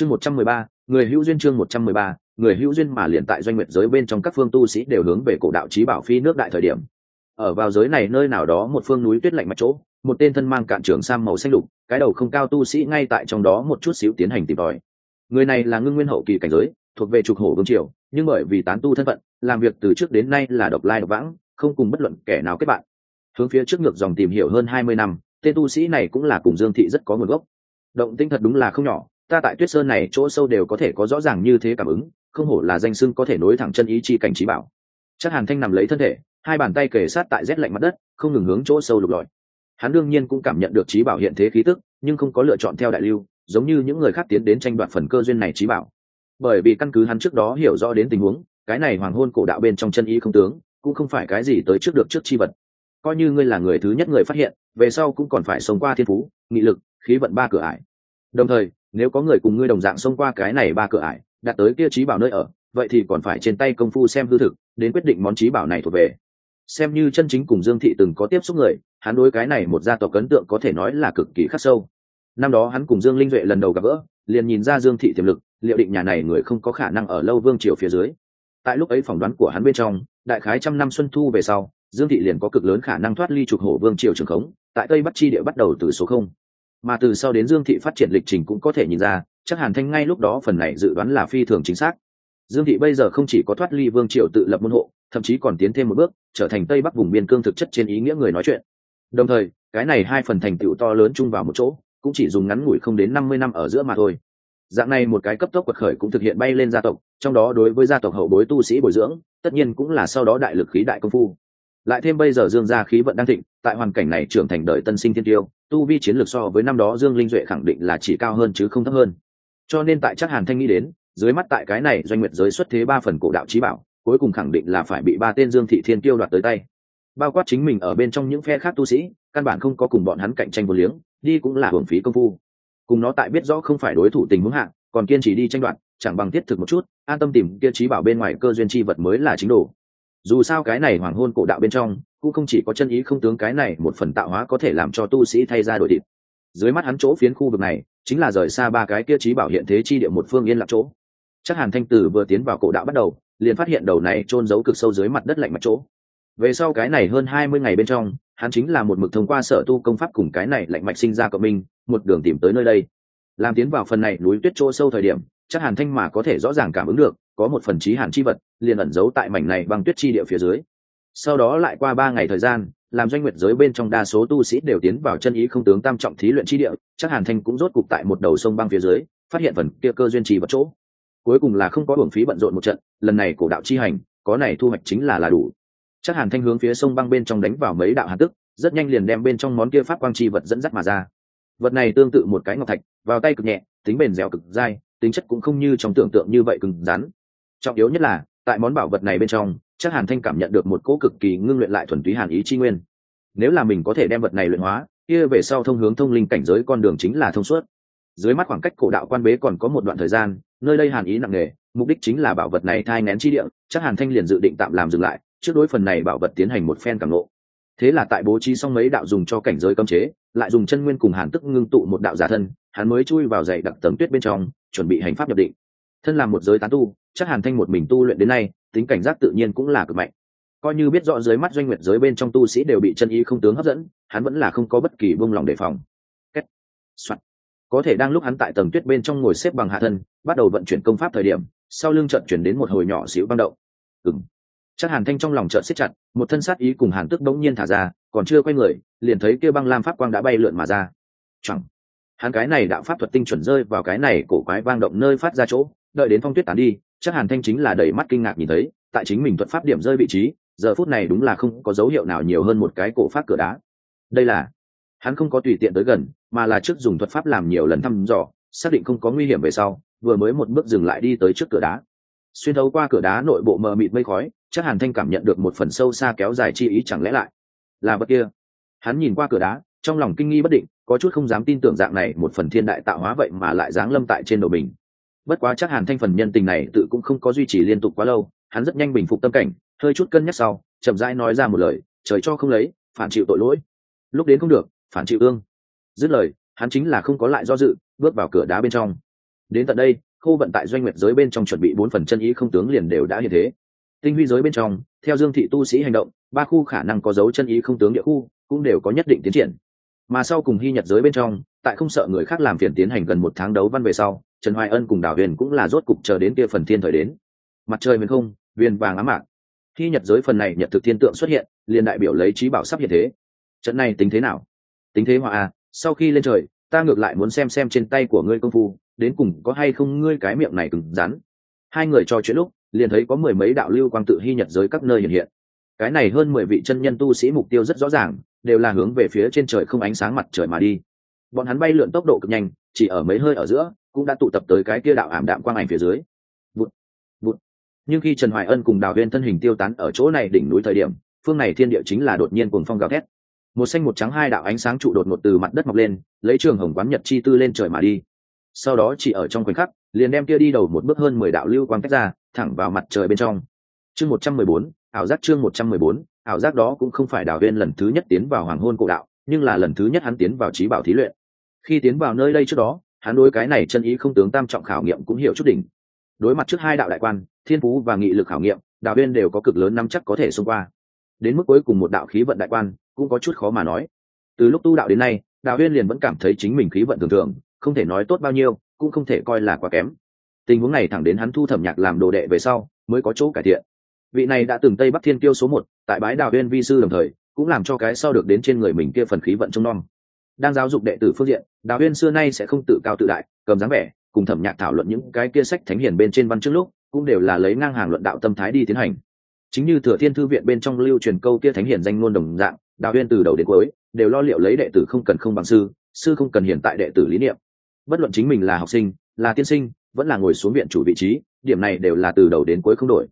chương một trăm mười ba, người hữu duyên chương một trăm mười ba, người hữu duyên mà liền tại doanh nguyện giới bên trong các phương tu sĩ đều hướng về cổ đạo trí bảo phi nước đại thời điểm. Ở vào giới này nơi nào đó một phương núi tuyết lạnh mặt chỗ, một tên thân mang cạn trường sam màu xanh lục, cái đầu không cao tu sĩ ngay tại trong đó một chút xíu tiến hành tìm tòi. Người này là ngưng nguyên hậu kỳ cảnh giới, thuộc về trục hổ vương triều, nhưng bởi vì tán tu thân phận, làm việc từ trước đến nay là độc lai độc vãng, không cùng bất luận kẻ nào kết bạn. Hướng phía trước ngược dòng tìm hiểu hơn hai mươi năm, tên tu sĩ này cũng là cùng dương thị rất có nguồn gốc. Động tinh thật đúng là không nhỏ ta tại tuyết sơn này chỗ sâu đều có thể có rõ ràng như thế cảm ứng, không hổ là danh sưng có thể nối thẳng chân ý chi cảnh trí bảo. Chắc hàn thanh nằm lấy thân thể, hai bàn tay kề sát tại rét lạnh mặt đất, không ngừng hướng chỗ sâu lục lọi. Hắn đương nhiên cũng cảm nhận được trí bảo hiện thế khí tức, nhưng không có lựa chọn theo đại lưu, giống như những người khác tiến đến tranh đoạt phần cơ duyên này trí bảo. Bởi vì căn cứ hắn trước đó hiểu rõ đến tình huống, cái này hoàng hôn cổ đạo bên trong chân ý không tướng, cũng không phải cái gì tới trước được trước chi vật. Coi như ngươi là người thứ nhất người phát hiện, về sau cũng còn phải sống qua thiên phú, nghị lực, khí vận ba cửa ải. Đồng thời nếu có người cùng ngươi đồng dạng xông qua cái này ba cửa ải đạt tới kia trí bảo nơi ở, vậy thì còn phải trên tay công phu xem hư thực, đến quyết định món trí bảo này thuộc về. Xem như chân chính cùng dương thị từng có tiếp xúc người, hắn đối cái này một gia tộc ấn tượng có thể nói là cực kỳ khắc sâu. Năm đó hắn cùng dương linh duệ lần đầu gặp gỡ, liền nhìn ra dương thị tiềm lực, liệu định nhà này người không có khả năng ở lâu vương triều phía dưới. Tại lúc ấy phỏng đoán của hắn bên trong, đại khái trăm năm xuân thu về sau, dương thị liền có cực lớn khả năng thoát ly trục hổ vương triều trường khống, tại tây bắc chi địa bắt đầu từ số không mà từ sau đến dương thị phát triển lịch trình cũng có thể nhìn ra, chắc hàn thanh ngay lúc đó phần này dự đoán là phi thường chính xác. Dương thị bây giờ không chỉ có thoát ly vương triều tự lập môn hộ, thậm chí còn tiến thêm một bước, trở thành tây bắc vùng biên cương thực chất trên ý nghĩa người nói chuyện. Đồng thời, cái này hai phần thành tựu to lớn chung vào một chỗ, cũng chỉ dùng ngắn ngủi không đến năm mươi năm ở giữa mà thôi. Dạng này một cái cấp tốc quật khởi cũng thực hiện bay lên gia tộc, trong đó đối với gia tộc hậu bối tu sĩ bồi dưỡng, tất nhiên cũng là sau đó đại lực khí đại công phu lại thêm bây giờ dương gia khí vận đang thịnh, tại hoàn cảnh này trưởng thành đời tân sinh thiên tiêu, tu vi chiến lược so với năm đó dương linh duệ khẳng định là chỉ cao hơn chứ không thấp hơn. Cho nên tại chắc hàn thanh nghĩ đến, dưới mắt tại cái này doanh nguyệt giới xuất thế ba phần cổ đạo trí bảo, cuối cùng khẳng định là phải bị ba tên dương thị thiên tiêu đoạt tới tay. Bao quát chính mình ở bên trong những phe khác tu sĩ, căn bản không có cùng bọn hắn cạnh tranh vô liếng, đi cũng là hưởng phí công phu. Cùng nó tại biết rõ không phải đối thủ tình huống hạng còn kiên trì đi tranh đoạt, chẳng bằng thiết thực một chút, an tâm tìm kia trí bảo bên ngoài cơ duyên chi vật mới là chính đồ dù sao cái này hoàng hôn cổ đạo bên trong, cũng không chỉ có chân ý không tướng cái này một phần tạo hóa có thể làm cho tu sĩ thay ra đổi thịt. Dưới mắt hắn chỗ phiến khu vực này, chính là rời xa ba cái kia trí bảo hiện thế chi địa một phương yên lặng chỗ. Chắc hàn thanh tử vừa tiến vào cổ đạo bắt đầu, liền phát hiện đầu này trôn giấu cực sâu dưới mặt đất lạnh mặt chỗ. Về sau cái này hơn hai mươi ngày bên trong, hắn chính là một mực thông qua sở tu công pháp cùng cái này lạnh mạch sinh ra cộng minh, một đường tìm tới nơi đây. Làm tiến vào phần này núi tuyết chỗ sâu thời điểm, chắc hàn thanh mà có thể rõ ràng cảm ứng được có một phần trí hàn chi vật, liền ẩn giấu tại mảnh này băng tuyết chi địa phía dưới. Sau đó lại qua ba ngày thời gian, làm doanh nguyệt giới bên trong đa số tu sĩ đều tiến vào chân ý không tướng tam trọng thí luyện chi địa, chắc hàn thanh cũng rốt cục tại một đầu sông băng phía dưới, phát hiện phần kia cơ duyên trì vật chỗ. Cuối cùng là không có hưởng phí bận rộn một trận, lần này cổ đạo chi hành, có này thu hoạch chính là là đủ. Chắc hàn thanh hướng phía sông băng bên trong đánh vào mấy đạo hàn tức, rất nhanh liền đem bên trong món kia pháp quang chi vật dẫn dắt mà ra. Vật này tương tự một cái ngọc thạch, vào tay cực nhẹ, tính bền dẻo cực dai, tính chất cũng không như trong tưởng tượng như vậy cứng rắn trọng yếu nhất là, tại món bảo vật này bên trong, chắc hàn thanh cảm nhận được một cỗ cực kỳ ngưng luyện lại thuần túy hàn ý chi nguyên. Nếu là mình có thể đem vật này luyện hóa, kia về sau thông hướng thông linh cảnh giới con đường chính là thông suốt. Dưới mắt khoảng cách cổ đạo quan bế còn có một đoạn thời gian, nơi đây hàn ý nặng nề, mục đích chính là bảo vật này thai nén chi địa, chắc hàn thanh liền dự định tạm làm dừng lại, trước đối phần này bảo vật tiến hành một phen cảm lộ thế là tại bố trí xong mấy đạo dùng cho cảnh giới cấm chế, lại dùng chân nguyên cùng hàn tức ngưng tụ một đạo giả thân, hắn mới chui vào dày đặc tầng tuyết bên trong, chuẩn bị hành pháp nhập định. Thân làm một giới tán tu chắc hàn thanh một mình tu luyện đến nay, tính cảnh giác tự nhiên cũng là cực mạnh. Coi như biết rõ dưới mắt doanh nguyện giới bên trong tu sĩ đều bị chân ý không tướng hấp dẫn, hắn vẫn là không có bất kỳ buông lòng đề phòng. Kết. có thể đang lúc hắn tại tầng tuyết bên trong ngồi xếp bằng hạ thân, bắt đầu vận chuyển công pháp thời điểm, sau lưng trận chuyển đến một hồi nhỏ xíu băng động. Ừng chắc hàn thanh trong lòng trợn siết chặt, một thân sát ý cùng hàn tức bỗng nhiên thả ra, còn chưa quay người, liền thấy kia băng lam pháp quang đã bay lượn mà ra. Chẳng. Hắn cái này đạo pháp thuật tinh chuẩn rơi vào cái này cổ quái vang động nơi phát ra chỗ, đợi đến phong tuyết tán đi chắc hàn thanh chính là đầy mắt kinh ngạc nhìn thấy, tại chính mình thuật pháp điểm rơi vị trí, giờ phút này đúng là không có dấu hiệu nào nhiều hơn một cái cổ pháp cửa đá. Đây là, hắn không có tùy tiện tới gần, mà là trước dùng thuật pháp làm nhiều lần thăm dò, xác định không có nguy hiểm về sau, vừa mới một bước dừng lại đi tới trước cửa đá. Xuyên thấu qua cửa đá nội bộ mờ mịt mây khói, chắc hàn thanh cảm nhận được một phần sâu xa kéo dài chi ý chẳng lẽ lại là vật kia. Hắn nhìn qua cửa đá, trong lòng kinh nghi bất định, có chút không dám tin tưởng dạng này một phần thiên đại tạo hóa vậy mà lại giáng lâm tại trên đầu mình bất quá chắc hàn thanh phần nhân tình này tự cũng không có duy trì liên tục quá lâu, hắn rất nhanh bình phục tâm cảnh, hơi chút cân nhắc sau, chậm rãi nói ra một lời, trời cho không lấy, phản chịu tội lỗi. Lúc đến không được, phản chịu ương. Dứt lời, hắn chính là không có lại do dự, bước vào cửa đá bên trong. Đến tận đây khu vận tại doanh nguyệt giới bên trong chuẩn bị bốn phần chân ý không tướng liền đều đã hiện thế. Tinh huy giới bên trong, theo dương thị tu sĩ hành động, ba khu khả năng có dấu chân ý không tướng địa khu, cũng đều có nhất định tiến triển. Mà sau cùng hy nhật giới bên trong, tại không sợ người khác làm phiền tiến hành gần một tháng đấu văn về sau trần hoài ân cùng đào huyền cũng là rốt cục chờ đến kia phần thiên thời đến. Mặt trời miền không viên vàng ám mạc. Khi nhật giới phần này nhật thực thiên tượng xuất hiện, liền đại biểu lấy trí bảo sắp hiện thế. Trận này tính thế nào? Tính thế hòa à sau khi lên trời, ta ngược lại muốn xem xem trên tay của ngươi công phu, đến cùng có hay không ngươi cái miệng này cứng rắn. Hai người trò chuyện lúc, liền thấy có mười mấy đạo lưu quang tự hy nhật giới các nơi hiện hiện. Cái này hơn mười vị chân nhân tu sĩ mục tiêu rất rõ ràng, đều là hướng về phía trên trời không ánh sáng mặt trời mà đi. Bọn hắn bay lượn tốc độ cực nhanh, chỉ ở mấy hơi ở giữa cũng đã tụ tập tới cái kia đạo ảm đạm quang ảnh phía dưới. Bụt, bụt. nhưng khi trần hoài ân cùng đào viên thân hình tiêu tán ở chỗ này đỉnh núi thời điểm phương này thiên địa chính là đột nhiên cuồng phong gào thét. Một xanh một trắng hai đạo ánh sáng trụ đột ngột từ mặt đất mọc lên lấy trường hồng quán nhật chi tư lên trời mà đi. Sau đó chỉ ở trong khoảnh khắc liền đem kia đi đầu một bước hơn mười đạo lưu quang cách ra thẳng vào mặt trời bên trong. Chương một trăm mười bốn ảo giác chương một trăm mười bốn ảo giác đó cũng không phải đào viên lần thứ nhất tiến vào hoàng hôn cổ đạo nhưng là lần thứ nhất hắn tiến vào trí bảo thí luyện. Khi tiến vào nơi đây trước đó hắn đối cái này chân ý không tướng tam trọng khảo nghiệm cũng hiểu chút đỉnh. Đối mặt trước hai đạo đại quan, thiên phú và nghị lực khảo nghiệm, đào viên đều có cực lớn nắm chắc có thể xông qua. Đến mức cuối cùng một đạo khí vận đại quan, cũng có chút khó mà nói. Từ lúc tu đạo đến nay, đào viên liền vẫn cảm thấy chính mình khí vận thường thường, không thể nói tốt bao nhiêu, cũng không thể coi là quá kém. Tình huống này thẳng đến hắn thu thẩm nhạc làm đồ đệ về sau, mới có chỗ cải thiện. Vị này đã từng tây bắc thiên tiêu số một, tại bái đào viên vi sư đồng thời, cũng làm cho cái sau được đến trên người mình kia phần khí vận trông non đang giáo dục đệ tử phương diện, đào viên xưa nay sẽ không tự cao tự đại, cầm dáng vẻ, cùng thẩm nhạc thảo luận những cái kia sách thánh hiền bên trên văn trước lúc, cũng đều là lấy ngang hàng luận đạo tâm thái đi tiến hành. Chính như thừa thiên thư viện bên trong lưu truyền câu kia thánh hiền danh ngôn đồng dạng, đào viên từ đầu đến cuối, đều lo liệu lấy đệ tử không cần không bằng sư sư không cần hiện tại đệ tử lý niệm. Bất luận chính mình là học sinh, là tiên sinh, vẫn là ngồi xuống viện chủ vị trí, điểm này đều là từ đầu đến cuối không đổi.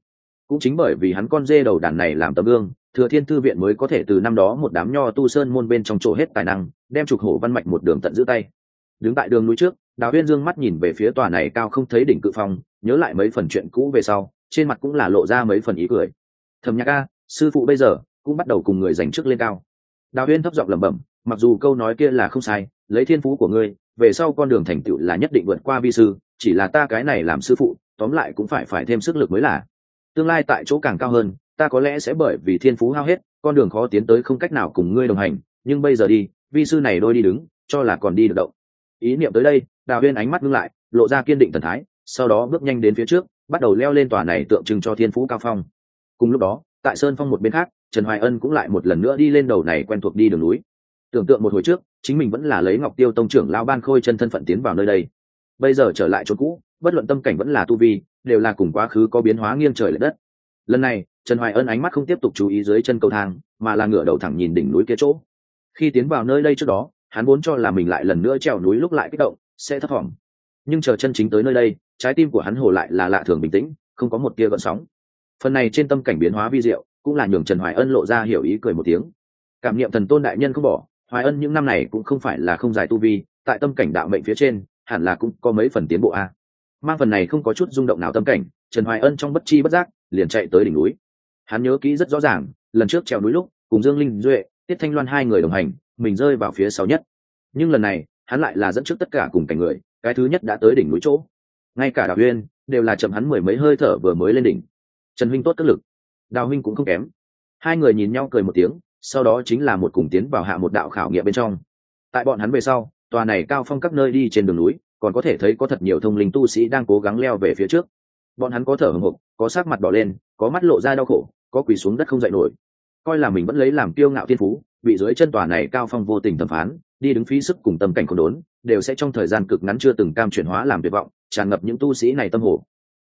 Cũng chính bởi vì hắn con dê đầu đàn này làm tấm gương thừa thiên thư viện mới có thể từ năm đó một đám nho tu sơn môn bên trong chỗ hết tài năng, đem trục hổ văn mạch một đường tận giữ tay. Đứng tại đường núi trước, đào huyên dương mắt nhìn về phía tòa này cao không thấy đỉnh cự phong, nhớ lại mấy phần chuyện cũ về sau, trên mặt cũng là lộ ra mấy phần ý cười. Thầm nhạc ca sư phụ bây giờ cũng bắt đầu cùng người giành chức lên cao. Đào huyên thấp giọng lẩm bẩm, mặc dù câu nói kia là không sai, lấy thiên phú của ngươi, về sau con đường thành tựu là nhất định vượt qua vi sư, chỉ là ta cái này làm sư phụ, tóm lại cũng phải phải thêm sức lực mới là. Tương lai tại chỗ càng cao hơn ta có lẽ sẽ bởi vì thiên phú hao hết, con đường khó tiến tới không cách nào cùng ngươi đồng hành, nhưng bây giờ đi, vi sư này đôi đi đứng, cho là còn đi được động. Ý niệm tới đây, đào huyên ánh mắt ngưng lại, lộ ra kiên định thần thái, sau đó bước nhanh đến phía trước, bắt đầu leo lên tòa này tượng trưng cho thiên phú cao phong. Cùng lúc đó, tại sơn phong một bên khác, trần hoài ân cũng lại một lần nữa đi lên đầu này quen thuộc đi đường núi. Tưởng tượng một hồi trước, chính mình vẫn là lấy ngọc tiêu tông trưởng lao ban khôi chân thân phận tiến vào nơi đây. Bây giờ trở lại chỗ cũ, bất luận tâm cảnh vẫn là tu vi, đều là cùng quá khứ có biến hóa nghiêng trời l ệ đất lần này, trần hoài ân ánh mắt không tiếp tục chú ý dưới chân cầu thang, mà là ngửa đầu thẳng nhìn đỉnh núi kia chỗ. Khi tiến vào nơi đây trước đó, hắn vốn cho là mình lại lần nữa trèo núi lúc lại kích động, sẽ thấp thỏm nhưng chờ chân chính tới nơi đây, trái tim của hắn hồ lại là lạ thường bình tĩnh, không có một tia gợn sóng. Phần này trên tâm cảnh biến hóa vi diệu, cũng là nhường trần hoài ân lộ ra hiểu ý cười một tiếng. Cảm niệm thần tôn đại nhân không bỏ, hoài ân những năm này cũng không phải là không giải tu vi, tại tâm cảnh đạo mệnh phía trên, hẳn là cũng có mấy phần tiến bộ a. Mang phần này không có chút rung động nào tâm cảnh, trần hoài ân trong bất chi bất giác liền chạy tới đỉnh núi. Hắn nhớ kỹ rất rõ ràng, lần trước trèo núi lúc, cùng dương linh, duệ, tiết thanh loan hai người đồng hành, mình rơi vào phía sau nhất. Nhưng lần này, hắn lại là dẫn trước tất cả cùng cảnh người, cái thứ nhất đã tới đỉnh núi chỗ. Ngay cả đào huyên, đều là chậm hắn mười mấy hơi thở vừa mới lên đỉnh. Trần huynh tốt cất lực. Đào huynh cũng không kém. Hai người nhìn nhau cười một tiếng, sau đó chính là một cùng tiến vào hạ một đạo khảo nghiệm bên trong. Tại bọn hắn về sau, tòa này cao phong các nơi đi trên đường núi, còn có thể thấy có thật nhiều thông linh tu sĩ đang cố gắng leo về phía trước. Bọn hắn có thở hồng hộc có sắc mặt đỏ lên, có mắt lộ ra đau khổ, có quỳ xuống đất không dậy nổi. Coi là mình vẫn lấy làm kiêu ngạo thiên phú bị dưới chân tòa này cao phong vô tình thẩm phán, đi đứng phí sức cùng tâm cảnh còn đốn, đều sẽ trong thời gian cực ngắn chưa từng cam chuyển hóa làm tuyệt vọng, tràn ngập những tu sĩ này tâm hồ.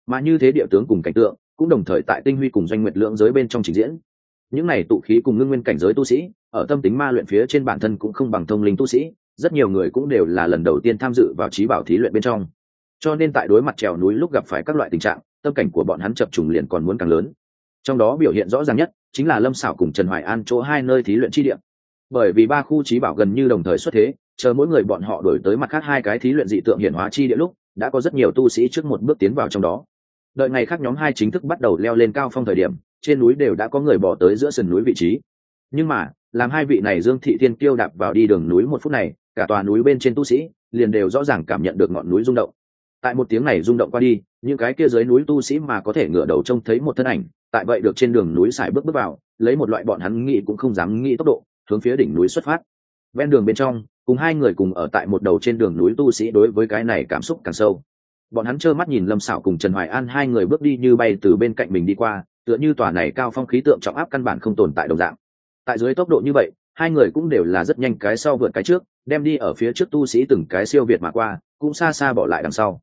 Mà như thế địa tướng cùng cảnh tượng, cũng đồng thời tại tinh huy cùng doanh nguyệt lượng giới bên trong trình diễn. Những này tụ khí cùng ngưng nguyên cảnh giới tu sĩ, ở tâm tính ma luyện phía trên bản thân cũng không bằng thông linh tu sĩ, rất nhiều người cũng đều là lần đầu tiên tham dự vào trí bảo thí luyện bên trong. Cho nên tại đối mặt trèo núi lúc gặp phải các loại tình trạng tâm cảnh của bọn hắn chập trùng liền còn muốn càng lớn. Trong đó biểu hiện rõ ràng nhất chính là lâm xảo cùng trần hoài an chỗ hai nơi thí luyện chi điểm bởi vì ba khu trí bảo gần như đồng thời xuất thế, chờ mỗi người bọn họ đổi tới mặt khác hai cái thí luyện dị tượng hiển hóa chi địa lúc, đã có rất nhiều tu sĩ trước một bước tiến vào trong đó. Đợi ngày khác nhóm hai chính thức bắt đầu leo lên cao phong thời điểm, trên núi đều đã có người bỏ tới giữa sườn núi vị trí. Nhưng mà, làm hai vị này dương thị thiên kiêu đạp vào đi đường núi một phút này, cả tòa núi bên trên tu sĩ liền đều rõ ràng cảm nhận được ngọn núi rung động tại một tiếng này rung động qua đi, những cái kia dưới núi tu sĩ mà có thể ngửa đầu trông thấy một thân ảnh, tại vậy được trên đường núi xài bước bước vào, lấy một loại bọn hắn nghĩ cũng không dám nghĩ tốc độ, hướng phía đỉnh núi xuất phát. Ven đường bên trong, cùng hai người cùng ở tại một đầu trên đường núi tu sĩ đối với cái này cảm xúc càng sâu. Bọn hắn trơ mắt nhìn lâm xảo cùng trần hoài an hai người bước đi như bay từ bên cạnh mình đi qua, tựa như tòa này cao phong khí tượng trọng áp căn bản không tồn tại đồng dạng. Tại dưới tốc độ như vậy, hai người cũng đều là rất nhanh cái sau vượt cái trước, đem đi ở phía trước tu sĩ từng cái siêu việt mà qua, cũng xa xa bỏ lại đằng sau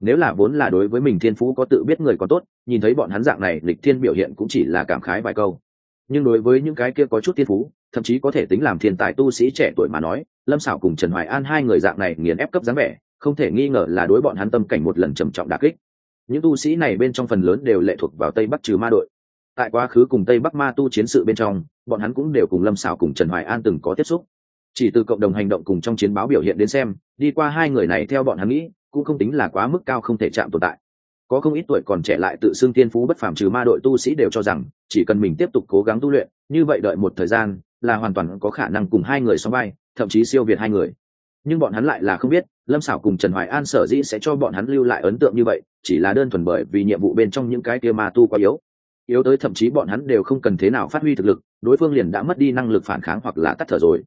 nếu là vốn là đối với mình thiên phú có tự biết người có tốt, nhìn thấy bọn hắn dạng này, lịch thiên biểu hiện cũng chỉ là cảm khái vài câu. Nhưng đối với những cái kia có chút thiên phú, thậm chí có thể tính làm thiên tài tu sĩ trẻ tuổi mà nói, lâm xảo cùng trần hoài an hai người dạng này nghiền ép cấp dáng vẻ, không thể nghi ngờ là đối bọn hắn tâm cảnh một lần trầm trọng đà kích. Những tu sĩ này bên trong phần lớn đều lệ thuộc vào tây bắc trừ ma đội. Tại quá khứ cùng tây bắc ma tu chiến sự bên trong, bọn hắn cũng đều cùng lâm xảo cùng trần hoài an từng có tiếp xúc. Chỉ từ cộng đồng hành động cùng trong chiến báo biểu hiện đến xem, đi qua hai người này theo bọn hắn nghĩ cũng không tính là quá mức cao không thể chạm tồn tại. Có không ít tuổi còn trẻ lại tự xưng thiên phú bất phàm trừ ma đội tu sĩ đều cho rằng, chỉ cần mình tiếp tục cố gắng tu luyện, như vậy đợi một thời gian, là hoàn toàn có khả năng cùng hai người so vai, thậm chí siêu việt hai người. Nhưng bọn hắn lại là không biết, lâm xảo cùng trần hoài an sở dĩ sẽ cho bọn hắn lưu lại ấn tượng như vậy, chỉ là đơn thuần bởi vì nhiệm vụ bên trong những cái kia ma tu quá yếu. Yếu tới thậm chí bọn hắn đều không cần thế nào phát huy thực lực, đối phương liền đã mất đi năng lực phản kháng hoặc là tắt thở rồi.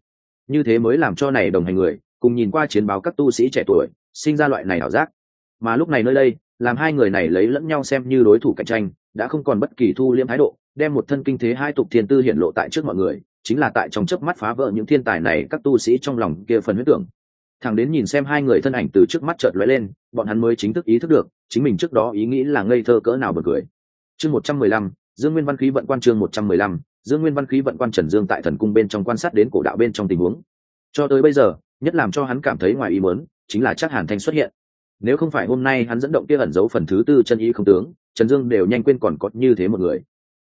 Như thế mới làm cho này đồng hành người, cùng nhìn qua chiến báo các tu sĩ trẻ tuổi sinh ra loại này ảo giác. Mà lúc này nơi đây, làm hai người này lấy lẫn nhau xem như đối thủ cạnh tranh, đã không còn bất kỳ thu liêm thái độ, đem một thân kinh thế hai tục thiên tư hiển lộ tại trước mọi người, chính là tại trong chớp mắt phá vỡ những thiên tài này các tu sĩ trong lòng kia phần huyết tưởng. Thằng đến nhìn xem hai người thân ảnh từ trước mắt chợt lóe lên, bọn hắn mới chính thức ý thức được, chính mình trước đó ý nghĩ là ngây thơ cỡ nào bật cười. Chương một trăm mười lăm, dương nguyên văn khí vận quan chương một trăm mười lăm, dương nguyên văn khí vận quan trần dương tại thần cung bên trong quan sát đến cổ đạo bên trong tình huống. Cho tới bây giờ, nhất làm cho hắn cảm thấy ngoài ý mớn chính là chắc hàn thanh xuất hiện. Nếu không phải hôm nay hắn dẫn động kia ẩn giấu phần thứ tư chân ý không tướng, trần dương đều nhanh quên còn có như thế một người.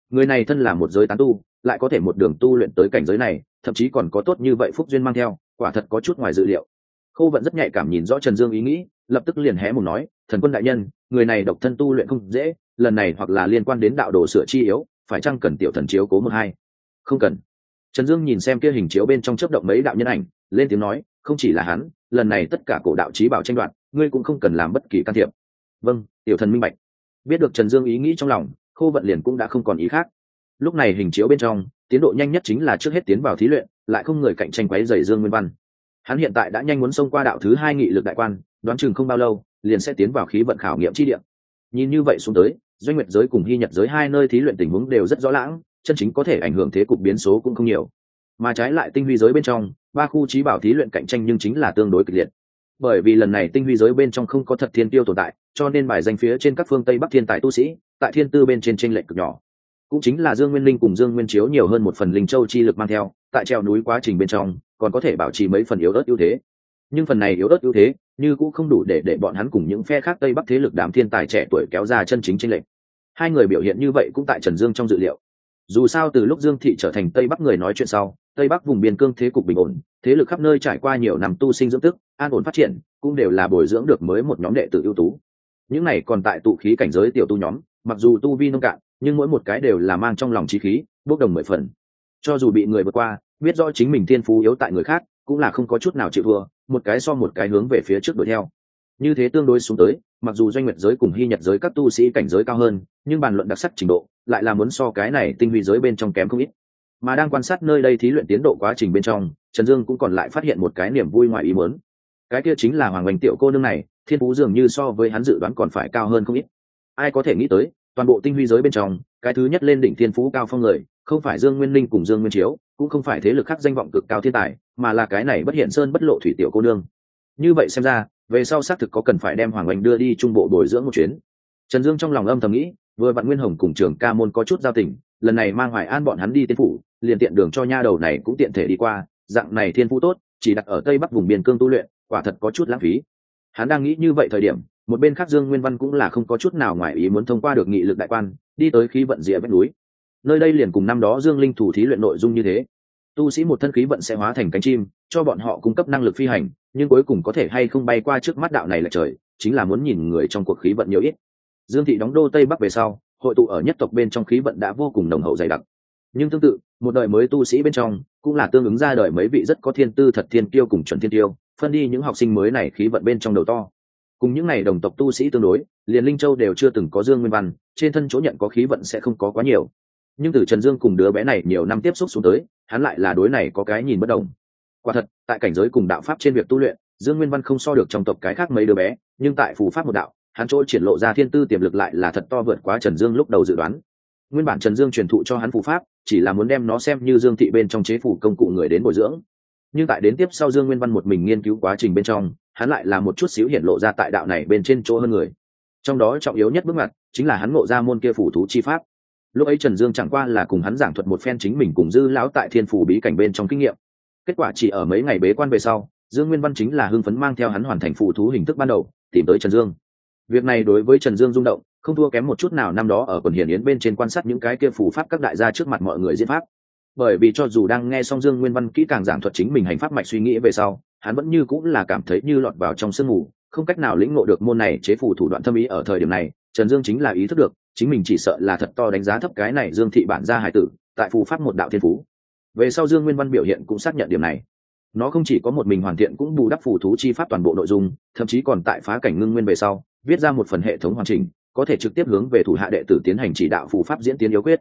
Người này thân là một giới tán tu, lại có thể một đường tu luyện tới cảnh giới này, thậm chí còn có tốt như vậy phúc duyên mang theo, quả thật có chút ngoài dự liệu. Khâu vận rất nhạy cảm nhìn rõ trần dương ý nghĩ, lập tức liền hé một nói, thần quân đại nhân, người này độc thân tu luyện không dễ, lần này hoặc là liên quan đến đạo đồ sửa chi yếu, phải chăng cần tiểu thần chiếu cố một hai? Không cần. Trần dương nhìn xem kia hình chiếu bên trong chớp động mấy đạo nhân ảnh, lên tiếng nói, không chỉ là hắn lần này tất cả cổ đạo trí bảo tranh đoạt, ngươi cũng không cần làm bất kỳ can thiệp. Vâng tiểu thần minh bạch. Biết được trần dương ý nghĩ trong lòng, khô vận liền cũng đã không còn ý khác. Lúc này hình chiếu bên trong, tiến độ nhanh nhất chính là trước hết tiến vào thí luyện, lại không người cạnh tranh quấy dày dương nguyên văn. Hắn hiện tại đã nhanh muốn xông qua đạo thứ hai nghị lực đại quan, đoán chừng không bao lâu, liền sẽ tiến vào khí vận khảo nghiệm chi điểm nhìn như vậy xuống tới, doanh nguyệt giới cùng hy nhật giới hai nơi thí luyện tình huống đều rất rõ lãng, chân chính có thể ảnh hưởng thế cục biến số cũng không nhiều mà trái lại tinh huy giới bên trong, ba khu trí bảo thí luyện cạnh tranh nhưng chính là tương đối kịch liệt. Bởi vì lần này tinh huy giới bên trong không có thật thiên tiêu tồn tại, cho nên bài danh phía trên các phương tây bắc thiên tài tu sĩ, tại thiên tư bên trên tranh lệch cực nhỏ. Cũng chính là dương nguyên linh cùng dương nguyên chiếu nhiều hơn một phần linh châu chi lực mang theo, tại treo núi quá trình bên trong, còn có thể bảo trì mấy phần yếu ớt ưu thế. Nhưng phần này yếu ớt ưu thế, như cũng không đủ để để bọn hắn cùng những phe khác tây bắc thế lực đám thiên tài trẻ tuổi kéo ra chân chính tranh lệch. Hai người biểu hiện như vậy cũng tại trần dương trong dự liệu dù sao từ lúc dương thị trở thành tây bắc người nói chuyện sau, tây bắc vùng biên cương thế cục bình ổn, thế lực khắp nơi trải qua nhiều năm tu sinh dưỡng tức, an ổn phát triển, cũng đều là bồi dưỡng được mới một nhóm đệ tử ưu tú. Những này còn tại tụ khí cảnh giới tiểu tu nhóm, mặc dù tu vi nông cạn, nhưng mỗi một cái đều là mang trong lòng trí khí, bốc đồng mười phần. Cho dù bị người vượt qua, biết rõ chính mình thiên phú yếu tại người khác, cũng là không có chút nào chịu thua, một cái so một cái hướng về phía trước đuổi theo như thế tương đối xuống tới, mặc dù doanh nguyệt giới cùng hy nhật giới các tu sĩ cảnh giới cao hơn, nhưng bàn luận đặc sắc trình độ, lại là muốn so cái này tinh huy giới bên trong kém không ít. Mà đang quan sát nơi đây thí luyện tiến độ quá trình bên trong, trần dương cũng còn lại phát hiện một cái niềm vui ngoài ý muốn. Cái kia chính là hoàng oanh tiểu cô nương này, thiên phú dường như so với hắn dự đoán còn phải cao hơn không ít. Ai có thể nghĩ tới, toàn bộ tinh huy giới bên trong, cái thứ nhất lên đỉnh thiên phú cao phong người, không phải dương nguyên linh cùng dương nguyên chiếu, cũng không phải thế lực khác danh vọng cực cao thiên tài, mà là cái này bất hiện sơn bất lộ thủy tiểu cô nương. Như vậy xem ra về sau xác thực có cần phải đem hoàng oanh đưa đi trung bộ bồi dưỡng một chuyến. Trần dương trong lòng âm thầm nghĩ, vừa vặn nguyên hồng cùng trường ca môn có chút giao tình, lần này mang hoài an bọn hắn đi tiên phủ, liền tiện đường cho nha đầu này cũng tiện thể đi qua, dạng này thiên phú tốt, chỉ đặt ở tây bắc vùng biên cương tu luyện, quả thật có chút lãng phí. Hắn đang nghĩ như vậy thời điểm, một bên khác dương nguyên văn cũng là không có chút nào ngoài ý muốn thông qua được nghị lực đại quan, đi tới khí vận rìa vách núi. Nơi đây liền cùng năm đó dương linh thủ thí luyện nội dung như thế. Tu sĩ một thân khí vận sẽ hóa thành cánh chim, cho bọn họ cung cấp năng lực phi hành nhưng cuối cùng có thể hay không bay qua trước mắt đạo này là trời, chính là muốn nhìn người trong cuộc khí vận nhiều ít. Dương thị đóng đô tây bắc về sau, hội tụ ở nhất tộc bên trong khí vận đã vô cùng nồng hậu dày đặc. Nhưng tương tự, một đời mới tu sĩ bên trong, cũng là tương ứng ra đời mấy vị rất có thiên tư thật thiên tiêu cùng chuẩn thiên tiêu, phân đi những học sinh mới này khí vận bên trong đầu to. Cùng những ngày đồng tộc tu sĩ tương đối, liền linh châu đều chưa từng có dương nguyên văn, trên thân chỗ nhận có khí vận sẽ không có quá nhiều. Nhưng từ trần dương cùng đứa bé này nhiều năm tiếp xúc xuống tới, hắn lại là đối này có cái nhìn bất đồng quả thật, tại cảnh giới cùng đạo pháp trên việc tu luyện, dương nguyên văn không so được trong tộc cái khác mấy đứa bé, nhưng tại phù pháp một đạo, hắn chỗ triển lộ ra thiên tư tiềm lực lại là thật to vượt quá trần dương lúc đầu dự đoán. Nguyên bản trần dương truyền thụ cho hắn phù pháp, chỉ là muốn đem nó xem như dương thị bên trong chế phủ công cụ người đến bồi dưỡng. Nhưng tại đến tiếp sau dương nguyên văn một mình nghiên cứu quá trình bên trong, hắn lại là một chút xíu hiện lộ ra tại đạo này bên trên chỗ hơn người. Trong đó trọng yếu nhất bước ngoặt, chính là hắn ngộ ra môn kia phủ thú chi pháp. Lúc ấy trần dương chẳng qua là cùng hắn giảng thuật một phen chính mình cùng dư lão tại thiên phủ bí cảnh bên trong kinh nghiệm kết quả chỉ ở mấy ngày bế quan về sau, dương nguyên văn chính là hưng phấn mang theo hắn hoàn thành phụ thú hình thức ban đầu, tìm tới trần dương. Việc này đối với trần dương rung động, không thua kém một chút nào năm đó ở quần hiển yến bên trên quan sát những cái kia phù pháp các đại gia trước mặt mọi người diễn pháp. Bởi vì cho dù đang nghe xong dương nguyên văn kỹ càng giảng thuật chính mình hành pháp mạch suy nghĩ về sau, hắn vẫn như cũng là cảm thấy như lọt vào trong sương mù, không cách nào lĩnh ngộ được môn này chế phù thủ đoạn thâm ý ở thời điểm này, trần dương chính là ý thức được, chính mình chỉ sợ là thật to đánh giá thấp cái này dương thị bản gia hải tử, tại phù pháp một đạo thiên phú về sau dương nguyên văn biểu hiện cũng xác nhận điểm này. Nó không chỉ có một mình hoàn thiện cũng bù đắp phù thú chi pháp toàn bộ nội dung, thậm chí còn tại phá cảnh ngưng nguyên về sau, viết ra một phần hệ thống hoàn chỉnh, có thể trực tiếp hướng về thủ hạ đệ tử tiến hành chỉ đạo phù pháp diễn tiến yếu quyết.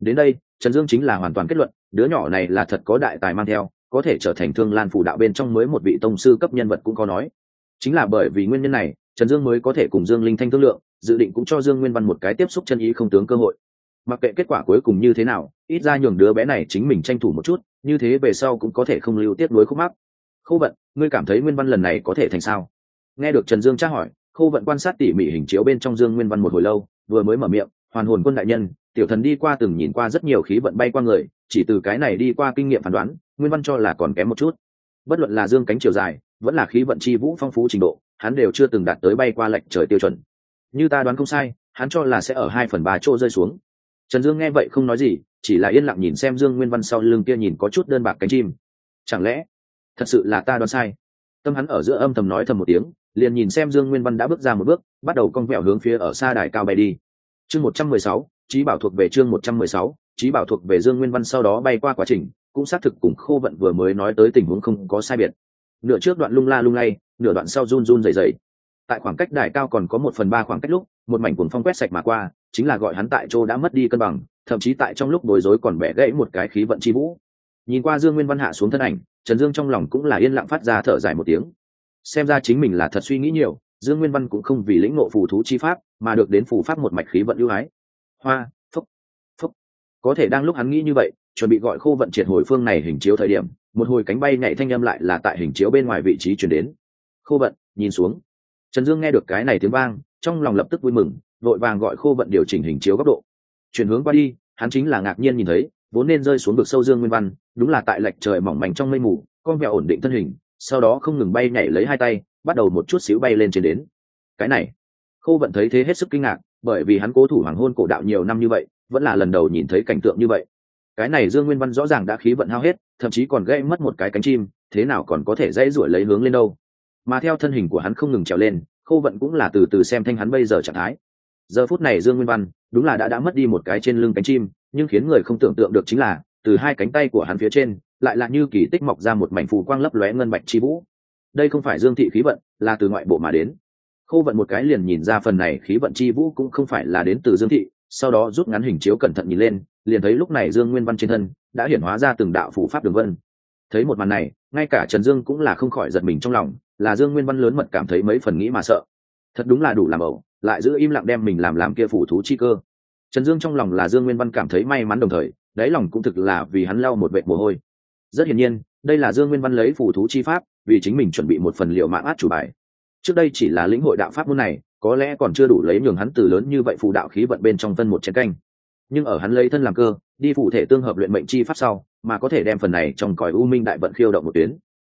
Đến đây, trần dương chính là hoàn toàn kết luận, đứa nhỏ này là thật có đại tài mang theo, có thể trở thành thương lan phù đạo bên trong mới một vị tông sư cấp nhân vật cũng có nói. Chính là bởi vì nguyên nhân này, trần dương mới có thể cùng dương linh thanh thương lượng, dự định cũng cho dương nguyên văn một cái tiếp xúc chân ý không tướng cơ hội mặc kệ kết quả cuối cùng như thế nào, ít ra nhường đứa bé này chính mình tranh thủ một chút, như thế về sau cũng có thể không lưu tiếp nối khúc mắc. Khâu vận, ngươi cảm thấy nguyên văn lần này có thể thành sao? Nghe được trần dương tra hỏi khâu vận quan sát tỉ mỉ hình chiếu bên trong dương nguyên văn một hồi lâu, vừa mới mở miệng, hoàn hồn quân đại nhân, tiểu thần đi qua từng nhìn qua rất nhiều khí vận bay qua người, chỉ từ cái này đi qua kinh nghiệm phán đoán, nguyên văn cho là còn kém một chút. Bất luận là dương cánh chiều dài, vẫn là khí vận chi vũ phong phú trình độ, hắn đều chưa từng đạt tới bay qua lệnh trời tiêu chuẩn. Như ta đoán không sai, hắn cho là sẽ ở hai phần ba chỗ rơi xuống trần dương nghe vậy không nói gì, chỉ là yên lặng nhìn xem dương nguyên văn sau lưng kia nhìn có chút đơn bạc cánh chim. Chẳng lẽ, thật sự là ta đoán sai? Tâm hắn ở giữa âm thầm nói thầm một tiếng, liền nhìn xem dương nguyên văn đã bước ra một bước, bắt đầu cong vẹo hướng phía ở xa đài cao bay đi. Chương một trăm mười sáu trí bảo thuộc về chương một trăm mười sáu trí bảo thuộc về dương nguyên văn sau đó bay qua quá trình, cũng xác thực cùng khô vận vừa mới nói tới tình huống không có sai biệt. Nửa trước đoạn lung la lung lay, nửa đoạn sau run run dày dày tại khoảng cách đài cao còn có một phần ba khoảng cách lúc, một mảnh cuồng phong quét sạch mà qua, chính là gọi hắn tại chỗ đã mất đi cân bằng, thậm chí tại trong lúc bối rối còn bẻ gãy một cái khí vận chi vũ. Nhìn qua dương nguyên văn hạ xuống thân ảnh, trần dương trong lòng cũng là yên lặng phát ra thở dài một tiếng. Xem ra chính mình là thật suy nghĩ nhiều, dương nguyên văn cũng không vì lĩnh ngộ phù thú chi pháp, mà được đến phù pháp một mạch khí vận ưu ái. Hoa, phúc phúc. Có thể đang lúc hắn nghĩ như vậy, chuẩn bị gọi khô vận triệt hồi phương này hình chiếu thời điểm, một hồi cánh bay nhảy thanh âm lại là tại hình chiếu bên ngoài vị trí chuyển đến. Khô vận, nhìn xuống trần dương nghe được cái này tiếng vang, trong lòng lập tức vui mừng, vội vàng gọi khô vận điều chỉnh hình chiếu góc độ. Chuyển hướng qua đi, hắn chính là ngạc nhiên nhìn thấy, vốn nên rơi xuống vực sâu dương nguyên văn, đúng là tại lệch trời mỏng mảnh trong mây mù, con mèo ổn định thân hình, sau đó không ngừng bay nhảy lấy hai tay, bắt đầu một chút xíu bay lên trên đến. Cái này, khô vận thấy thế hết sức kinh ngạc, bởi vì hắn cố thủ hoàng hôn cổ đạo nhiều năm như vậy, vẫn là lần đầu nhìn thấy cảnh tượng như vậy. Cái này dương nguyên văn rõ ràng đã khí vận hao hết, thậm chí còn gây mất một cái cánh chim, thế nào còn có thể dãy ruổi lấy hướng lên đâu? Mà theo thân hình của hắn không ngừng trèo lên, khô vận cũng là từ từ xem thanh hắn bây giờ trạng thái. Giờ phút này dương nguyên văn, đúng là đã đã mất đi một cái trên lưng cánh chim, nhưng khiến người không tưởng tượng được chính là, từ hai cánh tay của hắn phía trên, lại là như kỳ tích mọc ra một mảnh phù quang lấp lóe ngân bạch chi vũ. Đây không phải dương thị khí vận, là từ ngoại bộ mà đến. Khô vận một cái liền nhìn ra phần này khí vận chi vũ cũng không phải là đến từ dương thị, sau đó rút ngắn hình chiếu cẩn thận nhìn lên, liền thấy lúc này dương nguyên văn trên thân đã hiển hóa ra từng đạo phủ pháp đường vân. Thấy một màn này, ngay cả trần dương cũng là không khỏi giật mình trong lòng là dương nguyên văn lớn mật cảm thấy mấy phần nghĩ mà sợ. Thật đúng là đủ làm ẩu, lại giữ im lặng đem mình làm làm kia phủ thú chi cơ. Trần dương trong lòng là dương nguyên văn cảm thấy may mắn đồng thời, đáy lòng cũng thực là vì hắn lau một vệ mồ hôi. Rất hiển nhiên, đây là dương nguyên văn lấy phủ thú chi pháp, vì chính mình chuẩn bị một phần liệu mạng át chủ bài. Trước đây chỉ là lĩnh hội đạo pháp môn này, có lẽ còn chưa đủ lấy nhường hắn từ lớn như vậy phù đạo khí vận bên trong tân một chén canh. Nhưng ở hắn lấy thân làm cơ, đi phụ thể tương hợp luyện mệnh chi pháp sau, mà có thể đem phần này trong còi u minh đại vận khiêu động một tuyến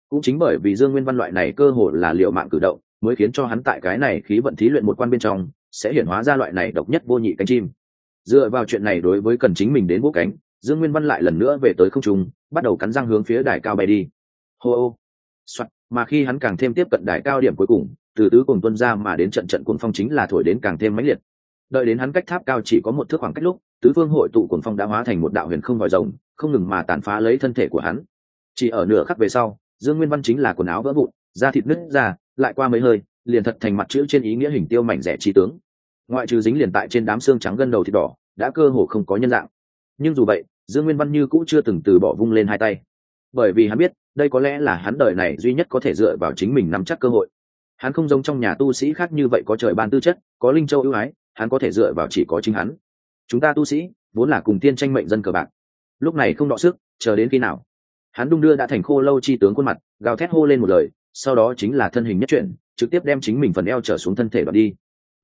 cũng chính bởi vì dương nguyên văn loại này cơ hội là liệu mạng cử động, mới khiến cho hắn tại cái này khí vận thí luyện một quan bên trong, sẽ hiển hóa ra loại này độc nhất vô nhị cánh chim. Dựa vào chuyện này đối với cần chính mình đến vũ cánh, dương nguyên văn lại lần nữa về tới không trung, bắt đầu cắn răng hướng phía đài cao bay đi. Hô ô. Soạt, mà khi hắn càng thêm tiếp cận đài cao điểm cuối cùng, từ tứ cùng tuân ra mà đến trận trận cuồng phong chính là thổi đến càng thêm mãnh liệt. Đợi đến hắn cách tháp cao chỉ có một thước khoảng cách lúc, tứ phương hội tụ cuồng phong đã hóa thành một đạo huyền không vòi rồng, không ngừng mà tàn phá lấy thân thể của hắn. Chỉ ở nửa khắc về sau dương nguyên văn chính là quần áo vỡ vụn, da thịt nứt ra, lại qua mấy hơi, liền thật thành mặt chữ trên ý nghĩa hình tiêu mảnh rẻ trí tướng. Ngoại trừ dính liền tại trên đám xương trắng gân đầu thịt đỏ, đã cơ hồ không có nhân dạng. Nhưng dù vậy, dương nguyên văn như cũng chưa từng từ bỏ vung lên hai tay. Bởi vì hắn biết, đây có lẽ là hắn đời này duy nhất có thể dựa vào chính mình nắm chắc cơ hội. Hắn không giống trong nhà tu sĩ khác như vậy có trời ban tư chất, có linh châu ưu ái, hắn có thể dựa vào chỉ có chính hắn. Chúng ta tu sĩ, vốn là cùng tiên tranh mệnh dân cờ bạc. Lúc này không đọ sức, chờ đến khi nào? Hắn đung đưa đã thành khô lâu chi tướng khuôn mặt, gào thét hô lên một lời, sau đó chính là thân hình nhất chuyển, trực tiếp đem chính mình phần eo trở xuống thân thể đoạt đi.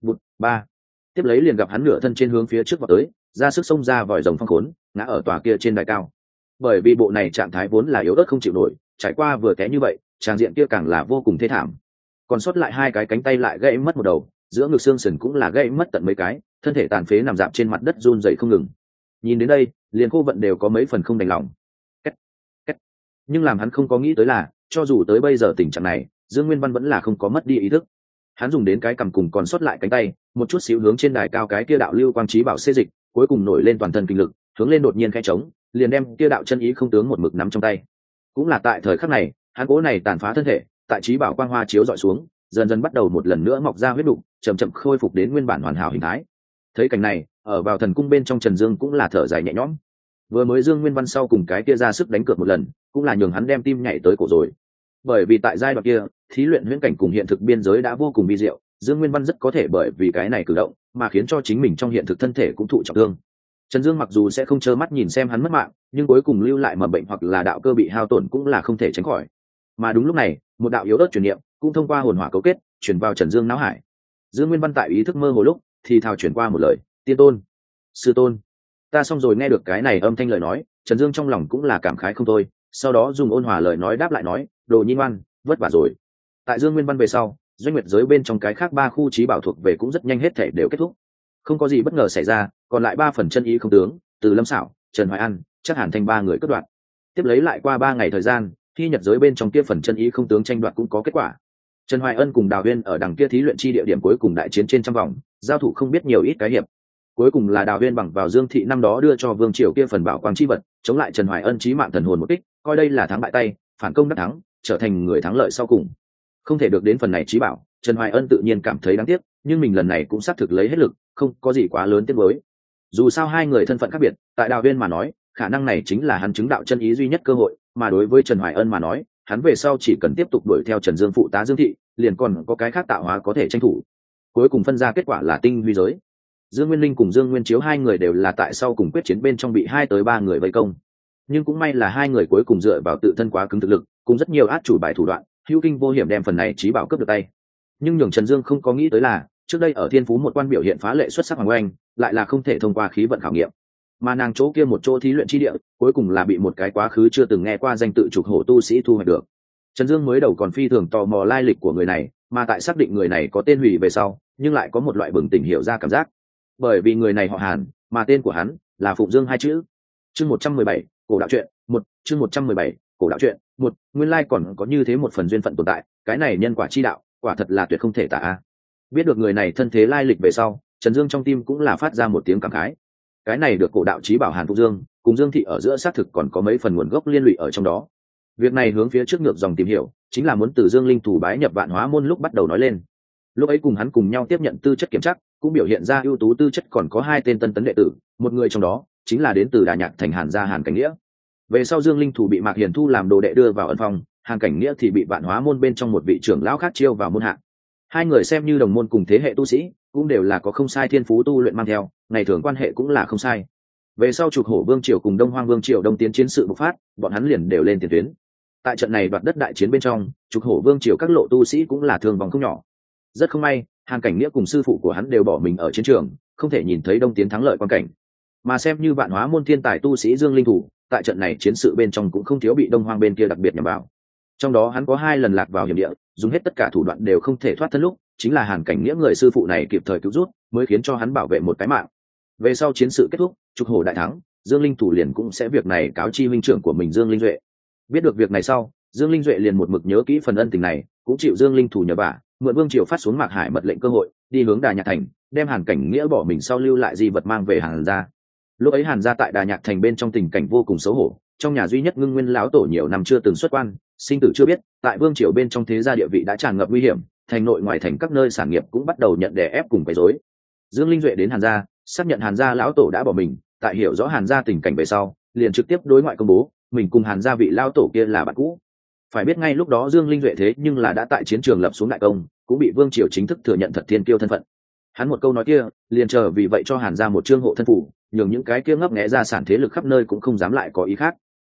Bụt, ba. Tiếp lấy liền gặp hắn nửa thân trên hướng phía trước vào tới, ra sức xông ra vòi rồng phong khốn, ngã ở tòa kia trên đài cao. Bởi vì bộ này trạng thái vốn là yếu ớt không chịu nổi, trải qua vừa té như vậy, tràng diện kia càng là vô cùng thê thảm. Còn sót lại hai cái cánh tay lại gãy mất một đầu, giữa ngực xương sườn cũng là gãy mất tận mấy cái, thân thể tàn phế nằm dạp trên mặt đất run dậy không ngừng. Nhìn đến đây, liền khô vận đều có mấy phần không đành lòng nhưng làm hắn không có nghĩ tới là, cho dù tới bây giờ tình trạng này, dương nguyên văn vẫn là không có mất đi ý thức. Hắn dùng đến cái cầm cùng còn sót lại cánh tay, một chút xíu hướng trên đài cao cái kia đạo lưu quang trí bảo xê dịch, cuối cùng nổi lên toàn thân kinh lực, hướng lên đột nhiên khe trống, liền đem kia đạo chân ý không tướng một mực nắm trong tay. Cũng là tại thời khắc này, hắn cố này tàn phá thân thể, tại trí bảo quang hoa chiếu dọi xuống, dần dần bắt đầu một lần nữa mọc ra huyết đục, chậm chậm khôi phục đến nguyên bản hoàn hảo hình thái. Thấy cảnh này, ở vào thần cung bên trong trần dương cũng là thở dài nhẹ nhõm. Vừa mới dương nguyên văn sau cùng cái kia ra sức đánh cược một lần cũng là nhường hắn đem tim nhảy tới cổ rồi. Bởi vì tại giai đoạn kia, thí luyện huyễn cảnh cùng hiện thực biên giới đã vô cùng vi diệu, dương nguyên văn rất có thể bởi vì cái này cử động mà khiến cho chính mình trong hiện thực thân thể cũng thụ trọng thương. Trần dương mặc dù sẽ không trơ mắt nhìn xem hắn mất mạng, nhưng cuối cùng lưu lại mầm bệnh hoặc là đạo cơ bị hao tổn cũng là không thể tránh khỏi. Mà đúng lúc này, một đạo yếu ớt truyền niệm cũng thông qua hồn hỏa cấu kết, chuyển vào trần dương não hải. Dương nguyên văn tại ý thức mơ hồ lúc, thì thào chuyển qua một lời, tiên tôn, sư tôn, ta xong rồi nghe được cái này âm thanh lời nói, trần dương trong lòng cũng là cảm khái không thôi sau đó dùng ôn hòa lời nói đáp lại nói, đồ nhi ngoan, vất vả rồi. Tại dương nguyên văn về sau, doanh nguyệt giới bên trong cái khác ba khu trí bảo thuộc về cũng rất nhanh hết thể đều kết thúc. Không có gì bất ngờ xảy ra, còn lại ba phần chân ý không tướng, từ lâm xảo trần hoài an, chắc hẳn thành ba người cất đoạn tiếp lấy lại qua ba ngày thời gian, khi nhật giới bên trong kia phần chân ý không tướng tranh đoạt cũng có kết quả. Trần hoài ân cùng đào huyên ở đằng kia thí luyện chi địa điểm cuối cùng đại chiến trên trăm vòng, giao thủ không biết nhiều ít cái hiệp. Cuối cùng là đào huyên bằng vào dương thị năm đó đưa cho vương triều kia phần bảo quang chi vật, chống lại trần hoài ân trí mạng thần hồn một kích coi đây là thắng bại tay, phản công đắc thắng, trở thành người thắng lợi sau cùng. Không thể được đến phần này trí bảo, trần hoài ân tự nhiên cảm thấy đáng tiếc, nhưng mình lần này cũng xác thực lấy hết lực, không có gì quá lớn tiếc mới dù sao hai người thân phận khác biệt, tại đào viên mà nói, khả năng này chính là hắn chứng đạo chân ý duy nhất cơ hội, mà đối với trần hoài ân mà nói, hắn về sau chỉ cần tiếp tục đuổi theo trần dương phụ tá dương thị, liền còn có cái khác tạo hóa có thể tranh thủ. Cuối cùng phân ra kết quả là tinh huy giới. Dương nguyên linh cùng dương nguyên chiếu hai người đều là tại sau cùng quyết chiến bên trong bị hai tới ba người vây công nhưng cũng may là hai người cuối cùng dựa vào tự thân quá cứng thực lực, cùng rất nhiều át chủ bài thủ đoạn, hữu kinh vô hiểm đem phần này trí bảo cướp được tay. Nhưng nhường trần dương không có nghĩ tới là, trước đây ở thiên phú một quan biểu hiện phá lệ xuất sắc hoàng oanh, lại là không thể thông qua khí vận khảo nghiệm. Mà nàng chỗ kia một chỗ thí luyện chi địa, cuối cùng là bị một cái quá khứ chưa từng nghe qua danh tự trục hổ tu sĩ thu hoạch được. Trần dương mới đầu còn phi thường tò mò lai lịch của người này, mà tại xác định người này có tên hủy về sau, nhưng lại có một loại bừng tỉnh hiểu ra cảm giác. Bởi vì người này họ hàn, mà tên của hắn là phụng dương hai chữ. Chương một trăm mười bảy cổ đạo truyện, một, chương một trăm mười bảy, cổ đạo truyện, một, nguyên lai còn có như thế một phần duyên phận tồn tại, cái này nhân quả chi đạo, quả thật là tuyệt không thể tả biết được người này thân thế lai lịch về sau, trần dương trong tim cũng là phát ra một tiếng cảm khái. Cái này được cổ đạo trí bảo hàn phục dương, cùng dương thị ở giữa xác thực còn có mấy phần nguồn gốc liên lụy ở trong đó. Việc này hướng phía trước ngược dòng tìm hiểu, chính là muốn từ dương linh thủ bái nhập vạn hóa môn lúc bắt đầu nói lên. Lúc ấy cùng hắn cùng nhau tiếp nhận tư chất kiểm tra cũng biểu hiện ra ưu tú tư chất còn có hai tên tân tấn đệ tử, một người trong đó chính là đến từ đà nhạc thành hàn gia hàn cảnh nghĩa. Về sau dương linh thủ bị mạc hiền thu làm đồ đệ đưa vào ẩn phòng, hàn cảnh nghĩa thì bị vạn hóa môn bên trong một vị trưởng lão khác chiêu vào môn hạ. Hai người xem như đồng môn cùng thế hệ tu sĩ, cũng đều là có không sai thiên phú tu luyện mang theo, ngày thường quan hệ cũng là không sai. Về sau trục hổ vương triều cùng đông hoang vương triều đông tiến chiến sự bộc phát, bọn hắn liền đều lên tiền tuyến. Tại trận này đoạt đất đại chiến bên trong, trục hổ vương triều các lộ tu sĩ cũng là thương vòng không nhỏ. Rất không may hàng cảnh nghĩa cùng sư phụ của hắn đều bỏ mình ở chiến trường, không thể nhìn thấy đông tiến thắng lợi quan cảnh mà xem như vạn hóa môn thiên tài tu sĩ dương linh thủ, tại trận này chiến sự bên trong cũng không thiếu bị đông hoang bên kia đặc biệt nhằm vào. Trong đó hắn có hai lần lạc vào hiểm địa, dùng hết tất cả thủ đoạn đều không thể thoát thân lúc, chính là hàn cảnh nghĩa người sư phụ này kịp thời cứu rút mới khiến cho hắn bảo vệ một cái mạng. Về sau chiến sự kết thúc, trục hổ đại thắng, dương linh thủ liền cũng sẽ việc này cáo chi minh trưởng của mình dương linh duệ. Biết được việc này sau, dương linh duệ liền một mực nhớ kỹ phần ân tình này, cũng chịu dương linh thủ nhờ vả, mượn vương triều phát xuống mạc hải mật lệnh cơ hội, đi hướng đà nhạc thành, đem hàn cảnh nghĩa bỏ mình sau lưu lại di vật mang về hàn gia lúc ấy hàn gia tại đà nhạc thành bên trong tình cảnh vô cùng xấu hổ, trong nhà duy nhất ngưng nguyên lão tổ nhiều năm chưa từng xuất quan, sinh tử chưa biết, tại vương triều bên trong thế gia địa vị đã tràn ngập nguy hiểm, thành nội ngoài thành các nơi sản nghiệp cũng bắt đầu nhận đè ép cùng quấy rối. Dương linh duệ đến hàn gia, xác nhận hàn gia lão tổ đã bỏ mình, tại hiểu rõ hàn gia tình cảnh về sau, liền trực tiếp đối ngoại công bố, mình cùng hàn gia vị lao tổ kia là bạn cũ. Phải biết ngay lúc đó dương linh duệ thế nhưng là đã tại chiến trường lập xuống đại công, cũng bị vương triều chính thức thừa nhận thật thiên kiêu thân phận hắn một câu nói kia, liền chờ vì vậy cho hàn gia một trương hộ thân phủ nhường những cái kia ngấp nghẽ ra sản thế lực khắp nơi cũng không dám lại có ý khác.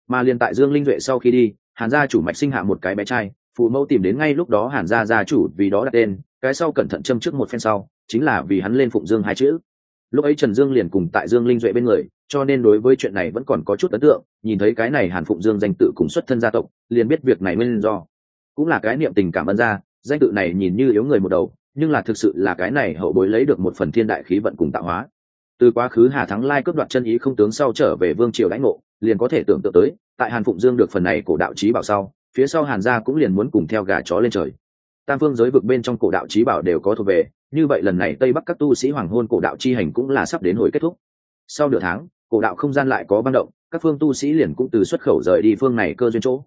Mà liền tại dương linh duệ sau khi đi, hàn gia chủ mạch sinh hạ một cái bé trai, phụ mẫu tìm đến ngay lúc đó hàn gia gia chủ vì đó đặt tên, cái sau cẩn thận châm trước một phen sau, chính là vì hắn lên phụng dương hai chữ. Lúc ấy trần dương liền cùng tại dương linh duệ bên người, cho nên đối với chuyện này vẫn còn có chút ấn tượng, nhìn thấy cái này hàn phụng dương danh tự cùng xuất thân gia tộc, liền biết việc này nguyên do. Cũng là cái niệm tình cảm ơn ra danh tự này nhìn như yếu người một đầu nhưng là thực sự là cái này hậu bối lấy được một phần thiên đại khí vận cùng tạo hóa. Từ quá khứ hà thắng lai cướp đoạt chân ý không tướng sau trở về vương triều lãnh ngộ, liền có thể tưởng tượng tới, tại hàn phụng dương được phần này cổ đạo trí bảo sau, phía sau hàn gia cũng liền muốn cùng theo gà chó lên trời. Tam phương giới vực bên trong cổ đạo trí bảo đều có thuộc về, như vậy lần này tây bắc các tu sĩ hoàng hôn cổ đạo chi hành cũng là sắp đến hồi kết thúc. Sau nửa tháng, cổ đạo không gian lại có văn động, các phương tu sĩ liền cũng từ xuất khẩu rời đi phương này cơ duyên chỗ.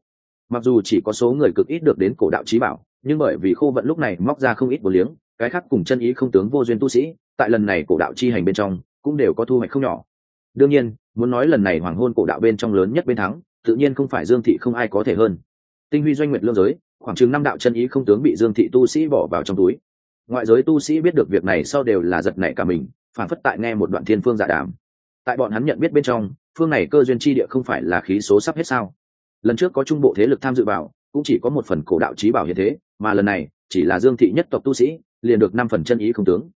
Mặc dù chỉ có số người cực ít được đến cổ đạo trí bảo nhưng bởi vì khô vận lúc này móc ra không ít bồ liếng, cái khác cùng chân ý không tướng vô duyên tu sĩ, tại lần này cổ đạo chi hành bên trong, cũng đều có thu hoạch không nhỏ. Đương nhiên, muốn nói lần này hoàng hôn cổ đạo bên trong lớn nhất bên thắng, tự nhiên không phải dương thị không ai có thể hơn. Tinh huy doanh nguyện lương giới, khoảng chừng năm đạo chân ý không tướng bị dương thị tu sĩ bỏ vào trong túi. Ngoại giới tu sĩ biết được việc này sau đều là giật nảy cả mình, phản phất tại nghe một đoạn thiên phương giả đàm. Tại bọn hắn nhận biết bên trong, phương này cơ duyên chi địa không phải là khí số sắp hết sao? Lần trước có trung bộ thế lực tham dự vào cũng chỉ có một phần cổ đạo trí bảo hiện thế, mà lần này, chỉ là dương thị nhất tộc tu sĩ, liền được năm phần chân ý không tướng.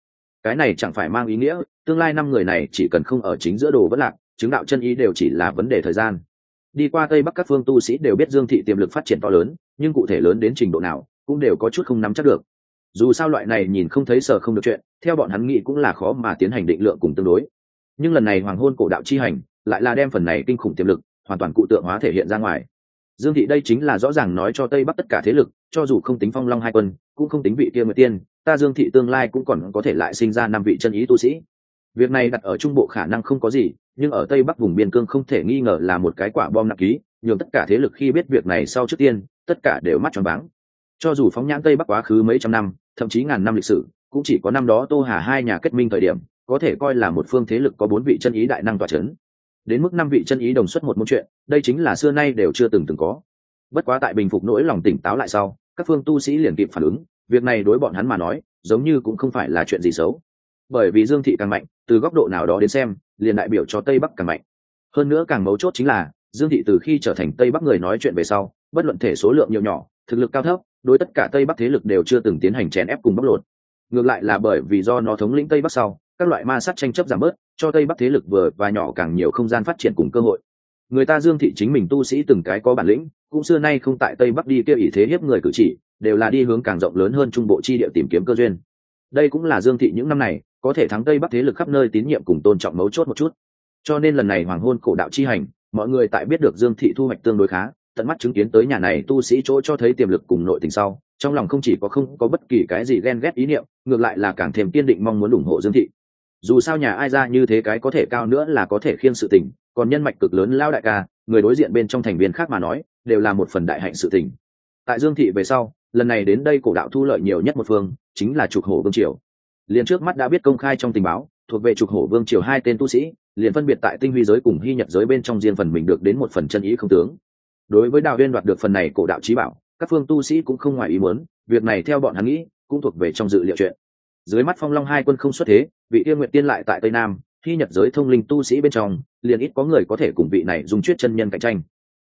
Cái này chẳng phải mang ý nghĩa, tương lai năm người này chỉ cần không ở chính giữa đồ vất lạc, chứng đạo chân ý đều chỉ là vấn đề thời gian. Đi qua tây bắc các phương tu sĩ đều biết dương thị tiềm lực phát triển to lớn, nhưng cụ thể lớn đến trình độ nào, cũng đều có chút không nắm chắc được. Dù sao loại này nhìn không thấy sợ không được chuyện, theo bọn hắn nghĩ cũng là khó mà tiến hành định lượng cùng tương đối. Nhưng lần này hoàng hôn cổ đạo chi hành, lại là đem phần này kinh khủng tiềm lực, hoàn toàn cụ tượng hóa thể hiện ra ngoài dương thị đây chính là rõ ràng nói cho tây bắc tất cả thế lực, cho dù không tính phong long hai quân, cũng không tính vị kia nguyệt tiên, ta dương thị tương lai cũng còn có thể lại sinh ra năm vị chân ý tu sĩ. Việc này đặt ở trung bộ khả năng không có gì, nhưng ở tây bắc vùng biên cương không thể nghi ngờ là một cái quả bom nặng ký, nhường tất cả thế lực khi biết việc này sau trước tiên, tất cả đều mắt tròn váng. Cho dù phóng nhãn tây bắc quá khứ mấy trăm năm, thậm chí ngàn năm lịch sử, cũng chỉ có năm đó tô hà hai nhà kết minh thời điểm, có thể coi là một phương thế lực có bốn vị chân ý đại năng tòa c h ấ n đến mức năm vị chân ý đồng xuất một môn chuyện, đây chính là xưa nay đều chưa từng từng có. Bất quá tại bình phục nỗi lòng tỉnh táo lại sau, các phương tu sĩ liền kịp phản ứng, việc này đối bọn hắn mà nói, giống như cũng không phải là chuyện gì xấu. Bởi vì dương thị càng mạnh, từ góc độ nào đó đến xem, liền đại biểu cho tây bắc càng mạnh. Hơn nữa càng mấu chốt chính là, dương thị từ khi trở thành tây bắc người nói chuyện về sau, bất luận thể số lượng nhiều nhỏ, thực lực cao thấp, đối tất cả tây bắc thế lực đều chưa từng tiến hành chèn ép cùng bóc lột. Ngược lại là bởi vì do nó thống lĩnh tây bắc sau các loại ma sát tranh chấp giảm bớt, cho tây bắc thế lực vừa và nhỏ càng nhiều không gian phát triển cùng cơ hội. Người ta dương thị chính mình tu sĩ từng cái có bản lĩnh, cũng xưa nay không tại tây bắc đi kêu ý thế hiếp người cử chỉ, đều là đi hướng càng rộng lớn hơn trung bộ chi địa tìm kiếm cơ duyên. Đây cũng là dương thị những năm này, có thể thắng tây bắc thế lực khắp nơi tín nhiệm cùng tôn trọng mấu chốt một chút. Cho nên lần này hoàng hôn cổ đạo chi hành, mọi người tại biết được dương thị thu hoạch tương đối khá, tận mắt chứng kiến tới nhà này tu sĩ chỗ cho thấy tiềm lực cùng nội tình sau, trong lòng không chỉ có không có bất kỳ cái gì ghen ghét ý niệm, ngược lại là càng thêm kiên định mong muốn ủng hộ dương thị dù sao nhà ai ra như thế cái có thể cao nữa là có thể khiêng sự tình, còn nhân mạch cực lớn lao đại ca, người đối diện bên trong thành viên khác mà nói, đều là một phần đại hạnh sự tình. Tại dương thị về sau, lần này đến đây cổ đạo thu lợi nhiều nhất một phương, chính là trục hổ vương triều. Liền trước mắt đã biết công khai trong tình báo, thuộc về trục hổ vương triều hai tên tu sĩ, liền phân biệt tại tinh huy giới cùng hy nhật giới bên trong riêng phần mình được đến một phần chân ý không tướng. Đối với đào viên đoạt được phần này cổ đạo trí bảo, các phương tu sĩ cũng không ngoài ý muốn, việc này theo bọn hắn nghĩ, cũng thuộc về trong dự liệu chuyện dưới mắt phong long hai quân không xuất thế, vị tiên nguyện tiên lại tại tây nam khi nhật giới thông linh tu sĩ bên trong, liền ít có người có thể cùng vị này dùng chuyết chân nhân cạnh tranh.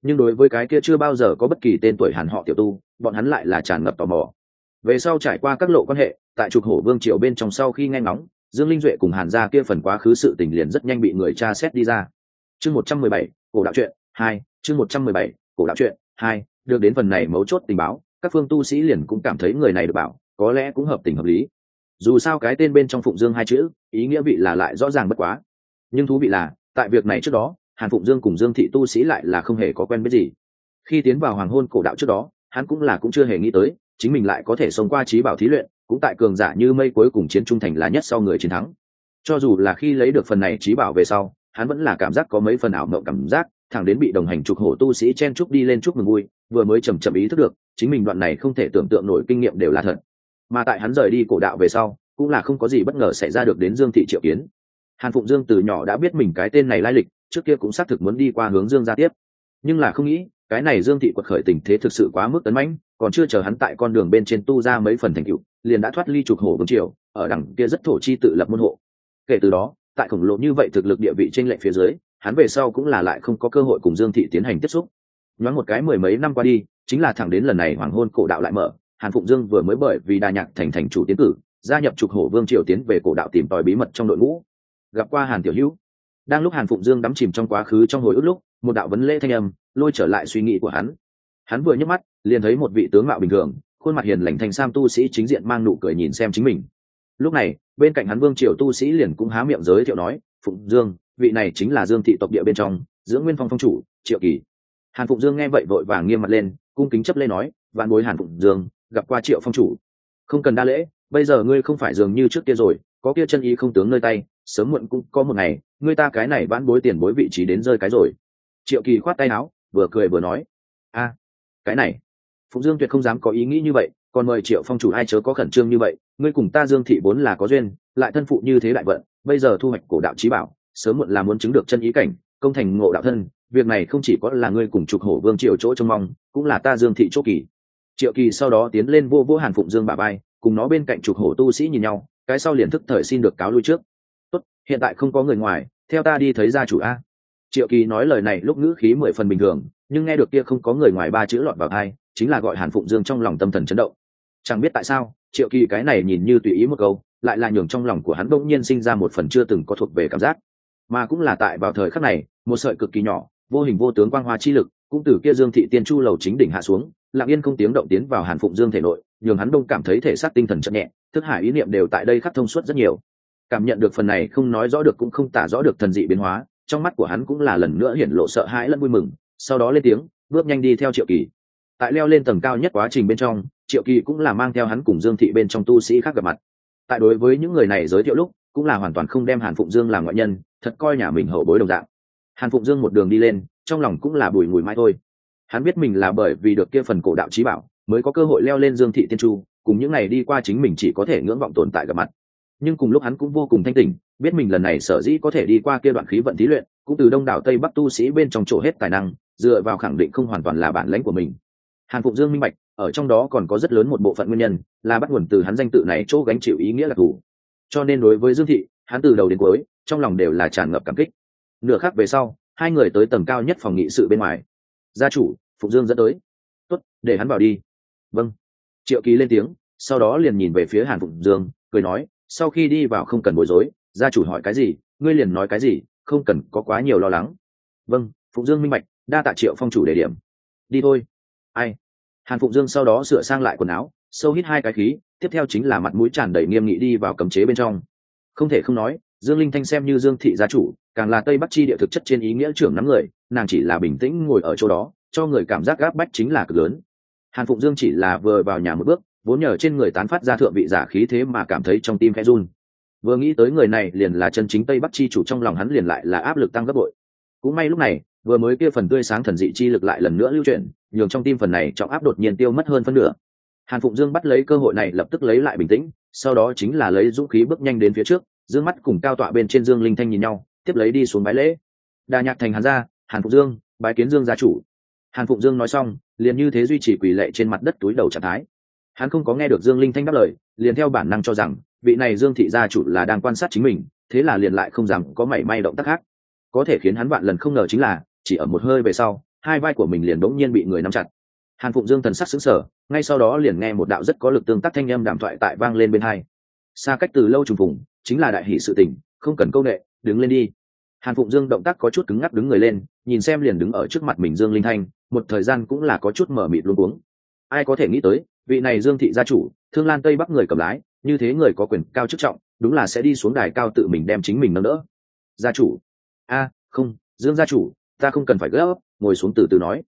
Nhưng đối với cái kia chưa bao giờ có bất kỳ tên tuổi hàn họ tiểu tu, bọn hắn lại là tràn ngập tò mò. Về sau trải qua các lộ quan hệ, tại trục hổ vương triều bên trong sau khi nghe ngóng, dương linh duệ cùng hàn gia kia phần quá khứ sự tình liền rất nhanh bị người tra xét đi ra. Chương một trăm mười bảy, cổ đạo truyện hai, chương một trăm mười bảy, cổ đạo truyện hai, được đến phần này mấu chốt tình báo, các phương tu sĩ liền cũng cảm thấy người này được bảo, có lẽ cũng hợp tình hợp lý dù sao cái tên bên trong phụng dương hai chữ, ý nghĩa vị là lại rõ ràng bất quá. Nhưng thú vị là, tại việc này trước đó, hàn phụng dương cùng dương thị tu sĩ lại là không hề có quen biết gì. Khi tiến vào hoàng hôn cổ đạo trước đó, hắn cũng là cũng chưa hề nghĩ tới, chính mình lại có thể sống qua trí bảo thí luyện, cũng tại cường giả như mây cuối cùng chiến trung thành là nhất sau người chiến thắng. Cho dù là khi lấy được phần này trí bảo về sau, hắn vẫn là cảm giác có mấy phần ảo mộng cảm giác, thẳng đến bị đồng hành trục hổ tu sĩ chen trúc đi lên chúc mừng vui, vừa mới chầm chậm ý thức được, chính mình đoạn này không thể tưởng tượng nổi kinh nghiệm đều là thật mà tại hắn rời đi cổ đạo về sau, cũng là không có gì bất ngờ xảy ra được đến dương thị triệu kiến. Hàn phụng dương từ nhỏ đã biết mình cái tên này lai lịch, trước kia cũng xác thực muốn đi qua hướng dương gia tiếp. Nhưng là không nghĩ, cái này dương thị quật khởi tình thế thực sự quá mức tấn mãnh, còn chưa chờ hắn tại con đường bên trên tu ra mấy phần thành tựu, liền đã thoát ly trục hổ vương triều, ở đằng kia rất thổ chi tự lập môn hộ. Kể từ đó, tại khổng lồ như vậy thực lực địa vị trên lệnh phía dưới, hắn về sau cũng là lại không có cơ hội cùng dương thị tiến hành tiếp xúc. Nhoáng một cái mười mấy năm qua đi, chính là thẳng đến lần này hoàng hôn cổ đạo lại mở hàn phụng dương vừa mới bởi vì đà nhạc thành thành chủ tiến cử, gia nhập trục hổ vương triều tiến về cổ đạo tìm tòi bí mật trong đội ngũ. Gặp qua hàn tiểu hữu. Đang lúc hàn phụng dương đắm chìm trong quá khứ trong hồi ức lúc, một đạo vấn lễ thanh âm lôi trở lại suy nghĩ của hắn. Hắn vừa nhấc mắt, liền thấy một vị tướng mạo bình thường, khuôn mặt hiền lành thành sam tu sĩ chính diện mang nụ cười nhìn xem chính mình. Lúc này, bên cạnh hắn vương triều tu sĩ liền cũng há miệng giới thiệu nói, phụng dương, vị này chính là dương thị tộc địa bên trong, giữa nguyên phong phong chủ, triệu kỳ. Hàn phụng dương nghe vậy vội vàng nghiêm mặt lên, cung kính chấp lên nói, vạn bối hàn phụng dương gặp qua triệu phong chủ. Không cần đa lễ, bây giờ ngươi không phải dường như trước kia rồi, có kia chân ý không tướng nơi tay, sớm muộn cũng có một ngày, ngươi ta cái này vãn bối tiền bối vị trí đến rơi cái rồi. Triệu kỳ khoát tay áo, vừa cười vừa nói, a, cái này phụng dương tuyệt không dám có ý nghĩ như vậy, còn mời triệu phong chủ ai chớ có khẩn trương như vậy, ngươi cùng ta dương thị vốn là có duyên, lại thân phụ như thế đại vận, bây giờ thu hoạch cổ đạo trí bảo, sớm muộn là muốn chứng được chân ý cảnh, công thành ngộ đạo thân, việc này không chỉ có là ngươi cùng trục hổ vương triệu chỗ trông mong, cũng là ta dương thị chỗ kỳ triệu kỳ sau đó tiến lên vô vô hàn phụng dương bà bay cùng nó bên cạnh chục hổ tu sĩ nhìn nhau, cái sau liền thức thời xin được cáo lui trước. Tốt, hiện tại không có người ngoài, theo ta đi thấy gia chủ a. Triệu kỳ nói lời này lúc ngữ khí mười phần bình thường, nhưng nghe được kia không có người ngoài ba chữ lọt vào hai chính là gọi hàn phụng dương trong lòng tâm thần chấn động. Chẳng biết tại sao, triệu kỳ cái này nhìn như tùy ý một câu, lại là nhường trong lòng của hắn bỗng nhiên sinh ra một phần chưa từng có thuộc về cảm giác. Mà cũng là tại vào thời khắc này, một sợi cực kỳ nhỏ, vô hình vô tướng quang hoa chi lực, cũng từ kia dương thị tiên chu lầu chính đỉnh hạ xuống lặng yên không tiếng động tiến vào hàn phụng dương thể nội, nhường hắn đông cảm thấy thể xác tinh thần chậm nhẹ, thức hải ý niệm đều tại đây khắc thông suốt rất nhiều. Cảm nhận được phần này không nói rõ được cũng không tả rõ được thần dị biến hóa, trong mắt của hắn cũng là lần nữa hiện lộ sợ hãi lẫn vui mừng, sau đó lên tiếng, bước nhanh đi theo triệu kỳ. Tại leo lên tầng cao nhất quá trình bên trong, triệu kỳ cũng là mang theo hắn cùng dương thị bên trong tu sĩ khác gặp mặt. Tại đối với những người này giới thiệu lúc, cũng là hoàn toàn không đem hàn phụng dương làm ngoại nhân, thật coi nhà mình hậu bối đồng dạng. Hàn phụng dương một đường đi lên, trong lòng cũng là bùi ngùi mai thôi hắn biết mình là bởi vì được kia phần cổ đạo trí bảo, mới có cơ hội leo lên dương thị tiên chu, cùng những ngày đi qua chính mình chỉ có thể ngưỡng vọng tồn tại gặp mặt. Nhưng cùng lúc hắn cũng vô cùng thanh tỉnh, biết mình lần này sở dĩ có thể đi qua kia đoạn khí vận thí luyện, cũng từ đông đảo tây bắc tu sĩ bên trong chỗ hết tài năng, dựa vào khẳng định không hoàn toàn là bản lãnh của mình. Hàn phụng dương minh bạch, ở trong đó còn có rất lớn một bộ phận nguyên nhân, là bắt nguồn từ hắn danh tự này chỗ gánh chịu ý nghĩa là thù. Cho nên đối với dương thị, hắn từ đầu đến cuối, trong lòng đều là tràn ngập cảm kích. Nửa khác về sau, hai người tới tầng cao nhất phòng nghị sự bên ngoài gia chủ phụng dương dẫn tới. Tuất, để hắn vào đi. Vâng. Triệu ký lên tiếng sau đó liền nhìn về phía hàn phụng dương cười nói sau khi đi vào không cần bối rối gia chủ hỏi cái gì ngươi liền nói cái gì không cần có quá nhiều lo lắng. Vâng phụng dương minh bạch đa tạ triệu phong chủ đề điểm. Đi thôi. Ai? Hàn phụng dương sau đó sửa sang lại quần áo sâu hít hai cái khí tiếp theo chính là mặt mũi tràn đầy nghiêm nghị đi vào cấm chế bên trong. Không thể không nói dương linh thanh xem như dương thị gia chủ càng là tây bắc chi địa thực chất trên ý nghĩa trưởng nắm người, nàng chỉ là bình tĩnh ngồi ở chỗ đó, cho người cảm giác gáp bách chính là cực lớn. Hàn phụng dương chỉ là vừa vào nhà một bước, vốn nhờ trên người tán phát ra thượng vị giả khí thế mà cảm thấy trong tim khẽ run. Vừa nghĩ tới người này liền là chân chính tây bắc chi chủ trong lòng hắn liền lại là áp lực tăng gấp bội. Cũng may lúc này, vừa mới kia phần tươi sáng thần dị chi lực lại lần nữa lưu chuyển, nhường trong tim phần này trọng áp đột nhiên tiêu mất hơn phân nửa. Hàn phụng dương bắt lấy cơ hội này lập tức lấy lại bình tĩnh, sau đó chính là lấy dũng khí bước nhanh đến phía trước, dương mắt cùng cao tọa bên trên dương linh thanh nhìn nhau tiếp lấy đi xuống bái lễ. Đà nhạc thành hàn gia, hàn phụng dương, bái kiến dương gia chủ. Hàn phụng dương nói xong, liền như thế duy trì quỷ lệ trên mặt đất túi đầu trạng thái. Hắn không có nghe được dương linh thanh đáp lời, liền theo bản năng cho rằng, vị này dương thị gia chủ là đang quan sát chính mình, thế là liền lại không dám có mảy may động tác khác. Có thể khiến hắn vạn lần không ngờ chính là, chỉ ở một hơi về sau, hai vai của mình liền bỗng nhiên bị người nắm chặt. Hàn phụng dương thần sắc xứng sở ngay sau đó liền nghe một đạo rất có lực tương tác thanh âm đàm thoại tại vang lên bên hai. Xa cách từ lâu trùng phùng, chính là đại hỷ sự tình, không cần câu nệ đứng lên đi. Hàn phụng dương động tác có chút cứng ngắc đứng người lên, nhìn xem liền đứng ở trước mặt mình dương linh thanh, một thời gian cũng là có chút mở mịt luôn uống ai có thể nghĩ tới, vị này dương thị gia chủ, thương lan tây bắc người cầm lái, như thế người có quyền cao chức trọng, đúng là sẽ đi xuống đài cao tự mình đem chính mình nâng đỡ. Gia chủ. A, không, dương gia chủ, ta không cần phải gấp, ngồi xuống từ từ nói.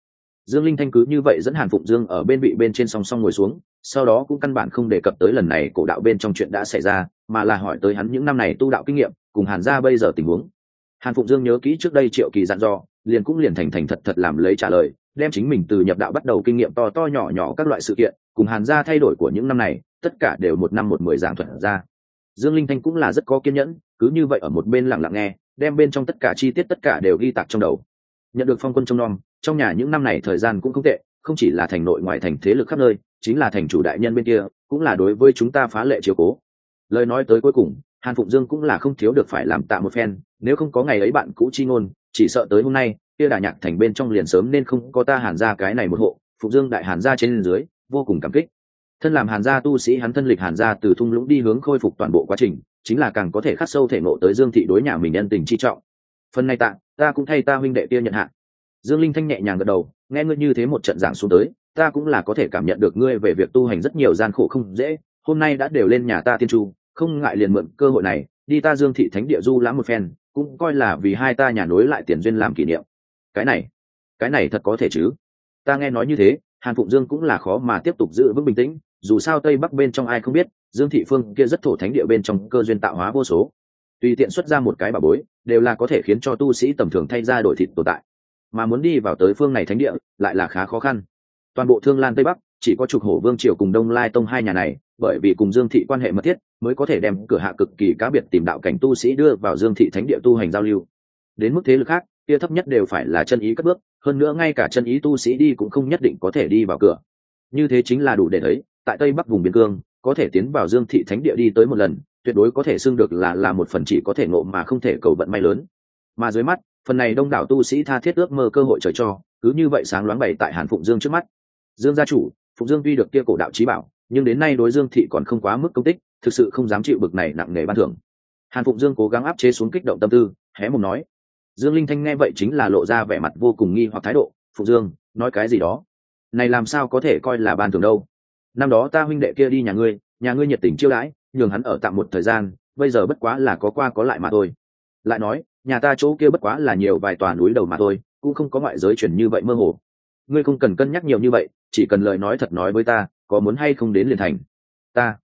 Dương linh thanh cứ như vậy dẫn hàn phụng dương ở bên vị bên trên song song ngồi xuống, sau đó cũng căn bản không đề cập tới lần này cổ đạo bên trong chuyện đã xảy ra mà là hỏi tới hắn những năm này tu đạo kinh nghiệm, cùng hàn gia bây giờ tình huống. Hàn phụng dương nhớ kỹ trước đây triệu kỳ dặn dò, liền cũng liền thành thành thật thật làm lấy trả lời, đem chính mình từ nhập đạo bắt đầu kinh nghiệm to to nhỏ nhỏ các loại sự kiện, cùng hàn gia thay đổi của những năm này, tất cả đều một năm một mười giảng thuật ra. Dương linh thanh cũng là rất có kiên nhẫn, cứ như vậy ở một bên lặng lặng nghe, đem bên trong tất cả chi tiết tất cả đều ghi tạc trong đầu. Nhận được phong quân trông nom, trong nhà những năm này thời gian cũng không tệ, không chỉ là thành nội ngoại thành thế lực khắp nơi, chính là thành chủ đại nhân bên kia, cũng là đối với chúng ta phá lệ chiều cố lời nói tới cuối cùng, hàn phụng dương cũng là không thiếu được phải làm tạ một phen, nếu không có ngày ấy bạn cũ chi ngôn, chỉ sợ tới hôm nay, kia đà nhạc thành bên trong liền sớm nên không có ta hàn ra cái này một hộ, phụng dương đại hàn ra trên dưới, vô cùng cảm kích. Thân làm hàn gia tu sĩ hắn thân lịch hàn gia từ thung lũng đi hướng khôi phục toàn bộ quá trình, chính là càng có thể khắc sâu thể nộ tới dương thị đối nhà mình nhân tình chi trọng. Phần này tạ, ta cũng thay ta huynh đệ kia nhận hạn dương linh thanh nhẹ nhàng gật đầu, nghe ngươi như thế một trận giảng xuống tới, ta cũng là có thể cảm nhận được ngươi về việc tu hành rất nhiều gian khổ không dễ, hôm nay đã đều lên nhà ta tiên chu không ngại liền mượn cơ hội này, đi ta dương thị thánh địa du lãm một phen, cũng coi là vì hai ta nhà nối lại tiền duyên làm kỷ niệm. Cái này cái này thật có thể chứ? Ta nghe nói như thế, hàn phụng dương cũng là khó mà tiếp tục giữ vững bình tĩnh, dù sao tây bắc bên trong ai không biết, dương thị phương kia rất thổ thánh địa bên trong cơ duyên tạo hóa vô số. Tùy tiện xuất ra một cái bà bối, đều là có thể khiến cho tu sĩ tầm thường thay ra đổi thịt tồn tại. Mà muốn đi vào tới phương này thánh địa, lại là khá khó khăn. Toàn bộ thương lan tây bắc chỉ có trục hổ vương triều cùng đông lai tông hai nhà này, bởi vì cùng dương thị quan hệ mật thiết, mới có thể đem cửa hạ cực kỳ cá biệt tìm đạo cảnh tu sĩ đưa vào dương thị thánh địa tu hành giao lưu. Đến mức thế lực khác, kia thấp nhất đều phải là chân ý cất bước, hơn nữa ngay cả chân ý tu sĩ đi cũng không nhất định có thể đi vào cửa. Như thế chính là đủ để thấy, tại tây bắc vùng biên cương, có thể tiến vào dương thị thánh địa đi tới một lần, tuyệt đối có thể xưng được là là một phần chỉ có thể ngộ mà không thể cầu vận may lớn. Mà dưới mắt, phần này đông đảo tu sĩ tha thiết ước mơ cơ hội trời cho, cứ như vậy sáng loáng bày tại hàn phụng dương trước mắt. Dương gia chủ phục dương tuy được kia cổ đạo trí bảo, nhưng đến nay đối dương thị còn không quá mức công tích, thực sự không dám chịu bực này nặng nề ban thưởng. Hàn phục dương cố gắng áp chế xuống kích động tâm tư, hé mồm nói, dương linh thanh nghe vậy chính là lộ ra vẻ mặt vô cùng nghi hoặc thái độ phục dương, nói cái gì đó? Này làm sao có thể coi là ban thưởng đâu? Năm đó ta huynh đệ kia đi nhà ngươi nhà ngươi nhiệt tình chiêu đãi, nhường hắn ở tạm một thời gian, bây giờ bất quá là có qua có lại mà thôi. Lại nói, nhà ta chỗ kia bất quá là nhiều vài tòa núi đầu mà thôi, cũng không có ngoại giới chuyển như vậy mơ hồ ngươi không cần cân nhắc nhiều như vậy, chỉ cần lời nói thật nói với ta, có muốn hay không đến liền thành. Ta.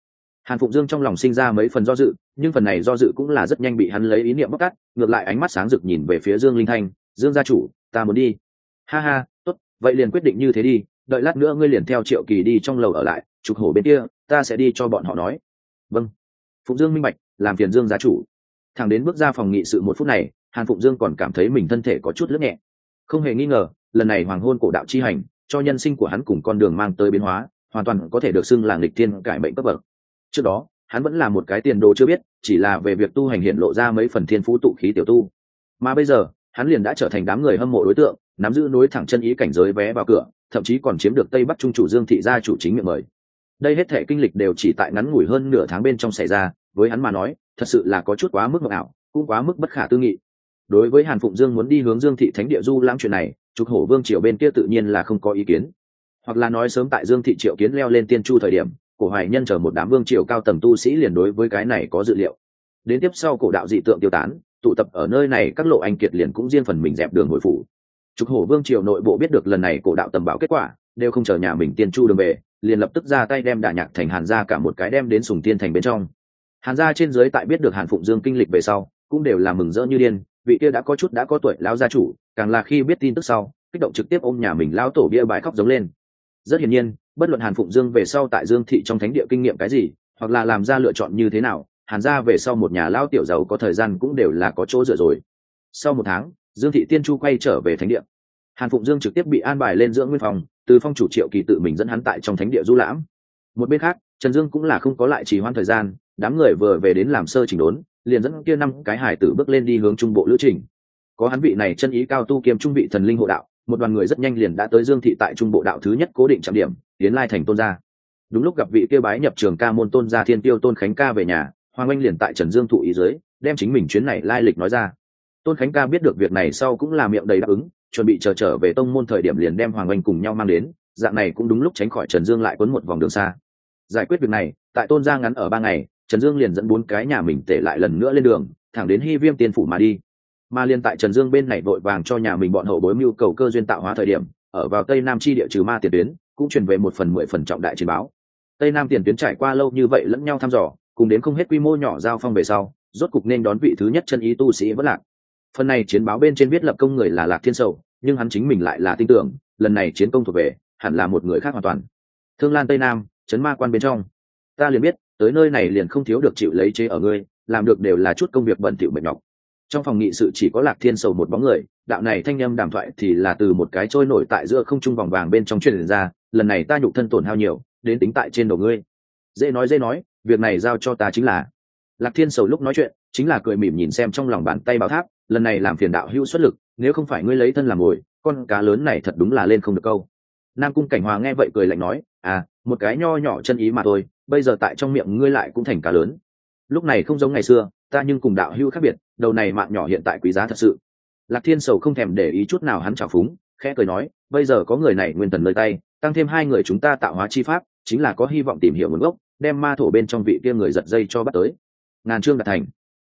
Hàn phụng dương trong lòng sinh ra mấy phần do dự, nhưng phần này do dự cũng là rất nhanh bị hắn lấy ý niệm bóc cắt ngược lại ánh mắt sáng rực nhìn về phía dương linh thanh, dương gia chủ, ta muốn đi. Ha ha, tốt, vậy liền quyết định như thế đi, đợi lát nữa ngươi liền theo triệu kỳ đi trong lầu ở lại, trục hổ bên kia, ta sẽ đi cho bọn họ nói. Vâng. Phụng dương minh bạch, làm phiền dương gia chủ. Thằng đến bước ra phòng nghị sự một phút này, hàn phụng dương còn cảm thấy mình thân thể có chút lướt nhẹ. Không hề nghi ngờ lần này hoàng hôn cổ đạo chi hành, cho nhân sinh của hắn cùng con đường mang tới biến hóa, hoàn toàn có thể được xưng là nghịch thiên cải mệnh cấp bậc. Trước đó, hắn vẫn là một cái tiền đồ chưa biết, chỉ là về việc tu hành hiện lộ ra mấy phần thiên phú tụ khí tiểu tu. Mà bây giờ, hắn liền đã trở thành đám người hâm mộ đối tượng, nắm giữ nối thẳng chân ý cảnh giới vé vào cửa, thậm chí còn chiếm được tây bắc trung chủ dương thị gia chủ chính miệng mời. Đây hết thể kinh lịch đều chỉ tại ngắn ngủi hơn nửa tháng bên trong xảy ra, với hắn mà nói, thật sự là có chút quá mức ngọc ảo, cũng quá mức bất khả tư nghị. Đối với hàn phụng dương muốn đi hướng dương thị thánh địa du lãng chuyện này trục hổ vương triều bên kia tự nhiên là không có ý kiến. Hoặc là nói sớm tại dương thị triệu kiến leo lên tiên chu thời điểm, cổ hoài nhân chờ một đám vương triều cao tầng tu sĩ liền đối với cái này có dự liệu. Đến tiếp sau cổ đạo dị tượng tiêu tán, tụ tập ở nơi này các lộ anh kiệt liền cũng riêng phần mình dẹp đường hồi phủ. Trục hổ vương triều nội bộ biết được lần này cổ đạo tầm bảo kết quả, đều không chờ nhà mình tiên chu đường về, liền lập tức ra tay đem đả nhạc thành hàn gia cả một cái đem đến sùng tiên thành bên trong. Hàn gia trên dưới tại biết được hàn phụng dương kinh lịch về sau, cũng đều là mừng rỡ như điên vị kia đã có chút đã có tuổi lão gia chủ, càng là khi biết tin tức sau, kích động trực tiếp ôm nhà mình lão tổ bia bài khóc giống lên. Rất hiển nhiên, bất luận hàn phụng dương về sau tại dương thị trong thánh địa kinh nghiệm cái gì, hoặc là làm ra lựa chọn như thế nào, hàn gia về sau một nhà lao tiểu giàu có thời gian cũng đều là có chỗ dựa rồi. Sau một tháng, dương thị tiên chu quay trở về thánh địa. Hàn phụng dương trực tiếp bị an bài lên dưỡng nguyên phòng, từ phong chủ triệu kỳ tự mình dẫn hắn tại trong thánh địa du lãm. Một bên khác, trần dương cũng là không có lại trì hoãn thời gian, đám người vừa về đến làm sơ chỉnh đốn liền dẫn kia năm cái hải tử bước lên đi hướng trung bộ lữ trình. Có hắn vị này chân ý cao tu kiêm trung vị thần linh hộ đạo, một đoàn người rất nhanh liền đã tới dương thị tại trung bộ đạo thứ nhất cố định trạm điểm, tiến lai thành tôn gia. Đúng lúc gặp vị kia bái nhập trường ca môn tôn gia thiên tiêu tôn khánh ca về nhà, hoàng anh liền tại trần dương thụ ý dưới, đem chính mình chuyến này lai lịch nói ra. Tôn khánh ca biết được việc này sau cũng là miệng đầy đáp ứng, chuẩn bị chờ trở về tông môn thời điểm liền đem hoàng anh cùng nhau mang đến, dạng này cũng đúng lúc tránh khỏi trần dương lại quấn một vòng đường xa. Giải quyết việc này, tại tôn gia ngắn ở ba ngày trần dương liền dẫn bốn cái nhà mình tể lại lần nữa lên đường, thẳng đến hy viêm tiên phủ mà đi. Mà liên tại trần dương bên này vội vàng cho nhà mình bọn hậu bối mưu cầu cơ duyên tạo hóa thời điểm, ở vào tây nam chi địa trừ ma tiền tuyến, cũng truyền về một phần mười phần trọng đại chiến báo. Tây nam tiền tuyến trải qua lâu như vậy lẫn nhau thăm dò, cùng đến không hết quy mô nhỏ giao phong về sau, rốt cục nên đón vị thứ nhất chân ý tu sĩ vẫn lạc. Phần này chiến báo bên trên viết lập công người là lạc thiên sầu, nhưng hắn chính mình lại là tin tưởng, lần này chiến công thuộc về, hẳn là một người khác hoàn toàn. Thương lan tây nam, chấn ma quan bên trong. Ta liền biết tới nơi này liền không thiếu được chịu lấy chế ở ngươi, làm được đều là chút công việc bẩn thỉu mệt nhọc. Trong phòng nghị sự chỉ có lạc thiên sầu một bóng người, đạo này thanh â m đàm thoại thì là từ một cái trôi nổi tại giữa không trung vòng vàng bên trong truyền ra, lần này ta nhục thân tổn hao nhiều, đến tính tại trên đầu ngươi. Dễ nói dễ nói, việc này giao cho ta chính là. Lạc thiên sầu lúc nói chuyện, chính là cười mỉm nhìn xem trong lòng bàn tay bảo tháp, lần này làm phiền đạo hữu xuất lực, nếu không phải ngươi lấy thân làm mồi con cá lớn này thật đúng là lên không được câu. Nam cung cảnh hòa nghe vậy cười lạnh nói à một cái nho nhỏ chân ý mà thôi bây giờ tại trong miệng ngươi lại cũng thành cá lớn. Lúc này không giống ngày xưa, ta nhưng cùng đạo hữu khác biệt, đầu này mạng nhỏ hiện tại quý giá thật sự. Lạc thiên sầu không thèm để ý chút nào hắn trào phúng, khẽ cười nói, bây giờ có người này nguyên thần nơi tay, tăng thêm hai người chúng ta tạo hóa chi pháp, chính là có hy vọng tìm hiểu nguồn gốc, đem ma thổ bên trong vị kia người giật dây cho bắt tới. Ngàn trương đạt thành.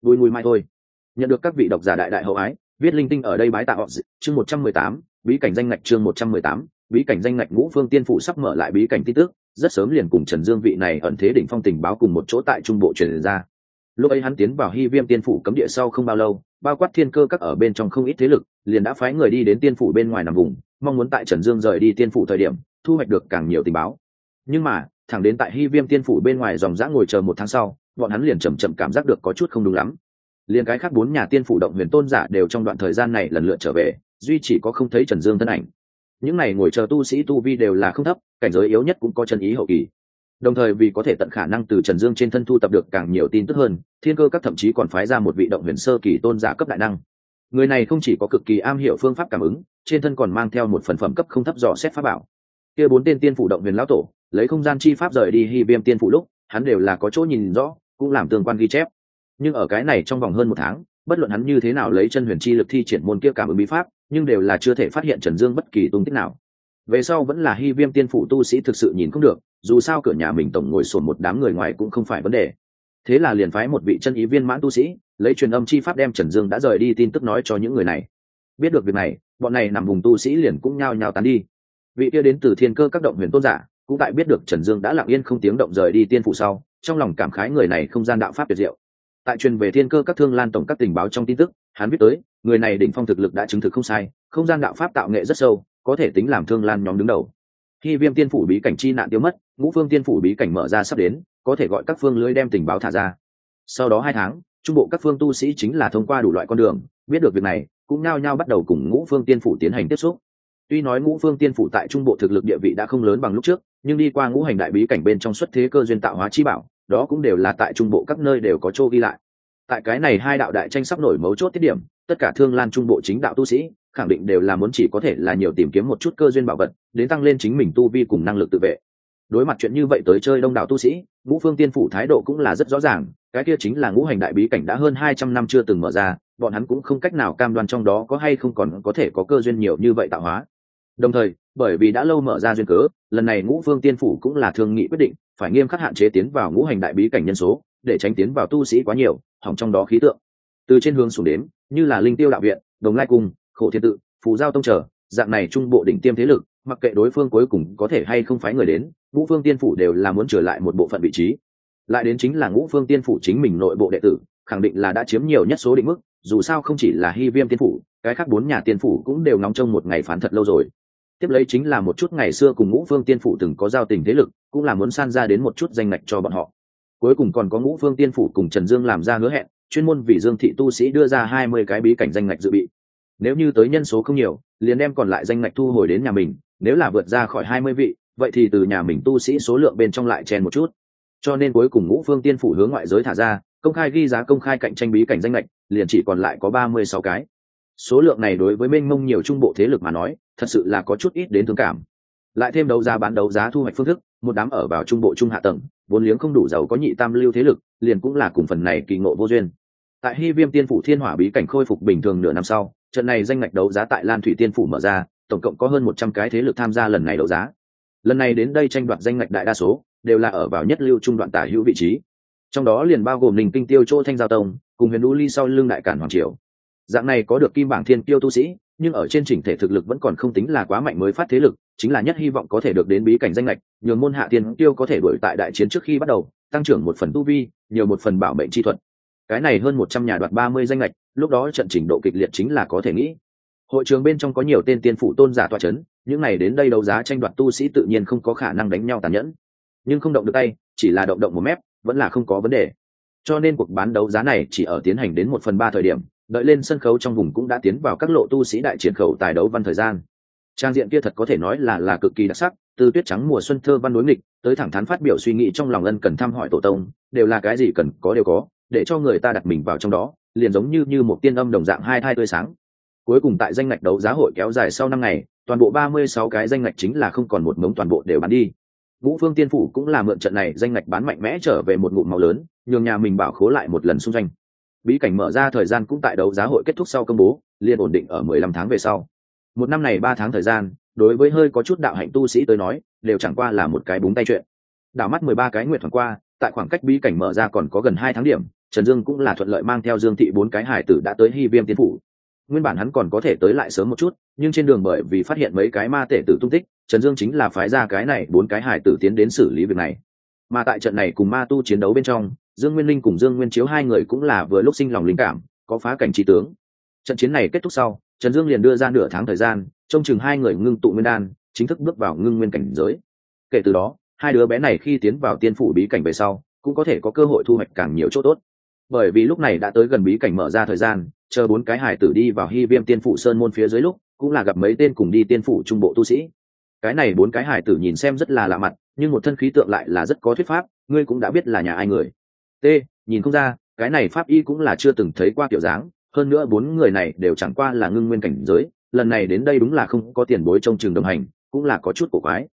Vui mùi mai thôi. Nhận được các vị độc giả đại đại hậu ái, viết linh tinh ở đây bái tạo, chương một trăm mười tám, bí cảnh danh ngạch chương một trăm mười tám, bí cảnh danh ngạch ngũ phương tiên phủ sắp mở lại bí cảnh tin tức rất sớm liền cùng trần dương vị này ẩn thế đỉnh phong tình báo cùng một chỗ tại trung bộ truyền ra. Lúc ấy hắn tiến vào hy viêm tiên phủ cấm địa sau không bao lâu, bao quát thiên cơ các ở bên trong không ít thế lực, liền đã phái người đi đến tiên phủ bên ngoài nằm vùng, mong muốn tại trần dương rời đi tiên phủ thời điểm, thu hoạch được càng nhiều tình báo. Nhưng mà, thẳng đến tại hy viêm tiên phủ bên ngoài dòng dã ngồi chờ một tháng sau, bọn hắn liền chầm chậm cảm giác được có chút không đúng lắm. Liền cái khác bốn nhà tiên phủ động huyền tôn giả đều trong đoạn thời gian này lần lượt trở về, duy chỉ có không thấy trần dương thân ảnh. Những n à y ngồi chờ tu sĩ tu vi đều là không thấp cảnh giới yếu nhất cũng có chân ý hậu kỳ. Đồng thời vì có thể tận khả năng từ trần dương trên thân thu tập được càng nhiều tin tức hơn, thiên cơ các thậm chí còn phái ra một vị động huyền sơ kỳ tôn giả cấp đại năng. Người này không chỉ có cực kỳ am hiểu phương pháp cảm ứng, trên thân còn mang theo một phần phẩm cấp không thấp dò xét pháp bảo. Kia bốn tên tiên phủ động huyền lão tổ, lấy không gian chi pháp rời đi hy viêm tiên phủ lúc, hắn đều là có chỗ nhìn rõ, cũng làm tương quan ghi chép. Nhưng ở cái này trong vòng hơn một tháng, bất luận hắn như thế nào lấy chân huyền chi lực thi triển môn kia cảm ứng bí pháp, nhưng đều là chưa thể phát hiện trần dương bất kỳ tung tích nào về sau vẫn là hy viêm tiên phụ tu sĩ thực sự nhìn không được, dù sao cửa nhà mình tổng ngồi sồn một đám người ngoài cũng không phải vấn đề. Thế là liền phái một vị chân ý viên mãn tu sĩ, lấy truyền âm chi pháp đem trần dương đã rời đi tin tức nói cho những người này. Biết được việc này, bọn này nằm vùng tu sĩ liền cũng nhao nhao tán đi. Vị kia đến từ thiên cơ các động huyền tôn giả, cũng tại biết được trần dương đã lặng yên không tiếng động rời đi tiên phụ sau, trong lòng cảm khái người này không gian đạo pháp tuyệt diệu. Tại truyền về thiên cơ các thương lan tổng các tình báo trong tin tức, hắn biết tới, người này đỉnh phong thực lực đã chứng thực không sai, không gian đạo pháp tạo nghệ rất sâu có thể tính làm thương lan nhóm đứng đầu. Khi viêm tiên phủ bí cảnh chi nạn tiêu mất, ngũ phương tiên phủ bí cảnh mở ra sắp đến, có thể gọi các phương lưới đem tình báo thả ra. Sau đó hai tháng, trung bộ các phương tu sĩ chính là thông qua đủ loại con đường, biết được việc này, cũng nao nhao bắt đầu cùng ngũ phương tiên phủ tiến hành tiếp xúc. Tuy nói ngũ phương tiên phủ tại trung bộ thực lực địa vị đã không lớn bằng lúc trước, nhưng đi qua ngũ hành đại bí cảnh bên trong xuất thế cơ duyên tạo hóa chi bảo, đó cũng đều là tại trung bộ các nơi đều có chỗ ghi lại. Tại cái này hai đạo đại tranh sắp nổi mấu chốt tiết điểm, tất cả thương lan trung bộ chính đạo tu sĩ khẳng định đều là muốn chỉ có thể là nhiều tìm kiếm một chút cơ duyên bảo vật, đến tăng lên chính mình tu vi cùng năng lực tự vệ. Đối mặt chuyện như vậy tới chơi đông đảo tu sĩ, ngũ phương tiên phủ thái độ cũng là rất rõ ràng, cái kia chính là ngũ hành đại bí cảnh đã hơn hai trăm năm chưa từng mở ra, bọn hắn cũng không cách nào cam đoan trong đó có hay không còn có thể có cơ duyên nhiều như vậy tạo hóa. Đồng thời, bởi vì đã lâu mở ra duyên cớ, lần này ngũ phương tiên phủ cũng là thương nghị quyết định, phải nghiêm khắc hạn chế tiến vào ngũ hành đại bí cảnh nhân số, để tránh tiến vào tu sĩ quá nhiều, hỏng trong đó khí tượng. Từ trên hướng xuống đến, như là linh tiêu đạo viện, đồng lai cung khổ thiên tự, phù giao tông trở, dạng này trung bộ đỉnh tiêm thế lực, mặc kệ đối phương cuối cùng có thể hay không phái người đến, ngũ phương tiên phủ đều là muốn trở lại một bộ phận vị trí. Lại đến chính là ngũ phương tiên phủ chính mình nội bộ đệ tử, khẳng định là đã chiếm nhiều nhất số định mức, dù sao không chỉ là hy viêm tiên phủ, cái khác bốn nhà tiên phủ cũng đều nóng trong một ngày phán thật lâu rồi. Tiếp lấy chính là một chút ngày xưa cùng ngũ phương tiên phủ từng có giao tình thế lực, cũng là muốn san ra đến một chút danh lệch cho bọn họ. Cuối cùng còn có ngũ phương tiên phủ cùng trần dương làm ra hứa hẹn, chuyên môn vì dương thị tu sĩ đưa ra hai mươi cái bí cảnh danh lệch dự bị nếu như tới nhân số không nhiều, liền đem còn lại danh ngạch thu hồi đến nhà mình, nếu là vượt ra khỏi hai mươi vị, vậy thì từ nhà mình tu sĩ số lượng bên trong lại chèn một chút. Cho nên cuối cùng ngũ phương tiên phủ hướng ngoại giới thả ra, công khai ghi giá, công khai cạnh tranh bí cảnh danh lệch liền chỉ còn lại có ba mươi sáu cái. Số lượng này đối với mênh mông nhiều trung bộ thế lực mà nói, thật sự là có chút ít đến thương cảm. Lại thêm đấu giá bán đấu giá thu hoạch phương thức, một đám ở vào trung bộ trung hạ tầng, vốn liếng không đủ giàu có nhị tam lưu thế lực, liền cũng là cùng phần này kỳ ngộ vô duyên. Tại hy viêm tiên phủ thiên hỏa bí cảnh khôi phục bình thường nửa năm sau trận này danh ngạch đấu giá tại lan thủy tiên phủ mở ra, tổng cộng có hơn một trăm cái thế lực tham gia lần này đấu giá. Lần này đến đây tranh đoạt danh ngạch đại đa số, đều là ở vào nhất lưu trung đoạn tả hữu vị trí. Trong đó liền bao gồm ninh kinh tiêu chỗ thanh giao tông, cùng huyền đũ ly sau lưng đại cản hoàng triều. Dạng này có được kim bảng thiên tiêu tu sĩ, nhưng ở trên chỉnh thể thực lực vẫn còn không tính là quá mạnh mới phát thế lực, chính là nhất hy vọng có thể được đến bí cảnh danh lệch nhường môn hạ thiên tiêu có thể đuổi tại đại chiến trước khi bắt đầu, tăng trưởng một phần tu vi, nhiều một phần bảo mệnh chi thuật. Cái này hơn một trăm nhà đoạt ba mươi danh lệch lúc đó trận trình độ kịch liệt chính là có thể nghĩ. Hội trường bên trong có nhiều tên tiên phụ tôn giả toa c h ấ n những này đến đây đấu giá tranh đoạt tu sĩ tự nhiên không có khả năng đánh nhau tàn nhẫn. Nhưng không động được tay, chỉ là động động một mép, vẫn là không có vấn đề. Cho nên cuộc bán đấu giá này chỉ ở tiến hành đến một phần ba thời điểm, đợi lên sân khấu trong vùng cũng đã tiến vào các lộ tu sĩ đại triển khẩu tài đấu văn thời gian. Trang diện kia thật có thể nói là là cực kỳ đặc sắc, từ tuyết trắng mùa xuân thơ văn đối nghịch, tới thẳng thắn phát biểu suy nghĩ trong lòng ân cần thăm hỏi tổ tông, đều là cái gì cần có đều có, để cho người ta đặt mình vào trong đó liền giống như như một tiên âm đồng dạng hai thai tươi sáng. Cuối cùng tại danh ngạch đấu giá hội kéo dài sau năm ngày, toàn bộ ba mươi sáu cái danh ngạch chính là không còn một mống toàn bộ đều bán đi. Vũ phương tiên phủ cũng là mượn trận này danh ngạch bán mạnh mẽ trở về một ngụm máu lớn, nhường nhà mình bảo khố lại một lần xung doanh bí cảnh mở ra thời gian cũng tại đấu giá hội kết thúc sau công bố, liền ổn định ở mười lăm tháng về sau. Một năm này ba tháng thời gian, đối với hơi có chút đạo hạnh tu sĩ tới nói, đều chẳng qua là một cái búng tay chuyện. Đảo mắt mười ba cái nguyện thoảng qua, tại khoảng cách bí cảnh mở ra còn có gần hai tháng điểm trần dương cũng là thuận lợi mang theo dương thị bốn cái hải tử đã tới hy viêm tiến phủ. Nguyên bản hắn còn có thể tới lại sớm một chút, nhưng trên đường bởi vì phát hiện mấy cái ma tể tử tung tích, trần dương chính là phái ra cái này bốn cái hải tử tiến đến xử lý việc này. Mà tại trận này cùng ma tu chiến đấu bên trong, dương nguyên linh cùng dương nguyên chiếu hai người cũng là vừa lúc sinh lòng linh cảm, có phá cảnh trí tướng. Trận chiến này kết thúc sau, trần dương liền đưa ra nửa tháng thời gian, trông chừng hai người ngưng tụ nguyên đan, chính thức bước vào ngưng nguyên cảnh giới. Kể từ đó, hai đứa bé này khi tiến vào tiên phủ bí cảnh về sau, cũng có thể có cơ hội thu hoạch càng nhiều chỗ tốt bởi vì lúc này đã tới gần bí cảnh mở ra thời gian, chờ bốn cái hải tử đi vào hy viêm tiên phủ sơn môn phía dưới lúc, cũng là gặp mấy tên cùng đi tiên phủ trung bộ tu sĩ. Cái này bốn cái hải tử nhìn xem rất là lạ mặt, nhưng một thân khí tượng lại là rất có thuyết pháp, ngươi cũng đã biết là nhà ai người. T, nhìn không ra, cái này pháp y cũng là chưa từng thấy qua kiểu dáng, hơn nữa bốn người này đều chẳng qua là ngưng nguyên cảnh giới, lần này đến đây đúng là không có tiền bối trong trường đồng hành, cũng là có chút cổ quái.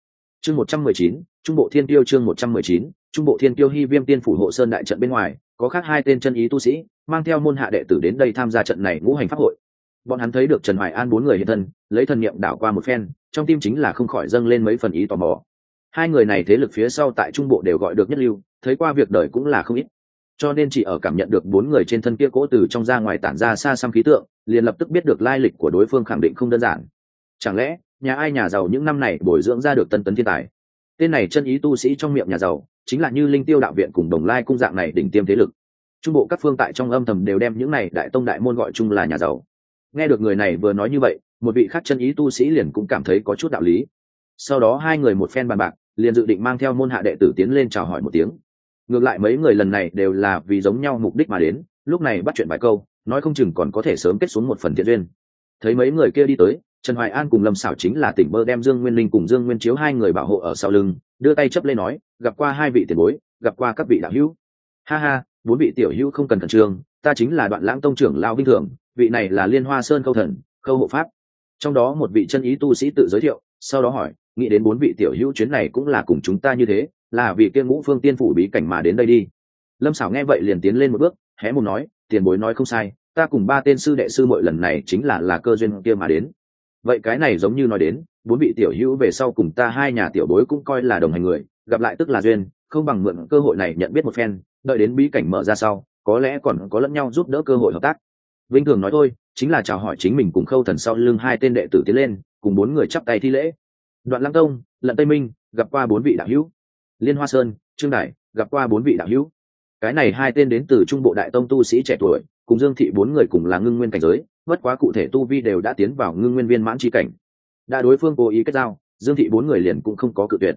Chương một trăm mười chín, trung bộ thiên tiêu chương một trăm mười chín, trung bộ thiên tiêu hy viêm tiên phủ hộ sơn đại trận bên ngoài có khác hai tên chân ý tu sĩ, mang theo môn hạ đệ tử đến đây tham gia trận này ngũ hành pháp hội. Bọn hắn thấy được trần hoài an bốn người hiện thân, lấy thần niệm đảo qua một phen, trong tim chính là không khỏi dâng lên mấy phần ý tò mò. Hai người này thế lực phía sau tại trung bộ đều gọi được nhất lưu, thấy qua việc đời cũng là không ít. Cho nên chỉ ở cảm nhận được bốn người trên thân kia cố từ trong ra ngoài tản ra xa xăm khí tượng, liền lập tức biết được lai lịch của đối phương khẳng định không đơn giản. Chẳng lẽ, nhà ai nhà giàu những năm này bồi dưỡng ra được tân tấn thiên tài? Tên này chân ý tu sĩ trong miệng nhà giàu chính là như linh tiêu đạo viện cùng đồng lai cung dạng này đỉnh tiêm thế lực. Trung bộ các phương tại trong âm thầm đều đem những này đại tông đại môn gọi chung là nhà giàu. Nghe được người này vừa nói như vậy, một vị khắc chân ý tu sĩ liền cũng cảm thấy có chút đạo lý. Sau đó hai người một phen bàn bạc, liền dự định mang theo môn hạ đệ tử tiến lên chào hỏi một tiếng. Ngược lại mấy người lần này đều là vì giống nhau mục đích mà đến, lúc này bắt chuyện vài câu, nói không chừng còn có thể sớm kết xuống một phần thiện duyên. Thấy mấy người kia đi tới trần hoài an cùng lâm xảo chính là tỉnh bơ đem dương nguyên linh cùng dương nguyên chiếu hai người bảo hộ ở sau lưng, đưa tay chấp lên nói, gặp qua hai vị tiền bối, gặp qua các vị đạo hữu. Ha ha, bốn vị tiểu hữu không cần khẩn trương, ta chính là đoạn lãng tông trưởng lao vinh thường vị này là liên hoa sơn khâu thần, khâu hộ pháp. Trong đó một vị chân ý tu sĩ tự giới thiệu, sau đó hỏi, nghĩ đến bốn vị tiểu hữu chuyến này cũng là cùng chúng ta như thế, là vì kia ngũ phương tiên phủ bí cảnh mà đến đây đi. Lâm xảo nghe vậy liền tiến lên một bước, hé một nói, tiền bối nói không sai, ta cùng ba tên sư đệ sư mỗi lần này chính là là cơ duyên kia mà đến vậy cái này giống như nói đến, bốn vị tiểu hữu về sau cùng ta hai nhà tiểu bối cũng coi là đồng hành người, gặp lại tức là duyên, không bằng mượn cơ hội này nhận biết một phen, đợi đến bí cảnh mở ra sau, có lẽ còn có lẫn nhau giúp đỡ cơ hội hợp tác. Vinh thường nói thôi, chính là chào hỏi chính mình cùng khâu thần sau lưng hai tên đệ tử tiến lên, cùng bốn người chắp tay thi lễ. Đoạn lăng tông, lận tây minh, gặp qua bốn vị đạo hữu. Liên hoa sơn, trương đại gặp qua bốn vị đạo hữu. Cái này hai tên đến từ trung bộ đại tông tu sĩ trẻ tuổi cùng dương thị bốn người cùng là ngưng nguyên cảnh giới, bất quá cụ thể tu vi đều đã tiến vào ngưng nguyên viên mãn tri cảnh. Đã đối phương cố ý kết giao, dương thị bốn người liền cũng không có cự tuyệt.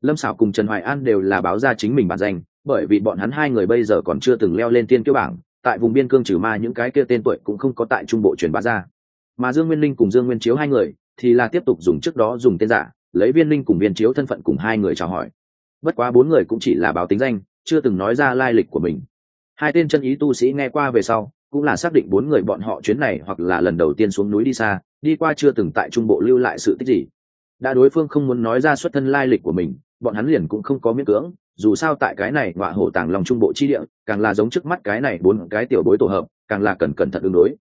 Lâm xảo cùng trần hoài an đều là báo ra chính mình bản danh, bởi vì bọn hắn hai người bây giờ còn chưa từng leo lên tiên kiêu bảng, tại vùng biên cương trừ ma những cái kia tên tuổi cũng không có tại trung bộ truyền bá ra. Mà dương nguyên linh cùng dương nguyên chiếu hai người, thì là tiếp tục dùng trước đó dùng tên giả, lấy viên linh cùng viên chiếu thân phận cùng hai người chào hỏi. Bất quá bốn người cũng chỉ là báo tính danh, chưa từng nói ra lai lịch của mình hai tên chân ý tu sĩ nghe qua về sau, cũng là xác định bốn người bọn họ chuyến này hoặc là lần đầu tiên xuống núi đi xa, đi qua chưa từng tại trung bộ lưu lại sự tích gì. Đã đối phương không muốn nói ra xuất thân lai lịch của mình, bọn hắn liền cũng không có miễn cưỡng, dù sao tại cái này ngọa hổ tàng lòng trung bộ chi địa, càng là giống trước mắt cái này bốn cái tiểu bối tổ hợp, càng là cần cẩn thận ứng đối.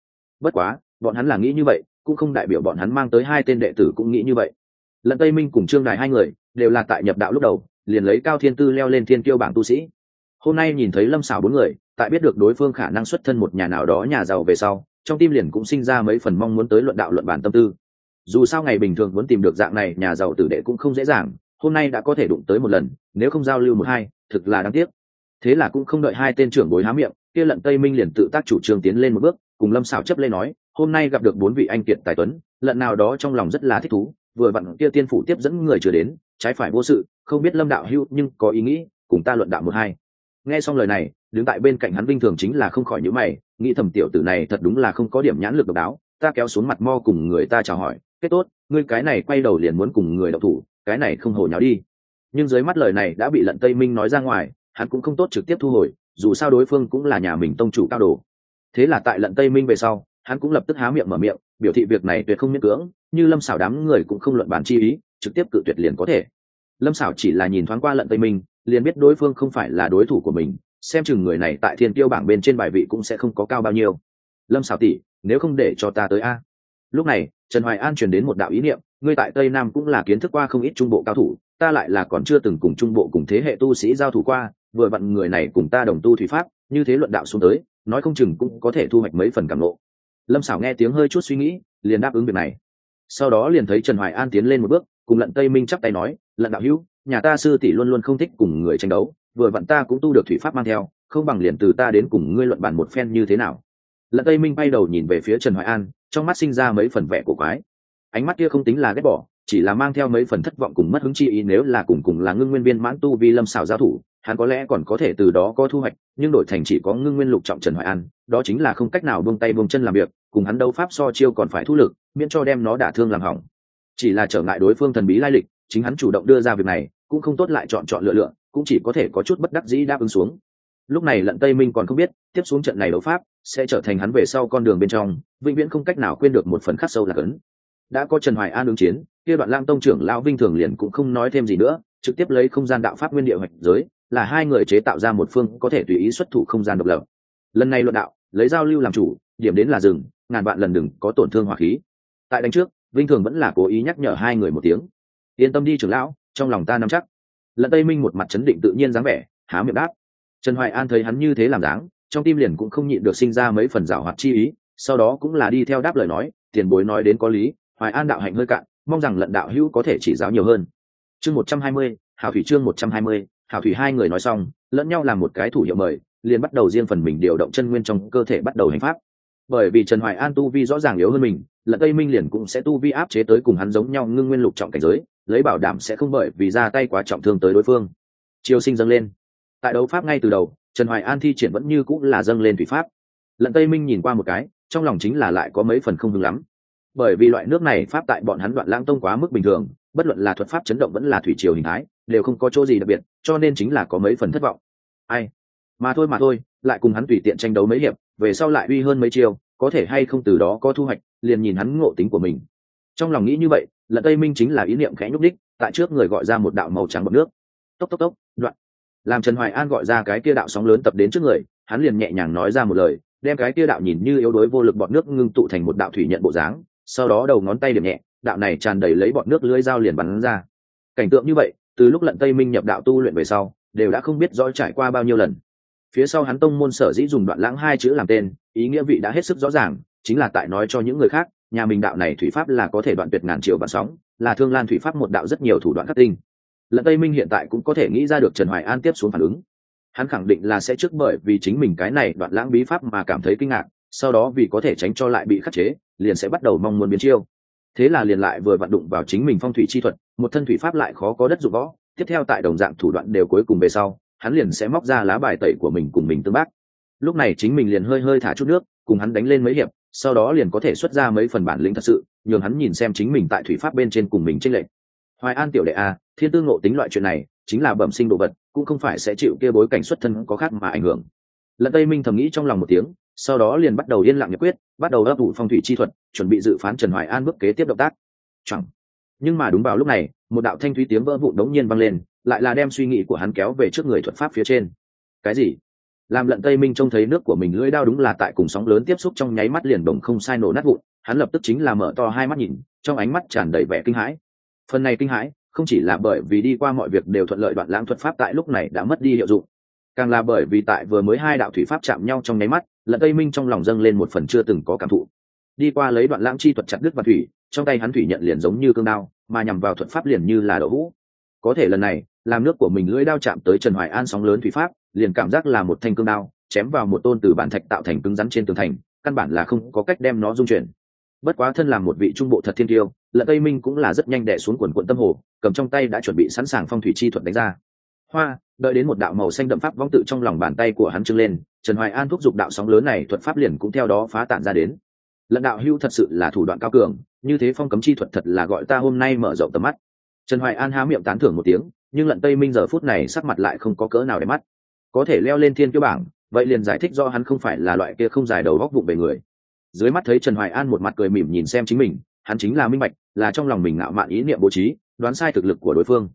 Bất quá, bọn hắn là nghĩ như vậy, cũng không đại biểu bọn hắn mang tới hai tên đệ tử cũng nghĩ như vậy. Lần tây minh cùng trương đài hai người, đều là tại nhập đạo lúc đầu, liền lấy cao thiên tư leo lên thiên tiêu bảng tu sĩ hôm nay nhìn thấy lâm xảo bốn người, tại biết được đối phương khả năng xuất thân một nhà nào đó nhà giàu về sau, trong tim liền cũng sinh ra mấy phần mong muốn tới luận đạo luận bản tâm tư. Dù sao ngày bình thường muốn tìm được dạng này nhà giàu tử đệ cũng không dễ dàng, hôm nay đã có thể đụng tới một lần, nếu không giao lưu một hai, thực là đáng tiếc. Thế là cũng không đợi hai tên trưởng bối há miệng, kia lận tây minh liền tự tác chủ trương tiến lên một bước, cùng lâm xảo chấp lên nói, hôm nay gặp được bốn vị anh kiệt tài tuấn, lận nào đó trong lòng rất là thích thú, vừa vặn kia tiên phủ tiếp dẫn người chưa đến, trái phải vô sự, không biết lâm đạo hữu nhưng có ý nghĩ, cùng ta luận đạo một hai nghe xong lời này, đứng tại bên cạnh hắn vinh thường chính là không khỏi nhữ mày, nghĩ thầm tiểu tử này thật đúng là không có điểm nhãn lực độc đáo, ta kéo xuống mặt mo cùng người ta chào hỏi, kết tốt, ngươi cái này quay đầu liền muốn cùng người đậu thủ, cái này không hồ nháo đi. Nhưng dưới mắt lời này đã bị lận tây minh nói ra ngoài, hắn cũng không tốt trực tiếp thu hồi, dù sao đối phương cũng là nhà mình tông chủ cao đồ. Thế là tại lận tây minh về sau, hắn cũng lập tức há miệng mở miệng, biểu thị việc này tuyệt không miễn cưỡng, như lâm xảo đám người cũng không luận bàn chi ý, trực tiếp cự tuyệt liền có thể. Lâm xảo chỉ là nhìn thoáng qua lận tây minh liền biết đối phương không phải là đối thủ của mình, xem chừng người này tại thiên tiêu bảng bên trên bài vị cũng sẽ không có cao bao nhiêu. Lâm xảo tỷ, nếu không để cho ta tới a. Lúc này, trần hoài an truyền đến một đạo ý niệm, ngươi tại tây nam cũng là kiến thức qua không ít trung bộ cao thủ, ta lại là còn chưa từng cùng trung bộ cùng thế hệ tu sĩ giao thủ qua, vừa vặn người này cùng ta đồng tu thủy pháp, như thế luận đạo xuống tới, nói không chừng cũng có thể thu hoạch mấy phần cảm lộ lâm xảo nghe tiếng hơi chút suy nghĩ, liền đáp ứng việc này. Sau đó liền thấy trần hoài an tiến lên một bước, cùng lận tây minh chắp tay nói, lận đạo hữu nhà ta sư tỷ luôn luôn không thích cùng người tranh đấu, vừa vặn ta cũng tu được thủy pháp mang theo, không bằng liền từ ta đến cùng ngươi luận bản một phen như thế nào. Lận tây minh bay đầu nhìn về phía trần hoài an, trong mắt sinh ra mấy phần vẻ của quái. Ánh mắt kia không tính là ghét bỏ, chỉ là mang theo mấy phần thất vọng cùng mất hứng chi ý nếu là cùng cùng là ngưng nguyên viên mãn tu vi lâm xảo giao thủ, hắn có lẽ còn có thể từ đó có thu hoạch, nhưng đổi thành chỉ có ngưng nguyên lục trọng trần hoài an, đó chính là không cách nào buông tay buông chân làm việc, cùng hắn đấu pháp so chiêu còn phải thu lực, miễn cho đem nó đả thương làm hỏng. Chỉ là trở ngại đối phương thần bí lai lịch, chính hắn chủ động đưa ra việc này cũng không tốt lại chọn chọn lựa lựa, cũng chỉ có thể có chút bất đắc dĩ đáp ứng xuống. Lúc này lận tây minh còn không biết, tiếp xuống trận này đấu pháp sẽ trở thành hắn về sau con đường bên trong, vĩnh viễn không cách nào quên được một phần khắc sâu là cấn đã có trần hoài an ứng chiến, kia đoạn lang tông trưởng lão vinh thường liền cũng không nói thêm gì nữa, trực tiếp lấy không gian đạo pháp nguyên địa hoạch giới, là hai người chế tạo ra một phương có thể tùy ý xuất thủ không gian độc lập. Lần này luận đạo, lấy giao lưu làm chủ, điểm đến là rừng ngàn vạn lần đừng có tổn thương hỏa khí. Tại đánh trước vinh thường vẫn là cố ý nhắc nhở hai người một tiếng. Yên tâm đi trưởng lão trong lòng ta nắm chắc. Lận tây minh một mặt chấn định tự nhiên dáng vẻ, há miệng đáp. Trần hoài an thấy hắn như thế làm dáng, trong tim liền cũng không nhịn được sinh ra mấy phần rào hoạt chi ý, sau đó cũng là đi theo đáp lời nói, tiền bối nói đến có lý, hoài an đạo hạnh hơi cạn, mong rằng lận đạo hữu có thể chỉ giáo nhiều hơn. Chương một trăm hai mươi, hảo thủy chương một trăm hai mươi, hảo thủy hai người nói xong, lẫn nhau làm một cái thủ hiệu mời, liền bắt đầu riêng phần mình điều động chân nguyên trong cơ thể bắt đầu hành pháp bởi vì trần hoài an tu vi rõ ràng yếu hơn mình lận tây minh liền cũng sẽ tu vi áp chế tới cùng hắn giống nhau ngưng nguyên lục trọng cảnh giới, lấy bảo đảm sẽ không bởi vì ra tay quá trọng thương tới đối phương. Chiêu sinh dâng lên. Tại đấu pháp ngay từ đầu, trần hoài an thi triển vẫn như cũng là dâng lên thủy pháp. Lận tây minh nhìn qua một cái, trong lòng chính là lại có mấy phần không hứng lắm. Bởi vì loại nước này pháp tại bọn hắn đoạn lãng tông quá mức bình thường, bất luận là thuật pháp chấn động vẫn là thủy triều hình thái, đều không có chỗ gì đặc biệt, cho nên chính là có mấy phần thất vọng. Ai? Mà thôi mà thôi lại cùng hắn tùy tiện tranh đấu mấy hiệp, về sau lại uy hơn mấy chiêu, có thể hay không từ đó có thu hoạch, liền nhìn hắn ngộ tính của mình. Trong lòng nghĩ như vậy, lận tây minh chính là ý niệm khẽ nhúc đích tại trước người gọi ra một đạo màu trắng bọc nước. Tốc tốc tốc, đoạn. Làm trần hoài an gọi ra cái kia đạo sóng lớn tập đến trước người, hắn liền nhẹ nhàng nói ra một lời, đem cái kia đạo nhìn như yếu đuối vô lực bọt nước ngưng tụ thành một đạo thủy nhận bộ dáng, sau đó đầu ngón tay điểm nhẹ, đạo này tràn đầy lấy bọt nước lưỡi dao liền bắn ra. Cảnh tượng như vậy, từ lúc lận tây minh nhập đạo tu luyện về sau, đều đã không biết rõ trải qua bao nhiêu lần phía sau hắn tông môn sở dĩ dùng đoạn lãng hai chữ làm tên, ý nghĩa vị đã hết sức rõ ràng, chính là tại nói cho những người khác, nhà mình đạo này thủy pháp là có thể đoạn tuyệt ngàn triệu bản sóng, là thương lan thủy pháp một đạo rất nhiều thủ đoạn khắc tinh. Lận tây minh hiện tại cũng có thể nghĩ ra được trần hoài an tiếp xuống phản ứng. Hắn khẳng định là sẽ trước bởi vì chính mình cái này đoạn lãng bí pháp mà cảm thấy kinh ngạc, sau đó vì có thể tránh cho lại bị khắc chế, liền sẽ bắt đầu mong muốn biến chiêu. Thế là liền lại vừa vận đụng vào chính mình phong thủy chi thuật, một thân thủy pháp lại khó có đất dụng võ, tiếp theo tại đồng dạng thủ đoạn đều cuối cùng về sau hắn liền sẽ móc ra lá bài tẩy của mình cùng mình tương bác. Lúc này chính mình liền hơi hơi thả chút nước, cùng hắn đánh lên mấy hiệp, sau đó liền có thể xuất ra mấy phần bản lĩnh thật sự, nhường hắn nhìn xem chính mình tại thủy pháp bên trên cùng mình tranh lệch. Hoài an tiểu đệ a thiên tư ngộ tính loại chuyện này, chính là bẩm sinh đồ vật, cũng không phải sẽ chịu kia bối cảnh xuất thân có khác mà ảnh hưởng. Lận tây minh thầm nghĩ trong lòng một tiếng, sau đó liền bắt đầu yên lặng nhập quyết, bắt đầu ấp ủ phong thủy chi thuật, chuẩn bị dự phán trần hoài an bước kế tiếp động tác. Chẳng. Nhưng mà đúng vào lúc này một đạo thanh thúy tiếng vỡ vụn đống nhiên vang lên, lại là đem suy nghĩ của hắn kéo về trước người thuật pháp phía trên. Cái gì? Làm lận tây minh trông thấy nước của mình lưỡi đao đúng là tại cùng sóng lớn tiếp xúc trong nháy mắt liền bồng không sai nổ nát vụn, hắn lập tức chính là mở to hai mắt nhìn, trong ánh mắt tràn đầy vẻ kinh hãi. Phần này kinh hãi, không chỉ là bởi vì đi qua mọi việc đều thuận lợi đoạn lãng thuật pháp tại lúc này đã mất đi hiệu dụng, càng là bởi vì tại vừa mới hai đạo thủy pháp chạm nhau trong nháy mắt, lận tây minh trong lòng dâng lên một phần chưa từng có cảm thụ. Đi qua lấy đoạn lãng chi thuật chặt đứt và thủy, trong tay hắn thủy nhận liền giống như cương đao mà nhằm vào thuật pháp liền như là đậu hũ. Có thể lần này, làm nước của mình lưỡi đao chạm tới trần hoài an sóng lớn thủy pháp, liền cảm giác là một thanh cương đao, chém vào một tôn từ bản thạch tạo thành cứng rắn trên tường thành, căn bản là không có cách đem nó dung chuyển. Bất quá thân làm một vị trung bộ thật thiên tiêu lận tây minh cũng là rất nhanh đẻ xuống quần quận tâm hồ, cầm trong tay đã chuẩn bị sẵn sàng phong thủy chi thuật đánh ra. Hoa, đợi đến một đạo màu xanh đậm pháp vong tự trong lòng bàn tay của hắn trưng lên, trần hoài an thúc giục đạo sóng lớn này thuật pháp liền cũng theo đó phá tản ra đến. Lận đạo hưu thật sự là thủ đoạn cao cường như thế phong cấm chi thuật thật là gọi ta hôm nay mở rộng tầm mắt. Trần hoài an há miệng tán thưởng một tiếng, nhưng lận tây minh giờ phút này sắc mặt lại không có cỡ nào để mắt. Có thể leo lên thiên kiêu bảng, vậy liền giải thích do hắn không phải là loại kia không dài đầu góc bụng về người. Dưới mắt thấy trần hoài an một mặt cười mỉm nhìn xem chính mình, hắn chính là minh bạch, là trong lòng mình ngạo mạn ý niệm bố trí, đoán sai thực lực của đối phương.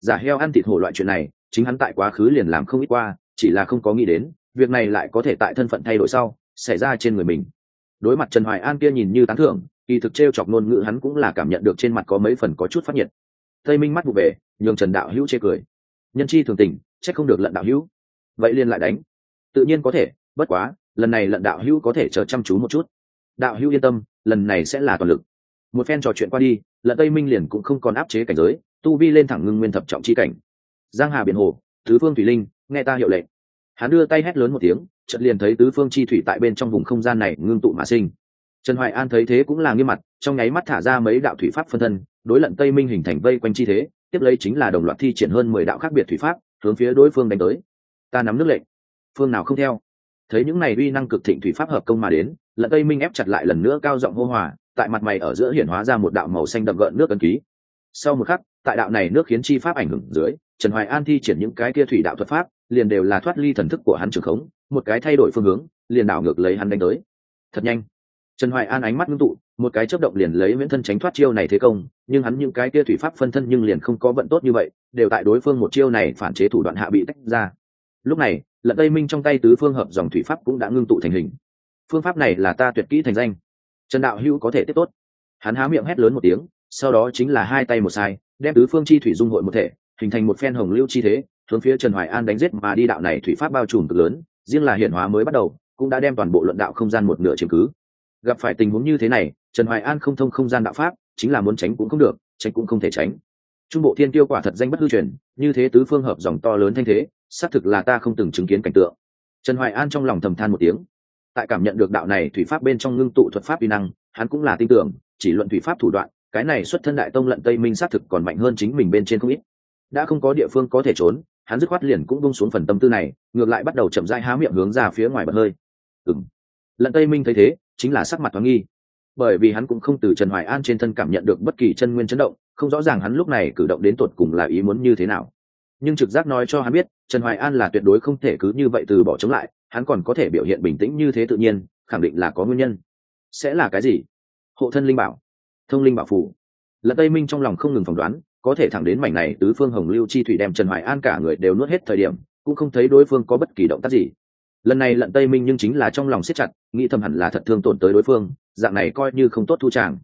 Giả heo ăn thịt hổ loại chuyện này, chính hắn tại quá khứ liền làm không ít qua, chỉ là không có nghĩ đến, việc này lại có thể tại thân phận thay đổi sau, xảy ra trên người mình. Đối mặt trần hoài an kia nhìn như tán thưởng kỳ thực t chọc ngôn ngữ hắn cũng là cảm nhận được trên mặt có mấy phần có chút phát nhiệt. Tây minh mắt vụ về, nhường trần đạo hữu chê cười. Nhân chi thường tình c h ắ c không được lận đạo hữu. Vậy liền lại đánh. Tự nhiên có thể, bất quá, lần này lận đạo hữu có thể chờ chăm chú một chút. Đạo hữu yên tâm, lần này sẽ là toàn lực. Một phen trò chuyện qua đi, lận tây minh liền cũng không còn áp chế cảnh giới, tu vi lên thẳng ngưng nguyên thập trọng chi cảnh. Giang hà biển hồ, tứ phương thủy linh, nghe ta hiệu lệnh. Hắn đưa tay hét lớn một tiếng, chợt liền thấy tứ phương chi thủy tại bên trong vùng không gian này ngưng tụ mà sinh trần hoài an thấy thế cũng là nghiêm mặt, trong nháy mắt thả ra mấy đạo thủy pháp phân thân, đối lận tây minh hình thành vây quanh chi thế, tiếp lấy chính là đồng loạt thi triển hơn mười đạo khác biệt thủy pháp, hướng phía đối phương đánh tới. Ta nắm nước lệnh. Phương nào không theo? Thấy những này uy năng cực thịnh thủy pháp hợp công mà đến, lận tây minh ép chặt lại lần nữa cao giọng hô hòa, tại mặt mày ở giữa hiển hóa ra một đạo màu xanh đậm gợn nước ấn ký. Sau một khắc, tại đạo này nước khiến chi pháp ảnh hưởng dưới, trần hoài an thi triển những cái kia thủy đạo thuật pháp, liền đều là thoát ly thần thức của hắn trường khống, một cái thay đổi phương hướng, liền đảo ngược lấy hắn đánh tới. Thật nhanh trần hoài an ánh mắt ngưng tụ, một cái chớp động liền lấy miễn thân tránh thoát chiêu này thế công, nhưng hắn những cái kia thủy pháp phân thân nhưng liền không có vận tốt như vậy, đều tại đối phương một chiêu này phản chế thủ đoạn hạ bị tách ra. Lúc này, lận tây minh trong tay tứ phương hợp dòng thủy pháp cũng đã ngưng tụ thành hình. Phương pháp này là ta tuyệt kỹ thành danh. Trần đạo hữu có thể tiếp tốt. Hắn há miệng hét lớn một tiếng, sau đó chính là hai tay một sai, đem tứ phương chi thủy dung hội một thể, hình thành một phen hồng lưu chi thế, hướng phía trần hoài an đánh giết mà đi đạo này thủy pháp bao trùm cực lớn, riêng là hiển hóa mới bắt đầu, cũng đã đem toàn bộ luận đạo không gian một nửa chiếm cứ gặp phải tình huống như thế này, trần hoài an không thông không gian đạo pháp, chính là muốn tránh cũng không được, tránh cũng không thể tránh. Trung bộ thiên tiêu quả thật danh bất hư truyền, như thế tứ phương hợp dòng to lớn thanh thế, xác thực là ta không từng chứng kiến cảnh tượng. Trần hoài an trong lòng thầm than một tiếng. Tại cảm nhận được đạo này thủy pháp bên trong ngưng tụ thuật pháp vi năng, hắn cũng là tin tưởng, chỉ luận thủy pháp thủ đoạn, cái này xuất thân đại tông lận tây minh xác thực còn mạnh hơn chính mình bên trên không ít. Đã không có địa phương có thể trốn, hắn dứt khoát liền cũng bung xuống phần tâm tư này, ngược lại bắt đầu chậm rãi há miệng hướng ra phía ngoài bật hơi. Ừng lận tây minh thấy thế, chính là sắc mặt thoáng nghi. Bởi vì hắn cũng không từ trần hoài an trên thân cảm nhận được bất kỳ chân nguyên chấn động, không rõ ràng hắn lúc này cử động đến tột cùng là ý muốn như thế nào. Nhưng trực giác nói cho hắn biết, trần hoài an là tuyệt đối không thể cứ như vậy từ bỏ chống lại, hắn còn có thể biểu hiện bình tĩnh như thế tự nhiên, khẳng định là có nguyên nhân. Sẽ là cái gì? Hộ thân linh bảo. Thông linh bảo phủ. Lận tây minh trong lòng không ngừng phỏng đoán, có thể thẳng đến mảnh này tứ phương hồng lưu chi thủy đem trần hoài an cả người đều nuốt hết thời điểm, cũng không thấy đối phương có bất kỳ động tác gì lần này lận tây minh nhưng chính là trong lòng siết chặt, nghĩ thầm hẳn là thật thương tổn tới đối phương, dạng này coi như không tốt thu tràng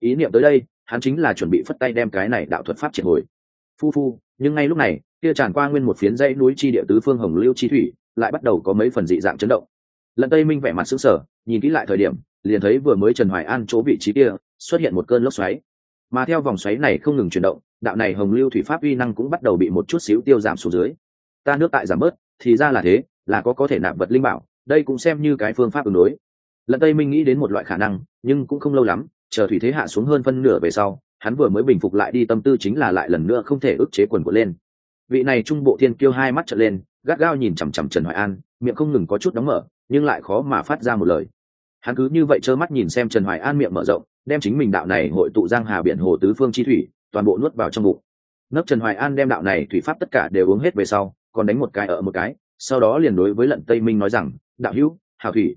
ý niệm tới đây, hắn chính là chuẩn bị phất tay đem cái này đạo thuật pháp triệt hồi. Phu phu, nhưng ngay lúc này, kia tràn qua nguyên một phiến dãy núi chi địa tứ phương hồng lưu chi thủy, lại bắt đầu có mấy phần dị dạng chấn động. Lận tây minh vẻ mặt sững sờ, nhìn kỹ lại thời điểm, liền thấy vừa mới trần hoài an chỗ vị trí kia, xuất hiện một cơn lốc xoáy. Mà theo vòng xoáy này không ngừng chuyển động, đạo này hồng lưu thủy pháp uy năng cũng bắt đầu bị một chút xíu tiêu giảm xuống dưới. Ta nước tại giảm bớt, thì ra là thế là có có thể nạp vật linh bảo, đây cũng xem như cái phương pháp ứng đối. Lần tây minh nghĩ đến một loại khả năng, nhưng cũng không lâu lắm, chờ thủy thế hạ xuống hơn phân nửa về sau, hắn vừa mới bình phục lại đi tâm tư chính là lại lần nữa không thể ức chế quần của lên. Vị này trung bộ thiên kiêu hai mắt trở lên, gắt gao nhìn chằm chằm trần hoài an, miệng không ngừng có chút đóng mở, nhưng lại khó mà phát ra một lời. Hắn cứ như vậy trơ mắt nhìn xem trần hoài an miệng mở rộng, đem chính mình đạo này hội tụ giang hà biển hồ tứ phương chi thủy, toàn bộ nuốt vào trong bụng. Nấc trần hoài an đem đạo này thủy pháp tất cả đều uống hết về sau, còn đánh một cái ở một cái sau đó liền đối với lận tây minh nói rằng, đạo hữu, hào thủy,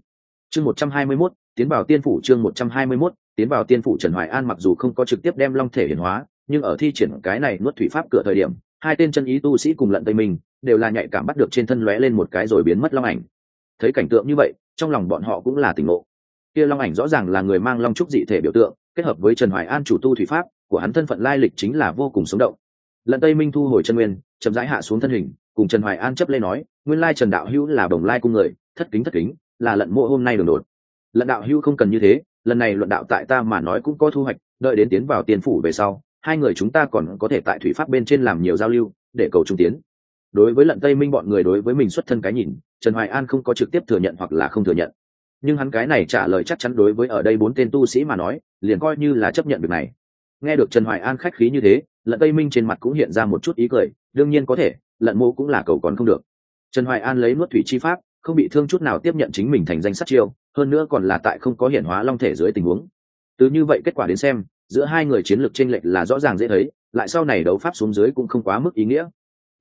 chương một trăm hai mươi mốt, tiến vào tiên phủ chương một trăm hai mươi mốt, tiến vào tiên phủ trần hoài an mặc dù không có trực tiếp đem long thể hiển hóa, nhưng ở thi triển cái này nuốt thủy pháp cửa thời điểm, hai tên chân ý tu sĩ cùng lận tây minh đều là nhạy cảm bắt được trên thân lóe lên một cái rồi biến mất long ảnh. Thấy cảnh tượng như vậy, trong lòng bọn họ cũng là tỉnh ngộ. Kia long ảnh rõ ràng là người mang long trúc dị thể biểu tượng, kết hợp với trần hoài an chủ tu thủy pháp của hắn thân phận lai lịch chính là vô cùng sống động. Lận tây minh thu hồi chân nguyên, chậm rãi hạ xuống thân hình cùng trần hoài an chấp lê nói, nguyên lai trần đạo hữu là đồng lai cung người, thất kính thất kính, là lận mộ hôm nay đường đột. Lận đạo hữu không cần như thế, lần này luận đạo tại ta mà nói cũng có thu hoạch, đợi đến tiến vào tiền phủ về sau, hai người chúng ta còn có thể tại thủy pháp bên trên làm nhiều giao lưu, để cầu trung tiến. Đối với lận tây minh bọn người đối với mình xuất thân cái nhìn, trần hoài an không có trực tiếp thừa nhận hoặc là không thừa nhận. Nhưng hắn cái này trả lời chắc chắn đối với ở đây bốn tên tu sĩ mà nói, liền coi như là chấp nhận việc này. Nghe được trần hoài an khách khí như thế, lận tây minh trên mặt cũng hiện ra một chút ý cười, đương nhiên có thể lận mô cũng là cầu còn không được. Trần hoài an lấy nuốt thủy chi pháp, không bị thương chút nào tiếp nhận chính mình thành danh sát chiêu, hơn nữa còn là tại không có hiển hóa long thể dưới tình huống. Từ như vậy kết quả đến xem, giữa hai người chiến lược chênh lệch là rõ ràng dễ thấy, lại sau này đấu pháp xuống dưới cũng không quá mức ý nghĩa.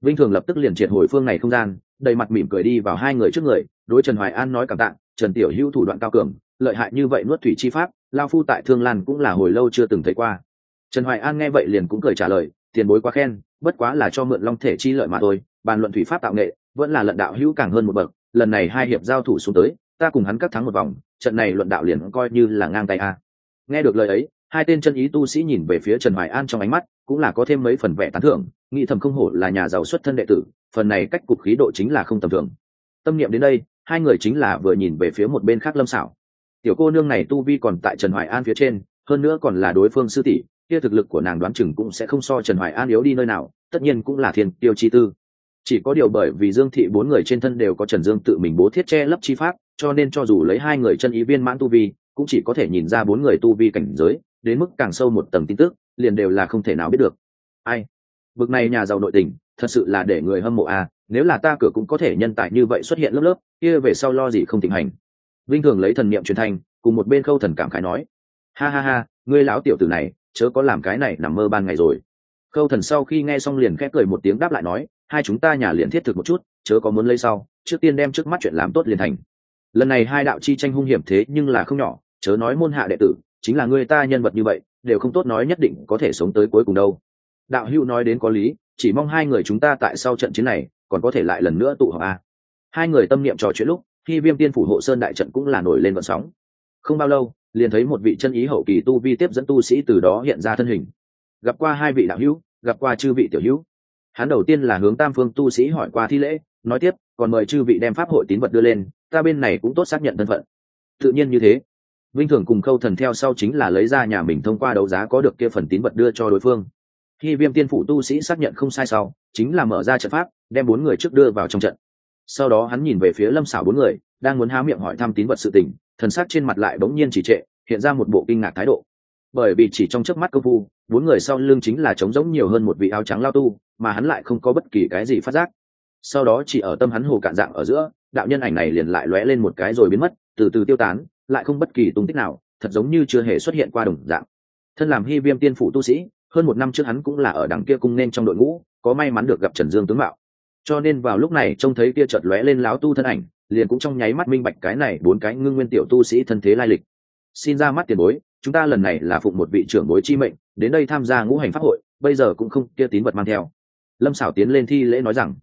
Vinh thường lập tức liền triệt hồi phương này không gian, đầy mặt mỉm cười đi vào hai người trước người, đối trần hoài an nói cảm tạ, trần tiểu hữu thủ đoạn cao cường, lợi hại như vậy nuốt thủy chi pháp, lao phu tại thương lan cũng là hồi lâu chưa từng thấy qua. Trần hoài an nghe vậy liền cũng cười trả lời, tiền bối quá khen bất quá là cho mượn long thể chi lợi mà thôi, bàn luận thủy pháp tạo nghệ, vẫn là lận đạo hữu càng hơn một bậc, lần này hai hiệp giao thủ xuống tới, ta cùng hắn cắt thắng một vòng, trận này luận đạo liền coi như là ngang tay a. Nghe được lời ấy, hai tên chân ý tu sĩ nhìn về phía trần hoài an trong ánh mắt, cũng là có thêm mấy phần vẻ tán thưởng, nghĩ thầm không hổ là nhà giàu xuất thân đệ tử, phần này cách cục khí độ chính là không tầm thường. Tâm niệm đến đây, hai người chính là vừa nhìn về phía một bên khác lâm xảo tiểu cô nương này tu vi còn tại trần hoài an phía trên, hơn nữa còn là đối phương sư tỷ kia thực lực của nàng đoán chừng cũng sẽ không so trần hoài an yếu đi nơi nào, tất nhiên cũng là thiên tiêu chi tư. Chỉ có điều bởi vì dương thị bốn người trên thân đều có trần dương tự mình bố thiết che lấp chi pháp, cho nên cho dù lấy hai người chân ý viên mãn tu vi, cũng chỉ có thể nhìn ra bốn người tu vi cảnh giới, đến mức càng sâu một tầng tin tức, liền đều là không thể nào biết được. Ai? Bực này nhà giàu nội tình, thật sự là để người hâm mộ à nếu là ta cửa cũng có thể nhân tài như vậy xuất hiện lớp lớp, kia về sau lo gì không thịnh hành. Vinh thường lấy thần niệm truyền thanh, cùng một bên khâu thần cảm khái nói, ha ha ha, ngươi lão tiểu tử này chớ có làm cái này nằm mơ ban ngày rồi. Khâu thần sau khi nghe xong liền khẽ cười một tiếng đáp lại nói, hai chúng ta nhà liền thiết thực một chút, chớ có muốn lấy sau, trước tiên đem trước mắt chuyện làm tốt liền thành. Lần này hai đạo chi tranh hung hiểm thế nhưng là không nhỏ, chớ nói môn hạ đệ tử, chính là người ta nhân vật như vậy, đều không tốt nói nhất định có thể sống tới cuối cùng đâu. Đạo hữu nói đến có lý, chỉ mong hai người chúng ta tại sau trận chiến này, còn có thể lại lần nữa tụ họp a. Hai người tâm niệm trò chuyện lúc, khi viêm tiên phủ hộ sơn đại trận cũng là nổi lên vận sóng không bao lâu, liền thấy một vị chân ý hậu kỳ tu vi tiếp dẫn tu sĩ từ đó hiện ra thân hình. Gặp qua hai vị đạo hữu, gặp qua chư vị tiểu hữu. Hắn đầu tiên là hướng tam phương tu sĩ hỏi qua thi lễ, nói tiếp, còn mời chư vị đem pháp hội tín vật đưa lên, ta bên này cũng tốt xác nhận thân phận. Tự nhiên như thế. Vinh thường cùng khâu thần theo sau chính là lấy ra nhà mình thông qua đấu giá có được kia phần tín vật đưa cho đối phương. Khi viêm tiên phủ tu sĩ xác nhận không sai sau, chính là mở ra trận pháp, đem bốn người trước đưa vào trong trận. Sau đó hắn nhìn về phía lâm xảo bốn người, đang muốn há miệng hỏi thăm tín vật sự tình thần sắc trên mặt lại bỗng nhiên chỉ trệ, hiện ra một bộ kinh ngạc thái độ. Bởi vì chỉ trong chớp mắt công phu, bốn người sau lưng chính là trống giống nhiều hơn một vị áo trắng lao tu, mà hắn lại không có bất kỳ cái gì phát giác. Sau đó chỉ ở tâm hắn hồ cạn dạng ở giữa, đạo nhân ảnh này liền lại lóe lên một cái rồi biến mất, từ từ tiêu tán, lại không bất kỳ tung tích nào, thật giống như chưa hề xuất hiện qua đồng dạng. Thân làm hy viêm tiên phủ tu sĩ, hơn một năm trước hắn cũng là ở đằng kia cung nên trong đội ngũ, có may mắn được gặp trần dương tướng mạo. Cho nên vào lúc này trông thấy kia chợt lóe lên láo tu thân ảnh liền cũng trong nháy mắt minh bạch cái này bốn cái ngưng nguyên tiểu tu sĩ thân thế lai lịch. Xin ra mắt tiền bối, chúng ta lần này là phụng một vị trưởng bối chi mệnh, đến đây tham gia ngũ hành pháp hội, bây giờ cũng không kia tín vật mang theo. Lâm xảo tiến lên thi lễ nói rằng,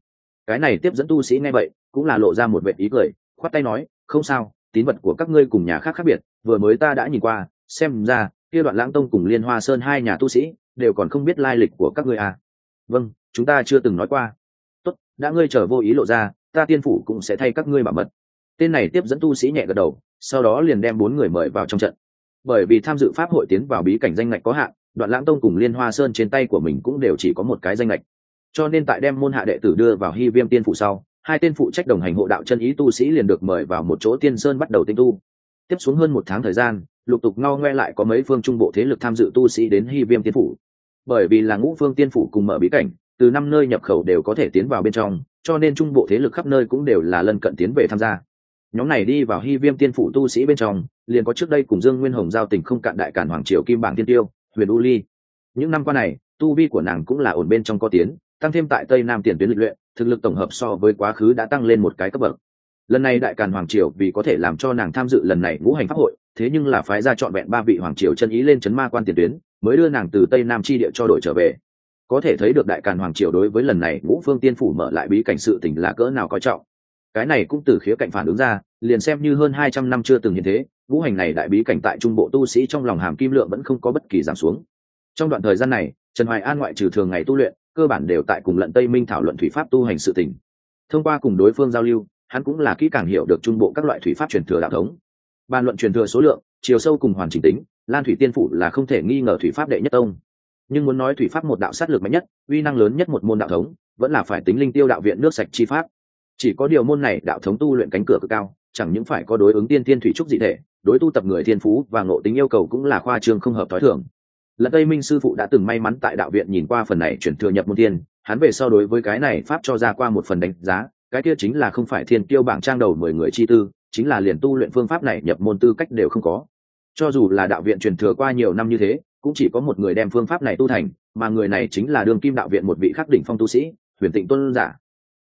cái này tiếp dẫn tu sĩ nghe vậy, cũng là lộ ra một vệ ý cười, khoát tay nói, không sao, tín vật của các ngươi cùng nhà khác khác biệt, vừa mới ta đã nhìn qua, xem ra, kia đoạn lãng tông cùng liên hoa sơn hai nhà tu sĩ, đều còn không biết lai lịch của các ngươi à. Vâng chúng ta chưa từng nói qua. Tốt, đã ngươi trở vô ý lộ ra ta tiên phủ cũng sẽ thay các ngươi bảo mật. Tên này tiếp dẫn tu sĩ nhẹ gật đầu, sau đó liền đem bốn người mời vào trong trận. Bởi vì tham dự pháp hội tiến vào bí cảnh danh ngạch có hạn, đoạn lãng tông cùng liên hoa sơn trên tay của mình cũng đều chỉ có một cái danh ngạch. Cho nên tại đem môn hạ đệ tử đưa vào hy viêm tiên phủ sau, hai tên phụ trách đồng hành hộ đạo chân ý tu sĩ liền được mời vào một chỗ tiên sơn bắt đầu tinh tu. Tiếp xuống hơn một tháng thời gian, lục tục ngao ngoe lại có mấy phương trung bộ thế lực tham dự tu sĩ đến hy viêm tiên phủ. Bởi vì là ngũ phương tiên phủ cùng mở bí cảnh, từ năm nơi nhập khẩu đều có thể tiến vào bên trong cho nên trung bộ thế lực khắp nơi cũng đều là lân cận tiến về tham gia. Nhóm này đi vào hy viêm tiên phủ tu sĩ bên trong, liền có trước đây cùng dương nguyên hồng giao tình không cạn đại cản hoàng triều kim bảng tiên tiêu, huyền u ly. Những năm qua này, tu vi của nàng cũng là ổn bên trong có tiến, tăng thêm tại tây nam tiền tuyến lịch luyện, thực lực tổng hợp so với quá khứ đã tăng lên một cái cấp bậc. Lần này đại càn hoàng triều vì có thể làm cho nàng tham dự lần này ngũ hành pháp hội, thế nhưng là phái ra trọn vẹn ba vị hoàng triều chân ý lên chấn ma quan tiền tuyến, mới đưa nàng từ tây nam chi địa cho đội trở về có thể thấy được đại càn hoàng triều đối với lần này ngũ phương tiên phủ mở lại bí cảnh sự tình là cỡ nào coi trọng. Cái này cũng từ khía cạnh phản ứng ra, liền xem như hơn hai trăm năm chưa từng hiện thế, ngũ hành này đại bí cảnh tại trung bộ tu sĩ trong lòng hàm kim lượng vẫn không có bất kỳ giảm xuống. Trong đoạn thời gian này, trần hoài an ngoại trừ thường ngày tu luyện, cơ bản đều tại cùng lận tây minh thảo luận thủy pháp tu hành sự tình. Thông qua cùng đối phương giao lưu, hắn cũng là kỹ càng hiểu được trung bộ các loại thủy pháp truyền thừa đạo thống. Bàn luận truyền thừa số lượng, chiều sâu cùng hoàn chỉnh tính, lan thủy tiên phủ là không thể nghi ngờ thủy pháp đệ nhất tông nhưng muốn nói thủy pháp một đạo sát lược mạnh nhất, uy năng lớn nhất một môn đạo thống, vẫn là phải tính linh tiêu đạo viện nước sạch chi pháp. Chỉ có điều môn này đạo thống tu luyện cánh cửa cực cao, chẳng những phải có đối ứng tiên thiên thủy trúc dị thể, đối tu tập người thiên phú và ngộ tính yêu cầu cũng là khoa trương không hợp t h ó i thường. Lận tây minh sư phụ đã từng may mắn tại đạo viện nhìn qua phần này chuyển thừa nhập môn tiên, hắn về so đối với cái này pháp cho ra qua một phần đánh giá, cái kia chính là không phải thiên tiêu bảng trang đầu mười người chi tư, chính là liền tu luyện phương pháp này nhập môn tư cách đều không có. Cho dù là đạo viện truyền thừa qua nhiều năm như thế cũng chỉ có một người đem phương pháp này tu thành, mà người này chính là đường kim đạo viện một vị khắc đỉnh phong tu sĩ, huyền tịnh tuân giả.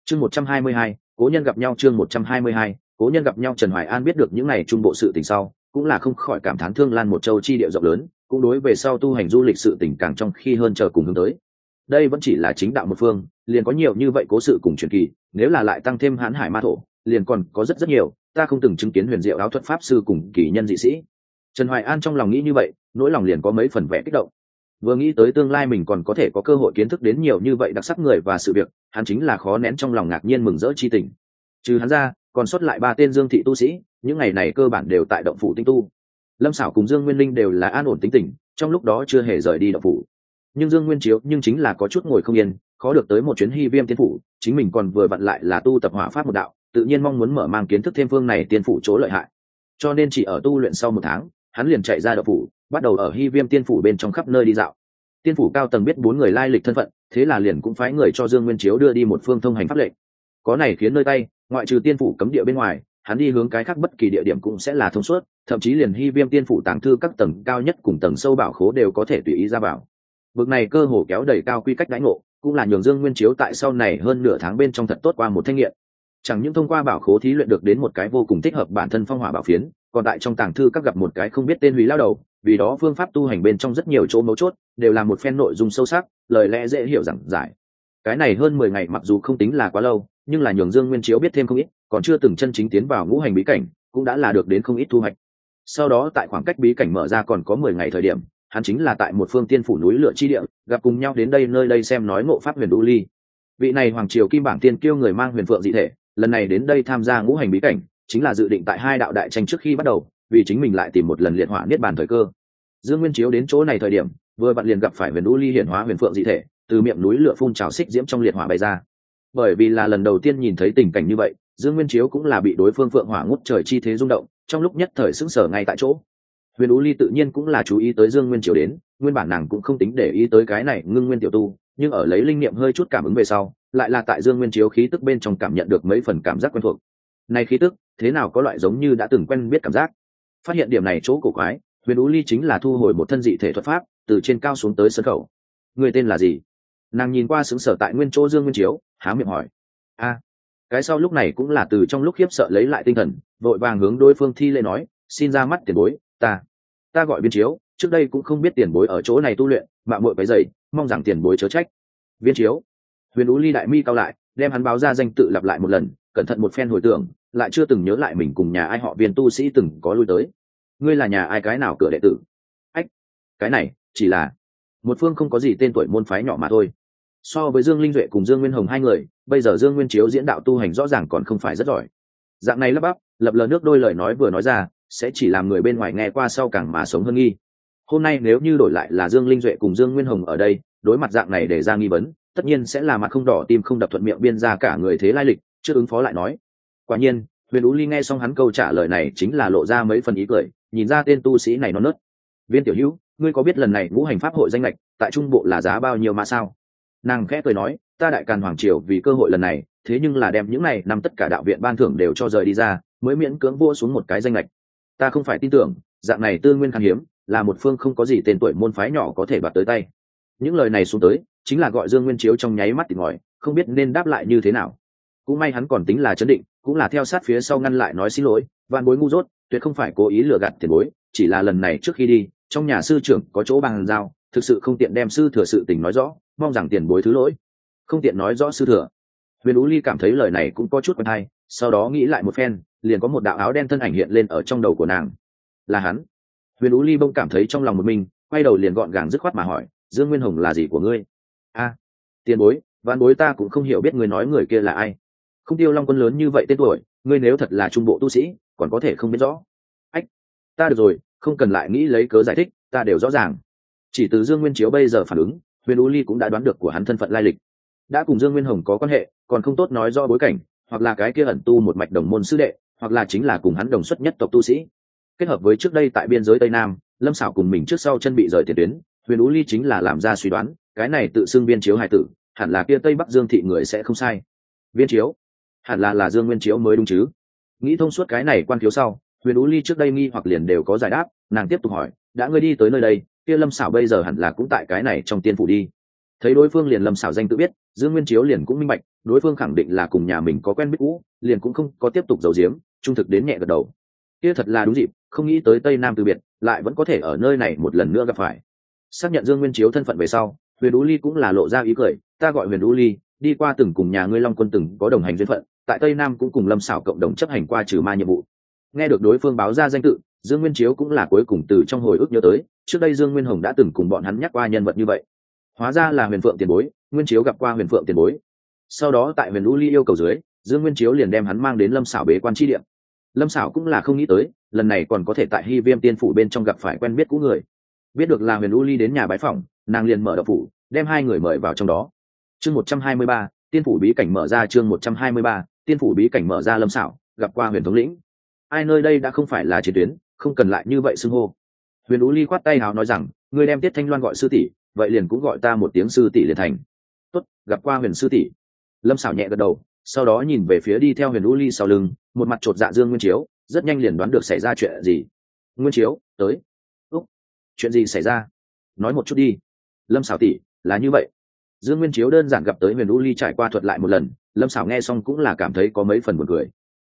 Chương một trăm hai mươi hai, cố nhân gặp nhau chương một trăm hai mươi hai, cố nhân gặp nhau trần hoài an biết được những này trung bộ sự tình sau, cũng là không khỏi cảm thán thương lan một châu chi địa rộng lớn, cũng đối về sau tu hành du lịch sự tình càng trong khi hơn chờ cùng hướng tới. Đây vẫn chỉ là chính đạo một phương, liền có nhiều như vậy cố sự cùng truyền kỳ, nếu là lại tăng thêm hãn hải ma thổ, liền còn có rất rất nhiều, ta không từng chứng kiến huyền diệu áo thuật pháp sư cùng kỳ nhân dị sĩ trần hoài an trong lòng nghĩ như vậy, nỗi lòng liền có mấy phần vẽ kích động. Vừa nghĩ tới tương lai mình còn có thể có cơ hội kiến thức đến nhiều như vậy đặc sắc người và sự việc, hắn chính là khó nén trong lòng ngạc nhiên mừng rỡ chi tình. Trừ hắn ra, còn xuất lại ba tên dương thị tu sĩ, những ngày này cơ bản đều tại động phủ tinh tu. Lâm xảo cùng dương nguyên linh đều là an ổn tính tình, trong lúc đó chưa hề rời đi động phủ. Nhưng dương nguyên chiếu nhưng chính là có chút ngồi không yên, khó được tới một chuyến hy viêm tiên phủ, chính mình còn vừa vặn lại là tu tập hỏa pháp một đạo, tự nhiên mong muốn mở mang kiến thức thêm phương này tiên phủ chỗ lợi hại. Cho nên chỉ ở tu luyện sau một tháng hắn liền chạy ra đậu phủ, bắt đầu ở hy viêm tiên phủ bên trong khắp nơi đi dạo. Tiên phủ cao tầng biết bốn người lai lịch thân phận, thế là liền cũng phái người cho dương nguyên chiếu đưa đi một phương thông hành pháp lệnh. Có này khiến nơi tay, ngoại trừ tiên phủ cấm địa bên ngoài, hắn đi hướng cái khác bất kỳ địa điểm cũng sẽ là thông suốt, thậm chí liền hy viêm tiên phủ tàng thư các tầng cao nhất cùng tầng sâu bảo khố đều có thể tùy ý ra vào. Vực này cơ hồ kéo đầy cao quy cách đãi ngộ, cũng là nhường dương nguyên chiếu tại sau này hơn nửa tháng bên trong thật tốt qua một thanh nghiệm chẳng những thông qua bảo khố thí luyện được đến một cái vô cùng thích hợp bản thân phong hỏa bảo phiến còn tại trong tàng thư các gặp một cái không biết tên hủy lao đầu, vì đó phương pháp tu hành bên trong rất nhiều chỗ mấu chốt, đều là một phen nội dung sâu sắc, lời lẽ dễ hiểu giảng giải. Cái này hơn mười ngày mặc dù không tính là quá lâu, nhưng là nhường dương nguyên chiếu biết thêm không ít, còn chưa từng chân chính tiến vào ngũ hành bí cảnh, cũng đã là được đến không ít thu hoạch. Sau đó tại khoảng cách bí cảnh mở ra còn có mười ngày thời điểm, hắn chính là tại một phương tiên phủ núi lửa chi địa, gặp cùng nhau đến đây nơi đây xem nói ngộ pháp huyền đu ly. Vị này hoàng triều kim bảng tiên kêu người mang huyền phượng dị thể, lần này đến đây tham gia ngũ hành bí cảnh chính là dự định tại hai đạo đại tranh trước khi bắt đầu, vì chính mình lại tìm một lần liệt hỏa niết bàn thời cơ. Dương nguyên chiếu đến chỗ này thời điểm, vừa vặn liền gặp phải huyền U ly hiển hóa huyền phượng dị thể, từ miệng núi lửa phun trào xích diễm trong liệt hỏa bay ra. Bởi vì là lần đầu tiên nhìn thấy tình cảnh như vậy, dương nguyên chiếu cũng là bị đối phương phượng hỏa ngút trời chi thế rung động, trong lúc nhất thời sững sờ ngay tại chỗ. Huyền U ly tự nhiên cũng là chú ý tới dương nguyên chiếu đến, nguyên bản nàng cũng không tính để ý tới cái này ngưng nguyên tiểu tu, nhưng ở lấy linh niệm hơi chút cảm ứng về sau, lại là tại dương nguyên chiếu khí tức bên trong cảm nhận được mấy phần cảm giác quen thuộc nay khí tức, thế nào có loại giống như đã từng quen biết cảm giác? Phát hiện điểm này chỗ cổ quái, huyền ú ly chính là thu hồi một thân dị thể thuật pháp, từ trên cao xuống tới sân khẩu. Người tên là gì? Nàng nhìn qua xứng sở tại nguyên chỗ dương nguyên chiếu, há miệng hỏi. A, cái sau lúc này cũng là từ trong lúc khiếp sợ lấy lại tinh thần, vội vàng hướng đối phương thi lễ nói, xin ra mắt tiền bối, ta ta gọi viên chiếu, trước đây cũng không biết tiền bối ở chỗ này tu luyện, mạng mội váy dày mong rằng tiền bối chớ trách. Viên chiếu, huyền ú ly đại mi cao lại, đem hắn báo ra danh tự lặp lại một lần, cẩn thận một phen hồi tưởng lại chưa từng nhớ lại mình cùng nhà ai họ viên tu sĩ từng có lui tới. Ngươi là nhà ai cái nào cửa đệ tử? Ách, cái này, chỉ là một phương không có gì tên tuổi môn phái nhỏ mà thôi. So với dương linh duệ cùng dương nguyên hồng hai người, bây giờ dương nguyên chiếu diễn đạo tu hành rõ ràng còn không phải rất giỏi. Dạng này lắp bắp, lập lờ nước đôi lời nói vừa nói ra, sẽ chỉ làm người bên ngoài nghe qua sau càng mà sống hơn nghi. Hôm nay nếu như đổi lại là dương linh duệ cùng dương nguyên hồng ở đây, đối mặt dạng này để ra nghi vấn, tất nhiên sẽ là mặt không đỏ, tim không đập thuận miệng biên ra cả người thế lai lịch chưa ứng phó lại nói quả nhiên, huyền ú ly nghe xong hắn câu trả lời này chính là lộ ra mấy phần ý cười, nhìn ra tên tu sĩ này nó nớt. Viên tiểu hữu, ngươi có biết lần này ngũ hành pháp hội danh lệch, tại trung bộ là giá bao nhiêu mà sao? Nàng khẽ cười nói, ta đại càn hoàng triều vì cơ hội lần này, thế nhưng là đem những này năm tất cả đạo viện ban thưởng đều cho rời đi ra, mới miễn cưỡng vua xuống một cái danh lệch. Ta không phải tin tưởng, dạng này tư nguyên khan hiếm, là một phương không có gì tên tuổi môn phái nhỏ có thể bạt tới tay. Những lời này xuống tới, chính là gọi dương nguyên chiếu trong nháy mắt tìm ngòi không biết nên đáp lại như thế nào. Cũng may hắn còn tính là chấn định cũng là theo sát phía sau ngăn lại nói xin lỗi van bối ngu dốt, tuyệt không phải cố ý lừa gạt tiền bối, chỉ là lần này trước khi đi, trong nhà sư trưởng có chỗ bằng giao, thực sự không tiện đem sư thừa sự tình nói rõ, mong rằng tiền bối thứ lỗi. Không tiện nói rõ sư thừa. Huyền ú ly cảm thấy lời này cũng có chút quen hay, sau đó nghĩ lại một phen, liền có một đạo áo đen thân ảnh hiện lên ở trong đầu của nàng. Là hắn. Huyền ú ly bông cảm thấy trong lòng một mình, quay đầu liền gọn gàng dứt khoát mà hỏi, dương nguyên hồng là gì của ngươi? A, tiền bối văn bối ta cũng không hiểu biết người nói người kia là ai không tiêu long quân lớn như vậy tên tuổi, ngươi nếu thật là trung bộ tu sĩ, còn có thể không biết rõ. Ách, ta được rồi, không cần lại nghĩ lấy cớ giải thích, ta đều rõ ràng. Chỉ từ dương nguyên chiếu bây giờ phản ứng, huyền u ly cũng đã đoán được của hắn thân phận lai lịch. Đã cùng dương nguyên hồng có quan hệ, còn không tốt nói do bối cảnh, hoặc là cái kia ẩn tu một mạch đồng môn sư đệ, hoặc là chính là cùng hắn đồng xuất nhất tộc tu sĩ. Kết hợp với trước đây tại biên giới tây nam, lâm xảo cùng mình trước sau chân bị rời tiền tuyến, huyền ú ly chính là làm ra suy đoán, cái này tự xưng viên chiếu hải tử, hẳn là kia tây bắc dương thị người sẽ không sai. Viên chiếu hẳn là là dương nguyên chiếu mới đúng chứ? Nghĩ thông suốt cái này quan thiếu sau, huyền ú ly trước đây nghi hoặc liền đều có giải đáp, nàng tiếp tục hỏi, đã ngươi đi tới nơi đây, kia lâm xảo bây giờ hẳn là cũng tại cái này trong tiên phủ đi. Thấy đối phương liền lâm xảo danh tự biết, dương nguyên chiếu liền cũng minh bạch, đối phương khẳng định là cùng nhà mình có quen biết cũ, liền cũng không có tiếp tục giấu giếm, trung thực đến nhẹ gật đầu. Kia thật là đúng dịp, không nghĩ tới tây nam từ biệt, lại vẫn có thể ở nơi này một lần nữa gặp phải. Xác nhận dương nguyên chiếu thân phận về sau, huyền ú ly cũng là lộ ra ý cười, ta gọi huyền ú ly đi qua từng cùng nhà ngươi long quân từng có đồng hành duyên phận, tại tây nam cũng cùng lâm xảo cộng đồng chấp hành qua trừ ma nhiệm vụ. Nghe được đối phương báo ra danh tự, dương nguyên chiếu cũng là cuối cùng từ trong hồi ức nhớ tới, trước đây dương nguyên hồng đã từng cùng bọn hắn nhắc qua nhân vật như vậy. Hóa ra là huyền phượng tiền bối, nguyên chiếu gặp qua huyền phượng tiền bối. Sau đó tại huyền lũ ly yêu cầu dưới, dương nguyên chiếu liền đem hắn mang đến lâm xảo bế quan tri điện lâm xảo cũng là không nghĩ tới, lần này còn có thể tại hy viêm tiên phủ bên trong gặp phải quen biết cũ người. Biết được là huyền u ly đến nhà bái phòng nàng liền mở đậu phủ, đem hai người mời vào trong đó chương một trăm hai mươi ba, tiên phủ bí cảnh mở ra chương một trăm hai mươi ba, tiên phủ bí cảnh mở ra lâm xảo, gặp qua huyền thống lĩnh. Ai nơi đây đã không phải là chiến tuyến, không cần lại như vậy xưng hô. Huyền u ly khoát tay hào nói rằng người đem tiết thanh loan gọi sư tỷ, vậy liền cũng gọi ta một tiếng sư tỷ liền thành. Tốt, gặp qua huyền sư tỷ. Lâm xảo nhẹ gật đầu, sau đó nhìn về phía đi theo huyền u ly sau lưng, một mặt chột dạ dương nguyên chiếu, rất nhanh liền đoán được xảy ra chuyện gì. Nguyên chiếu, tới. Úc, chuyện gì xảy ra? Nói một chút đi. Lâm xảo tỷ, là như vậy dương nguyên chiếu đơn giản gặp tới huyền u ly trải qua thuật lại một lần, lâm xảo nghe xong cũng là cảm thấy có mấy phần buồn cười.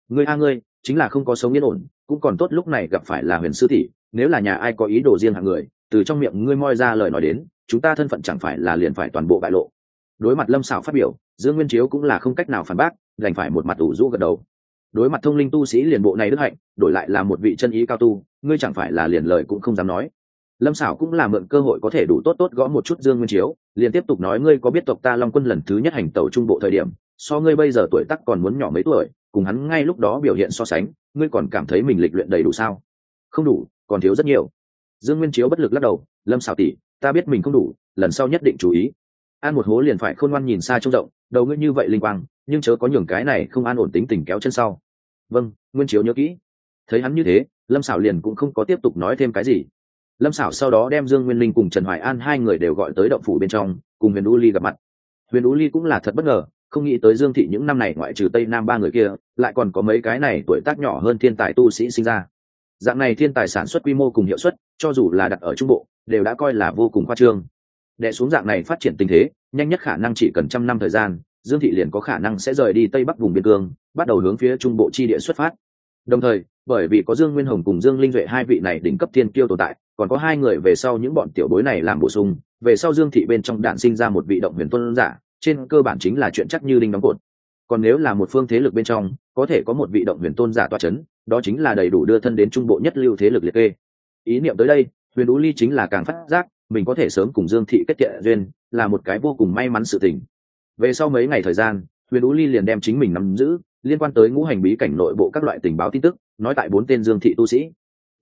Ngươi a ngươi, chính là không có sống yên ổn, cũng còn tốt lúc này gặp phải là huyền sư tỷ, nếu là nhà ai có ý đồ riêng hạng người, từ trong miệng ngươi moi ra lời nói đến, chúng ta thân phận chẳng phải là liền phải toàn bộ bại lộ. Đối mặt lâm xảo phát biểu, dương nguyên chiếu cũng là không cách nào phản bác, đành phải một mặt ủ rũ gật đầu. Đối mặt thông linh tu sĩ liền bộ này đức hạnh, đổi lại là một vị chân ý cao tu, ngươi chẳng phải là liền lời cũng không dám nói lâm xảo cũng là mượn cơ hội có thể đủ tốt tốt gõ một chút dương nguyên chiếu, liền tiếp tục nói ngươi có biết tộc ta long quân lần thứ nhất hành tẩu trung bộ thời điểm, so ngươi bây giờ tuổi tắc còn muốn nhỏ mấy tuổi, cùng hắn ngay lúc đó biểu hiện so sánh, ngươi còn cảm thấy mình lịch luyện đầy đủ sao? Không đủ, còn thiếu rất nhiều. Dương nguyên chiếu bất lực lắc đầu, lâm xảo tỉ ta biết mình không đủ, lần sau nhất định chú ý. An một hố liền phải khôn ngoan nhìn xa trông rộng, đầu ngươi như vậy linh quang, nhưng chớ có nhường cái này không an ổn tính tình kéo chân sau. Vâng nguyên chiếu nhớ kỹ. Thấy hắn như thế, lâm xảo liền cũng không có tiếp tục nói thêm cái gì lâm xảo sau đó đem dương nguyên linh cùng trần hoài an hai người đều gọi tới động phủ bên trong, cùng huyền u ly gặp mặt. Huyền u ly cũng là thật bất ngờ, không nghĩ tới dương thị những năm này ngoại trừ tây nam ba người kia, lại còn có mấy cái này tuổi tác nhỏ hơn thiên tài tu sĩ sinh ra. Dạng này thiên tài sản xuất quy mô cùng hiệu suất, cho dù là đặt ở trung bộ, đều đã coi là vô cùng khoa trương. Đệ xuống dạng này phát triển tình thế, nhanh nhất khả năng chỉ cần trăm năm thời gian, dương thị liền có khả năng sẽ rời đi tây bắc vùng biên cương, bắt đầu hướng phía trung bộ chi địa xuất phát. Đồng thời bởi vì có dương nguyên hồng cùng dương linh duệ hai vị này đỉnh cấp thiên kiêu tồn tại, còn có hai người về sau những bọn tiểu bối này làm bổ sung, về sau dương thị bên trong đạn sinh ra một vị động huyền tuân giả, trên cơ bản chính là chuyện chắc như đinh đóng cột. Còn nếu là một phương thế lực bên trong, có thể có một vị động huyền tôn giả toa c h ấ n đó chính là đầy đủ đưa thân đến trung bộ nhất lưu thế lực liệt kê. Ý niệm tới đây, huyền ú ly chính là càng phát giác, mình có thể sớm cùng dương thị kết thiện duyên, là một cái vô cùng may mắn sự tình. Về sau mấy ngày thời gian, huyền ú ly liền đem chính mình nắm giữ, liên quan tới ngũ hành bí cảnh nội bộ các loại tình báo tin tức nói tại bốn tên dương thị tu sĩ.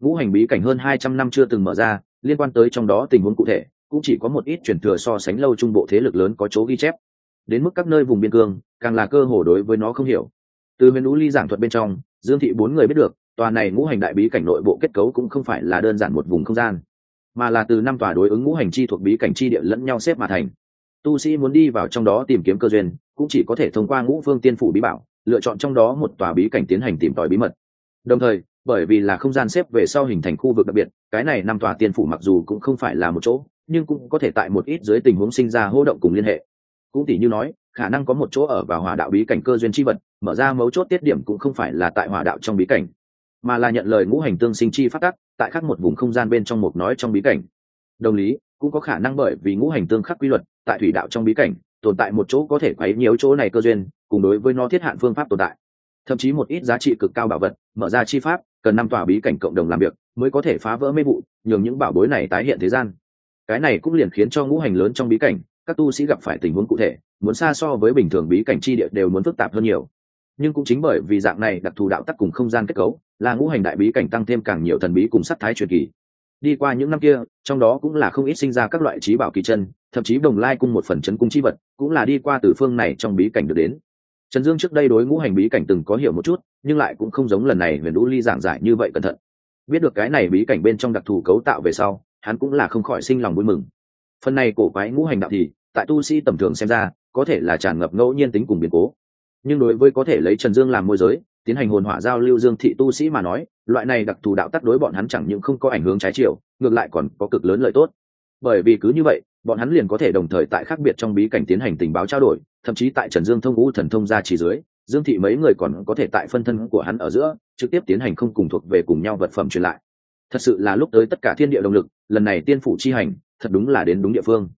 Ngũ hành bí cảnh hơn hai trăm năm chưa từng mở ra, liên quan tới trong đó tình huống cụ thể, cũng chỉ có một ít truyền thừa so sánh lâu trung bộ thế lực lớn có chỗ ghi chép. Đến mức các nơi vùng biên cương, càng là cơ hồ đối với nó không hiểu. Từ huyền ú ly giảng thuật bên trong, dương thị bốn người biết được, tòa này ngũ hành đại bí cảnh nội bộ kết cấu cũng không phải là đơn giản một vùng không gian, mà là từ năm tòa đối ứng ngũ hành chi thuộc bí cảnh chi địa lẫn nhau xếp mà thành. Tu sĩ muốn đi vào trong đó tìm kiếm cơ duyên, cũng chỉ có thể thông qua ngũ phương tiên phủ bí bảo, lựa chọn trong đó một tòa bí cảnh tiến hành tìm tòi bí mật đồng thời, bởi vì là không gian xếp về sau hình thành khu vực đặc biệt, cái này năm tòa tiên phủ mặc dù cũng không phải là một chỗ, nhưng cũng có thể tại một ít dưới tình huống sinh ra hô động cùng liên hệ. Cũng tỷ như nói, khả năng có một chỗ ở vào hỏa đạo bí cảnh cơ duyên chi vật, mở ra mấu chốt tiết điểm cũng không phải là tại hỏa đạo trong bí cảnh, mà là nhận lời ngũ hành tương sinh chi phát tắc, tại khắc một vùng không gian bên trong một nói trong bí cảnh. Đồng lý, cũng có khả năng bởi vì ngũ hành tương khắc quy luật, tại thủy đạo trong bí cảnh, tồn tại một chỗ có thể quấy nhiều chỗ này cơ duyên, cùng đối với nó thiết hạn phương pháp tồn tại thậm chí một ít giá trị cực cao bảo vật, mở ra chi pháp, cần năm tòa bí cảnh cộng đồng làm việc, mới có thể phá vỡ mê vụ, nhường những bảo bối này tái hiện thế gian. Cái này cũng liền khiến cho ngũ hành lớn trong bí cảnh, các tu sĩ gặp phải tình huống cụ thể, muốn xa so với bình thường bí cảnh chi địa đều muốn phức tạp hơn nhiều. Nhưng cũng chính bởi vì dạng này, đặc thù đạo tắc cùng không gian kết cấu, là ngũ hành đại bí cảnh tăng thêm càng nhiều thần bí cùng sắc thái truyền kỳ. Đi qua những năm kia, trong đó cũng là không ít sinh ra các loại trí bảo kỳ chân, thậm chí đồng lai cung một phần chấn cung chi vật, cũng là đi qua từ phương này trong bí cảnh được đến trần dương trước đây đối ngũ hành bí cảnh từng có hiểu một chút, nhưng lại cũng không giống lần này huyền đũ ly giảng giải như vậy cẩn thận. Biết được cái này bí cảnh bên trong đặc thù cấu tạo về sau, hắn cũng là không khỏi sinh lòng vui mừng. Phần này cổ quái ngũ hành đạo thì, tại tu sĩ tầm thường xem ra, có thể là tràn ngập ngẫu nhiên tính cùng biến cố. Nhưng đối với có thể lấy trần dương làm môi giới, tiến hành hồn hỏa giao lưu dương thị tu sĩ mà nói, loại này đặc thù đạo tắc đối bọn hắn chẳng những không có ảnh hưởng trái chiều, ngược lại còn có cực lớn lợi tốt. Bởi vì cứ như vậy, bọn hắn liền có thể đồng thời tại khác biệt trong bí cảnh tiến hành tình báo trao đổi thậm chí tại trần dương thông vũ thần thông ra chỉ dưới, dương thị mấy người còn có thể tại phân thân của hắn ở giữa, trực tiếp tiến hành không cùng thuộc về cùng nhau vật phẩm truyền lại. Thật sự là lúc tới tất cả thiên địa động lực, lần này tiên phủ chi hành, thật đúng là đến đúng địa phương.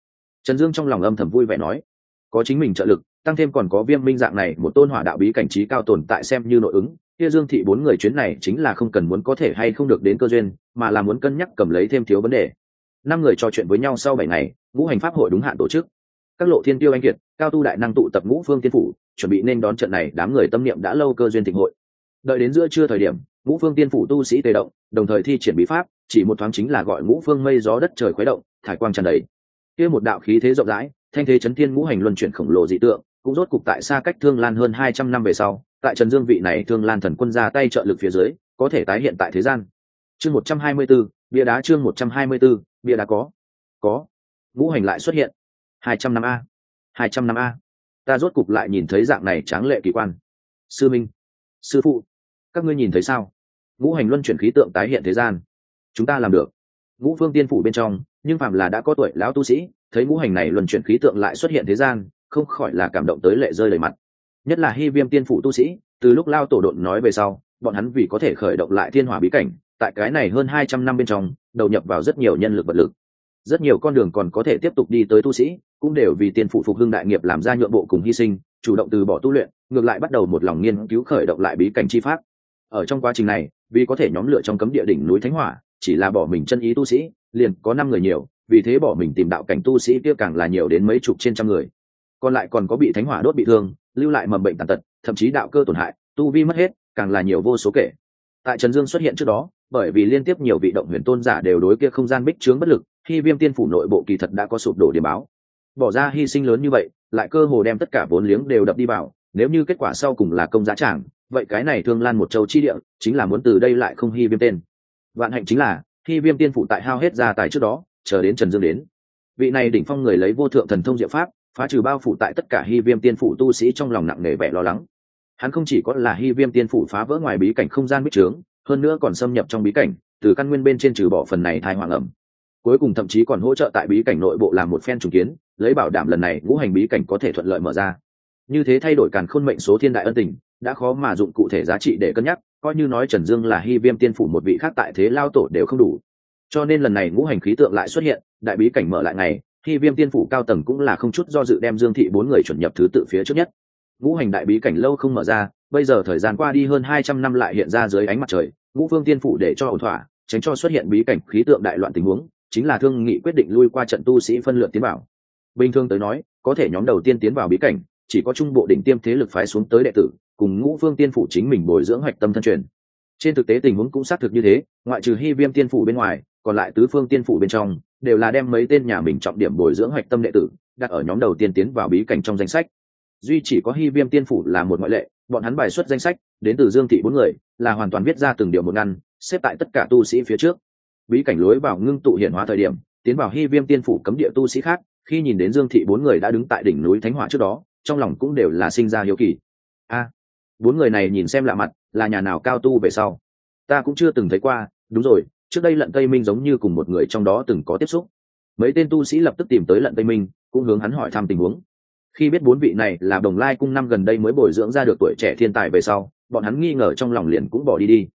Trần dương trong lòng âm thầm vui vẻ nói, có chính mình trợ lực, tăng thêm còn có viêm minh dạng này, một tôn hỏa đạo bí cảnh trí cao tồn tại xem như nội ứng, kia dương thị bốn người chuyến này chính là không cần muốn có thể hay không được đến cơ duyên, mà là muốn cân nhắc cầm lấy thêm thiếu vấn đề. Năm người trò chuyện với nhau sau bảy ngày, ngũ hành pháp hội đúng hạn tổ chức các lộ thiên tiêu anh kiệt, cao tu đại năng tụ tập ngũ phương tiên phủ, chuẩn bị nên đón trận này, đám người tâm niệm đã lâu cơ duyên thịnh hội. Đợi đến giữa trưa thời điểm, ngũ phương tiên phủ tu sĩ tề động, đồng thời thi triển bí pháp, chỉ một thoáng chính là gọi ngũ phương mây gió đất trời khuấy động, thải quang tràn đầy. Kia một đạo khí thế rộng rãi, thanh thế chấn thiên ngũ hành luân chuyển khổng lồ dị tượng, cũng rốt cục tại xa cách thương lan hơn hai trăm năm về sau, tại trần dương vị này thương lan thần quân ra tay trợ lực phía dưới, có thể tái hiện tại thế gian. Chương một trăm hai mươi b ố bia đá chương một trăm hai mươi b ố bia đá có. Có. Ngũ hành lại xuất hiện hai trăm năm a. Hai trăm năm a. Ta rốt cục lại nhìn thấy dạng này tráng lệ kỳ quan. Sư minh, sư phụ, các ngươi nhìn thấy sao? Ngũ hành luân chuyển khí tượng tái hiện thế gian. Chúng ta làm được. Ngũ phương tiên phủ bên trong, nhưng phạm là đã có tuổi lão tu sĩ, thấy ngũ hành này luân chuyển khí tượng lại xuất hiện thế gian, không khỏi là cảm động tới lệ rơi lời mặt. Nhất là hy viêm tiên phủ tu sĩ, từ lúc lao tổ độn nói về sau, bọn hắn vì có thể khởi động lại thiên hỏa bí cảnh, tại cái này hơn hai trăm năm bên trong, đầu nhập vào rất nhiều nhân lực vật lực rất nhiều con đường còn có thể tiếp tục đi tới tu sĩ, cũng đều vì tiên phụ phục hưng đại nghiệp làm ra nhượng bộ cùng hy sinh, chủ động từ bỏ tu luyện, ngược lại bắt đầu một lòng nghiên cứu khởi động lại bí cảnh chi pháp. Ở trong quá trình này, vì có thể nhóm lửa trong cấm địa đỉnh núi thánh hỏa, chỉ là bỏ mình chân ý tu sĩ, liền có năm người nhiều, vì thế bỏ mình tìm đạo cảnh tu sĩ kia càng là nhiều đến mấy chục trên trăm người. Còn lại còn có bị thánh hỏa đốt bị thương, lưu lại mầm bệnh tàn tật, thậm chí đạo cơ tổn hại, tu vi mất hết, càng là nhiều vô số kể. Tại trần dương xuất hiện trước đó, bởi vì liên tiếp nhiều vị động huyền tôn giả đều đối kia không gian bích trướng bất lực khi viêm tiên phủ nội bộ kỳ thật đã có sụp đổ điểm báo. Bỏ ra hy sinh lớn như vậy, lại cơ hồ đem tất cả vốn liếng đều đập đi vào, nếu như kết quả sau cùng là công giá trảng vậy cái này thương lan một châu chi địa, chính là muốn từ đây lại không hy viêm tên. Vạn hạnh chính là, khi viêm tiên phủ tại hao hết gia tài trước đó, chờ đến trần dương đến. Vị này đỉnh phong người lấy vô thượng thần thông diệu pháp, phá trừ bao phủ tại tất cả hy viêm tiên phủ tu sĩ trong lòng nặng nề vẻ lo lắng. Hắn không chỉ có là hy viêm tiên phủ phá vỡ ngoài bí cảnh không gian bích trướng, hơn nữa còn xâm nhập trong bí cảnh, từ căn nguyên bên trên trừ bỏ phần này thai hoàng ẩm cuối cùng thậm chí còn hỗ trợ tại bí cảnh nội bộ làm một phen trùng kiến, lấy bảo đảm lần này ngũ hành bí cảnh có thể thuận lợi mở ra. Như thế thay đổi càn khôn mệnh số thiên đại ân tình, đã khó mà dụng cụ thể giá trị để cân nhắc, coi như nói trần dương là hy viêm tiên phủ một vị khác tại thế lao tổ đều không đủ. Cho nên lần này ngũ hành khí tượng lại xuất hiện, đại bí cảnh mở lại ngày, hy viêm tiên phủ cao tầng cũng là không chút do dự đem dương thị bốn người chuẩn nhập thứ tự phía trước nhất. Ngũ hành đại bí cảnh lâu không mở ra, bây giờ thời gian qua đi hơn hai trăm năm lại hiện ra dưới ánh mặt trời, ngũ phương tiên phủ để cho ổn thỏa, tránh cho xuất hiện bí cảnh khí tượng đại loạn tình huống chính là thương nghị quyết định lui qua trận tu sĩ phân lượt tiến vào. Bình thường tới nói, có thể nhóm đầu tiên tiến vào bí cảnh, chỉ có trung bộ đỉnh tiêm thế lực phái xuống tới đệ tử, cùng ngũ phương tiên phủ chính mình bồi dưỡng hoạch tâm thân truyền. Trên thực tế tình huống cũng xác thực như thế, ngoại trừ hy viêm tiên phủ bên ngoài, còn lại tứ phương tiên phủ bên trong, đều là đem mấy tên nhà mình trọng điểm bồi dưỡng hoạch tâm đệ tử, đặt ở nhóm đầu tiên tiến vào bí cảnh trong danh sách. Duy chỉ có hy viêm tiên phủ là một ngoại lệ, bọn hắn bài xuất danh sách, đến từ dương thị bốn người, là hoàn toàn viết ra từng điều một ngăn, xếp tại tất cả tu sĩ phía trước bí cảnh lối vào ngưng tụ hiện hóa thời điểm, tiến vào hy viêm tiên phủ cấm địa tu sĩ khác, khi nhìn đến dương thị bốn người đã đứng tại đỉnh núi thánh hỏa trước đó, trong lòng cũng đều là sinh ra hiếu kỳ. A, bốn người này nhìn xem lạ mặt, là nhà nào cao tu về sau? Ta cũng chưa từng thấy qua, đúng rồi, trước đây lận tây minh giống như cùng một người trong đó từng có tiếp xúc. Mấy tên tu sĩ lập tức tìm tới lận tây minh, cũng hướng hắn hỏi thăm tình huống. Khi biết bốn vị này là đồng lai cung năm gần đây mới bồi dưỡng ra được tuổi trẻ thiên tài về sau, bọn hắn nghi ngờ trong lòng liền cũng bỏ đi đi.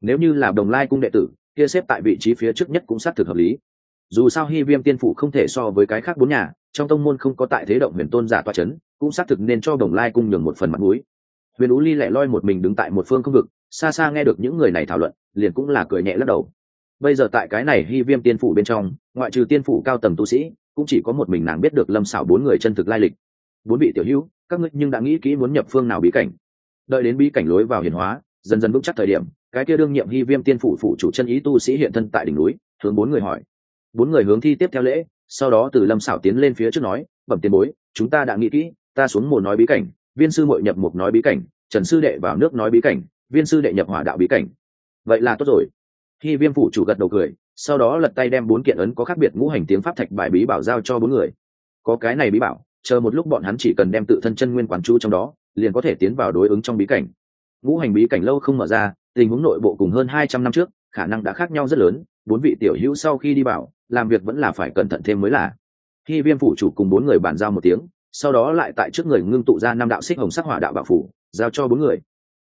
Nếu như là đồng lai cung đệ tử kia xếp tại vị trí phía trước nhất cũng xác thực hợp lý. Dù sao hy viêm tiên phủ không thể so với cái khác bốn nhà, trong tông môn không có tại thế động huyền tôn giả toa c h ấ n cũng xác thực nên cho đồng lai cung nhường một phần mặt mũi. Huyền ú ly lẻ loi một mình đứng tại một phương không vực, xa xa nghe được những người này thảo luận, liền cũng là cười nhẹ lắc đầu. Bây giờ tại cái này hy viêm tiên phủ bên trong, ngoại trừ tiên phủ cao tầng tu sĩ, cũng chỉ có một mình nàng biết được lâm xảo bốn người chân thực lai lịch. Bốn vị tiểu hữu, các ngươi nhưng đã nghĩ kỹ muốn nhập phương nào bí cảnh. Đợi đến bí cảnh lối vào hiền hóa, dần dần vững chắc thời điểm cái kia đương nhiệm hy viêm tiên phủ phụ chủ chân ý tu sĩ hiện thân tại đỉnh núi, hướng bốn người hỏi. Bốn người hướng thi tiếp theo lễ, sau đó từ lâm xảo tiến lên phía trước nói, bẩm tiền bối, chúng ta đã nghĩ kỹ, ta xuống mồ nói bí cảnh, viên sư mội nhập mục nói bí cảnh, trần sư đệ vào nước nói bí cảnh, viên sư đệ nhập hỏa đạo bí cảnh. Vậy là tốt rồi. Khi viêm phủ chủ gật đầu cười, sau đó lật tay đem bốn kiện ấn có khác biệt ngũ hành tiếng pháp thạch bài bí bảo giao cho bốn người. Có cái này bí bảo, chờ một lúc bọn hắn chỉ cần đem tự thân chân nguyên quán chú trong đó, liền có thể tiến vào đối ứng trong bí cảnh. Ngũ hành bí cảnh lâu không mở ra tình huống nội bộ cùng hơn hai trăm năm trước, khả năng đã khác nhau rất lớn, bốn vị tiểu hữu sau khi đi bảo làm việc vẫn là phải cẩn thận thêm mới là. Khi viêm phủ chủ cùng bốn người bàn giao một tiếng, sau đó lại tại trước người ngưng tụ ra năm đạo xích hồng sắc hỏa đạo bảo phủ, giao cho bốn người.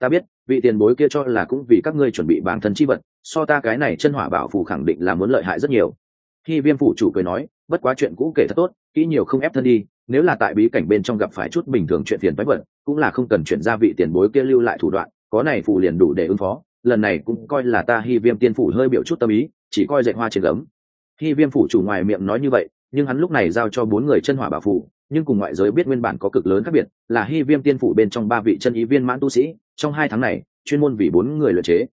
Ta biết, vị tiền bối kia cho là cũng vì các ngươi chuẩn bị bản thân chi vật, so ta cái này chân hỏa bảo phủ khẳng định là muốn lợi hại rất nhiều. Khi viêm phủ chủ cười nói, bất quá chuyện cũ kể thật tốt, kỹ nhiều không ép thân đi, nếu là tại bí cảnh bên trong gặp phải chút bình thường chuyện phiền phái vật, cũng là không cần chuyển ra vị tiền bối kia lưu lại thủ đoạn có này phủ liền đủ để ứng phó, lần này cũng coi là ta hy viêm tiên phủ hơi biểu chút tâm ý, chỉ coi dạy hoa trên gấm. Hy viêm phủ chủ ngoài miệng nói như vậy, nhưng hắn lúc này giao cho bốn người chân hỏa bảo phủ, nhưng cùng ngoại giới biết nguyên bản có cực lớn khác biệt, là hy viêm tiên phủ bên trong ba vị chân ý viên mãn tu sĩ, trong hai tháng này, chuyên môn vì bốn người luyện chế.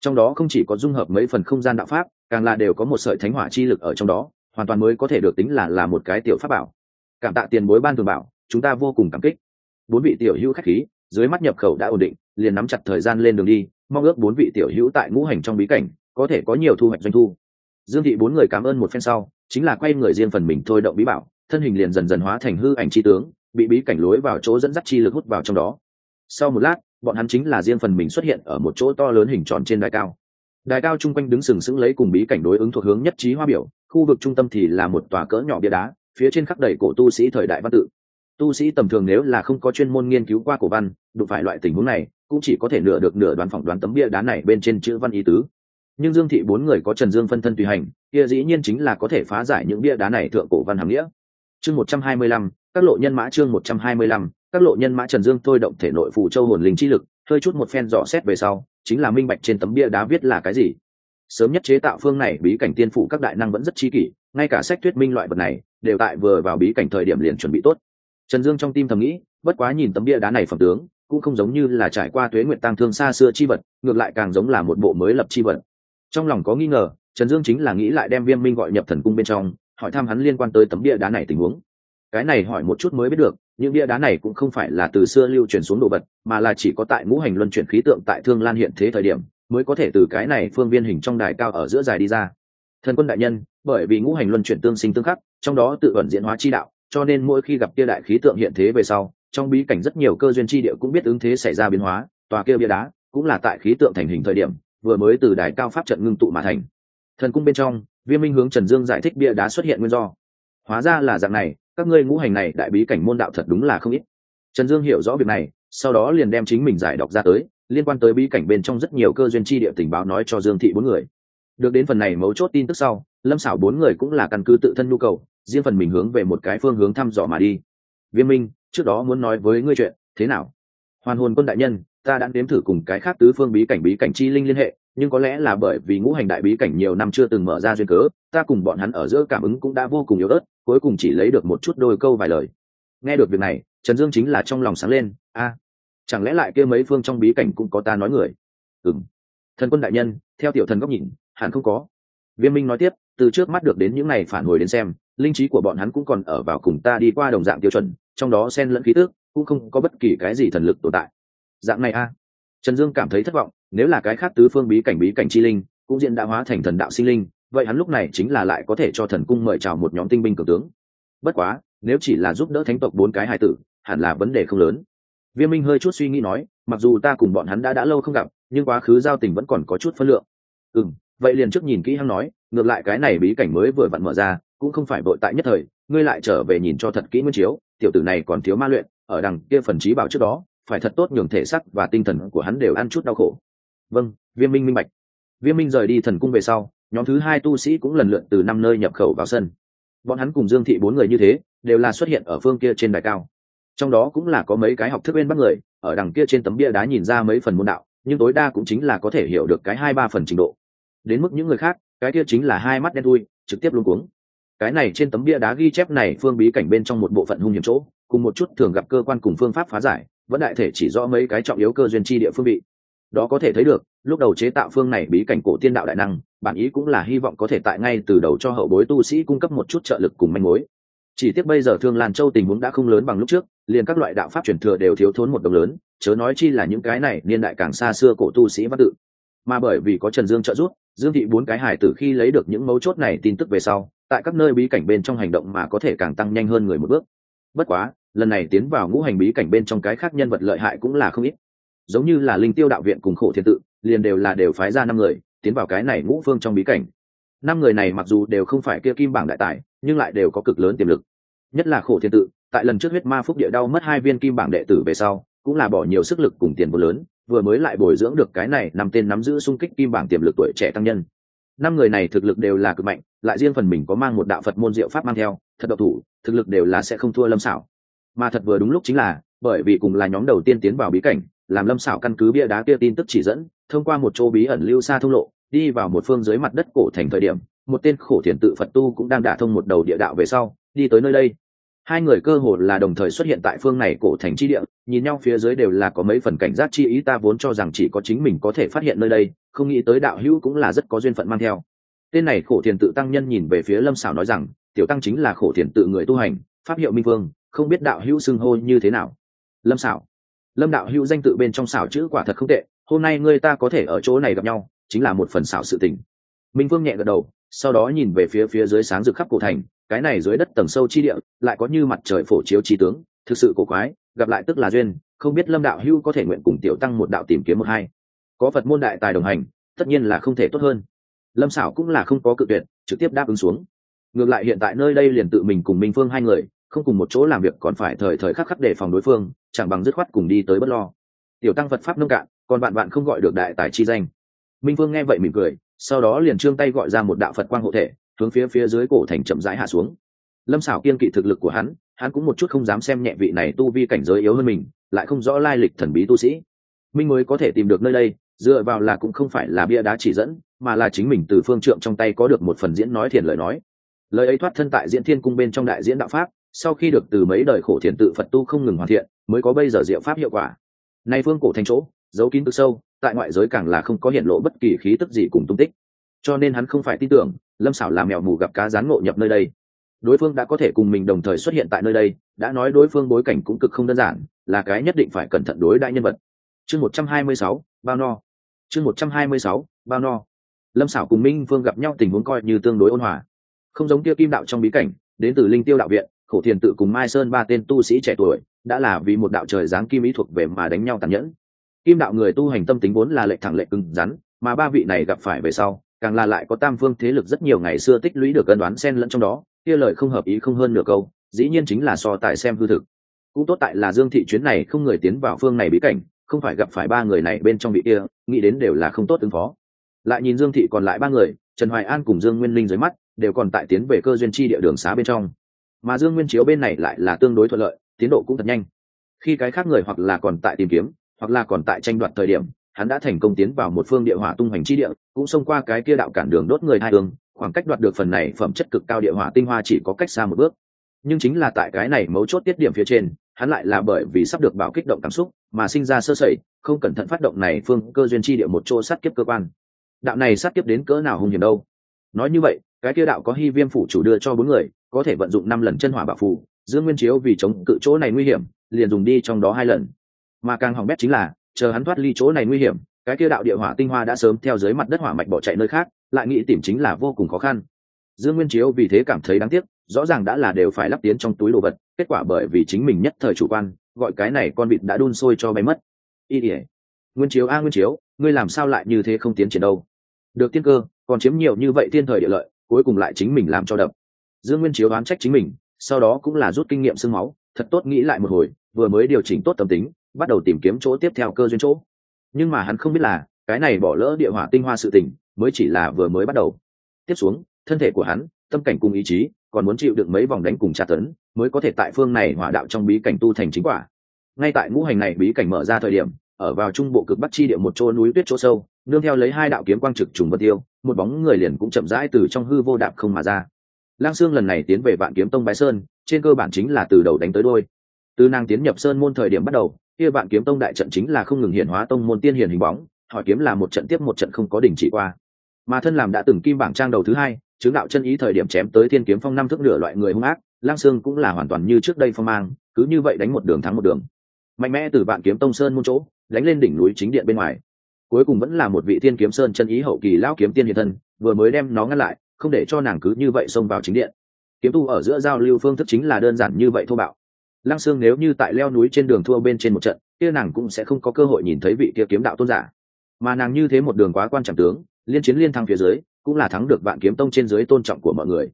Trong đó không chỉ có dung hợp mấy phần không gian đạo pháp, càng là đều có một sợi thánh hỏa chi lực ở trong đó, hoàn toàn mới có thể được tính là là một cái tiểu pháp bảo. Cảm tạ tiền bối ban thường bảo, chúng ta vô cùng cảm kích. Bốn vị tiểu hữu khách khí dưới mắt nhập khẩu đã ổn định, liền nắm chặt thời gian lên đường đi, mong ước bốn vị tiểu hữu tại ngũ hành trong bí cảnh, có thể có nhiều thu hoạch doanh thu. Dương thị bốn người cảm ơn một phen sau, chính là quay người riêng phần mình thôi động bí bảo, thân hình liền dần dần hóa thành hư ảnh chi tướng, bị bí cảnh lối vào chỗ dẫn dắt chi lực hút vào trong đó. Sau một lát, bọn hắn chính là riêng phần mình xuất hiện ở một chỗ to lớn hình tròn trên đài cao. Đài cao chung quanh đứng sừng sững lấy cùng bí cảnh đối ứng thuộc hướng nhất trí hoa biểu, khu vực trung tâm thì là một tòa cỡ nhỏ bia đá, phía trên khắc đầy cổ tu sĩ thời đại văn tự tu sĩ tầm thường nếu là không có chuyên môn nghiên cứu qua cổ văn, đụng phải loại tình huống này, cũng chỉ có thể nửa được nửa đoán phỏng đoán tấm bia đá này bên trên chữ văn ý tứ. Nhưng dương thị bốn người có trần dương phân thân tùy hành, kia dĩ nhiên chính là có thể phá giải những bia đá này thượng cổ văn hàm nghĩa. Chương một trăm hai mươi lăm, các lộ nhân mã chương một trăm hai mươi lăm, các lộ nhân mã trần dương thôi động thể nội phù châu hồn linh chi lực, hơi chút một phen dò xét về sau, chính là minh bạch trên tấm bia đá viết là cái gì. Sớm nhất chế tạo phương này, bí cảnh tiên phụ các đại năng vẫn rất chi kỷ, ngay cả sách thuyết minh loại vật này, đều tại vừa vào bí cảnh thời điểm liền chuẩn bị tốt trần dương trong tim thầm nghĩ, bất quá nhìn tấm bia đá này phẩm tướng, cũng không giống như là trải qua tuế nguyện tăng thương xa xưa chi vật, ngược lại càng giống là một bộ mới lập chi vật. Trong lòng có nghi ngờ, trần dương chính là nghĩ lại đem viêm minh gọi nhập thần cung bên trong, hỏi thăm hắn liên quan tới tấm bia đá này tình huống. Cái này hỏi một chút mới biết được, những bia đá này cũng không phải là từ xưa lưu truyền xuống đồ vật, mà là chỉ có tại ngũ hành luân chuyển khí tượng tại thương lan hiện thế thời điểm, mới có thể từ cái này phương viên hình trong đài cao ở giữa dài đi ra. Thần quân đại nhân, bởi vì ngũ hành luân chuyển tương sinh tương khắc, trong đó tự ẩn diễn hóa chi đạo cho nên mỗi khi gặp kia đại khí tượng hiện thế về sau, trong bí cảnh rất nhiều cơ duyên chi địa cũng biết ứng thế xảy ra biến hóa, tòa kia bia đá cũng là tại khí tượng thành hình thời điểm, vừa mới từ đài cao pháp trận ngưng tụ mà thành. Thần cung bên trong, viêm minh hướng trần dương giải thích bia đá xuất hiện nguyên do. Hóa ra là dạng này, các ngươi ngũ hành này đại bí cảnh môn đạo thật đúng là không ít. Trần dương hiểu rõ việc này, sau đó liền đem chính mình giải đọc ra tới, liên quan tới bí cảnh bên trong rất nhiều cơ duyên chi địa tình báo nói cho dương thị bốn người. Được đến phần này mấu chốt tin tức sau lâm xảo bốn người cũng là căn cứ tự thân nhu cầu, riêng phần mình hướng về một cái phương hướng thăm dò mà đi. Viêm minh, trước đó muốn nói với ngươi chuyện, thế nào? Hoàn hồn quân đại nhân, ta đã đếm thử cùng cái khác tứ phương bí cảnh bí cảnh chi linh liên hệ, nhưng có lẽ là bởi vì ngũ hành đại bí cảnh nhiều năm chưa từng mở ra duyên cớ, ta cùng bọn hắn ở giữa cảm ứng cũng đã vô cùng yếu ớt, cuối cùng chỉ lấy được một chút đôi câu vài lời. Nghe được việc này, trần dương chính là trong lòng sáng lên, a, chẳng lẽ lại kia mấy phương trong bí cảnh cũng có ta nói người? Ừ m thần quân đại nhân, theo tiểu thần góc nhìn, hẳn không có viêm minh nói tiếp, từ trước mắt được đến những này phản hồi đến xem, linh trí của bọn hắn cũng còn ở vào cùng ta đi qua đồng dạng tiêu chuẩn, trong đó xen lẫn khí tước cũng không có bất kỳ cái gì thần lực tồn tại. Dạng này a. Trần dương cảm thấy thất vọng, nếu là cái khác tứ phương bí cảnh bí cảnh chi linh, cũng diện đã hóa thành thần đạo sinh linh, vậy hắn lúc này chính là lại có thể cho thần cung mời chào một nhóm tinh binh cường tướng. Bất quá, nếu chỉ là giúp đỡ thánh tộc bốn cái hài tử, hẳn là vấn đề không lớn. Viêm minh hơi chút suy nghĩ nói, mặc dù ta cùng bọn hắn đã đã lâu không gặp, nhưng quá khứ giao tình vẫn còn có chút phân lượng. Ừ vậy liền trước nhìn kỹ hắn nói, ngược lại cái này bí cảnh mới vừa vặn mở ra, cũng không phải vội tại nhất thời, ngươi lại trở về nhìn cho thật kỹ nguyên chiếu, tiểu tử này còn thiếu ma luyện, ở đằng kia phần trí bảo trước đó, phải thật tốt nhường thể sắc và tinh thần của hắn đều ăn chút đau khổ. Vâng viêm minh minh bạch. Viêm minh rời đi thần cung về sau, nhóm thứ hai tu sĩ cũng lần lượt từ năm nơi nhập khẩu vào sân. Bọn hắn cùng dương thị bốn người như thế, đều là xuất hiện ở phương kia trên đài cao. Trong đó cũng là có mấy cái học thức bên bắt người, ở đằng kia trên tấm bia đá nhìn ra mấy phần môn đạo, nhưng tối đa cũng chính là có thể hiểu được cái hai ba phần trình độ đến mức những người khác, cái kia chính là hai mắt đen thui, trực tiếp luôn cuống. Cái này trên tấm bia đá ghi chép này phương bí cảnh bên trong một bộ phận hung hiểm chỗ, cùng một chút thường gặp cơ quan cùng phương pháp phá giải, vẫn đại thể chỉ rõ mấy cái trọng yếu cơ duyên chi địa phương vị đó có thể thấy được, lúc đầu chế tạo phương này bí cảnh cổ tiên đạo đại năng, bản ý cũng là hy vọng có thể tại ngay từ đầu cho hậu bối tu sĩ cung cấp một chút trợ lực cùng manh mối. Chỉ tiếc bây giờ thương lan châu tình huống đã không lớn bằng lúc trước, liền các loại đạo pháp truyền thừa đều thiếu thốn một đồng lớn, chớ nói chi là những cái này niên đại càng xa xưa cổ tu sĩ văn tự mà bởi vì có trần dương trợ giúp, dương thị bốn cái hải tử khi lấy được những mấu chốt này tin tức về sau, tại các nơi bí cảnh bên trong hành động mà có thể càng tăng nhanh hơn người một bước. Bất quá, lần này tiến vào ngũ hành bí cảnh bên trong cái khác nhân vật lợi hại cũng là không ít. Giống như là linh tiêu đạo viện cùng khổ thiên tự, liền đều là đều phái ra năm người, tiến vào cái này ngũ phương trong bí cảnh. Năm người này mặc dù đều không phải kia kim bảng đại tài, nhưng lại đều có cực lớn tiềm lực. Nhất là khổ thiên tự, tại lần trước huyết ma phúc địa đau mất hai viên kim bảng đệ tử về sau, cũng là bỏ nhiều sức lực cùng tiền vô lớn vừa mới lại bồi dưỡng được cái này năm tên nắm giữ xung kích kim bảng tiềm lực tuổi trẻ tăng nhân. Năm người này thực lực đều là cực mạnh, lại riêng phần mình có mang một đạo phật môn diệu pháp mang theo, thật độc thủ, thực lực đều là sẽ không thua lâm xảo mà thật vừa đúng lúc chính là, bởi vì cùng là nhóm đầu tiên tiến vào bí cảnh, làm lâm xảo căn cứ bia đá kia tin tức chỉ dẫn, thông qua một chỗ bí ẩn lưu xa thông lộ, đi vào một phương dưới mặt đất cổ thành thời điểm, một tên khổ thiền tự phật tu cũng đang đả thông một đầu địa đạo về sau, đi tới nơi đây hai người cơ hồ là đồng thời xuất hiện tại phương này cổ thành chi địa, nhìn nhau phía dưới đều là có mấy phần cảnh giác chi ý, ta vốn cho rằng chỉ có chính mình có thể phát hiện nơi đây, không nghĩ tới đạo hữu cũng là rất có duyên phận mang theo. Tên này khổ thiền tự tăng nhân nhìn về phía lâm xảo nói rằng, tiểu tăng chính là khổ thiền tự người tu hành, pháp hiệu minh vương, không biết đạo hữu xưng hô như thế nào. Lâm xảo lâm đạo hữu danh tự bên trong xảo chữ quả thật không tệ, hôm nay ngươi ta có thể ở chỗ này gặp nhau, chính là một phần xảo sự tình. Minh vương nhẹ gật đầu sau đó nhìn về phía phía dưới sáng rực khắp cổ thành, cái này dưới đất tầng sâu chi địa, lại có như mặt trời phổ chiếu chi tướng, thực sự cổ quái, gặp lại tức là duyên, không biết lâm đạo hưu có thể nguyện cùng tiểu tăng một đạo tìm kiếm một hai. Có phật môn đại tài đồng hành, tất nhiên là không thể tốt hơn. Lâm xảo cũng là không có cự tuyệt, trực tiếp đáp ứng xuống. Ngược lại hiện tại nơi đây liền tự mình cùng minh phương hai người, không cùng một chỗ làm việc còn phải thời thời khắc khắc để phòng đối phương, chẳng bằng dứt khoát cùng đi tới bất lo. Tiểu tăng phật pháp nông cạn, còn bạn bạn không gọi được đại tài chi danh. Minh phương nghe vậy mỉm cười sau đó liền trương tay gọi ra một đạo phật quang hộ thể, hướng phía phía dưới cổ thành chậm rãi hạ xuống. Lâm xảo kiên kỵ thực lực của hắn hắn cũng một chút không dám xem nhẹ vị này tu vi cảnh giới yếu hơn mình, lại không rõ lai lịch thần bí tu sĩ. Minh mới có thể tìm được nơi đây, dựa vào là cũng không phải là bia đá chỉ dẫn, mà là chính mình từ phương trượng trong tay có được một phần diễn nói thiền lời nói. Lời ấy thoát thân tại diễn thiên cung bên trong đại diễn đạo pháp, sau khi được từ mấy đời khổ thiền tự phật tu không ngừng hoàn thiện, mới có bây giờ diệu pháp hiệu quả. Nay phương cổ thành chỗ, giấu kín cực sâu tại ngoại giới càng là không có hiện lộ bất kỳ khí tức gì cùng tung tích. Cho nên hắn không phải tin tưởng, lâm xảo làm mèo mù gặp cá rán ngộ nhập nơi đây. Đối phương đã có thể cùng mình đồng thời xuất hiện tại nơi đây, đã nói đối phương bối cảnh cũng cực không đơn giản, là cái nhất định phải cẩn thận đối đại nhân vật. Chương một trăm hai mươi sáu, bao no. Chương một trăm hai mươi sáu, bao no. Lâm xảo cùng minh phương gặp nhau tình huống coi như tương đối ôn hòa. Không giống tiêu kim đạo trong bí cảnh, đến từ linh tiêu đạo viện, khổ thiền tự cùng mai sơn ba tên tu sĩ trẻ tuổi, đã là vì một đạo trời giáng kim ý thuộc về mà đánh nhau tàn nhẫn kim đạo người tu hành tâm tính vốn là lệ thẳng lệ cứng rắn, mà ba vị này gặp phải về sau, càng là lại có tam phương thế lực rất nhiều ngày xưa tích lũy được cân đoán xen lẫn trong đó, kia lời không hợp ý không hơn nửa câu, dĩ nhiên chính là so tại xem hư thực. Cũng tốt tại là dương thị chuyến này không người tiến vào phương này bí cảnh, không phải gặp phải ba người này bên trong bị kia, nghĩ đến đều là không tốt ứng phó. Lại nhìn dương thị còn lại ba người, trần hoài an cùng dương nguyên linh dưới mắt, đều còn tại tiến về cơ duyên chi địa đường xá bên trong. Mà dương nguyên chiếu bên này lại là tương đối thuận lợi, tiến độ cũng thật nhanh. Khi cái khác người hoặc là còn tại tìm kiếm hoặc là còn tại tranh đoạt thời điểm, hắn đã thành công tiến vào một phương địa hỏa tung hoành chi địa, cũng xông qua cái kia đạo cản đường đốt người hai đường, khoảng cách đoạt được phần này phẩm chất cực cao địa hỏa tinh hoa chỉ có cách xa một bước. Nhưng chính là tại cái này mấu chốt tiết điểm phía trên, hắn lại là bởi vì sắp được bảo kích động cảm xúc, mà sinh ra sơ sẩy, không cẩn thận phát động này phương cơ duyên chi địa một chỗ sát kiếp cơ quan. Đạo này sát kiếp đến cỡ nào hung hiểm đâu? Nói như vậy, cái kia đạo có hy viêm phủ chủ đưa cho bốn người, có thể vận dụng năm lần chân hỏa bạo phù dương nguyên chiếu vì chống cự chỗ này nguy hiểm, liền dùng đi trong đó hai lần mà càng hỏng bét chính là, chờ hắn thoát ly chỗ này nguy hiểm, cái kia đạo địa hỏa tinh hoa đã sớm theo dưới mặt đất hỏa mạch bỏ chạy nơi khác, lại nghĩ tìm chính là vô cùng khó khăn. Dương nguyên chiếu vì thế cảm thấy đáng tiếc, rõ ràng đã là đều phải lắp tiến trong túi đồ vật, kết quả bởi vì chính mình nhất thời chủ quan, gọi cái này con vịt đã đun sôi cho bay mất. Y ỉa nguyên chiếu, a nguyên chiếu, ngươi làm sao lại như thế không tiến triển đâu? Được tiên cơ, còn chiếm nhiều như vậy thiên thời địa lợi, cuối cùng lại chính mình làm cho đập. Dương nguyên chiếu đoán trách chính mình, sau đó cũng là rút kinh nghiệm sương máu, thật tốt nghĩ lại một hồi, vừa mới điều chỉnh tốt tâm tính bắt đầu tìm kiếm chỗ tiếp theo cơ duyên chỗ. Nhưng mà hắn không biết là, cái này bỏ lỡ địa hỏa tinh hoa sự tình, mới chỉ là vừa mới bắt đầu. Tiếp xuống, thân thể của hắn, tâm cảnh cùng ý chí, còn muốn chịu được mấy vòng đánh cùng tra tấn, mới có thể tại phương này hỏa đạo trong bí cảnh tu thành chính quả. Ngay tại ngũ hành này bí cảnh mở ra thời điểm, ở vào trung bộ cực bắc chi địa một chỗ núi tuyết chỗ sâu, nương theo lấy hai đạo kiếm quang trực trùng vân tiêu, một bóng người liền cũng chậm rãi từ trong hư vô đạp không mà ra. Lang sương lần này tiến về vạn kiếm tông bái sơn, trên cơ bản chính là từ đầu đánh tới đôi từ nàng tiến nhập sơn môn thời điểm bắt đầu kia bạn kiếm tông đại trận chính là không ngừng hiện hóa tông môn tiên hiển hình bóng, hỏi kiếm là một trận tiếp một trận không có đình chỉ qua. Mà thân làm đã từng kim bảng trang đầu thứ hai, chứng đạo chân ý thời điểm chém tới thiên kiếm phong năm thước nửa loại người hung ác, lang sương cũng là hoàn toàn như trước đây phong mang, cứ như vậy đánh một đường thắng một đường. Mạnh mẽ từ vạn kiếm tông sơn muôn chỗ, đánh lên đỉnh núi chính điện bên ngoài. Cuối cùng vẫn là một vị thiên kiếm sơn chân ý hậu kỳ lão kiếm tiên hiện thân, vừa mới đem nó ngăn lại, không để cho nàng cứ như vậy xông vào chính điện. Kiếm tu ở giữa giao lưu phương thức chính là đơn giản như vậy thô bạo lăng sương nếu như tại leo núi trên đường thua bên trên một trận kia nàng cũng sẽ không có cơ hội nhìn thấy vị kia kiếm đạo tôn giả. Mà nàng như thế một đường quá quan trọng tướng liên chiến liên thăng phía dưới cũng là thắng được vạn kiếm tông trên dưới tôn trọng của mọi người.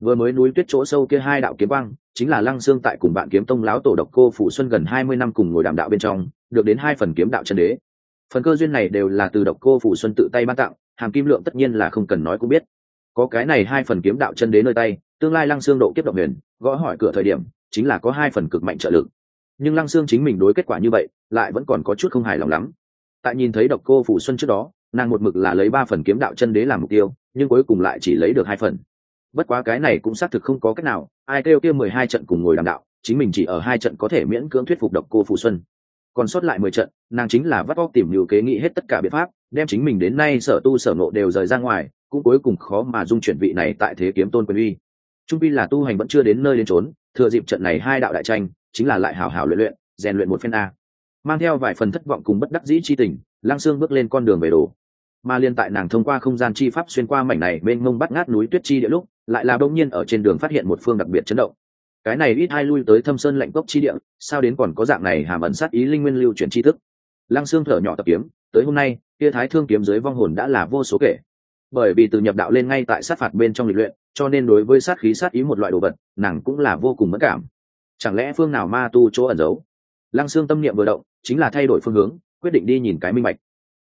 Vừa mới núi tuyết chỗ sâu kia hai đạo kiếm băng, chính là lăng xương tại cùng bạn kiếm tông lão tổ độc cô phủ xuân gần hai mươi năm cùng ngồi đàm đạo bên trong được đến hai phần kiếm đạo chân đế. Phần cơ duyên này đều là từ độc cô phủ xuân tự tay ban tặng hàm kim lượng tất nhiên là không cần nói cũng biết. Có cái này hai phần kiếm đạo chân đế nơi tay tương lai lăng xương độ kiếp động huyền gõ hỏi cửa thời điểm chính là có hai phần cực mạnh trợ lực. Nhưng lăng xương chính mình đối kết quả như vậy, lại vẫn còn có chút không hài lòng lắm. Tại nhìn thấy độc cô phủ xuân trước đó, nàng một mực là lấy ba phần kiếm đạo chân đế làm mục tiêu, nhưng cuối cùng lại chỉ lấy được hai phần. Bất quá cái này cũng xác thực không có cách nào, ai kêu kia mười hai trận cùng ngồi đàm đạo, chính mình chỉ ở hai trận có thể miễn cưỡng thuyết phục độc cô phủ xuân. Còn sót lại mười trận, nàng chính là vắt óc tìm nhiều kế nghị hết tất cả biện pháp, đem chính mình đến nay sở tu sở nộ đều rời ra ngoài, cũng cuối cùng khó mà dung chuyển vị này tại thế kiếm tôn quyền uy. Trung vi là tu hành vẫn chưa đến nơi đến trốn thừa dịp trận này hai đạo đại tranh, chính là lại hào hào luyện luyện, rèn luyện một phen a. Mang theo vài phần thất vọng cùng bất đắc dĩ chi tình lang sương bước lên con đường về đồ. Mà liên tại nàng thông qua không gian chi pháp xuyên qua mảnh này bên ngông bắt ngát núi tuyết chi địa lúc, lại là đông nhiên ở trên đường phát hiện một phương đặc biệt chấn động. Cái này ít hai lui tới thâm sơn lạnh cốc chi địa, sao đến còn có dạng này hàm ẩn sát ý linh nguyên lưu chuyển chi thức? Lăng xương thở nhỏ tập kiếm, tới hôm nay, kia thái thương kiếm dưới vong hồn đã là vô số kể bởi vì từ nhập đạo lên ngay tại sát phạt bên trong lịch luyện, cho nên đối với sát khí sát ý một loại đồ vật, nàng cũng là vô cùng mất cảm. Chẳng lẽ phương nào ma tu chỗ ẩn giấu? Lăng xương tâm niệm vừa động, chính là thay đổi phương hướng, quyết định đi nhìn cái minh bạch.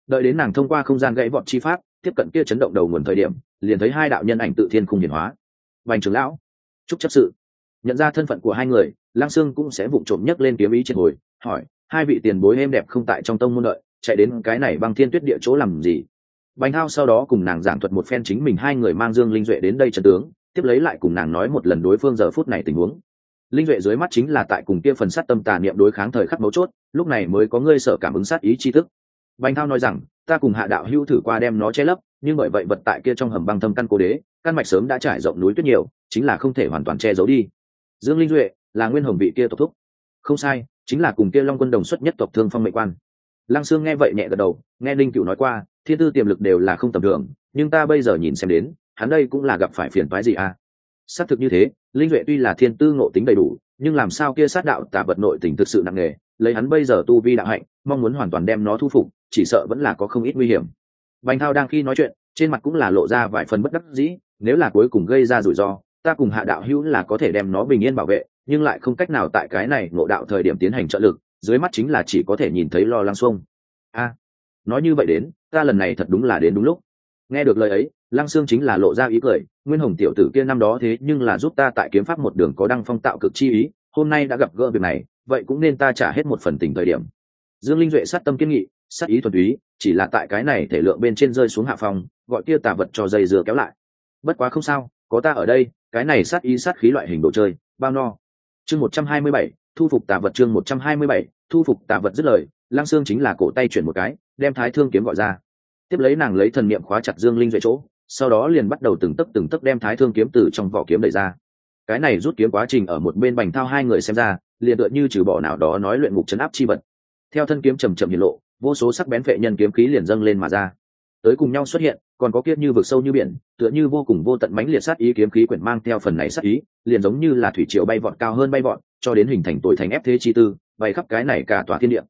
Đợi đến nàng thông qua không gian gãy vọt chi pháp, tiếp cận kia chấn động đầu nguồn thời điểm, liền thấy hai đạo nhân ảnh tự thiên khung hiển hóa. Vành trưởng lão, chúc chấp sự. Nhận ra thân phận của hai người lang sương cũng sẽ vụng trộm nhấc lên kiếm ý triệt hồi, hỏi, hai vị tiền bối êm đẹp không tại trong tông môn đợi, chạy đến cái này băng thiên tuyết địa chỗ làm gì? Bành thao sau đó cùng nàng giảng thuật một phen chính mình hai người mang dương linh duệ đến đây trần tướng, tiếp lấy lại cùng nàng nói một lần đối phương giờ phút này tình huống. Linh duệ dưới mắt chính là tại cùng kia phần sát tâm tà niệm đối kháng thời khắc mấu chốt, lúc này mới có ngươi sợ cảm ứng sát ý chi thức. Bành thao nói rằng, ta cùng hạ đạo hữu thử qua đem nó che lấp, nhưng bởi vậy vật tại kia trong hầm băng thâm căn cố đế, căn mạch sớm đã trải rộng núi tuyết nhiều, chính là không thể hoàn toàn che giấu đi. Dương linh duệ là nguyên hồng vị kia tộc thúc. Không sai, chính là cùng kia long quân đồng xuất nhất tộc thương phong mệnh quan lăng sương nghe vậy nhẹ gật đầu, nghe linh cựu nói qua, thiên tư tiềm lực đều là không tầm thường, nhưng ta bây giờ nhìn xem đến, hắn đây cũng là gặp phải phiền toái gì à? Xác thực như thế, linh duệ tuy là thiên tư ngộ tính đầy đủ, nhưng làm sao kia sát đạo tả vật nội tình thực sự nặng nề, lấy hắn bây giờ tu vi đạo hạnh, mong muốn hoàn toàn đem nó thu phục, chỉ sợ vẫn là có không ít nguy hiểm. Bành thao đang khi nói chuyện, trên mặt cũng là lộ ra vài phần bất đắc dĩ, nếu là cuối cùng gây ra rủi ro, ta cùng hạ đạo hữu là có thể đem nó bình yên bảo vệ, nhưng lại không cách nào tại cái này ngộ đạo thời điểm tiến hành trợ lực dưới mắt chính là chỉ có thể nhìn thấy lo lắng xuông. A, nói như vậy đến, ta lần này thật đúng là đến đúng lúc. Nghe được lời ấy, lăng sương chính là lộ ra ý cười, nguyên hồng tiểu tử kia năm đó thế nhưng là giúp ta tại kiếm pháp một đường có đăng phong tạo cực chi ý, hôm nay đã gặp gỡ việc này, vậy cũng nên ta trả hết một phần tình thời điểm. Dương linh duệ sát tâm kiên nghị, sát ý thuần túy, chỉ là tại cái này thể lượng bên trên rơi xuống hạ phòng, gọi kia tà vật cho dây dừa kéo lại. Bất quá không sao, có ta ở đây, cái này sát ý sát khí loại hình đồ chơi, bao no. Chương một trăm hai mươi bảy thu phục tà vật chương một trăm hai mươi bảy, thu phục tà vật dứt lời lang sương chính là cổ tay chuyển một cái, đem thái thương kiếm gọi ra. Tiếp lấy nàng lấy thần niệm khóa chặt dương linh duệ chỗ, sau đó liền bắt đầu từng tấc từng tấc đem thái thương kiếm từ trong vỏ kiếm đẩy ra. Cái này rút kiếm quá trình ở một bên bành thao hai người xem ra, liền tựa như trừ bỏ nào đó nói luyện ngục chấn áp chi vật. Theo thân kiếm chậm chậm hiện lộ, vô số sắc bén vệ nhân kiếm khí liền dâng lên mà ra tới cùng nhau xuất hiện, còn có kiết như vực sâu như biển, tựa như vô cùng vô tận mãnh liệt sát ý kiếm khí quyển mang theo phần này sát ý, liền giống như là thủy triều bay vọt cao hơn bay vọt, cho đến hình thành tội thành ép thế chi tư, bay khắp cái này cả tòa thiên địa.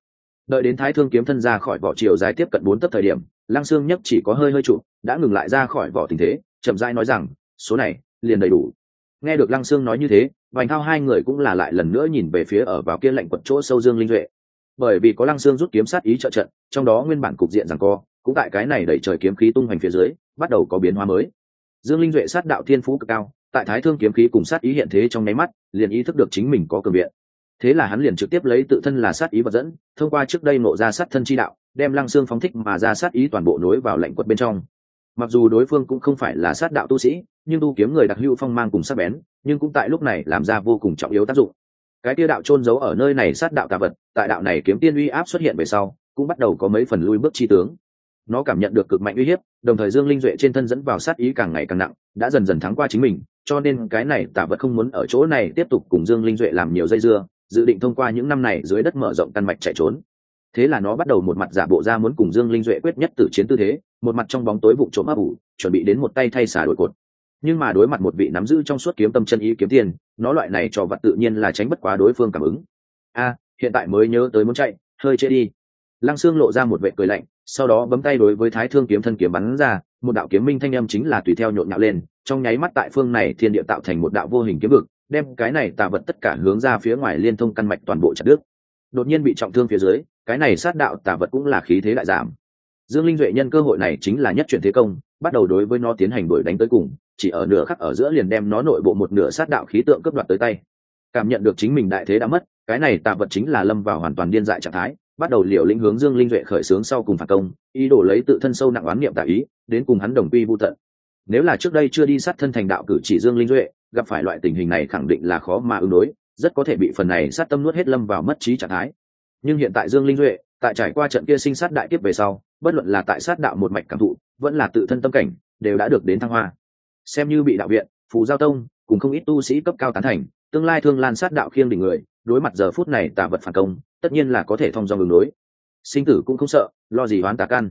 Đợi đến thái thương kiếm thân ra khỏi vỏ triều dài tiếp cận bốn tấc thời điểm, lăng xương nhất chỉ có hơi hơi trụ, đã ngừng lại ra khỏi vỏ tình thế, chậm rãi nói rằng, số này, liền đầy đủ. Nghe được lăng xương nói như thế, vành thao hai người cũng là lại lần nữa nhìn về phía ở vào kia lạnh quật chỗ sâu dương linh duệ. Bởi vì có lăng xương rút kiếm sát ý trợ trận, trong đó nguyên bản cục diện rằng co cũng tại cái này đẩy trời kiếm khí tung hoành phía dưới, bắt đầu có biến hóa mới. Dương linh duệ sát đạo thiên phú cực cao, tại thái thương kiếm khí cùng sát ý hiện thế trong nháy mắt, liền ý thức được chính mình có cường viện. Thế là hắn liền trực tiếp lấy tự thân là sát ý vật dẫn, thông qua trước đây nộ ra sát thân chi đạo, đem lăng xương phóng thích mà ra sát ý toàn bộ nối vào lệnh quật bên trong. Mặc dù đối phương cũng không phải là sát đạo tu sĩ, nhưng tu kiếm người đặc hữu phong mang cùng sát bén, nhưng cũng tại lúc này làm ra vô cùng trọng yếu tác dụng. Cái tia đạo trôn giấu ở nơi này sát đạo tà vật, tại đạo này kiếm tiên uy áp xuất hiện về sau, cũng bắt đầu có mấy phần lui bước chi tướng nó cảm nhận được cực mạnh uy hiếp, đồng thời dương linh duệ trên thân dẫn vào sát ý càng ngày càng nặng, đã dần dần thắng qua chính mình, cho nên cái này tả vật không muốn ở chỗ này tiếp tục cùng dương linh duệ làm nhiều dây dưa, dự định thông qua những năm này dưới đất mở rộng căn mạch chạy trốn. Thế là nó bắt đầu một mặt giả bộ ra muốn cùng dương linh duệ quyết nhất tử chiến tư thế, một mặt trong bóng tối vụ trộm ấp ủ, chuẩn bị đến một tay thay xả đổi cột. Nhưng mà đối mặt một vị nắm giữ trong suốt kiếm tâm chân ý kiếm tiền, nó loại này cho vật tự nhiên là tránh bất quá đối phương cảm ứng. A, hiện tại mới nhớ tới muốn chạy, hơi chết đi lăng xương lộ ra một vệ cười lạnh, sau đó bấm tay đối với thái thương kiếm thân kiếm bắn ra, một đạo kiếm minh thanh âm chính là tùy theo nhộn nhạo lên, trong nháy mắt tại phương này thiên địa tạo thành một đạo vô hình kiếm vực, đem cái này tạ vật tất cả hướng ra phía ngoài liên thông căn mạch toàn bộ chặt đứt. Đột nhiên bị trọng thương phía dưới, cái này sát đạo tạ vật cũng là khí thế đại giảm. Dương linh duệ nhân cơ hội này chính là nhất chuyển thế công, bắt đầu đối với nó tiến hành đuổi đánh tới cùng, chỉ ở nửa khắc ở giữa liền đem nó nội bộ một nửa sát đạo khí tượng cướp đoạt tới tay. Cảm nhận được chính mình đại thế đã mất, cái này tạ vật chính là lâm vào hoàn toàn điên dại trạng thái bắt đầu liều lĩnh hướng dương linh duệ khởi xướng sau cùng phản công, ý đồ lấy tự thân sâu nặng oán niệm tả ý, đến cùng hắn đồng quy vô tận. Nếu là trước đây chưa đi sát thân thành đạo cử chỉ dương linh duệ, gặp phải loại tình hình này khẳng định là khó mà ứng đối, rất có thể bị phần này sát tâm nuốt hết lâm vào mất trí trạng thái. Nhưng hiện tại dương linh duệ, tại trải qua trận kia sinh sát đại kiếp về sau, bất luận là tại sát đạo một mạch cảm thụ, vẫn là tự thân tâm cảnh, đều đã được đến thăng hoa. Xem như bị đạo viện, phù giao tông, cùng không ít tu sĩ cấp cao tán thành, tương lai thương lan sát đạo khiêng đỉnh người, đối mặt giờ phút này tà vật phản công tất nhiên là có thể thông do đường đối. Sinh tử cũng không sợ, lo gì hoán tà căn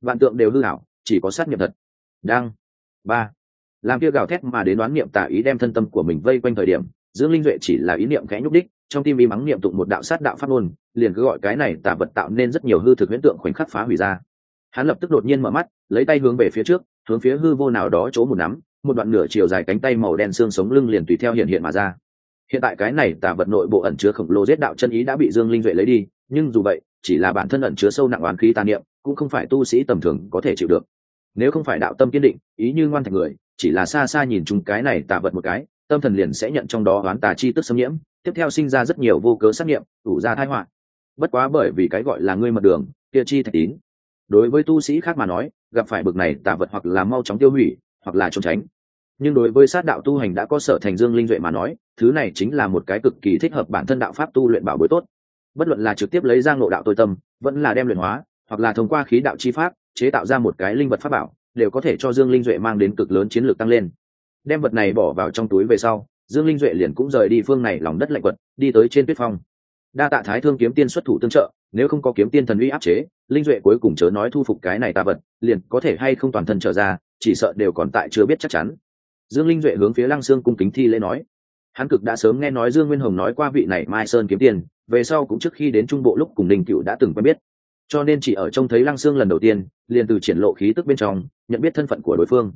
vạn tượng đều hư hảo chỉ có sát nghiệm thật. Đang ba. Làm kia gào thét mà đến đoán niệm tà ý đem thân tâm của mình vây quanh thời điểm, dương linh duệ chỉ là ý niệm khẽ nhúc đích, trong tim y mắng niệm tụng một đạo sát đạo pháp ngôn, liền cứ gọi cái này tà vật tạo nên rất nhiều hư thực huyễn tượng khoảnh khắc phá hủy ra. Hắn lập tức đột nhiên mở mắt, lấy tay hướng về phía trước, hướng phía hư vô nào đó chỗ một nắm, một đoạn nửa chiều dài cánh tay màu đen xương sống lưng liền tùy theo hiện hiện mà ra hiện tại cái này tà vật nội bộ ẩn chứa khổng lồ giết đạo chân ý đã bị dương linh duệ lấy đi, nhưng dù vậy, chỉ là bản thân ẩn chứa sâu nặng oán khí tà niệm, cũng không phải tu sĩ tầm thường có thể chịu được. Nếu không phải đạo tâm kiên định, ý như ngoan thành người, chỉ là xa xa nhìn chung cái này tà vật một cái, tâm thần liền sẽ nhận trong đó oán tà chi tức xâm nhiễm, tiếp theo sinh ra rất nhiều vô cớ xác nghiệm đủ ra thái họa. Bất quá bởi vì cái gọi là ngươi mật đường, kia chi thạch tín. Đối với tu sĩ khác mà nói, gặp phải bực này tà vật hoặc là mau chóng tiêu hủy, hoặc là trốn tránh nhưng đối với sát đạo tu hành đã có sở thành dương linh duệ mà nói, thứ này chính là một cái cực kỳ thích hợp bản thân đạo pháp tu luyện bảo bối tốt. Bất luận là trực tiếp lấy ra ngộ đạo tôi tâm, vẫn là đem luyện hóa, hoặc là thông qua khí đạo chi pháp, chế tạo ra một cái linh vật pháp bảo, đều có thể cho dương linh duệ mang đến cực lớn chiến lược tăng lên. Đem vật này bỏ vào trong túi về sau, dương linh duệ liền cũng rời đi phương này lòng đất lạnh quật, đi tới trên tuyết phong. Đa tạ thái thương kiếm tiên xuất thủ tương trợ, nếu không có kiếm tiên thần uy áp chế, linh duệ cuối cùng chớ nói thu phục cái này tạ vật, liền có thể hay không toàn thân trở ra, chỉ sợ đều còn tại chưa biết chắc chắn dương linh duệ hướng phía lăng sương cung kính thi lễ nói. Hắn cực đã sớm nghe nói dương nguyên hồng nói qua vị này mai sơn kiếm tiền, về sau cũng trước khi đến trung bộ lúc cùng đình cựu đã từng quen biết. Cho nên chỉ ở trông thấy lăng sương lần đầu tiên, liền từ triển lộ khí tức bên trong, nhận biết thân phận của đối phương.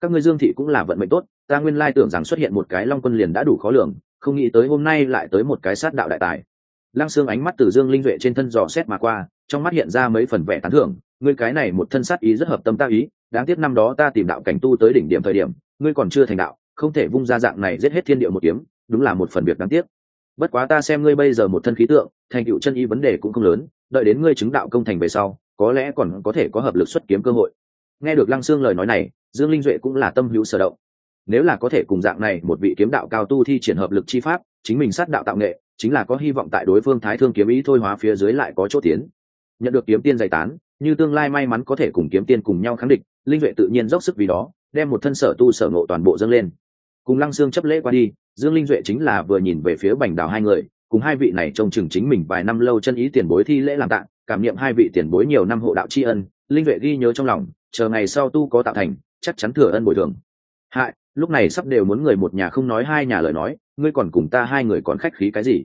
Các ngươi dương thị cũng là vận mệnh tốt, ta nguyên lai tưởng rằng xuất hiện một cái long quân liền đã đủ khó lường, không nghĩ tới hôm nay lại tới một cái sát đạo đại tài. Lăng sương ánh mắt từ dương linh duệ trên thân dò xét mà qua, trong mắt hiện ra mấy phần vẻ tán thưởng. Ngươi cái này một thân sát ý rất hợp tâm ta ý, đáng tiếc năm đó ta tìm đạo cảnh tu tới đỉnh điểm thời điểm ngươi còn chưa thành đạo, không thể vung ra dạng này giết hết thiên địa một kiếm, đúng là một phần việc đáng tiếc. Bất quá ta xem ngươi bây giờ một thân khí tượng, thành tựu chân y vấn đề cũng không lớn, đợi đến ngươi chứng đạo công thành về sau, có lẽ còn có thể có hợp lực xuất kiếm cơ hội. Nghe được lăng xương lời nói này, dương linh duệ cũng là tâm hữu sở động. Nếu là có thể cùng dạng này một vị kiếm đạo cao tu thi triển hợp lực chi pháp, chính mình sát đạo tạo nghệ, chính là có hy vọng tại đối phương thái thương kiếm ý thôi hóa phía dưới lại có chỗ tiến. Nhận được kiếm tiên giải tán, như tương lai may mắn có thể cùng kiếm tiên cùng nhau kháng địch, linh duệ tự nhiên dốc sức vì đó đem một thân sở tu sở ngộ toàn bộ dâng lên. Cùng lăng xương chấp lễ qua đi, dương linh duệ chính là vừa nhìn về phía bành đào hai người, cùng hai vị này trông chừng chính mình vài năm lâu chân ý tiền bối thi lễ làm tạng, cảm niệm hai vị tiền bối nhiều năm hộ đạo tri ân, linh duệ ghi nhớ trong lòng, chờ ngày sau tu có tạo thành, chắc chắn thừa ân bồi thường. Hại lúc này sắp đều muốn người một nhà không nói hai nhà lời nói, ngươi còn cùng ta hai người còn khách khí cái gì?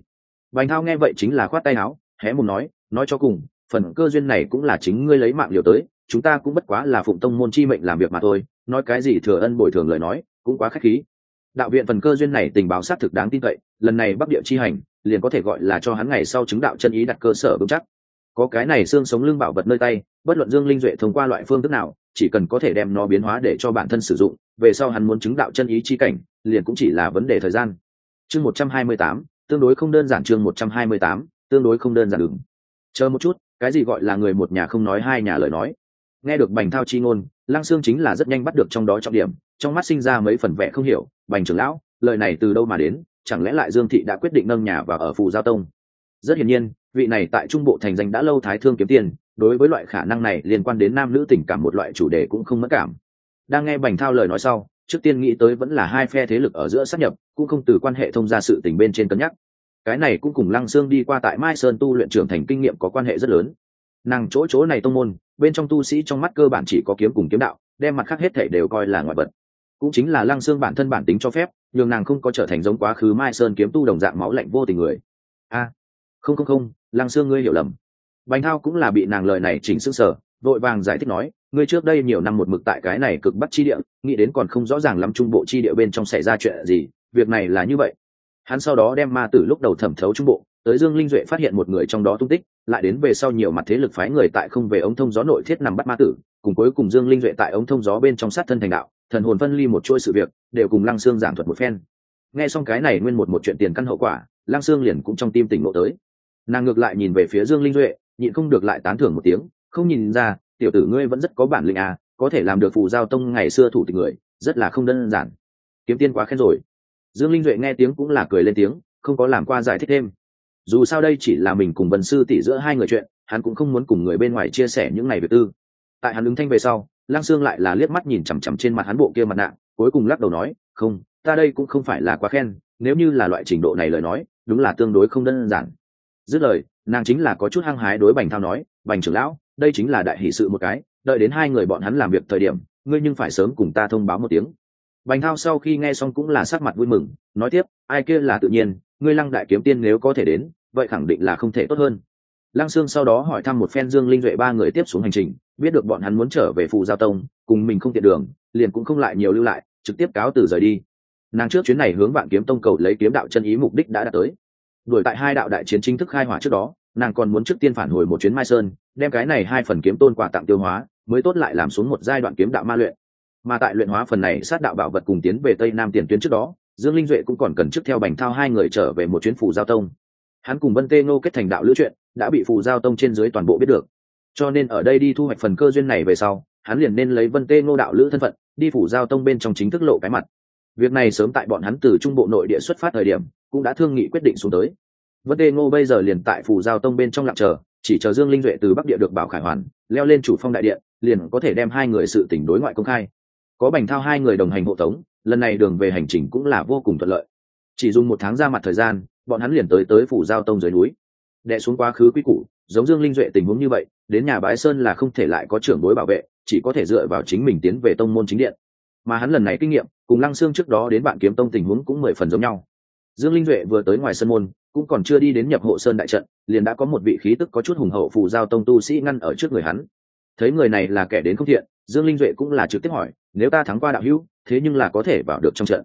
Bành thao nghe vậy chính là khoát tay áo, hé mồm nói nói cho cùng, phần cơ duyên này cũng là chính ngươi lấy mạng liều tới, chúng ta cũng bất quá là phụng tông môn chi mệnh làm việc mà thôi nói cái gì thừa ân bồi thường lời nói, cũng quá khách khí. Đạo viện phần cơ duyên này tình báo xác thực đáng tin cậy, lần này bắc địa chi hành, liền có thể gọi là cho hắn ngày sau chứng đạo chân ý đặt cơ sở vững chắc. Có cái này xương sống lưng bảo vật nơi tay, bất luận dương linh duệ thông qua loại phương thức nào, chỉ cần có thể đem nó biến hóa để cho bản thân sử dụng, về sau hắn muốn chứng đạo chân ý chi cảnh, liền cũng chỉ là vấn đề thời gian. Chương một trăm hai mươi tám, tương đối không đơn giản chương một trăm hai mươi tám, tương đối không đơn giản đường chờ một chút, cái gì gọi là người một nhà không nói hai nhà lời nói. Nghe được bành thao chi ngôn lăng xương chính là rất nhanh bắt được trong đó trọng điểm, trong mắt sinh ra mấy phần vẻ không hiểu, bành trưởng lão, lời này từ đâu mà đến? Chẳng lẽ lại dương thị đã quyết định nâng nhà và ở phù giao tông? Rất hiển nhiên, vị này tại trung bộ thành danh đã lâu thái thương kiếm tiền, đối với loại khả năng này liên quan đến nam nữ tình cảm một loại chủ đề cũng không mất cảm. Đang nghe bành thao lời nói sau, trước tiên nghĩ tới vẫn là hai phe thế lực ở giữa sát nhập, cũng không từ quan hệ thông gia sự tình bên trên cân nhắc. Cái này cũng cùng lăng xương đi qua tại mai sơn tu luyện trưởng thành kinh nghiệm có quan hệ rất lớn. Nàng chỗ chỗ này tông môn bên trong tu sĩ trong mắt cơ bản chỉ có kiếm cùng kiếm đạo, đem mặt khác hết thể đều coi là ngoại vật. Cũng chính là lăng xương bản thân bản tính cho phép, nhường nàng không có trở thành giống quá khứ mai sơn kiếm tu đồng dạng máu lạnh vô tình người. A, không không không, lăng xương ngươi hiểu lầm. Bánh thao cũng là bị nàng lời này chỉnh xương sở vội vàng giải thích nói, ngươi trước đây nhiều năm một mực tại cái này cực bắt chi địa, nghĩ đến còn không rõ ràng lắm trung bộ chi địa bên trong xảy ra chuyện gì, việc này là như vậy. Hắn sau đó đem ma tử lúc đầu thẩm thấu trung bộ tới dương linh duệ phát hiện một người trong đó tung tích, lại đến về sau nhiều mặt thế lực phái người tại không về ống thông gió nội thiết nằm bắt ma tử, cùng cuối cùng dương linh duệ tại ống thông gió bên trong sát thân thành đạo, thần hồn phân ly một chuỗi sự việc, đều cùng lăng Sương giảng thuật một phen. Nghe xong cái này nguyên một một chuyện tiền căn hậu quả, lăng Sương liền cũng trong tim tỉnh ngộ tới. Nàng ngược lại nhìn về phía dương linh duệ, nhịn không được lại tán thưởng một tiếng, không nhìn ra, tiểu tử ngươi vẫn rất có bản lĩnh à có thể làm được phù giao tông ngày xưa thủ tịch người, rất là không đơn giản. Kiếm tiên quá khen rồi. Dương linh duệ nghe tiếng cũng là cười lên tiếng, không có làm qua giải thích thêm dù sao đây chỉ là mình cùng vân sư tỷ giữa hai người chuyện, hắn cũng không muốn cùng người bên ngoài chia sẻ những ngày việc tư. Tại hắn ứng thanh về sau lang sương lại là liếc mắt nhìn chằm chằm trên mặt hắn bộ kia mặt nạ, cuối cùng lắc đầu nói, không, ta đây cũng không phải là quá khen, nếu như là loại trình độ này lời nói, đúng là tương đối không đơn giản. Dứt lời, nàng chính là có chút hăng hái đối bành thao nói, bành trưởng lão, đây chính là đại hỷ sự một cái, đợi đến hai người bọn hắn làm việc thời điểm, ngươi nhưng phải sớm cùng ta thông báo một tiếng. Bành thao sau khi nghe xong cũng là sắc mặt vui mừng, nói tiếp, ai kia là tự nhiên ngươi lăng đại kiếm tiên nếu có thể đến, vậy khẳng định là không thể tốt hơn. Lăng sương sau đó hỏi thăm một phen dương linh duệ ba người tiếp xuống hành trình, biết được bọn hắn muốn trở về phù giao tông, cùng mình không tiện đường, liền cũng không lại nhiều lưu lại, trực tiếp cáo từ rời đi. Nàng trước chuyến này hướng vạn kiếm tông cầu lấy kiếm đạo chân ý mục đích đã đạt tới. Đuổi tại hai đạo đại chiến chính thức khai hỏa trước đó, nàng còn muốn trước tiên phản hồi một chuyến mai sơn, đem cái này hai phần kiếm tôn quà tặng tiêu hóa, mới tốt lại làm xuống một giai đoạn kiếm đạo ma luyện. Mà tại luyện hóa phần này sát đạo bảo vật cùng tiến về tây nam tiền tuyến trước đó dương linh duệ cũng còn cần trước theo bành thao hai người trở về một chuyến phù giao tông. Hắn cùng vân tê ngô kết thành đạo lữ chuyện, đã bị phù giao tông trên dưới toàn bộ biết được. Cho nên ở đây đi thu hoạch phần cơ duyên này về sau, hắn liền nên lấy vân tê ngô đạo lữ thân phận, đi phủ giao tông bên trong chính thức lộ cái mặt. Việc này sớm tại bọn hắn từ trung bộ nội địa xuất phát thời điểm, cũng đã thương nghị quyết định xuống tới. Vân tê ngô bây giờ liền tại phủ giao tông bên trong lặng chờ, chỉ chờ dương linh duệ từ bắc địa được bảo khải hoàn, leo lên chủ phong đại điện, liền có thể đem hai người sự tỉnh đối ngoại công khai. Có bành thao hai người đồng hành hộ tống lần này đường về hành trình cũng là vô cùng thuận lợi. Chỉ dùng một tháng ra mặt thời gian, bọn hắn liền tới tới phủ giao tông dưới núi. Đệ xuống quá khứ quy củ, giống dương linh duệ tình huống như vậy, đến nhà bái sơn là không thể lại có trưởng bối bảo vệ, chỉ có thể dựa vào chính mình tiến về tông môn chính điện. Mà hắn lần này kinh nghiệm, cùng lăng xương trước đó đến bạn kiếm tông tình huống cũng mười phần giống nhau. Dương linh duệ vừa tới ngoài sân môn, cũng còn chưa đi đến nhập hộ sơn đại trận, liền đã có một vị khí tức có chút hùng hậu phù giao tông tu sĩ ngăn ở trước người hắn. Thấy người này là kẻ đến không thiện, dương linh duệ cũng là trực tiếp hỏi, nếu ta thắng qua đạo hữu thế nhưng là có thể vào được trong trận.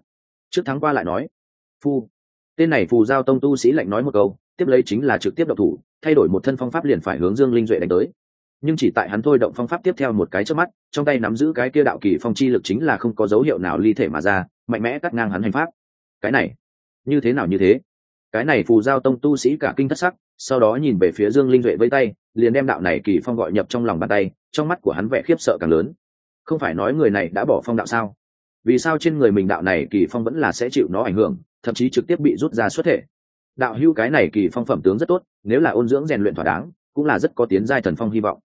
Trước thắng qua lại nói, phu. Tên này phù giao tông tu sĩ lạnh nói một câu, tiếp lấy chính là trực tiếp độc thủ, thay đổi một thân phong pháp liền phải hướng dương linh duệ đánh tới. Nhưng chỉ tại hắn thôi động phong pháp tiếp theo một cái trước mắt, trong tay nắm giữ cái kia đạo kỳ phong chi lực chính là không có dấu hiệu nào ly thể mà ra, mạnh mẽ cắt ngang hắn hành pháp. Cái này, như thế nào như thế? Cái này phù giao tông tu sĩ cả kinh thất sắc, sau đó nhìn về phía dương linh duệ với tay, liền đem đạo này kỳ phong gọi nhập trong lòng bàn tay, trong mắt của hắn vẻ khiếp sợ càng lớn. Không phải nói người này đã bỏ phong đạo sao? Vì sao trên người mình đạo này kỳ phong vẫn là sẽ chịu nó ảnh hưởng, thậm chí trực tiếp bị rút ra xuất thể. Đạo hưu cái này kỳ phong phẩm tướng rất tốt, nếu là ôn dưỡng rèn luyện thỏa đáng, cũng là rất có tiến giai thần phong hy vọng.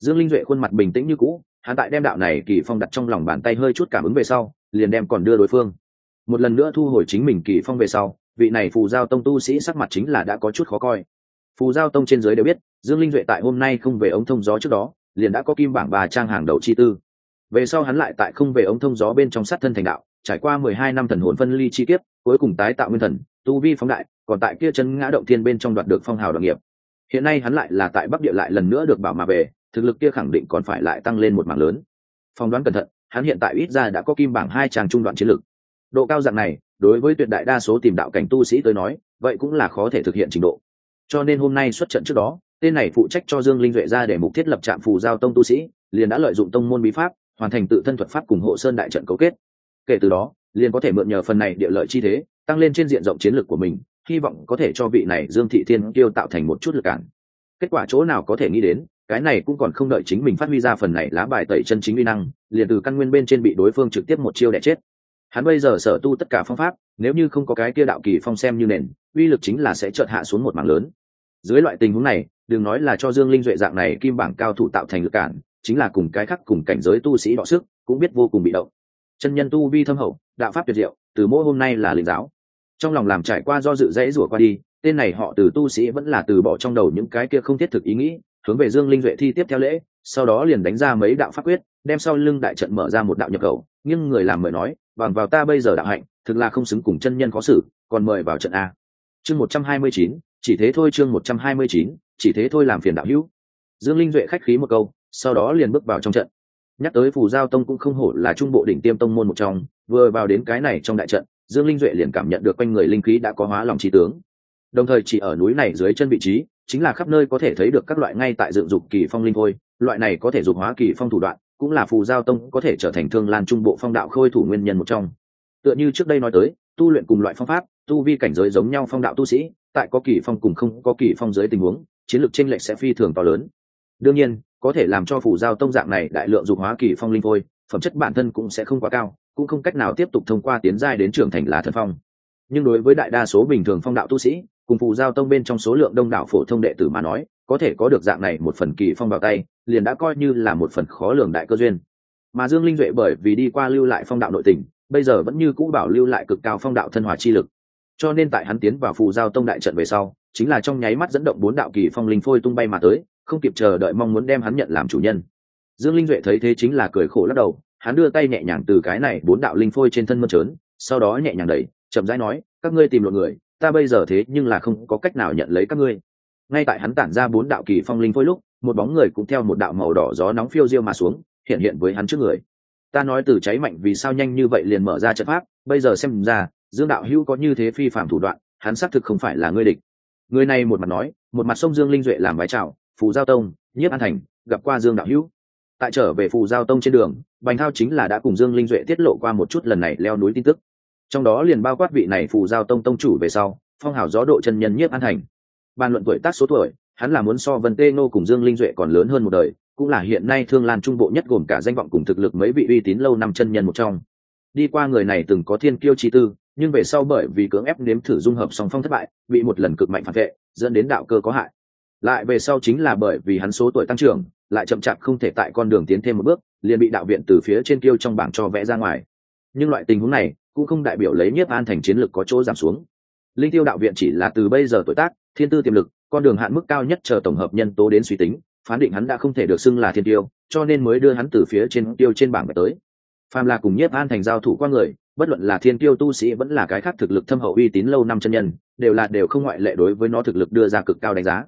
Dương linh duệ khuôn mặt bình tĩnh như cũ, hắn tại đem đạo này kỳ phong đặt trong lòng bàn tay hơi chút cảm ứng về sau, liền đem còn đưa đối phương. Một lần nữa thu hồi chính mình kỳ phong về sau, vị này phù giao tông tu sĩ sắc mặt chính là đã có chút khó coi. Phù giao tông trên giới đều biết, dương linh duệ tại hôm nay không về ống thông gió trước đó, liền đã có kim bảng bà trang hàng đầu chi tư về sau hắn lại tại không về ống thông gió bên trong sát thân thành đạo, trải qua mười hai năm thần hồn phân ly chi kiếp, cuối cùng tái tạo nguyên thần, tu vi phóng đại, còn tại kia chân ngã động thiên bên trong đoạt được phong hào đặc nghiệp. Hiện nay hắn lại là tại bắc địa lại lần nữa được bảo mà về, thực lực kia khẳng định còn phải lại tăng lên một mảng lớn. Phong đoán cẩn thận, hắn hiện tại ít ra đã có kim bảng hai tràng trung đoạn chiến lực. Độ cao dạng này, đối với tuyệt đại đa số tìm đạo cảnh tu sĩ tới nói, vậy cũng là khó thể thực hiện trình độ. Cho nên hôm nay xuất trận trước đó, tên này phụ trách cho dương linh duệ ra để mục thiết lập trạm phù giao tông tu sĩ, liền đã lợi dụng tông môn bí pháp hoàn thành tự thân thuật pháp cùng hộ sơn đại trận cấu kết. Kể từ đó, liền có thể mượn nhờ phần này địa lợi chi thế, tăng lên trên diện rộng chiến lược của mình, hy vọng có thể cho vị này dương thị thiên tiêu tạo thành một chút lực cản. Kết quả chỗ nào có thể nghĩ đến, cái này cũng còn không đợi chính mình phát huy ra phần này lá bài tẩy chân chính uy năng, liền từ căn nguyên bên trên bị đối phương trực tiếp một chiêu đẻ chết. Hắn bây giờ sở tu tất cả phong pháp, nếu như không có cái kia đạo kỳ phong xem như nền, uy lực chính là sẽ chợt hạ xuống một mảng lớn. Dưới loại tình huống này, đừng nói là cho dương linh duệ dạng này kim bảng cao thủ tạo thành lực cản chính là cùng cái khác cùng cảnh giới tu sĩ đọ sức, cũng biết vô cùng bị động. Chân nhân tu vi thâm hậu, đạo pháp tuyệt diệu, từ mỗi hôm nay là linh giáo. Trong lòng làm trải qua do dự dãy rủa qua đi, tên này họ từ tu sĩ vẫn là từ bỏ trong đầu những cái kia không thiết thực ý nghĩ, hướng về dương linh duệ thi tiếp theo lễ, sau đó liền đánh ra mấy đạo pháp quyết, đem sau lưng đại trận mở ra một đạo nhập khẩu, nhưng người làm mời nói, bằng vào ta bây giờ đạo hạnh, thực là không xứng cùng chân nhân khó xử, còn mời vào trận a. Chương một trăm hai mươi chín, chỉ thế thôi chương một trăm hai mươi chín, chỉ thế thôi làm phiền đạo hữu. Dương linh duệ khách khí một câu sau đó liền bước vào trong trận. Nhắc tới phù giao tông cũng không hổ là trung bộ đỉnh tiêm tông môn một trong, vừa vào đến cái này trong đại trận, dương linh duệ liền cảm nhận được quanh người linh khí đã có hóa lòng trí tướng. Đồng thời chỉ ở núi này dưới chân vị trí, chính là khắp nơi có thể thấy được các loại ngay tại dựng dục kỳ phong linh khôi loại này có thể dục hóa kỳ phong thủ đoạn, cũng là phù giao tông có thể trở thành thương lan trung bộ phong đạo khôi thủ nguyên nhân một trong. Tựa như trước đây nói tới, tu luyện cùng loại phong pháp, tu vi cảnh giới giống nhau phong đạo tu sĩ, tại có kỳ phong cùng không có kỳ phong dưới tình huống, chiến lược tranh lệch sẽ phi thường to lớn. Đương nhiên có thể làm cho phù giao tông dạng này đại lượng dục hóa kỳ phong linh khôi phẩm chất bản thân cũng sẽ không quá cao, cũng không cách nào tiếp tục thông qua tiến giai đến trưởng thành là thần phong. Nhưng đối với đại đa số bình thường phong đạo tu sĩ, cùng phù giao tông bên trong số lượng đông đảo phổ thông đệ tử mà nói, có thể có được dạng này một phần kỳ phong vào tay, liền đã coi như là một phần khó lường đại cơ duyên. Mà dương linh duệ bởi vì đi qua lưu lại phong đạo nội tình, bây giờ vẫn như cũ bảo lưu lại cực cao phong đạo thân hòa chi lực. Cho nên tại hắn tiến vào phù giao tông đại trận về sau, chính là trong nháy mắt dẫn động bốn đạo kỳ phong linh phôi tung bay mà tới không kịp chờ đợi mong muốn đem hắn nhận làm chủ nhân. Dương linh duệ thấy thế chính là cười khổ lắc đầu, hắn đưa tay nhẹ nhàng từ cái này bốn đạo linh phôi trên thân mơn trớn, sau đó nhẹ nhàng đẩy, chậm rãi nói, các ngươi tìm lộn người, ta bây giờ thế nhưng là không có cách nào nhận lấy các ngươi. Ngay tại hắn tản ra bốn đạo kỳ phong linh phôi lúc, một bóng người cũng theo một đạo màu đỏ gió nóng phiêu diêu mà xuống, hiện hiện với hắn trước người. Ta nói từ cháy mạnh vì sao nhanh như vậy liền mở ra trận pháp, bây giờ xem ra, dương đạo hữu có như thế phi phạm thủ đoạn, hắn xác thực không phải là ngươi địch. Người này một mặt nói, một mặt sông dương linh duệ làm vái chào phù giao tông, nhiếp an thành, gặp qua dương đạo hữu. Tại trở về phù giao tông trên đường, bành thao chính là đã cùng dương linh duệ tiết lộ qua một chút lần này leo núi tin tức. Trong đó liền bao quát vị này phù giao tông tông chủ về sau, phong hào gió độ chân nhân nhiếp an thành. Bàn luận tuổi tác số tuổi, hắn là muốn so vân tê nô cùng dương linh duệ còn lớn hơn một đời, cũng là hiện nay thương lan trung bộ nhất gồm cả danh vọng cùng thực lực mấy vị uy tín lâu năm chân nhân một trong. Đi qua người này từng có thiên kiêu chi tư, nhưng về sau bởi vì cưỡng ép nếm thử dung hợp song phong thất bại, bị một lần cực mạnh phản vệ, dẫn đến đạo cơ có hại lại về sau chính là bởi vì hắn số tuổi tăng trưởng, lại chậm chạp không thể tại con đường tiến thêm một bước, liền bị đạo viện từ phía trên kêu trong bảng cho vẽ ra ngoài. Nhưng loại tình huống này cũng không đại biểu lấy nhiếp an thành chiến lược có chỗ giảm xuống. Linh tiêu đạo viện chỉ là từ bây giờ tuổi tác, thiên tư tiềm lực, con đường hạn mức cao nhất chờ tổng hợp nhân tố đến suy tính, phán định hắn đã không thể được xưng là thiên tiêu, cho nên mới đưa hắn từ phía trên tiêu trên bảng về tới. Phàm là cùng nhiếp an thành giao thủ qua người, bất luận là thiên tiêu tu sĩ vẫn là cái khác thực lực thâm hậu uy tín lâu năm chân nhân, đều là đều không ngoại lệ đối với nó thực lực đưa ra cực cao đánh giá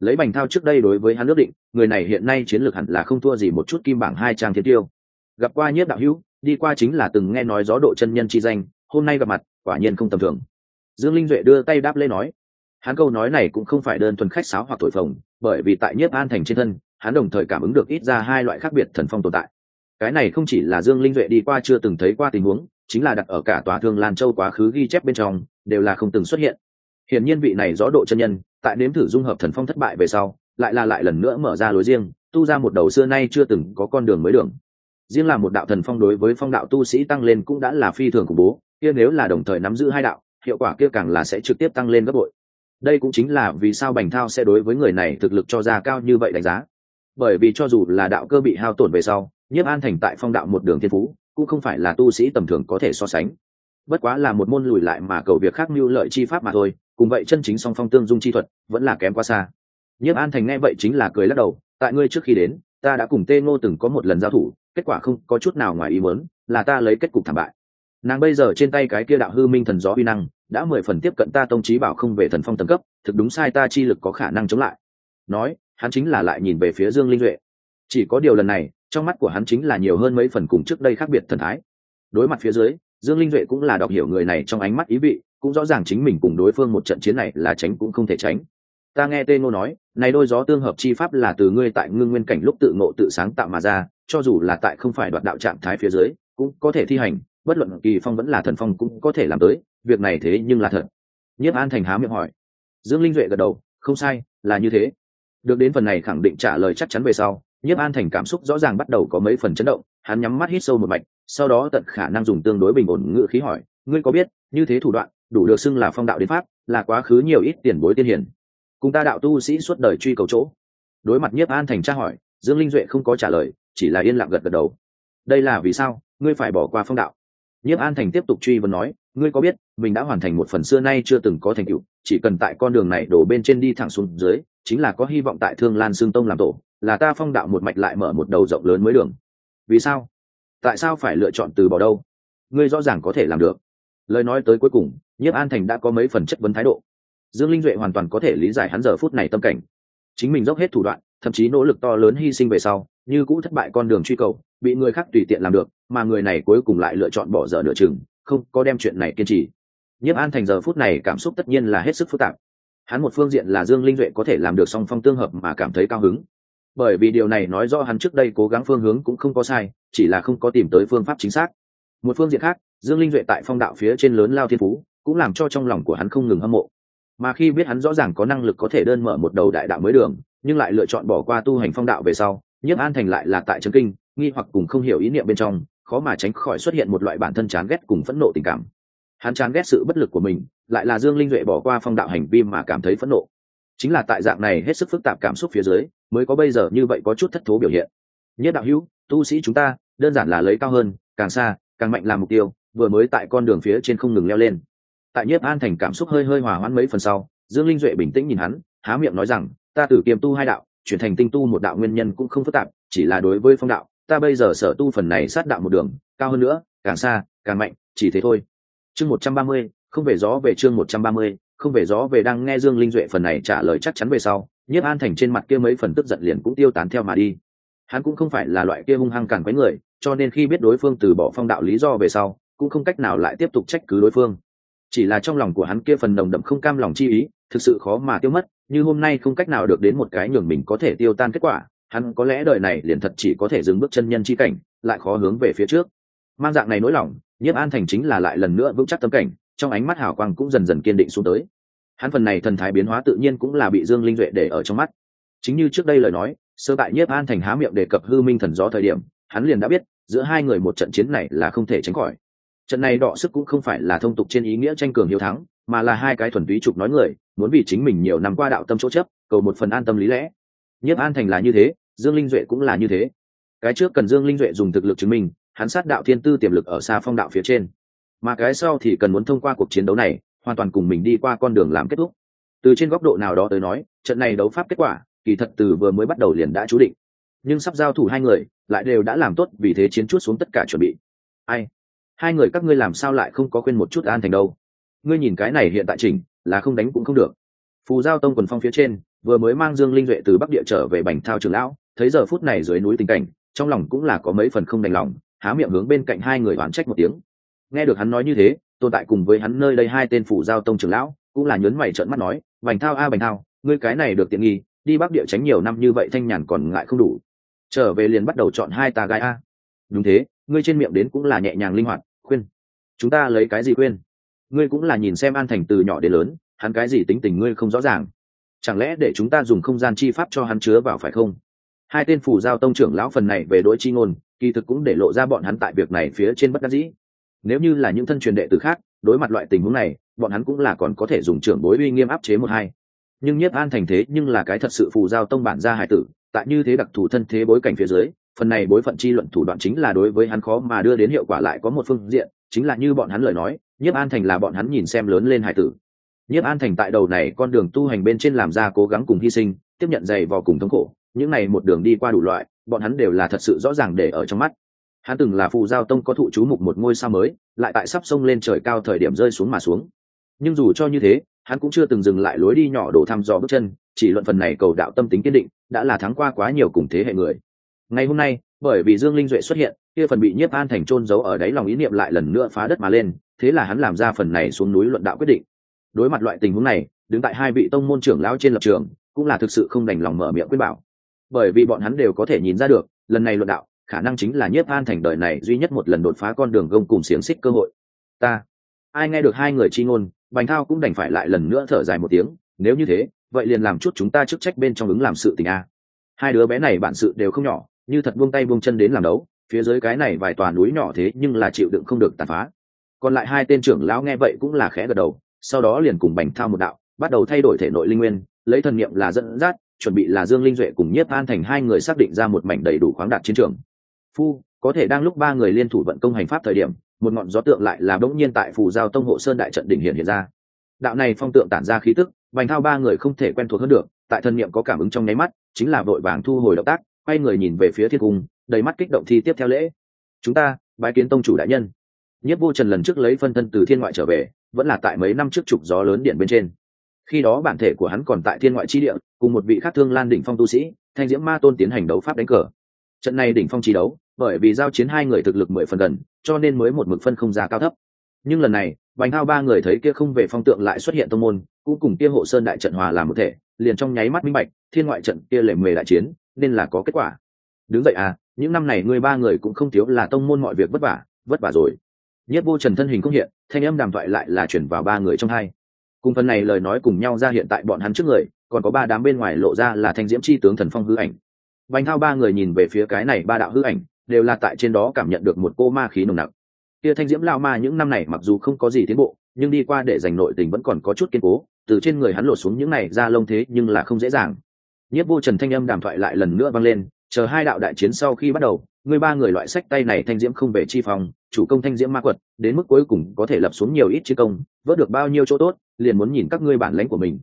lấy bành thao trước đây đối với hắn ước định, người này hiện nay chiến lược hẳn là không thua gì một chút kim bảng hai trang thiên tiêu. Gặp qua nhiếp đạo hữu, đi qua chính là từng nghe nói gió độ chân nhân chi danh, hôm nay gặp mặt, quả nhiên không tầm thường. Dương linh duệ đưa tay đáp lê nói, hắn câu nói này cũng không phải đơn thuần khách sáo hoặc thổi phồng, bởi vì tại nhiếp an thành trên thân, hắn đồng thời cảm ứng được ít ra hai loại khác biệt thần phong tồn tại. Cái này không chỉ là dương linh duệ đi qua chưa từng thấy qua tình huống, chính là đặt ở cả tòa thương lan châu quá khứ ghi chép bên trong, đều là không từng xuất hiện. Hiển nhiên vị này rõ độ chân nhân tại nếm thử dung hợp thần phong thất bại về sau, lại là lại lần nữa mở ra lối riêng, tu ra một đầu xưa nay chưa từng có con đường mới đường. Riêng là một đạo thần phong đối với phong đạo tu sĩ tăng lên cũng đã là phi thường khủng bố, kia nếu là đồng thời nắm giữ hai đạo, hiệu quả kia càng là sẽ trực tiếp tăng lên gấp bội. Đây cũng chính là vì sao bành thao sẽ đối với người này thực lực cho ra cao như vậy đánh giá. Bởi vì cho dù là đạo cơ bị hao tổn về sau, nhiếp an thành tại phong đạo một đường thiên phú, cũng không phải là tu sĩ tầm thường có thể so sánh. Bất quá là một môn lùi lại mà cầu việc khác mưu lợi chi pháp mà thôi cùng vậy chân chính song phong tương dung chi thuật vẫn là kém quá xa. Nhiếp an thành nghe vậy chính là cười lắc đầu, tại ngươi trước khi đến, ta đã cùng tê ngô từng có một lần giao thủ, kết quả không có chút nào ngoài ý muốn, là ta lấy kết cục thảm bại. Nàng bây giờ trên tay cái kia đạo hư minh thần gió uy năng, đã mười phần tiếp cận ta tông trí bảo không về thần phong tầng cấp, thực đúng sai ta chi lực có khả năng chống lại. Nói, hắn chính là lại nhìn về phía dương linh duệ. Chỉ có điều lần này, trong mắt của hắn chính là nhiều hơn mấy phần cùng trước đây khác biệt thần thái. Đối mặt phía dưới, dương linh duệ cũng là đọc hiểu người này trong ánh mắt ý vị cũng rõ ràng chính mình cùng đối phương một trận chiến này là tránh cũng không thể tránh. Ta nghe tên ngô nói, này đôi gió tương hợp chi pháp là từ ngươi tại ngưng nguyên cảnh lúc tự ngộ tự sáng tạo mà ra, cho dù là tại không phải đoạt đạo trạng thái phía dưới, cũng có thể thi hành, bất luận kỳ phong vẫn là thần phong cũng có thể làm tới, việc này thế nhưng là thật. Nhiếp an thành há miệng hỏi. Dương linh duệ gật đầu, không sai, là như thế. Được đến phần này khẳng định trả lời chắc chắn về sau, nhiếp an thành cảm xúc rõ ràng bắt đầu có mấy phần chấn động, hắn nhắm mắt hít sâu một mạch, sau đó tận khả năng dùng tương đối bình ổn ngự khí hỏi, ngươi có biết, như thế thủ đoạn đủ được xưng là phong đạo đến pháp, là quá khứ nhiều ít tiền bối tiên hiển cùng ta đạo tu sĩ suốt đời truy cầu chỗ. Đối mặt nhiếp an thành tra hỏi, dương linh duệ không có trả lời, chỉ là yên lặng gật gật đầu. Đây là vì sao? Ngươi phải bỏ qua phong đạo. Nhiếp an thành tiếp tục truy vấn nói, ngươi có biết, mình đã hoàn thành một phần xưa nay chưa từng có thành tựu, chỉ cần tại con đường này đổ bên trên đi thẳng xuống dưới, chính là có hy vọng tại thương lan xương tông làm tổ, là ta phong đạo một mạch lại mở một đầu rộng lớn mới đường. Vì sao? Tại sao phải lựa chọn từ bỏ đâu? Ngươi rõ ràng có thể làm được lời nói tới cuối cùng, nhiếp an thành đã có mấy phần chất vấn thái độ. Dương linh duệ hoàn toàn có thể lý giải hắn giờ phút này tâm cảnh. Chính mình dốc hết thủ đoạn, thậm chí nỗ lực to lớn hy sinh về sau, như cũ thất bại con đường truy cầu, bị người khác tùy tiện làm được, mà người này cuối cùng lại lựa chọn bỏ dở nửa chừng, không có đem chuyện này kiên trì. Nhiếp an thành giờ phút này cảm xúc tất nhiên là hết sức phức tạp. Hắn một phương diện là dương linh duệ có thể làm được song phong tương hợp mà cảm thấy cao hứng. Bởi vì điều này nói rõ hắn trước đây cố gắng phương hướng cũng không có sai, chỉ là không có tìm tới phương pháp chính xác một phương diện khác, dương linh duệ tại phong đạo phía trên lớn lao thiên phú, cũng làm cho trong lòng của hắn không ngừng hâm mộ. Mà khi biết hắn rõ ràng có năng lực có thể đơn mở một đầu đại đạo mới đường, nhưng lại lựa chọn bỏ qua tu hành phong đạo về sau, nhiếp an thành lại là tại trấn kinh, nghi hoặc cùng không hiểu ý niệm bên trong, khó mà tránh khỏi xuất hiện một loại bản thân chán ghét cùng phẫn nộ tình cảm. Hắn chán ghét sự bất lực của mình, lại là dương linh duệ bỏ qua phong đạo hành vi mà cảm thấy phẫn nộ. Chính là tại dạng này hết sức phức tạp cảm xúc phía dưới, mới có bây giờ như vậy có chút thất thố biểu hiện. Nhất đạo hữu, tu sĩ chúng ta, đơn giản là lấy cao hơn, càng xa càng mạnh làm mục tiêu, vừa mới tại con đường phía trên không ngừng leo lên. Tại nhiếp an thành cảm xúc hơi hơi hòa hoãn mấy phần sau, dương linh duệ bình tĩnh nhìn hắn, há miệng nói rằng, ta tử kiềm tu hai đạo, chuyển thành tinh tu một đạo nguyên nhân cũng không phức tạp, chỉ là đối với phong đạo, ta bây giờ sở tu phần này sát đạo một đường, cao hơn nữa, càng xa, càng mạnh, chỉ thế thôi. Chương một trăm ba mươi, không về gió về chương một trăm ba mươi, không về gió về đang nghe dương linh duệ phần này trả lời chắc chắn về sau, nhiếp an thành trên mặt kia mấy phần tức giận liền cũng tiêu tán theo mà đi. Hắn cũng không phải là loại kia hung hăng cản quấy người cho nên khi biết đối phương từ bỏ phong đạo lý do về sau, cũng không cách nào lại tiếp tục trách cứ đối phương. Chỉ là trong lòng của hắn kia phần đồng đậm không cam lòng chi ý, thực sự khó mà tiêu mất, như hôm nay không cách nào được đến một cái nhường mình có thể tiêu tan kết quả, hắn có lẽ đời này liền thật chỉ có thể dừng bước chân nhân chi cảnh, lại khó hướng về phía trước. Mang dạng này nỗi lòng, nhiếp an thành chính là lại lần nữa vững chắc tâm cảnh, trong ánh mắt hào quang cũng dần dần kiên định xuống tới. Hắn phần này thần thái biến hóa tự nhiên cũng là bị dương linh duệ để ở trong mắt. Chính như trước đây lời nói, sơ tại nhiếp an thành há miệng đề cập hư minh thần gió thời điểm, hắn liền đã biết giữa hai người một trận chiến này là không thể tránh khỏi. Trận này đọ sức cũng không phải là thông tục trên ý nghĩa tranh cường hiếu thắng, mà là hai cái thuần túy trục nói người, muốn vì chính mình nhiều năm qua đạo tâm chỗ chấp, cầu một phần an tâm lý lẽ. Nhiếp an thành là như thế, dương linh duệ cũng là như thế. Cái trước cần dương linh duệ dùng thực lực chứng minh, hắn sát đạo thiên tư tiềm lực ở xa phong đạo phía trên. Mà cái sau thì cần muốn thông qua cuộc chiến đấu này, hoàn toàn cùng mình đi qua con đường làm kết thúc. Từ trên góc độ nào đó tới nói, trận này đấu pháp kết quả, kỳ thật từ vừa mới bắt đầu liền đã chú định nhưng sắp giao thủ hai người, lại đều đã làm tốt vì thế chiến chút xuống tất cả chuẩn bị. Ai? Hai người các ngươi làm sao lại không có quên một chút an thành đâu? Ngươi nhìn cái này hiện tại chỉnh, là không đánh cũng không được. Phù giao tông quần phong phía trên, vừa mới mang dương linh duệ từ bắc địa trở về bành thao trường lão, thấy giờ phút này dưới núi tình cảnh, trong lòng cũng là có mấy phần không đành lòng, há miệng hướng bên cạnh hai người oán trách một tiếng. Nghe được hắn nói như thế, tồn tại cùng với hắn nơi đây hai tên phủ giao tông trưởng lão, cũng là nhớn mày trợn mắt nói, bành thao a, bành thao, ngươi cái này được tiện nghi, đi bắc địa tránh nhiều năm như vậy thanh nhàn còn ngại không đủ trở về liền bắt đầu chọn hai tà gái a. Đúng thế, ngươi trên miệng đến cũng là nhẹ nhàng linh hoạt, khuyên. Chúng ta lấy cái gì khuyên? Ngươi cũng là nhìn xem an thành từ nhỏ đến lớn, hắn cái gì tính tình ngươi không rõ ràng. Chẳng lẽ để chúng ta dùng không gian chi pháp cho hắn chứa vào phải không? Hai tên phủ giao tông trưởng lão phần này về đối chi ngôn, kỳ thực cũng để lộ ra bọn hắn tại việc này phía trên bất đắc dĩ. Nếu như là những thân truyền đệ tử khác, đối mặt loại tình huống này, bọn hắn cũng là còn có thể dùng trưởng bối uy nghiêm áp chế một hai. Nhưng nhiếp an thành thế nhưng là cái thật sự phù giao tông bản gia hải tử tại như thế đặc thù thân thế bối cảnh phía dưới, phần này bối phận chi luận thủ đoạn chính là đối với hắn khó mà đưa đến hiệu quả lại có một phương diện, chính là như bọn hắn lời nói, nhiếp an thành là bọn hắn nhìn xem lớn lên hải tử. Nhiếp an thành tại đầu này con đường tu hành bên trên làm ra cố gắng cùng hy sinh, tiếp nhận dày vò cùng thống khổ, những này một đường đi qua đủ loại, bọn hắn đều là thật sự rõ ràng để ở trong mắt. Hắn từng là phù giao tông có thụ chú mục một ngôi sao mới, lại tại sắp sông lên trời cao thời điểm rơi xuống mà xuống. Nhưng dù cho như thế, hắn cũng chưa từng dừng lại lối đi nhỏ đổ thăm dò bước chân, chỉ luận phần này cầu đạo tâm tính kiên định đã là thắng qua quá nhiều cùng thế hệ người. Ngày hôm nay, bởi vì dương linh duệ xuất hiện, kia phần bị nhiếp an thành trôn giấu ở đáy lòng ý niệm lại lần nữa phá đất mà lên, thế là hắn làm ra phần này xuống núi luận đạo quyết định. Đối mặt loại tình huống này, đứng tại hai vị tông môn trưởng lão trên lập trường, cũng là thực sự không đành lòng mở miệng quyết bảo. Bởi vì bọn hắn đều có thể nhìn ra được, lần này luận đạo, khả năng chính là nhiếp an thành đời này duy nhất một lần đột phá con đường gông cùng xiềng xích cơ hội. Ta, ai nghe được hai người chi ngôn, bành thao cũng đành phải lại lần nữa thở dài một tiếng, nếu như thế vậy liền làm chút chúng ta chức trách bên trong ứng làm sự tình a. Hai đứa bé này bản sự đều không nhỏ, như thật buông tay buông chân đến làm đấu, phía dưới cái này vài tòa núi nhỏ thế nhưng là chịu đựng không được tàn phá. Còn lại hai tên trưởng lão nghe vậy cũng là khẽ gật đầu, sau đó liền cùng bành thao một đạo, bắt đầu thay đổi thể nội linh nguyên, lấy thần niệm là dẫn dắt, chuẩn bị là dương linh duệ cùng nhiếp an thành hai người xác định ra một mảnh đầy đủ khoáng đạt chiến trường. Phu, có thể đang lúc ba người liên thủ vận công hành pháp thời điểm, một ngọn gió tượng lại là bỗng nhiên tại phù giao tông hộ sơn đại trận đỉnh hiện hiện ra đạo này phong tượng tản ra khí tức bành thao ba người không thể quen thuộc hơn được, tại thân niệm có cảm ứng trong nháy mắt, chính là vội vàng thu hồi động tác, quay người nhìn về phía thiên cung, đầy mắt kích động thi tiếp theo lễ. Chúng ta, bái kiến tông chủ đại nhân. Nhất vô trần lần trước lấy phân thân từ thiên ngoại trở về, vẫn là tại mấy năm trước trục gió lớn điện bên trên. Khi đó bản thể của hắn còn tại thiên ngoại chi địa, cùng một vị khắc thương lan đỉnh phong tu sĩ, thanh diễm ma tôn tiến hành đấu pháp đánh cờ. Trận này đỉnh phong chi đấu, bởi vì giao chiến hai người thực lực mười phần gần, cho nên mới một mực phân không ra cao thấp. Nhưng lần này bành thao ba người thấy kia không về phong tượng lại xuất hiện tông môn, cũng cùng kia hộ sơn đại trận hòa làm một thể, liền trong nháy mắt minh bạch, thiên ngoại trận kia lệ mề đại chiến, nên là có kết quả. Đứng dậy à những năm này người ba người cũng không thiếu là tông môn mọi việc vất vả vất vả rồi. Nhất vô trần thân hình cũng hiện, thanh âm đàm thoại lại là chuyển vào ba người trong hai. Cùng phần này lời nói cùng nhau ra hiện tại bọn hắn trước người, còn có ba đám bên ngoài lộ ra là thanh diễm chi tướng thần phong hư ảnh. Bành thao ba người nhìn về phía cái này ba đạo hư ảnh, đều là tại trên đó cảm nhận được một cô ma khí nồng nặc kia thanh diễm lao ma những năm này mặc dù không có gì tiến bộ, nhưng đi qua để giành nội tình vẫn còn có chút kiên cố, từ trên người hắn lột xuống những này ra lông thế nhưng là không dễ dàng. Nhất vô trần thanh âm đàm thoại lại lần nữa vang lên, chờ hai đạo đại chiến sau khi bắt đầu, người ba người loại sách tay này thanh diễm không về chi phòng, chủ công thanh diễm ma quật, đến mức cuối cùng có thể lập xuống nhiều ít chiến công, vớt được bao nhiêu chỗ tốt, liền muốn nhìn các ngươi bản lãnh của mình.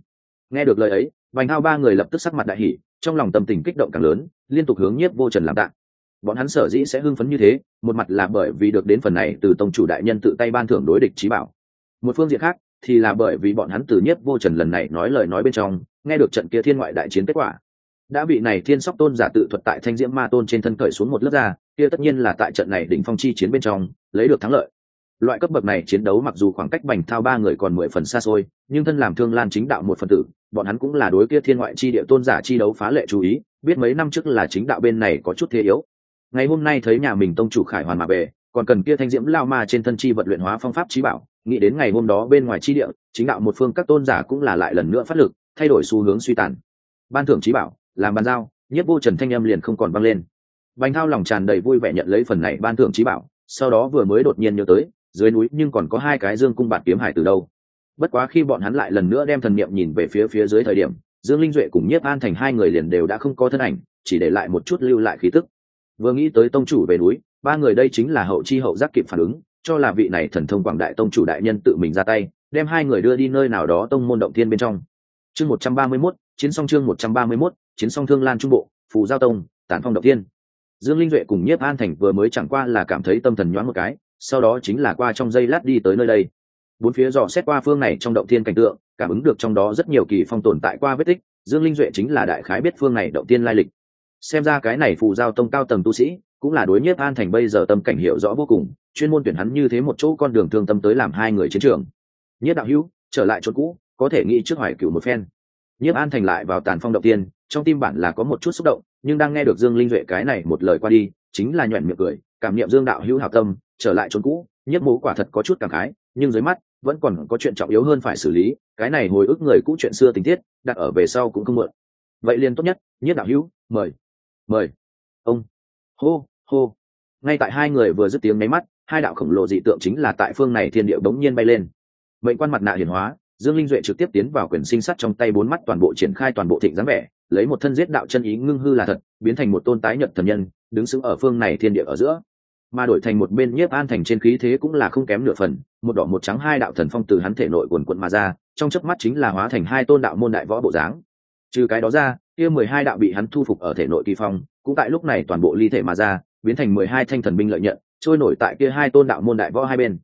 Nghe được lời ấy vành hao ba người lập tức sắc mặt đại hỷ trong lòng tâm tình kích động càng lớn, liên tục hướng nhiếp vô trần làm tạng bọn hắn sở dĩ sẽ hưng phấn như thế, một mặt là bởi vì được đến phần này từ tông chủ đại nhân tự tay ban thưởng đối địch trí bảo. Một phương diện khác, thì là bởi vì bọn hắn từ nhiếp vô trần lần này nói lời nói bên trong, nghe được trận kia thiên ngoại đại chiến kết quả. Đã bị này thiên sóc tôn giả tự thuật tại thanh diễm ma tôn trên thân cởi xuống một lớp ra kia tất nhiên là tại trận này đỉnh phong chi chiến bên trong, lấy được thắng lợi. Loại cấp bậc này chiến đấu mặc dù khoảng cách bành thao ba người còn mười phần xa xôi, nhưng thân làm thương lan chính đạo một phần tử, bọn hắn cũng là đối kia thiên ngoại chi địa tôn giả chi đấu phá lệ chú ý, biết mấy năm trước là chính đạo bên này có chút thế yếu ngày hôm nay thấy nhà mình tông chủ khải hoàn mà về, còn cần kia thanh diễm lao ma trên thân chi vật luyện hóa phong pháp trí bảo, nghĩ đến ngày hôm đó bên ngoài chi địa, chính đạo một phương các tôn giả cũng là lại lần nữa phát lực, thay đổi xu hướng suy tàn. Ban thưởng trí bảo, làm bàn giao, nhất vô trần thanh âm liền không còn vang lên. Bành thao lòng tràn đầy vui vẻ nhận lấy phần này ban thưởng trí bảo, sau đó vừa mới đột nhiên nhớ tới, dưới núi nhưng còn có hai cái dương cung bạt kiếm hải từ đâu. Bất quá khi bọn hắn lại lần nữa đem thần niệm nhìn về phía phía dưới thời điểm, dương linh duệ cùng nhiếp an thành hai người liền đều đã không có thân ảnh, chỉ để lại một chút lưu lại khí tức vừa nghĩ tới tông chủ về núi, ba người đây chính là hậu chi hậu giác kịp phản ứng, cho là vị này thần thông quảng đại tông chủ đại nhân tự mình ra tay, đem hai người đưa đi nơi nào đó tông môn động thiên bên trong. Chương một trăm ba mươi mốt, chiến song chương một trăm ba mươi mốt, chiến song thương lan trung bộ, phù giao tông, tản phong động thiên. Dương linh duệ cùng nhiếp an thành vừa mới chẳng qua là cảm thấy tâm thần nhoáng một cái, sau đó chính là qua trong giây lát đi tới nơi đây. Bốn phía dò xét qua phương này trong động thiên cảnh tượng, cảm ứng được trong đó rất nhiều kỳ phong tồn tại qua vết tích, dương linh duệ chính là đại khái biết phương này động thiên lai lịch xem ra cái này phù giao tông cao tầng tu sĩ, cũng là đối nhiếp an thành bây giờ tâm cảnh hiểu rõ vô cùng, chuyên môn tuyển hắn như thế một chỗ con đường thương tâm tới làm hai người chiến trường. Nhiếp đạo hữu, trở lại chỗ cũ, có thể nghĩ trước hoài cựu một phen. Nhiếp an thành lại vào tàn phong động tiên, trong tim bản là có một chút xúc động, nhưng đang nghe được dương linh duệ cái này một lời qua đi, chính là nhoẻn miệng cười, cảm niệm dương đạo hữu hảo tâm, trở lại chốn cũ, nhiếp mũ quả thật có chút cảm khái, nhưng dưới mắt, vẫn còn có chuyện trọng yếu hơn phải xử lý, cái này hồi ức người cũ chuyện xưa tình tiết, đặt ở về sau cũng không mượn vậy liền tốt nhất, nhiếp đạo hữu, mời mời. Ông. Hô hô. Ngay tại hai người vừa dứt tiếng máy mắt, hai đạo khổng lồ dị tượng chính là tại phương này thiên địa bỗng nhiên bay lên. Mệnh quan mặt nạ hiển hóa, dương linh duệ trực tiếp tiến vào quyền sinh sắt trong tay bốn mắt toàn bộ triển khai toàn bộ thịnh dáng vẻ, lấy một thân giết đạo chân ý ngưng hư là thật, biến thành một tôn tái nhật thần nhân, đứng sững ở phương này thiên địa ở giữa. Mà đổi thành một bên nhiếp an thành trên khí thế cũng là không kém nửa phần, một đỏ một trắng hai đạo thần phong từ hắn thể nội quần quận mà ra, trong chớp mắt chính là hóa thành hai tôn đạo môn đại võ bộ dáng. Trừ cái đó ra kia mười hai đạo bị hắn thu phục ở thể nội kỳ phong, cũng tại lúc này toàn bộ ly thể mà ra, biến thành mười hai thanh thần binh lợi nhận, trôi nổi tại kia hai tôn đạo môn đại võ hai bên.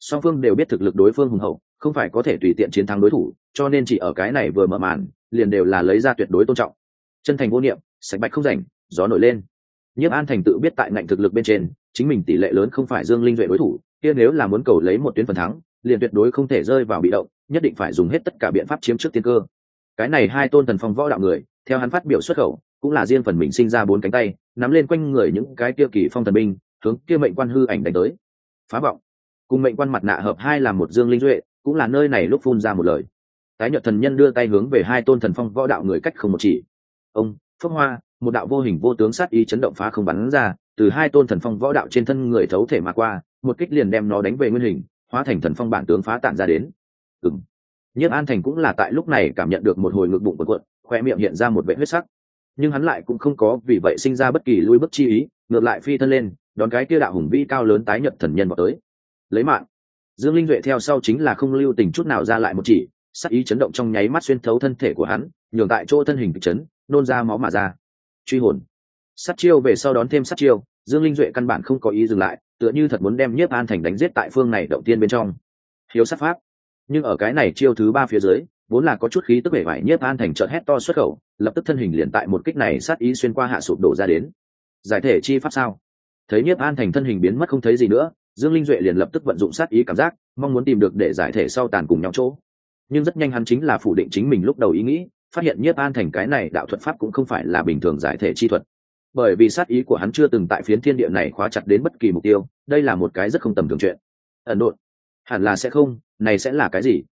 Song phương đều biết thực lực đối phương hùng hậu, không phải có thể tùy tiện chiến thắng đối thủ, cho nên chỉ ở cái này vừa mở màn, liền đều là lấy ra tuyệt đối tôn trọng. Chân thành vô niệm, sạch bạch không rảnh, gió nổi lên. Nhiếp an thành tự biết tại ngạnh thực lực bên trên, chính mình tỷ lệ lớn không phải dương linh duệ đối thủ, kia nếu là muốn cầu lấy một tuyến phần thắng, liền tuyệt đối không thể rơi vào bị động, nhất định phải dùng hết tất cả biện pháp chiếm trước tiên cơ cái này hai tôn thần phong võ đạo người, theo hắn phát biểu xuất khẩu, cũng là riêng phần mình sinh ra bốn cánh tay, nắm lên quanh người những cái kia kỳ phong thần binh, hướng kia mệnh quan hư ảnh đánh tới. Phá vọng. Cùng mệnh quan mặt nạ hợp hai là một dương linh duệ, cũng là nơi này lúc phun ra một lời. Tái nhợt thần nhân đưa tay hướng về hai tôn thần phong võ đạo người cách không một chỉ. Ông phước hoa, một đạo vô hình vô tướng sát ý chấn động phá không bắn ra, từ hai tôn thần phong võ đạo trên thân người thấu thể mà qua, một kích liền đem nó đánh về nguyên hình, hóa thành thần phong bản tướng phá tản ra đến. Ừng nhiếp an thành cũng là tại lúc này cảm nhận được một hồi ngực bụng quần quận khoe miệng hiện ra một vệ huyết sắc. Nhưng hắn lại cũng không có vì vậy sinh ra bất kỳ lui bước chi ý, ngược lại phi thân lên, đón cái kia đạo hùng vĩ cao lớn tái nhật thần nhân vào tới. Lấy mạng. Dương linh duệ theo sau chính là không lưu tình chút nào ra lại một chỉ, sắc ý chấn động trong nháy mắt xuyên thấu thân thể của hắn, nhường tại chỗ thân hình kịch chấn, nôn ra máu mà ra. Truy hồn. Sát chiêu về sau đón thêm sát chiêu, dương linh duệ căn bản không có ý dừng lại, tựa như thật muốn đem nhiếp an thành đánh giết tại phương này động tiên bên trong. Hiếu sát pháp nhưng ở cái này chiêu thứ ba phía dưới, vốn là có chút khí tức vẻ vải nhiếp an thành trợn hét to xuất khẩu, lập tức thân hình liền tại một kích này sát ý xuyên qua hạ sụp đổ ra đến. Giải thể chi pháp sao? Thấy nhiếp an thành thân hình biến mất không thấy gì nữa, dương linh duệ liền lập tức vận dụng sát ý cảm giác, mong muốn tìm được để giải thể sau tàn cùng nhau chỗ. Nhưng rất nhanh hắn chính là phủ định chính mình lúc đầu ý nghĩ, phát hiện nhiếp an thành cái này đạo thuật pháp cũng không phải là bình thường giải thể chi thuật. Bởi vì sát ý của hắn chưa từng tại phiến thiên địa này khóa chặt đến bất kỳ mục tiêu, đây là một cái rất không tầm thường chuyện. Ẩn độn hẳn là sẽ không, này sẽ là cái gì?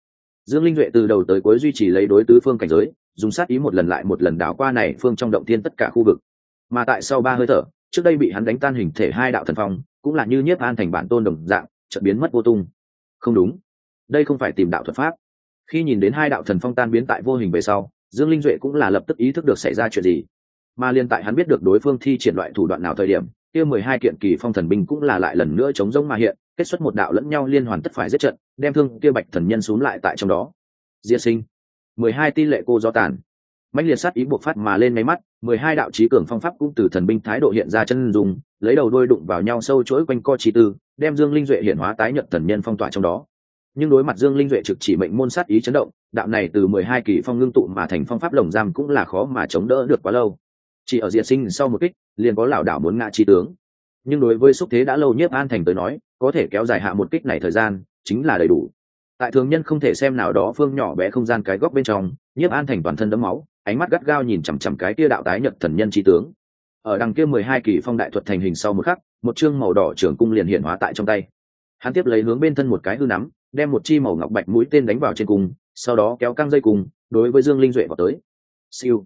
Dương linh duệ từ đầu tới cuối duy trì lấy đối tứ phương cảnh giới, dùng sát ý một lần lại một lần đảo qua này phương trong động thiên tất cả khu vực. Mà tại sau ba hơi thở, trước đây bị hắn đánh tan hình thể hai đạo thần phong, cũng là như nhiếp an thành bản tôn đồng dạng, chợt biến mất vô tung. Không đúng. Đây không phải tìm đạo thuật pháp. Khi nhìn đến hai đạo thần phong tan biến tại vô hình về sau, dương linh duệ cũng là lập tức ý thức được xảy ra chuyện gì. Mà liên tại hắn biết được đối phương thi triển loại thủ đoạn nào thời điểm, kia mười hai kiện kỳ phong thần binh cũng là lại lần nữa chống giống mà hiện kết xuất một đạo lẫn nhau liên hoàn tất phải giết trận, đem thương kia bạch thần nhân xuống lại tại trong đó. Diệt sinh. Mười hai ti lệ cô do tàn. Mạnh liệt sát ý buộc phát mà lên máy mắt, mười hai đạo trí cường phong pháp cũng từ thần binh thái độ hiện ra chân dùng lấy đầu đôi đụng vào nhau sâu chuỗi quanh co chi tư, đem dương linh duệ hiện hóa tái nhận thần nhân phong tỏa trong đó. Nhưng đối mặt dương linh duệ trực chỉ mệnh môn sát ý chấn động, đạo này từ mười hai kỳ phong ngưng tụ mà thành phong pháp lồng giam cũng là khó mà chống đỡ được quá lâu. Chỉ ở diệt sinh sau một kích, liền có lảo đảo muốn ngã chi tướng nhưng đối với xúc thế đã lâu nhiếp an thành tới nói, có thể kéo dài hạ một kích này thời gian, chính là đầy đủ. Tại thường nhân không thể xem nào đó phương nhỏ bé không gian cái góc bên trong, nhiếp an thành toàn thân đấm máu, ánh mắt gắt gao nhìn chằm chằm cái kia đạo tái nhật thần nhân chi tướng. Ở đằng kia mười hai kỳ phong đại thuật thành hình sau một khắc, một chương màu đỏ trưởng cung liền hiện hóa tại trong tay. Hắn tiếp lấy hướng bên thân một cái hư nắm, đem một chi màu ngọc bạch mũi tên đánh vào trên cung sau đó kéo căng dây cung đối với dương linh duệ vào tới. Siêu.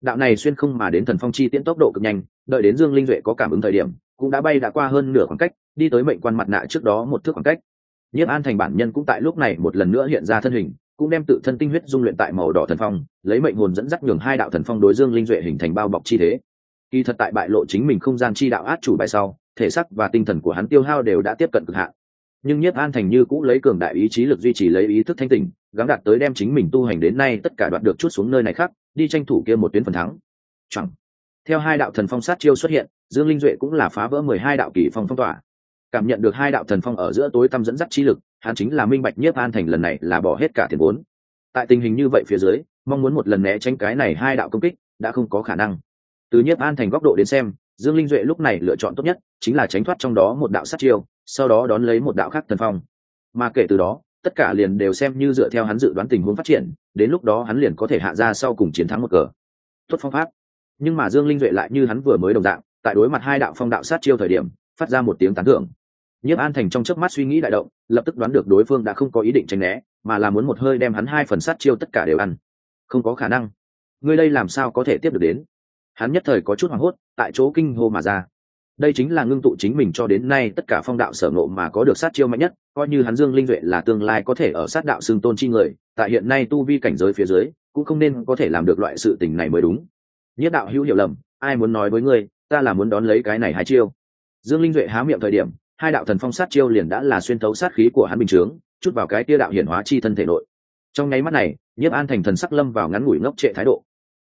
Đạo này xuyên không mà đến thần phong chi tiễn tốc độ cực nhanh, đợi đến dương linh duệ có cảm ứng thời điểm cũng đã bay đã qua hơn nửa khoảng cách, đi tới mệnh quan mặt nạ trước đó một thước khoảng cách. Nhiếp an thành bản nhân cũng tại lúc này một lần nữa hiện ra thân hình, cũng đem tự thân tinh huyết dung luyện tại màu đỏ thần phong, lấy mệnh hồn dẫn dắt nhường hai đạo thần phong đối dương linh duệ hình thành bao bọc chi thế. Kỳ thật tại bại lộ chính mình không gian chi đạo át chủ bài sau, thể sắc và tinh thần của hắn tiêu hao đều đã tiếp cận cực hạn. Nhưng nhiếp an thành như cũng lấy cường đại ý chí lực duy trì lấy ý thức thanh tỉnh, gắng đạt tới đem chính mình tu hành đến nay tất cả đoạt được chút xuống nơi này khác, đi tranh thủ kia một tuyến phần thắng. Chẳng. Theo hai đạo thần phong sát chiêu xuất hiện dương linh duệ cũng là phá vỡ mười hai đạo kỳ phong phong tỏa. Cảm nhận được hai đạo thần phong ở giữa tối tâm dẫn dắt chi lực, hắn chính là minh bạch nhiếp an thành lần này là bỏ hết cả tiền vốn. Tại tình hình như vậy phía dưới, mong muốn một lần né tránh cái này hai đạo công kích, đã không có khả năng. Từ nhiếp an thành góc độ đến xem, dương linh duệ lúc này lựa chọn tốt nhất chính là tránh thoát trong đó một đạo sát chiêu, sau đó đón lấy một đạo khác thần phong. Mà kể từ đó, tất cả liền đều xem như dựa theo hắn dự đoán tình huống phát triển, đến lúc đó hắn liền có thể hạ ra sau cùng chiến thắng một cờ. Tốt phong pháp. Nhưng mà dương linh duệ lại như hắn vừa mới đồng dạng tại đối mặt hai đạo phong đạo sát chiêu thời điểm, phát ra một tiếng tán thưởng. Nhiếp an thành trong chớp mắt suy nghĩ đại động, lập tức đoán được đối phương đã không có ý định tránh né, mà là muốn một hơi đem hắn hai phần sát chiêu tất cả đều ăn. Không có khả năng. Ngươi đây làm sao có thể tiếp được đến? Hắn nhất thời có chút hoảng hốt, tại chỗ kinh hô mà ra. Đây chính là ngưng tụ chính mình cho đến nay tất cả phong đạo sở ngộ mà có được sát chiêu mạnh nhất, coi như hắn dương linh duệ là tương lai có thể ở sát đạo xương tôn chi người, tại hiện nay tu vi cảnh giới phía dưới, cũng không nên có thể làm được loại sự tình này mới đúng. Nhất đạo hữu hiểu lầm, ai muốn nói với ngươi ta là muốn đón lấy cái này hai chiêu. Dương linh duệ há miệng thời điểm, hai đạo thần phong sát chiêu liền đã là xuyên thấu sát khí của hắn bình chướng, chút vào cái tia đạo hiển hóa chi thân thể nội. Trong nháy mắt này, nhiếp an thành thần sắc lâm vào ngắn ngủi ngốc trệ thái độ.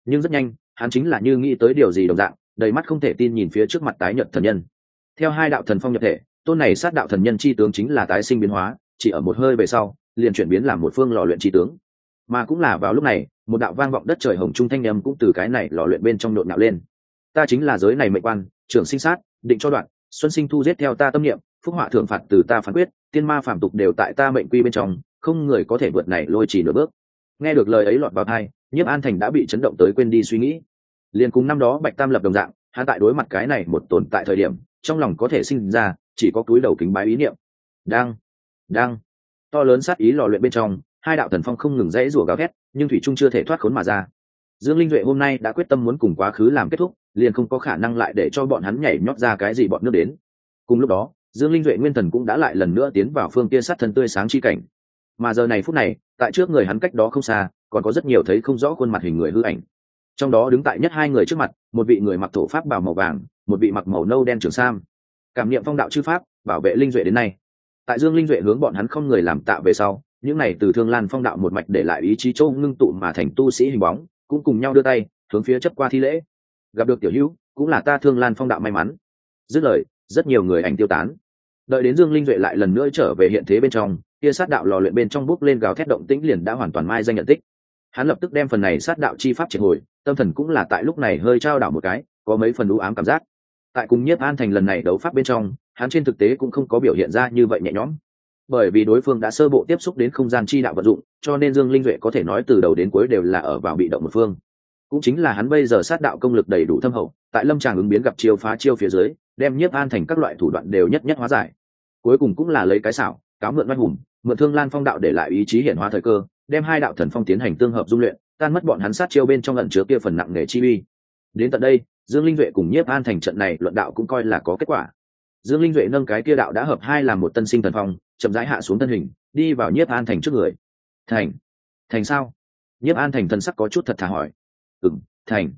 Nhưng rất nhanh, hắn chính là như nghĩ tới điều gì đồng dạng, đầy mắt không thể tin nhìn phía trước mặt tái nhật thần nhân. Theo hai đạo thần phong nhập thể, tôn này sát đạo thần nhân chi tướng chính là tái sinh biến hóa, chỉ ở một hơi về sau, liền chuyển biến làm một phương lò luyện chi tướng. Mà cũng là vào lúc này, một đạo vang vọng đất trời hồng trung thanh nhầm cũng từ cái này lò luyện bên trong nhộn nạo lên ta chính là giới này mệnh quan, trưởng sinh sát, định cho đoạn, xuân sinh thu giết theo ta tâm niệm, phúc họa thưởng phạt từ ta phán quyết, tiên ma phản tục đều tại ta mệnh quy bên trong, không người có thể vượt này lôi chỉ nửa bước. Nghe được lời ấy lọt vào thai nhiếp an thành đã bị chấn động tới quên đi suy nghĩ. Liền cùng năm đó bạch tam lập đồng dạng, hắn tại đối mặt cái này một tồn tại thời điểm, trong lòng có thể sinh ra, chỉ có túi đầu kính bái ý niệm. Đang đang. To lớn sát ý lò luyện bên trong, hai đạo thần phong không ngừng rẽ rủa gào thét, nhưng thủy trung chưa thể thoát khốn mà ra dương linh duệ hôm nay đã quyết tâm muốn cùng quá khứ làm kết thúc, liền không có khả năng lại để cho bọn hắn nhảy nhót ra cái gì bọn nước đến. Cùng lúc đó, dương linh duệ nguyên thần cũng đã lại lần nữa tiến vào phương kia sát thân tươi sáng chi cảnh. Mà giờ này phút này, tại trước người hắn cách đó không xa, còn có rất nhiều thấy không rõ khuôn mặt hình người hư ảnh. Trong đó đứng tại nhất hai người trước mặt, một vị người mặc thổ pháp bào màu vàng, một vị mặc màu nâu đen trường sam. Cảm niệm phong đạo chư pháp, bảo vệ linh duệ đến nay. Tại dương linh duệ hướng bọn hắn không người làm tạo về sau, những này từ thương lan phong đạo một mạch để lại ý chí châu ngưng tụ mà thành tu sĩ hình bóng cũng cùng nhau đưa tay, hướng phía chấp qua thi lễ. Gặp được tiểu hữu, cũng là ta thương lan phong đạo may mắn. Dứt lời, rất nhiều người ảnh tiêu tán. Đợi đến dương linh duệ lại lần nữa trở về hiện thế bên trong, kia sát đạo lò luyện bên trong bút lên gào thét động tĩnh liền đã hoàn toàn mai danh nhận tích. Hắn lập tức đem phần này sát đạo chi pháp triệt hồi, tâm thần cũng là tại lúc này hơi trao đảo một cái, có mấy phần đũ ám cảm giác. Tại cùng nhiếp an thành lần này đấu pháp bên trong, hắn trên thực tế cũng không có biểu hiện ra như vậy nhẹ nhõm bởi vì đối phương đã sơ bộ tiếp xúc đến không gian chi đạo vận dụng, cho nên dương linh duệ có thể nói từ đầu đến cuối đều là ở vào bị động một phương. Cũng chính là hắn bây giờ sát đạo công lực đầy đủ thâm hậu, tại lâm tràng ứng biến gặp chiêu phá chiêu phía dưới, đem nhiếp an thành các loại thủ đoạn đều nhất nhất hóa giải. Cuối cùng cũng là lấy cái xảo, cáo mượn văn hùng, mượn thương lan phong đạo để lại ý chí hiển hóa thời cơ, đem hai đạo thần phong tiến hành tương hợp dung luyện, tan mất bọn hắn sát chiêu bên trong lận chứa kia phần nặng nghề chi uy. Đến tận đây, dương linh duệ cùng nhiếp an thành trận này luận đạo cũng coi là có kết quả dương linh duệ nâng cái kia đạo đã hợp hai làm một tân sinh thần phong, chậm rãi hạ xuống thân hình, đi vào nhiếp an thành trước người. Thành thành sao? Nhiếp an thành thần sắc có chút thật thà hỏi. Ừng thành.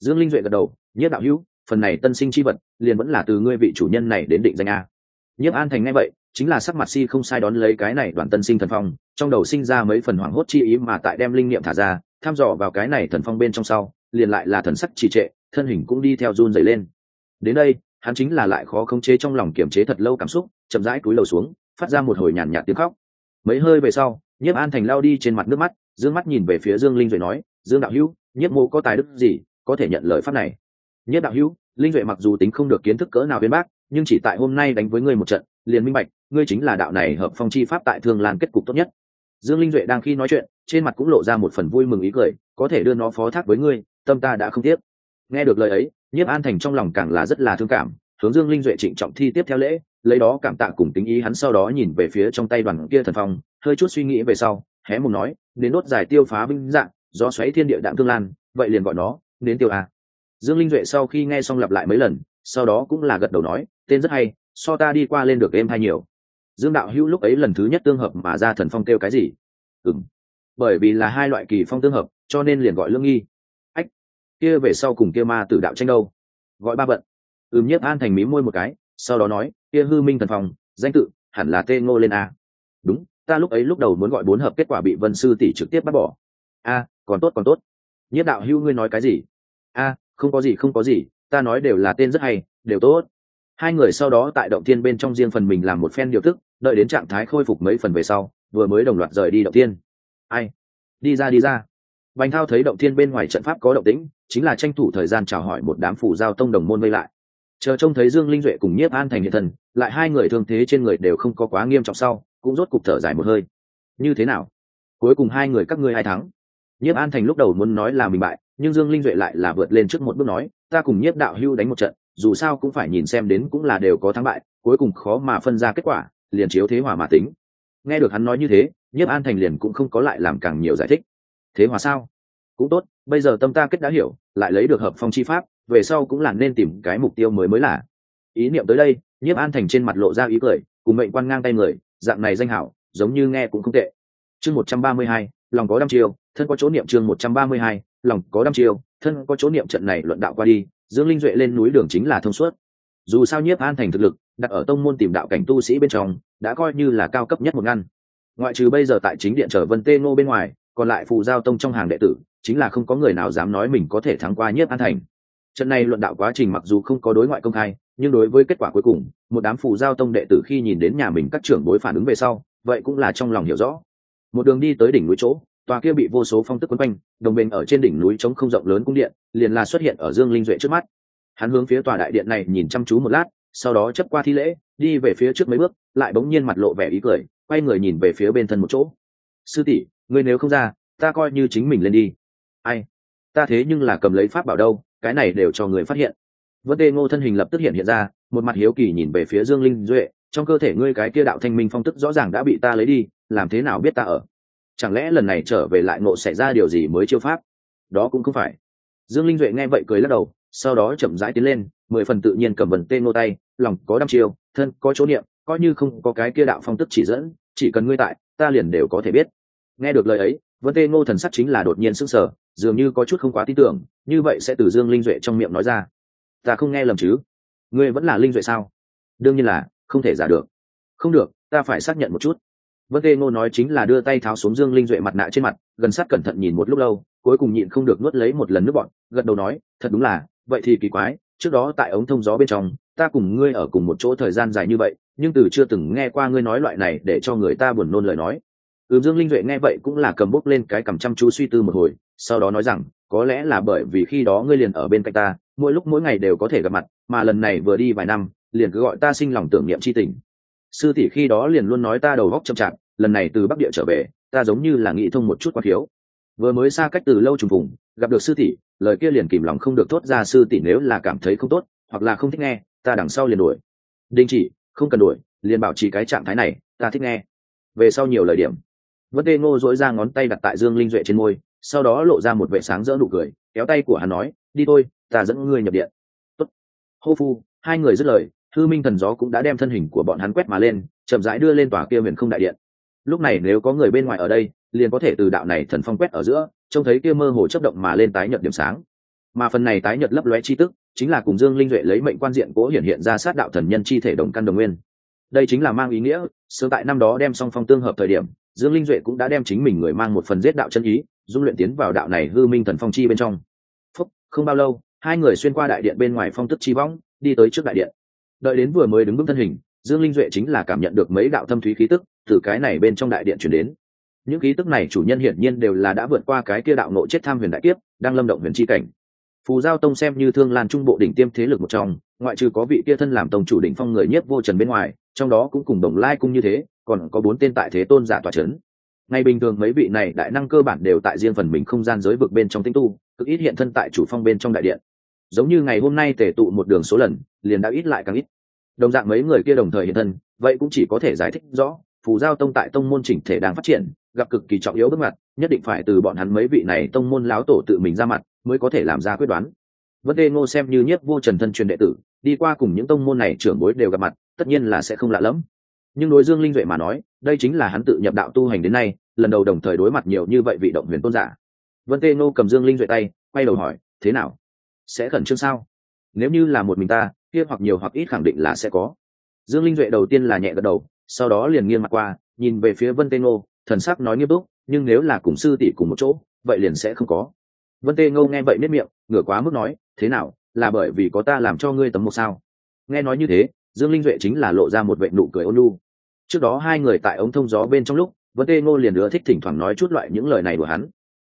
Dương linh duệ gật đầu, nhiếp đạo hữu, phần này tân sinh chi vật, liền vẫn là từ ngươi vị chủ nhân này đến định danh a. Nhiếp an thành ngay vậy, chính là sắc mặt si không sai đón lấy cái này đoàn tân sinh thần phong, trong đầu sinh ra mấy phần hoảng hốt chi ý mà tại đem linh niệm thả ra thăm dò vào cái này thần phong bên trong sau, liền lại là thần sắc trì trệ, thân hình cũng đi theo run dày lên. Đến đây hắn chính là lại khó khống chế trong lòng kiểm chế thật lâu cảm xúc, chậm rãi cúi đầu xuống, phát ra một hồi nhàn nhạt tiếng khóc. Mấy hơi về sau, nhiếp an thành lao đi trên mặt nước mắt d ư ơ n g mắt nhìn về phía dương linh rồi nói, dương đạo hữu, nhiếp mô có tài đức gì, có thể nhận lời pháp này? Nhiếp đạo hữu, linh duệ mặc dù tính không được kiến thức cỡ nào bên bác, nhưng chỉ tại hôm nay đánh với ngươi một trận, liền minh bạch, ngươi chính là đạo này hợp phong chi pháp tại thương lan kết cục tốt nhất. Dương linh duệ đang khi nói chuyện, trên mặt cũng lộ ra một phần vui mừng ý cười, có thể đưa nó phó thác với ngươi, tâm ta đã không tiếc nghe được lời ấy, nhiếp an thành trong lòng càng là rất là thương cảm, hướng dương linh duệ trịnh trọng thi tiếp theo lễ, lấy đó cảm tạ cùng tính ý hắn sau đó nhìn về phía trong tay đoàn kia thần phong, hơi chút suy nghĩ về sau, hé mùng nói, đến đốt giải tiêu phá binh dạng do xoáy thiên địa đạm thương lan, vậy liền gọi nó, đến tiêu a. Dương linh duệ sau khi nghe xong lặp lại mấy lần, sau đó cũng là gật đầu nói, tên rất hay, so ta đi qua lên được êm hay nhiều. Dương đạo hữu lúc ấy lần thứ nhất tương hợp mà ra thần phong kêu cái gì? Ừng bởi vì là hai loại kỳ phong tương hợp, cho nên liền gọi lương nghi kia về sau cùng kia ma tử đạo tranh đâu? Gọi ba bận. Ừm, nhiếp an thành mí môi một cái, sau đó nói, kia hư minh thần phòng, danh tự, hẳn là tê ngô lên a. Đúng, ta lúc ấy lúc đầu muốn gọi bốn hợp kết quả bị vân sư tỷ trực tiếp bắt bỏ. A, còn tốt còn tốt. Nhất đạo hữu ngươi nói cái gì? A, không có gì, không có gì, ta nói đều là tên rất hay, đều tốt. Hai người sau đó tại động tiên bên trong riêng phần mình làm một phen điều thức, đợi đến trạng thái khôi phục mấy phần về sau, vừa mới đồng loạt rời đi động tiên ai? Đi ra đi ra bành thao thấy động thiên bên ngoài trận pháp có động tĩnh, chính là tranh thủ thời gian chào hỏi một đám phủ giao tông đồng môn vây lại. Chờ trông thấy dương linh duệ cùng nhiếp an thành hiện thần lại hai người thương thế trên người đều không có quá nghiêm trọng sau, cũng rốt cục thở dài một hơi. Như thế nào? Cuối cùng hai người các ngươi hai thắng? Nhiếp an thành lúc đầu muốn nói là mình bại, nhưng dương linh duệ lại là vượt lên trước một bước nói, ta cùng nhiếp đạo hưu đánh một trận, dù sao cũng phải nhìn xem đến cũng là đều có thắng bại, cuối cùng khó mà phân ra kết quả, liền chiếu thế hòa mà tính. Nghe được hắn nói như thế, nhiếp an thành liền cũng không có lại làm càng nhiều giải thích thế hòa sao? Cũng tốt, bây giờ tâm ta kết đã hiểu, lại lấy được hợp phong chi pháp, về sau cũng là nên tìm cái mục tiêu mới mới là. Ý niệm tới đây, nhiếp an thành trên mặt lộ ra ý cười, cùng mệnh quan ngang tay người, dạng này danh hảo, giống như nghe cũng không tệ. Chương một trăm ba mươi hai, lòng có đăm chiêu, thân có chỗ niệm chương một trăm ba mươi hai, lòng có đăm chiêu, thân có chỗ niệm trận này luận đạo qua đi, dương linh duệ lên núi đường chính là thông suốt. Dù sao nhiếp an thành thực lực, đặt ở tông môn tìm đạo cảnh tu sĩ bên trong, đã coi như là cao cấp nhất một ngăn. Ngoại trừ bây giờ tại chính điện trở vân tê ngô bên ngoài còn lại phù giao tông trong hàng đệ tử, chính là không có người nào dám nói mình có thể thắng qua nhiếp an thành. Trận này luận đạo quá trình mặc dù không có đối ngoại công khai, nhưng đối với kết quả cuối cùng, một đám phù giao tông đệ tử khi nhìn đến nhà mình các trưởng bối phản ứng về sau, vậy cũng là trong lòng hiểu rõ. Một đường đi tới đỉnh núi chỗ, tòa kia bị vô số phong tức quấn quanh, đồng bình ở trên đỉnh núi trống không rộng lớn cung điện, liền là xuất hiện ở dương linh duệ trước mắt. Hắn hướng phía tòa đại điện này nhìn chăm chú một lát, sau đó chấp qua thi lễ, đi về phía trước mấy bước, lại bỗng nhiên mặt lộ vẻ ý cười, quay người nhìn về phía bên thân một chỗ. Sư tỷ ngươi nếu không ra, ta coi như chính mình lên đi. Ai? Ta thế nhưng là cầm lấy pháp bảo đâu, cái này đều cho người phát hiện. Vân tê ngô thân hình lập tức hiện hiện ra, một mặt hiếu kỳ nhìn về phía dương linh duệ, trong cơ thể ngươi cái kia đạo thanh minh phong tức rõ ràng đã bị ta lấy đi, làm thế nào biết ta ở? Chẳng lẽ lần này trở về lại ngộ xảy ra điều gì mới chiêu pháp? Đó cũng không phải. Dương linh duệ nghe vậy cười lắc đầu, sau đó chậm rãi tiến lên, mười phần tự nhiên cầm vần tê ngô tay, lòng có đăm chiêu, thân có chỗ niệm, coi như không có cái kia đạo phong tức chỉ dẫn, chỉ cần ngươi tại, ta liền đều có thể biết nghe được lời ấy, vân tê ngô thần sắc chính là đột nhiên sững sờ, dường như có chút không quá tin tưởng, như vậy sẽ từ dương linh duệ trong miệng nói ra. Ta không nghe lầm chứ? Ngươi vẫn là linh duệ sao? Đương nhiên là, không thể giả được. Không được, ta phải xác nhận một chút. Vân tê ngô nói chính là đưa tay tháo xuống dương linh duệ mặt nạ trên mặt, gần sát cẩn thận nhìn một lúc lâu, cuối cùng nhịn không được nuốt lấy một lần nước bọn gật đầu nói, thật đúng là, vậy thì kỳ quái, trước đó tại ống thông gió bên trong, ta cùng ngươi ở cùng một chỗ thời gian dài như vậy, nhưng từ chưa từng nghe qua ngươi nói loại này để cho người ta buồn nôn lời nói ừ dương linh duệ nghe vậy cũng là cầm bút lên cái cầm chăm chú suy tư một hồi, sau đó nói rằng, có lẽ là bởi vì khi đó ngươi liền ở bên cạnh ta, mỗi lúc mỗi ngày đều có thể gặp mặt, mà lần này vừa đi vài năm, liền cứ gọi ta sinh lòng tưởng niệm c h i tình. Sư tỷ khi đó liền luôn nói ta đầu góc chậm chạp, lần này từ bắc địa trở về, ta giống như là nghĩ thông một chút quá thiếu. Vừa mới xa cách từ lâu trùng vùng gặp được sư tỷ, lời kia liền kìm lòng không được thốt ra sư tỷ nếu là cảm thấy không tốt, hoặc là không thích nghe, ta đằng sau liền đuổi. Đình chỉ, không cần đuổi, liền bảo trì cái trạng thái này, ta thích nghe. Về sau nhiều lời điểm vân tê ngô dỗi ra ngón tay đặt tại dương linh duệ trên môi, sau đó lộ ra một vệ sáng rỡ nụ cười, kéo tay của hắn nói, đi thôi, ta dẫn ngươi nhập điện. Tốt. hô phu, hai người dứt lời, thư minh thần gió cũng đã đem thân hình của bọn hắn quét mà lên, chậm rãi đưa lên tòa kia huyền không đại điện. Lúc này nếu có người bên ngoài ở đây, liền có thể từ đạo này thần phong quét ở giữa, trông thấy kia mơ hồ chấp động mà lên tái nhật điểm sáng. Mà phần này tái nhật lấp lóe chi tức, chính là cùng dương linh duệ lấy mệnh quan diện cố hiện hiện ra sát đạo thần nhân chi thể đồng căn đồng nguyên. Đây chính là mang ý nghĩa, sớm tại năm đó đem song phong tương hợp thời điểm dương linh duệ cũng đã đem chính mình người mang một phần giết đạo chân ý, dung luyện tiến vào đạo này hư minh thần phong chi bên trong. Phúc, không bao lâu, hai người xuyên qua đại điện bên ngoài phong tức chi võng đi tới trước đại điện. Đợi đến vừa mới đứng vững thân hình, dương linh duệ chính là cảm nhận được mấy đạo thâm thúy khí tức từ cái này bên trong đại điện chuyển đến. Những khí tức này chủ nhân hiển nhiên đều là đã vượt qua cái kia đạo nộ chết tham huyền đại kiếp, đang lâm động huyền chi cảnh. Phù giao tông xem như thương lan trung bộ đỉnh tiêm thế lực một trong, ngoại trừ có vị kia thân làm tông chủ đỉnh phong người nhiếp vô trần bên ngoài, trong đó cũng cùng đồng lai cung như thế còn có bốn tên tại thế tôn giả tòa c h ấ n ngày bình thường mấy vị này đại năng cơ bản đều tại riêng phần mình không gian giới vực bên trong tinh tu, cực ít hiện thân tại chủ phong bên trong đại điện. Giống như ngày hôm nay tể tụ một đường số lần, liền đã ít lại càng ít. Đồng dạng mấy người kia đồng thời hiện thân, vậy cũng chỉ có thể giải thích rõ, phù giao tông tại tông môn chỉnh thể đang phát triển, gặp cực kỳ trọng yếu bước mặt nhất định phải từ bọn hắn mấy vị này tông môn láo tổ tự mình ra mặt, mới có thể làm ra quyết đoán. Vấn đề ngô xem như nhất vô trần thân truyền đệ tử, đi qua cùng những tông môn này trưởng bối đều gặp mặt, tất nhiên là sẽ không lạ lẫm nhưng đối dương linh duệ mà nói, đây chính là hắn tự nhập đạo tu hành đến nay, lần đầu đồng thời đối mặt nhiều như vậy vị động huyền tôn giả. Vân tê ngô cầm dương linh duệ tay, quay đầu hỏi, thế nào? Sẽ khẩn trương sao? Nếu như là một mình ta, kia hoặc nhiều hoặc ít khẳng định là sẽ có. Dương linh duệ đầu tiên là nhẹ gật đầu, sau đó liền nghiêng mặt qua, nhìn về phía vân tê ngô thần sắc nói nghiêm túc, nhưng nếu là cùng sư tỷ cùng một chỗ, vậy liền sẽ không có. Vân tê ngô nghe vậy nếp miệng, ngửa quá mức nói, thế nào? Là bởi vì có ta làm cho ngươi tấm một sao? Nghe nói như thế dương linh duệ chính là lộ ra một vệ nụ cười ôn lu trước đó hai người tại ống thông gió bên trong lúc, vân tê ngô liền nữa thích thỉnh thoảng nói chút loại những lời này của hắn.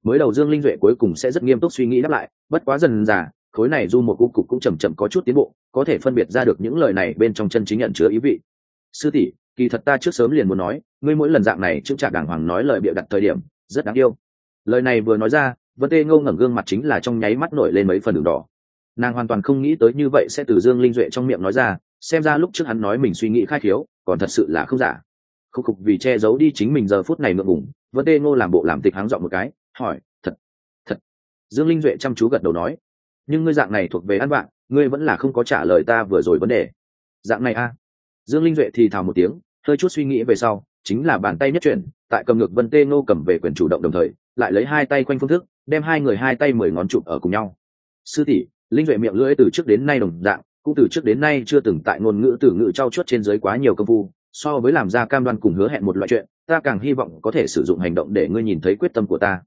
Mới đầu dương linh duệ cuối cùng sẽ rất nghiêm túc suy nghĩ đáp lại, bất quá dần dà, khối này du một cục cục cũng chầm chậm có chút tiến bộ, có thể phân biệt ra được những lời này bên trong chân chính nhận chứa ý vị. Sư tỷ, kỳ thật ta trước sớm liền muốn nói, ngươi mỗi lần dạng này chững chạc đàng hoàng nói lời bịa đặt thời điểm, rất đáng yêu. Lời này vừa nói ra, vân tê ngô ngẩng gương mặt chính là trong nháy mắt nổi lên mấy phần đường đỏ. Nàng hoàn toàn không nghĩ tới như vậy sẽ từ dương linh duệ trong miệng nói ra xem ra lúc trước hắn nói mình suy nghĩ khai khiếu, còn thật sự là không giả. Khúc khục vì che giấu đi chính mình giờ phút này ngượng ngủng vân tê ngô làm bộ làm tịch háng dọn một cái, hỏi, thật thật. Dương linh duệ chăm chú gật đầu nói, nhưng ngươi dạng này thuộc về ăn bạn ngươi vẫn là không có trả lời ta vừa rồi vấn đề. Dạng này a à? dương linh duệ thì thào một tiếng, hơi chút suy nghĩ về sau, chính là bàn tay nhất chuyển, tại cầm ngược vân tê ngô cầm về quyền chủ động đồng thời, lại lấy hai tay quanh phương thức, đem hai người hai tay mười ngón chụp ở cùng nhau. Sư tỷ, linh duệ miệng lưỡi từ trước đến nay đồng dạng cũng từ trước đến nay chưa từng tại ngôn ngữ từ ngữ trao chuốt trên dưới quá nhiều công phu, so với làm ra cam đoan cùng hứa hẹn một loại chuyện, ta càng hy vọng có thể sử dụng hành động để ngươi nhìn thấy quyết tâm của ta.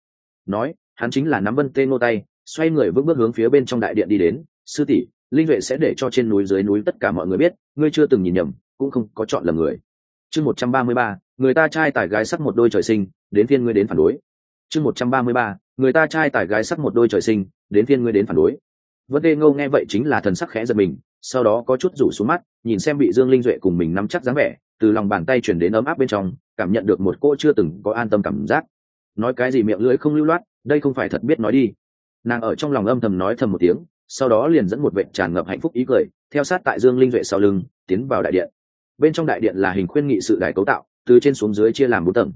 Nói, hắn chính là nắm vân tê ngô tay, xoay người vững bước hướng phía bên trong đại điện đi đến. Sư tỷ, linh vệ sẽ để cho trên núi dưới núi tất cả mọi người biết, ngươi chưa từng nhìn nhầm, cũng không có chọn lầm người. Chương một trăm ba mươi ba, người ta trai tải gái sắc một đôi trời sinh, đến phiên ngươi đến phản đối. Chương một trăm ba mươi ba, người ta trai tải gái sắc một đôi trời sinh, đến phiên ngươi đến phản đối. Vân tê ngô nghe vậy chính là thần sắc khẽ giật mình sau đó có chút rủ xuống mắt, nhìn xem bị dương linh duệ cùng mình nắm chắc dáng vẻ, từ lòng bàn tay chuyển đến ấm áp bên trong, cảm nhận được một cô chưa từng có an tâm cảm giác. Nói cái gì miệng lưỡi không lưu loát, đây không phải thật biết nói đi. Nàng ở trong lòng âm thầm nói thầm một tiếng, sau đó liền dẫn một vệ tràn ngập hạnh phúc ý cười, theo sát tại dương linh duệ sau lưng, tiến vào đại điện. Bên trong đại điện là hình khuyên nghị sự đài cấu tạo, từ trên xuống dưới chia làm bốn tầng.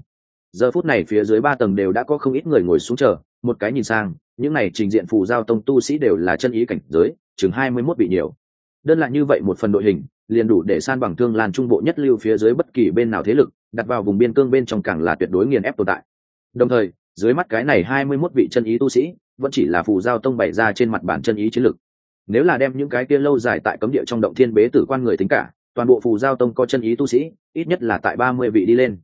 Giờ phút này phía dưới ba tầng đều đã có không ít người ngồi xuống chờ, một cái nhìn sang, những này trình diện phù giao tông tu sĩ đều là chân ý cảnh giới, chừng hai mươi mốt bị nhiều đơn lại như vậy một phần đội hình, liền đủ để san bằng thương lan trung bộ nhất lưu phía dưới bất kỳ bên nào thế lực, đặt vào vùng biên cương bên trong càng là tuyệt đối nghiền ép tồn tại. Đồng thời, dưới mắt cái này hai mươi mốt vị chân ý tu sĩ, vẫn chỉ là phù giao tông bày ra trên mặt bản chân ý chiến lực nếu là đem những cái kia lâu dài tại cấm địa trong động thiên bế tử quan người tính cả, toàn bộ phù giao tông có chân ý tu sĩ, ít nhất là tại ba mươi vị đi lên.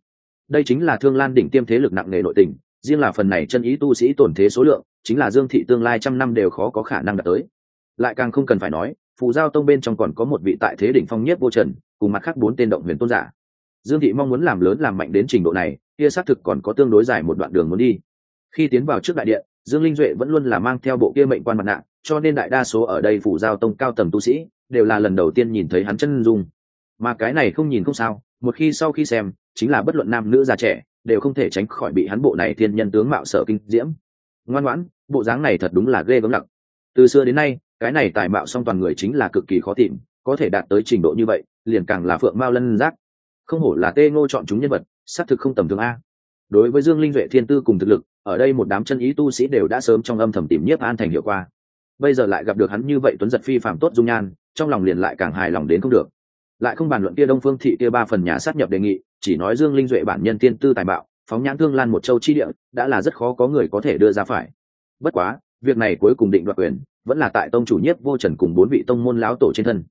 Đây chính là thương lan đỉnh tiêm thế lực nặng nề nội tình, riêng là phần này chân ý tu sĩ tổn thế số lượng, chính là dương thị tương lai trăm năm đều khó có khả năng đạt tới. Lại càng không cần phải nói phù giao tông bên trong còn có một vị tại thế đỉnh phong nhất vô trần, cùng mặt khác bốn tên động huyền tôn giả. Dương thị mong muốn làm lớn làm mạnh đến trình độ này, kia xác thực còn có tương đối dài một đoạn đường muốn đi. Khi tiến vào trước đại điện, dương linh duệ vẫn luôn là mang theo bộ kia mệnh quan mặt nạ, cho nên đại đa số ở đây phủ giao tông cao tầng tu sĩ, đều là lần đầu tiên nhìn thấy hắn chân dung. Mà cái này không nhìn không sao, một khi sau khi xem, chính là bất luận nam nữ già trẻ, đều không thể tránh khỏi bị hắn bộ này thiên nhân tướng mạo sợ kinh diễm. Ngoan ngoãn, bộ dáng này thật đúng là ghê gớm lặng. Từ xưa đến nay cái này tài mạo song toàn người chính là cực kỳ khó tìm có thể đạt tới trình độ như vậy liền càng là phượng mao lân giác. Không hổ là tê ngô chọn chúng nhân vật xác thực không tầm thường a. Đối với dương linh duệ thiên tư cùng thực lực ở đây một đám chân ý tu sĩ đều đã sớm trong âm thầm tìm nhiếp an thành hiệu quả, bây giờ lại gặp được hắn như vậy tuấn giật phi phạm tốt dung nhan trong lòng liền lại càng hài lòng đến không được. Lại không bàn luận kia đông phương thị kia ba phần nhà sát nhập đề nghị chỉ nói dương linh duệ bản nhân tiên tư tài bạo phóng nhãn thương lan một châu chi địa đã là rất khó có người có thể đưa ra phải. Bất quá việc này cuối cùng định đoạt quyền vẫn là tại tông chủ nhiếp vô trần cùng bốn vị tông môn lão tổ trên thân.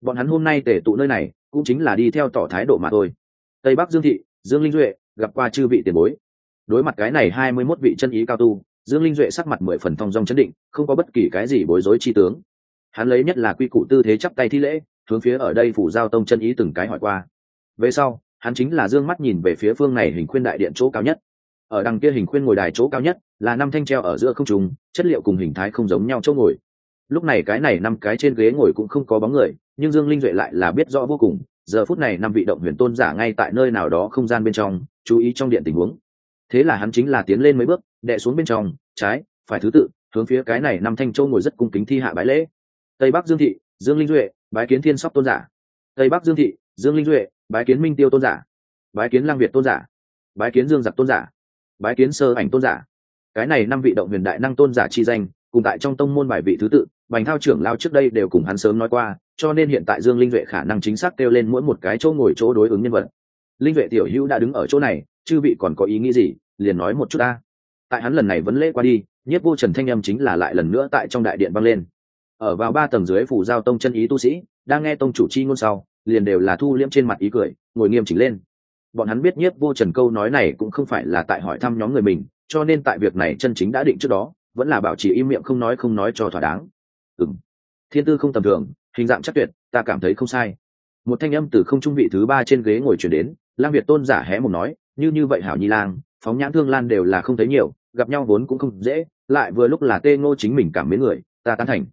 Bọn hắn hôm nay tể tụ nơi này, cũng chính là đi theo tỏ thái độ mà thôi. Tây bắc dương thị, dương linh duệ, gặp qua chư vị tiền bối. Đối mặt cái này hai mươi mốt vị chân ý cao tu, dương linh duệ sắc mặt mười phần thong dong chấn định, không có bất kỳ cái gì bối rối chi tướng. Hắn lấy nhất là quy củ tư thế chắp tay thi lễ, hướng phía ở đây phủ giao tông chân ý từng cái hỏi qua. Về sau, hắn chính là d ư ơ n g mắt nhìn về phía phương này hình khuyên đại điện chỗ cao nhất. Ở đằng kia hình khuyên ngồi đài chỗ cao nhất, là năm thanh treo ở giữa không trùng chất liệu cùng hình thái không giống nhau chỗ ngồi lúc này cái này năm cái trên ghế ngồi cũng không có bóng người, nhưng dương linh duệ lại là biết rõ vô cùng, giờ phút này năm vị động huyền tôn giả ngay tại nơi nào đó không gian bên trong, chú ý trong điện tình huống. Thế là hắn chính là tiến lên mấy bước đệ xuống bên trong, trái, phải thứ tự, hướng phía cái này năm thanh châu ngồi rất cung kính thi hạ bái lễ. Tây bắc dương thị, dương linh duệ, bái kiến thiên sóc tôn giả. Tây bắc dương thị, dương linh duệ, bái kiến minh tiêu tôn giả. Bái kiến lang việt tôn giả. Bái kiến dương giặc tôn giả. Bái kiến sơ ảnh tôn giả. Cái này năm vị động huyền đại năng tôn giả chi danh, cùng tại trong tông môn bài vị thứ tự bành thao trưởng lao trước đây đều cùng hắn sớm nói qua, cho nên hiện tại dương linh duệ khả năng chính xác kêu lên mỗi một cái chỗ ngồi chỗ đối ứng nhân vật. Linh duệ tiểu hữu đã đứng ở chỗ này, chư vị còn có ý nghĩ gì, liền nói một chút ta. Tại hắn lần này vẫn lễ qua đi nhất vô trần thanh âm chính là lại lần nữa tại trong đại điện vang lên. Ở vào ba tầng dưới phủ giao tông chân ý tu sĩ, đang nghe tông chủ chi ngôn sau, liền đều là thu liễm trên mặt ý cười, ngồi nghiêm chỉnh lên. Bọn hắn biết nhất vô trần câu nói này cũng không phải là tại hỏi thăm nhóm người mình, cho nên tại việc này chân chính đã định trước đó, vẫn là bảo trì im miệng không nói không nói cho thỏa đáng ừ thiên tư không tầm thường, hình dạng chắc tuyệt, ta cảm thấy không sai. Một thanh âm từ không trung vị thứ ba trên ghế ngồi chuyển đến, lang việt tôn giả hé một nói, như như vậy hảo nhi lang, phóng nhãn thương lan đều là không thấy nhiều, gặp nhau vốn cũng không dễ, lại vừa lúc là tê ngô chính mình cảm mến người, ta tán thành.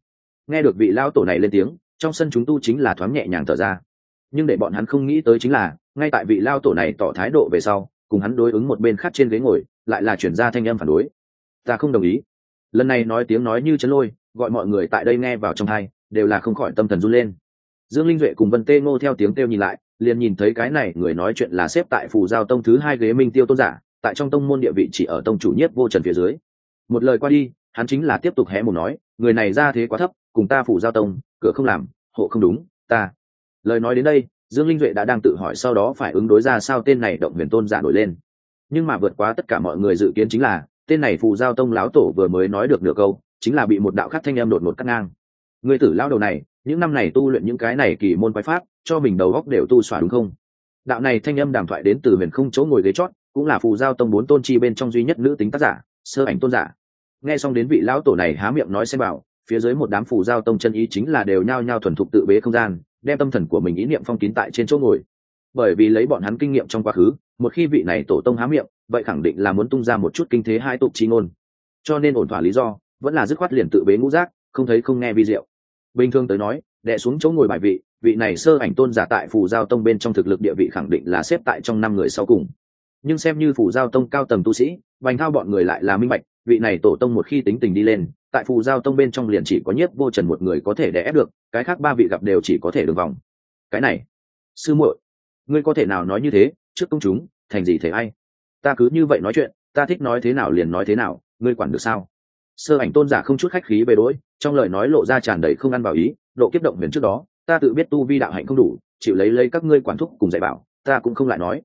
Nghe được vị lao tổ này lên tiếng, trong sân chúng tu chính là thoáng nhẹ nhàng thở ra. Nhưng để bọn hắn không nghĩ tới chính là, ngay tại vị lao tổ này tỏ thái độ về sau, cùng hắn đối ứng một bên khác trên ghế ngồi, lại là chuyển ra thanh âm phản đối. Ta không đồng ý. Lần này nói tiếng nói như chấn lôi gọi mọi người tại đây nghe vào trong hai, đều là không khỏi tâm thần run lên. Dương linh duệ cùng vân tê ngô theo tiếng kêu nhìn lại, liền nhìn thấy cái này người nói chuyện là xếp tại phù giao tông thứ hai ghế minh tiêu tôn giả, tại trong tông môn địa vị chỉ ở tông chủ nhất vô trần phía dưới. Một lời qua đi, hắn chính là tiếp tục hé mồm nói, người này ra thế quá thấp, cùng ta phủ giao tông, cửa không làm, hộ không đúng, ta. Lời nói đến đây, dương linh duệ đã đang tự hỏi sau đó phải ứng đối ra sao tên này động huyền tôn giả nổi lên. Nhưng mà vượt quá tất cả mọi người dự kiến chính là, tên này phù giao tông láo tổ vừa mới nói được nửa câu chính là bị một đạo khắc thanh em đột ngột cắt ngang. Người tử lao đầu này, những năm này tu luyện những cái này kỳ môn quái pháp, cho mình đầu góc đều tu xỏa đúng không? Đạo này thanh âm đàm thoại đến từ huyền không chỗ ngồi ghế chót, cũng là phù giao tông bốn tôn chi bên trong duy nhất nữ tính tác giả, sơ ảnh tôn giả. Nghe xong đến vị lão tổ này há miệng nói xem bảo, phía dưới một đám phù giao tông chân ý chính là đều nhao nhao thuần thục tự bế không gian, đem tâm thần của mình ý niệm phong kín tại trên chỗ ngồi. Bởi vì lấy bọn hắn kinh nghiệm trong quá khứ, một khi vị này tổ tông há miệng, vậy khẳng định là muốn tung ra một chút kinh thế hai tục chi ngôn. Cho nên ổn thỏa lý do vẫn là dứt khoát liền tự bế ngũ giác, không thấy không nghe vi diệu. Bình thường tới nói đệ xuống chỗ ngồi bài vị vị này sơ ảnh tôn giả tại phù giao tông bên trong thực lực địa vị khẳng định là xếp tại trong năm người sau cùng. Nhưng xem như phù giao tông cao tầng tu sĩ, bành thao bọn người lại là minh bạch, vị này tổ tông một khi tính tình đi lên, tại phù giao tông bên trong liền chỉ có nhiếp vô trần một người có thể đè ép được, cái khác ba vị gặp đều chỉ có thể đường vòng. Cái này, sư muội, ngươi có thể nào nói như thế, trước công chúng, thành gì thế ai? Ta cứ như vậy nói chuyện, ta thích nói thế nào liền nói thế nào, ngươi quản được sao? Sơ ảnh tôn giả không chút khách khí về đỗi, trong lời nói lộ ra tràn đầy không ăn vào ý, độ kiếp động huyền trước đó, ta tự biết tu vi đạo hạnh không đủ, chịu lấy lấy các ngươi quản thúc cùng dạy bảo, ta cũng không lại nói.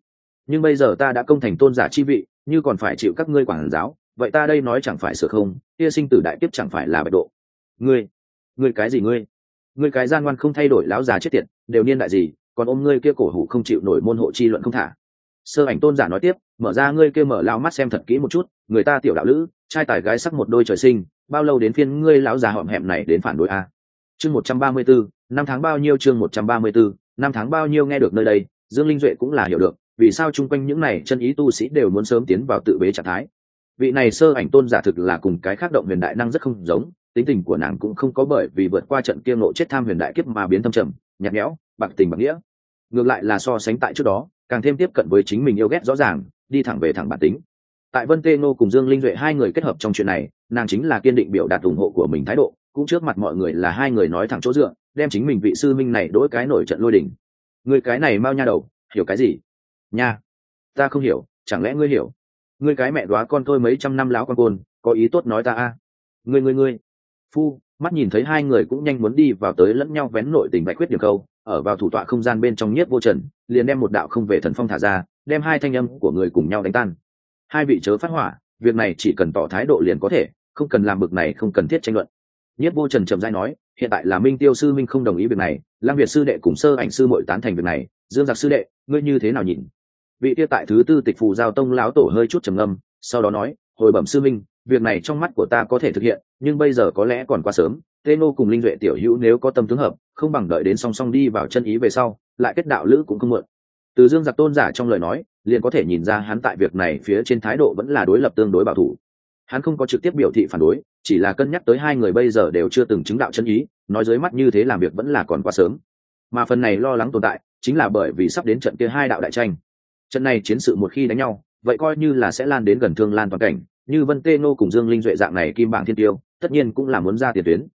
Nhưng bây giờ ta đã công thành tôn giả chi vị, như còn phải chịu các ngươi quản giáo, vậy ta đây nói chẳng phải sửa không, kia sinh tử đại tiếp chẳng phải là bạch độ. Ngươi ngươi cái gì ngươi? Ngươi cái gian ngoan không thay đổi lão già chết tiệt, đều niên đại gì, còn ôm ngươi kia cổ hủ không chịu nổi môn hộ chi luận không thả. Sơ ảnh tôn giả nói tiếp, mở ra ngươi kia mở lao mắt xem thật kỹ một chút, người ta tiểu đạo lữ trai tài gái sắc một đôi trời sinh, bao lâu đến phiên ngươi lão già họm hẹm này đến phản đối a? Chương một trăm ba mươi bốn năm tháng bao nhiêu chương một trăm ba mươi bốn năm tháng bao nhiêu nghe được nơi đây, dương linh duệ cũng là hiểu được, vì sao chung quanh những này chân ý tu sĩ đều muốn sớm tiến vào tự bế trạng thái. Vị này sơ ảnh tôn giả thực là cùng cái khác động huyền đại năng rất không giống, tính tình của nàng cũng không có bởi vì vượt qua trận kia ngộ chết tham huyền đại kiếp mà biến thâm trầm, nhạt nhẽo, bạc tình bạc nghĩa. Ngược lại là so sánh tại trước đó, càng thêm tiếp cận với chính mình yêu ghét rõ ràng, đi thẳng về thẳng bản tính tại vân tê nô cùng dương linh duệ hai người kết hợp trong chuyện này, nàng chính là kiên định biểu đạt ủng hộ của mình thái độ, cũng trước mặt mọi người là hai người nói thẳng chỗ dựa, đem chính mình vị sư minh này đỗi cái nổi trận lôi đình. người cái này mau nha đầu, hiểu cái gì? Nha. Ta không hiểu, chẳng lẽ ngươi hiểu? Ngươi cái mẹ đoá con tôi mấy trăm năm láo con côn, có ý tốt nói ta a. Ngươi ngươi ngươi. Phu, mắt nhìn thấy hai người cũng nhanh muốn đi vào tới lẫn nhau vén nội tình bạch quyết điểm câu, ở vào thủ tọa không gian bên trong nhiếp vô trần, liền đem một đạo không về thần phong thả ra, đem hai thanh âm của người cùng nhau đánh tan hai vị chớ phát hỏa, việc này chỉ cần tỏ thái độ liền có thể, không cần làm bực này, không cần thiết tranh luận. Nhất vô trần trầm dai nói, hiện tại là minh tiêu sư minh không đồng ý việc này lang việt sư đệ cùng sơ ảnh sư mội tán thành việc này. Dương giặc sư đệ, ngươi như thế nào nhìn? Vị tiêu tại thứ tư tịch phù giao tông lão tổ hơi chút trầm ngâm, sau đó nói, hồi bẩm sư minh, việc này trong mắt của ta có thể thực hiện, nhưng bây giờ có lẽ còn quá sớm. Tê nô cùng linh duệ tiểu hữu nếu có tâm tướng hợp, không bằng đợi đến song song đi vào chân ý về sau, lại kết đạo lữ cũng không mượn từ dương giặc tôn giả trong lời nói, liền có thể nhìn ra hắn tại việc này phía trên thái độ vẫn là đối lập tương đối bảo thủ. Hắn không có trực tiếp biểu thị phản đối, chỉ là cân nhắc tới hai người bây giờ đều chưa từng chứng đạo chân ý, nói dưới mắt như thế làm việc vẫn là còn quá sớm. Mà phần này lo lắng tồn tại, chính là bởi vì sắp đến trận kia hai đạo đại tranh. Trận này chiến sự một khi đánh nhau, vậy coi như là sẽ lan đến gần thương lan toàn cảnh, như vân tê nô cùng dương linh duệ dạng này kim bảng thiên tiêu, tất nhiên cũng là muốn ra tiền tuyến.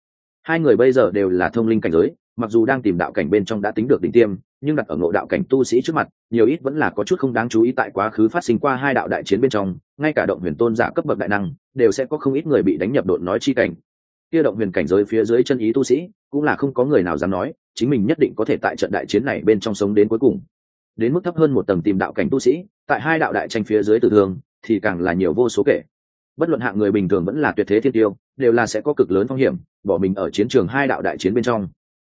Hai người bây giờ đều là thông linh cảnh giới mặc dù đang tìm đạo cảnh bên trong đã tính được đỉnh tiêm, nhưng đặt ở ngộ đạo cảnh tu sĩ trước mặt, nhiều ít vẫn là có chút không đáng chú ý tại quá khứ phát sinh qua hai đạo đại chiến bên trong, ngay cả động huyền tôn giả cấp bậc đại năng, đều sẽ có không ít người bị đánh nhập độn nói chi cảnh. Kia động huyền cảnh giới phía dưới chân ý tu sĩ, cũng là không có người nào dám nói, chính mình nhất định có thể tại trận đại chiến này bên trong sống đến cuối cùng. Đến mức thấp hơn một tầng tìm đạo cảnh tu sĩ, tại hai đạo đại tranh phía dưới tử thương, thì càng là nhiều vô số kể. Bất luận hạng người bình thường vẫn là tuyệt thế thiên tiêu, đều là sẽ có cực lớn phong hiểm, bỏ mình ở chiến trường hai đạo đại chiến bên trong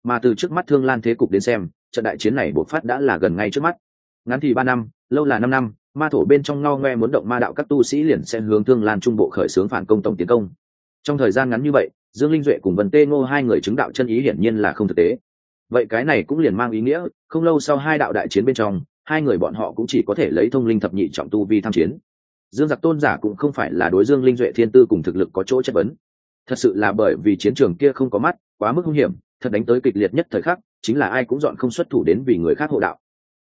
mà từ trước mắt thương lan thế cục đến xem, trận đại chiến này bộc phát đã là gần ngay trước mắt. Ngắn thì ba năm, lâu là năm năm, ma thổ bên trong ngao ngoe muốn động ma đạo các tu sĩ liền sẽ hướng thương lan trung bộ khởi xướng phản công tổng tiến công. Trong thời gian ngắn như vậy, dương linh duệ cùng vân tê ngô hai người chứng đạo chân ý hiển nhiên là không thực tế. Vậy cái này cũng liền mang ý nghĩa, không lâu sau hai đạo đại chiến bên trong, hai người bọn họ cũng chỉ có thể lấy thông linh thập nhị trọng tu vi tham chiến. Dương giặc tôn giả cũng không phải là đối dương linh duệ thiên tư cùng thực lực có chỗ chất vấn. Thật sự là bởi vì chiến trường kia không có mắt, quá mức hung hiểm thật đánh tới kịch liệt nhất thời khắc, chính là ai cũng dọn không xuất thủ đến vì người khác hộ đạo.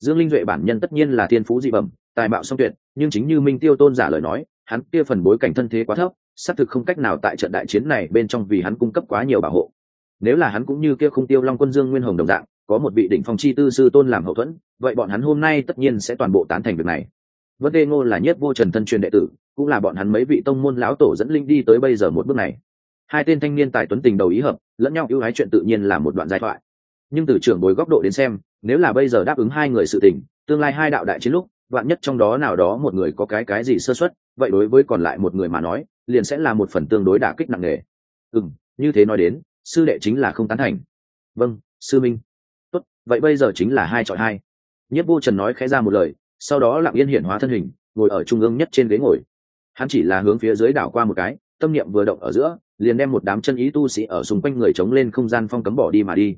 Dương linh duệ bản nhân tất nhiên là thiên phú dị bẩm, tài mạo song tuyệt, nhưng chính như minh tiêu tôn giả lời nói, hắn kia phần bối cảnh thân thế quá thấp, xác thực không cách nào tại trận đại chiến này bên trong vì hắn cung cấp quá nhiều bảo hộ. Nếu là hắn cũng như kia không tiêu long quân dương nguyên hồng đồng dạng, có một vị đỉnh phong chi tư sư tôn làm hậu thuẫn, vậy bọn hắn hôm nay tất nhiên sẽ toàn bộ tán thành việc này. Vân đề ngô là nhất vô trần thân truyền đệ tử, cũng là bọn hắn mấy vị tông môn lão tổ dẫn linh đi tới bây giờ một bước này hai tên thanh niên tài tuấn tình đầu ý hợp, lẫn nhau ưu ái chuyện tự nhiên là một đoạn giai thoại. Nhưng từ trưởng bối góc độ đến xem, nếu là bây giờ đáp ứng hai người sự tình, tương lai hai đạo đại chiến lúc, vạn nhất trong đó nào đó một người có cái cái gì sơ xuất vậy đối với còn lại một người mà nói, liền sẽ là một phần tương đối đả kích nặng nề. Ừ như thế nói đến, sư đệ chính là không tán thành. Vâng sư minh. Tốt, vậy bây giờ chính là hai chọn hai. Nhất vô trần nói khẽ ra một lời, sau đó lặng yên hiển hóa thân hình, ngồi ở trung ương nhất trên ghế ngồi. Hắn chỉ là hướng phía dưới đảo qua một cái tâm niệm vừa động ở giữa, liền đem một đám chân ý tu sĩ ở xung quanh người chống lên không gian phong cấm bỏ đi mà đi.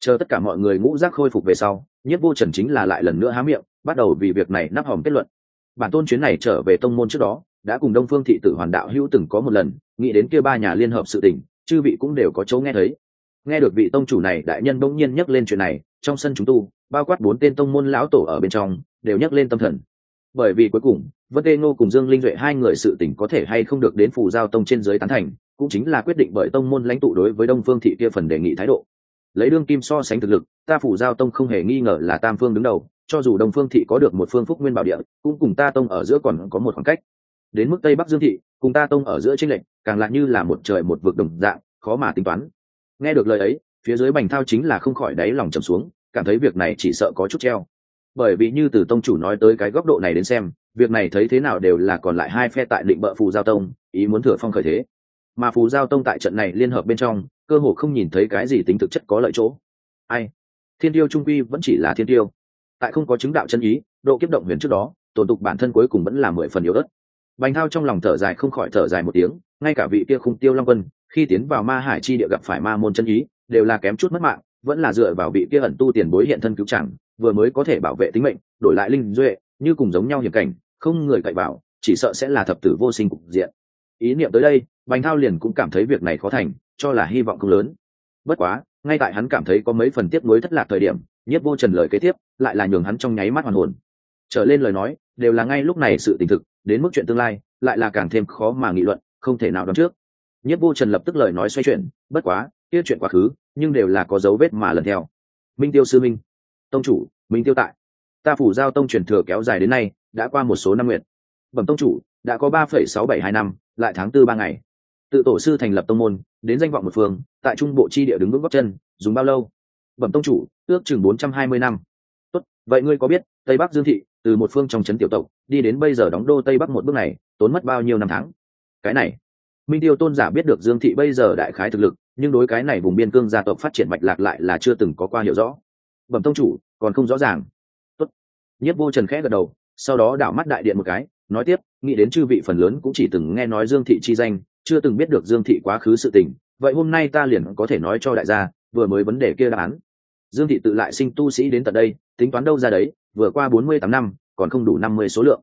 Chờ tất cả mọi người ngũ giác khôi phục về sau, nhất vô trần chính là lại lần nữa há miệng, bắt đầu vì việc này nắp hòm kết luận. Bản tôn chuyến này trở về tông môn trước đó, đã cùng đông phương thị tử hoàn đạo hữu từng có một lần, nghĩ đến kia ba nhà liên hợp sự tình, chư vị cũng đều có chỗ nghe thấy. Nghe được vị tông chủ này, đại nhân bỗng nhiên nhắc lên chuyện này, trong sân chúng tu, bao quát bốn tên tông môn lão tổ ở bên trong, đều nhắc lên tâm thần. Bởi vì cuối cùng vân tê ngô cùng dương linh duệ hai người sự tình có thể hay không được đến phù giao tông trên dưới tán thành, cũng chính là quyết định bởi tông môn lãnh tụ đối với đông phương thị kia phần đề nghị thái độ. Lấy đương kim so sánh thực lực, ta phủ giao tông không hề nghi ngờ là tam phương đứng đầu, cho dù đông phương thị có được một phương phúc nguyên bảo địa, cũng cùng ta tông ở giữa còn có một khoảng cách. Đến mức tây bắc dương thị, cùng ta tông ở giữa tranh lệch, càng lại như là một trời một vực đồng dạng, khó mà tính toán. Nghe được lời ấy, phía dưới bành thao chính là không khỏi đáy lòng trầm xuống, cảm thấy việc này chỉ sợ có chút treo. Bởi vì như từ tông chủ nói tới cái góc độ này đến xem việc này thấy thế nào đều là còn lại hai phe tại định bợ phù giao tông, ý muốn thừa phong khởi thế. Mà phù giao tông tại trận này liên hợp bên trong, cơ hồ không nhìn thấy cái gì tính thực chất có lợi chỗ. Ai? Thiên tiêu trung quy vẫn chỉ là thiên tiêu. Tại không có chứng đạo chân ý, độ kiếp động huyền trước đó, tổn tục bản thân cuối cùng vẫn là mười phần yếu ớt. Bành thao trong lòng thở dài không khỏi thở dài một tiếng, ngay cả vị kia khung tiêu long vân khi tiến vào ma hải chi địa gặp phải ma môn chân ý, đều là kém chút mất mạng, vẫn là dựa vào vị kia ẩn tu tiền bối hiện thân cứu chẳng, vừa mới có thể bảo vệ tính mệnh, đổi lại linh duệ, như cùng giống nhau hiểm cảnh không người cậy vào, chỉ sợ sẽ là thập tử vô sinh cục diện. Ý niệm tới đây, bành thao liền cũng cảm thấy việc này khó thành, cho là hy vọng không lớn. Bất quá, ngay tại hắn cảm thấy có mấy phần tiếp nối thất lạc thời điểm nhất vô trần lời kế tiếp, lại là nhường hắn trong nháy mắt hoàn hồn. Trở lên lời nói, đều là ngay lúc này sự tình thực, đến mức chuyện tương lai, lại là càng thêm khó mà nghị luận, không thể nào đoán trước. Nhất vô trần lập tức lời nói xoay chuyển, bất quá, kia chuyện quá khứ, nhưng đều là có dấu vết mà lần theo. Minh tiêu sư minh. Tông chủ, minh tiêu tại. Ta phủ giao tông truyền thừa kéo dài đến nay đã qua một số năm nguyện bẩm tông chủ, đã có ba phẩy sáu bảy hai năm, lại tháng tư ba ngày. Tự tổ sư thành lập tông môn, đến danh vọng một phương, tại trung bộ chi địa đứng vững góc chân, dùng bao lâu? Bẩm tông chủ, ước chừng bốn trăm hai mươi năm. Tốt, vậy ngươi có biết, tây bắc dương thị, từ một phương trong trấn tiểu tộc, đi đến bây giờ đóng đô tây bắc một bước này, tốn mất bao nhiêu năm tháng? Cái này, minh tiêu tôn giả biết được dương thị bây giờ đại khái thực lực, nhưng đối cái này vùng biên cương gia tộc phát triển mạch lạc lại là chưa từng có qua hiểu rõ. Bẩm tông chủ, còn không rõ ràng. Tốt. nhất vô trần khẽ gật đầu sau đó đảo mắt đại điện một cái, nói tiếp, nghĩ đến chư vị phần lớn cũng chỉ từng nghe nói dương thị chi danh, chưa từng biết được dương thị quá khứ sự tình, vậy hôm nay ta liền có thể nói cho đại gia, vừa mới vấn đề kia đáp án. Dương thị tự lại sinh tu sĩ đến tận đây, tính toán đâu ra đấy, vừa qua bốn mươi tám năm, còn không đủ năm mươi số lượng.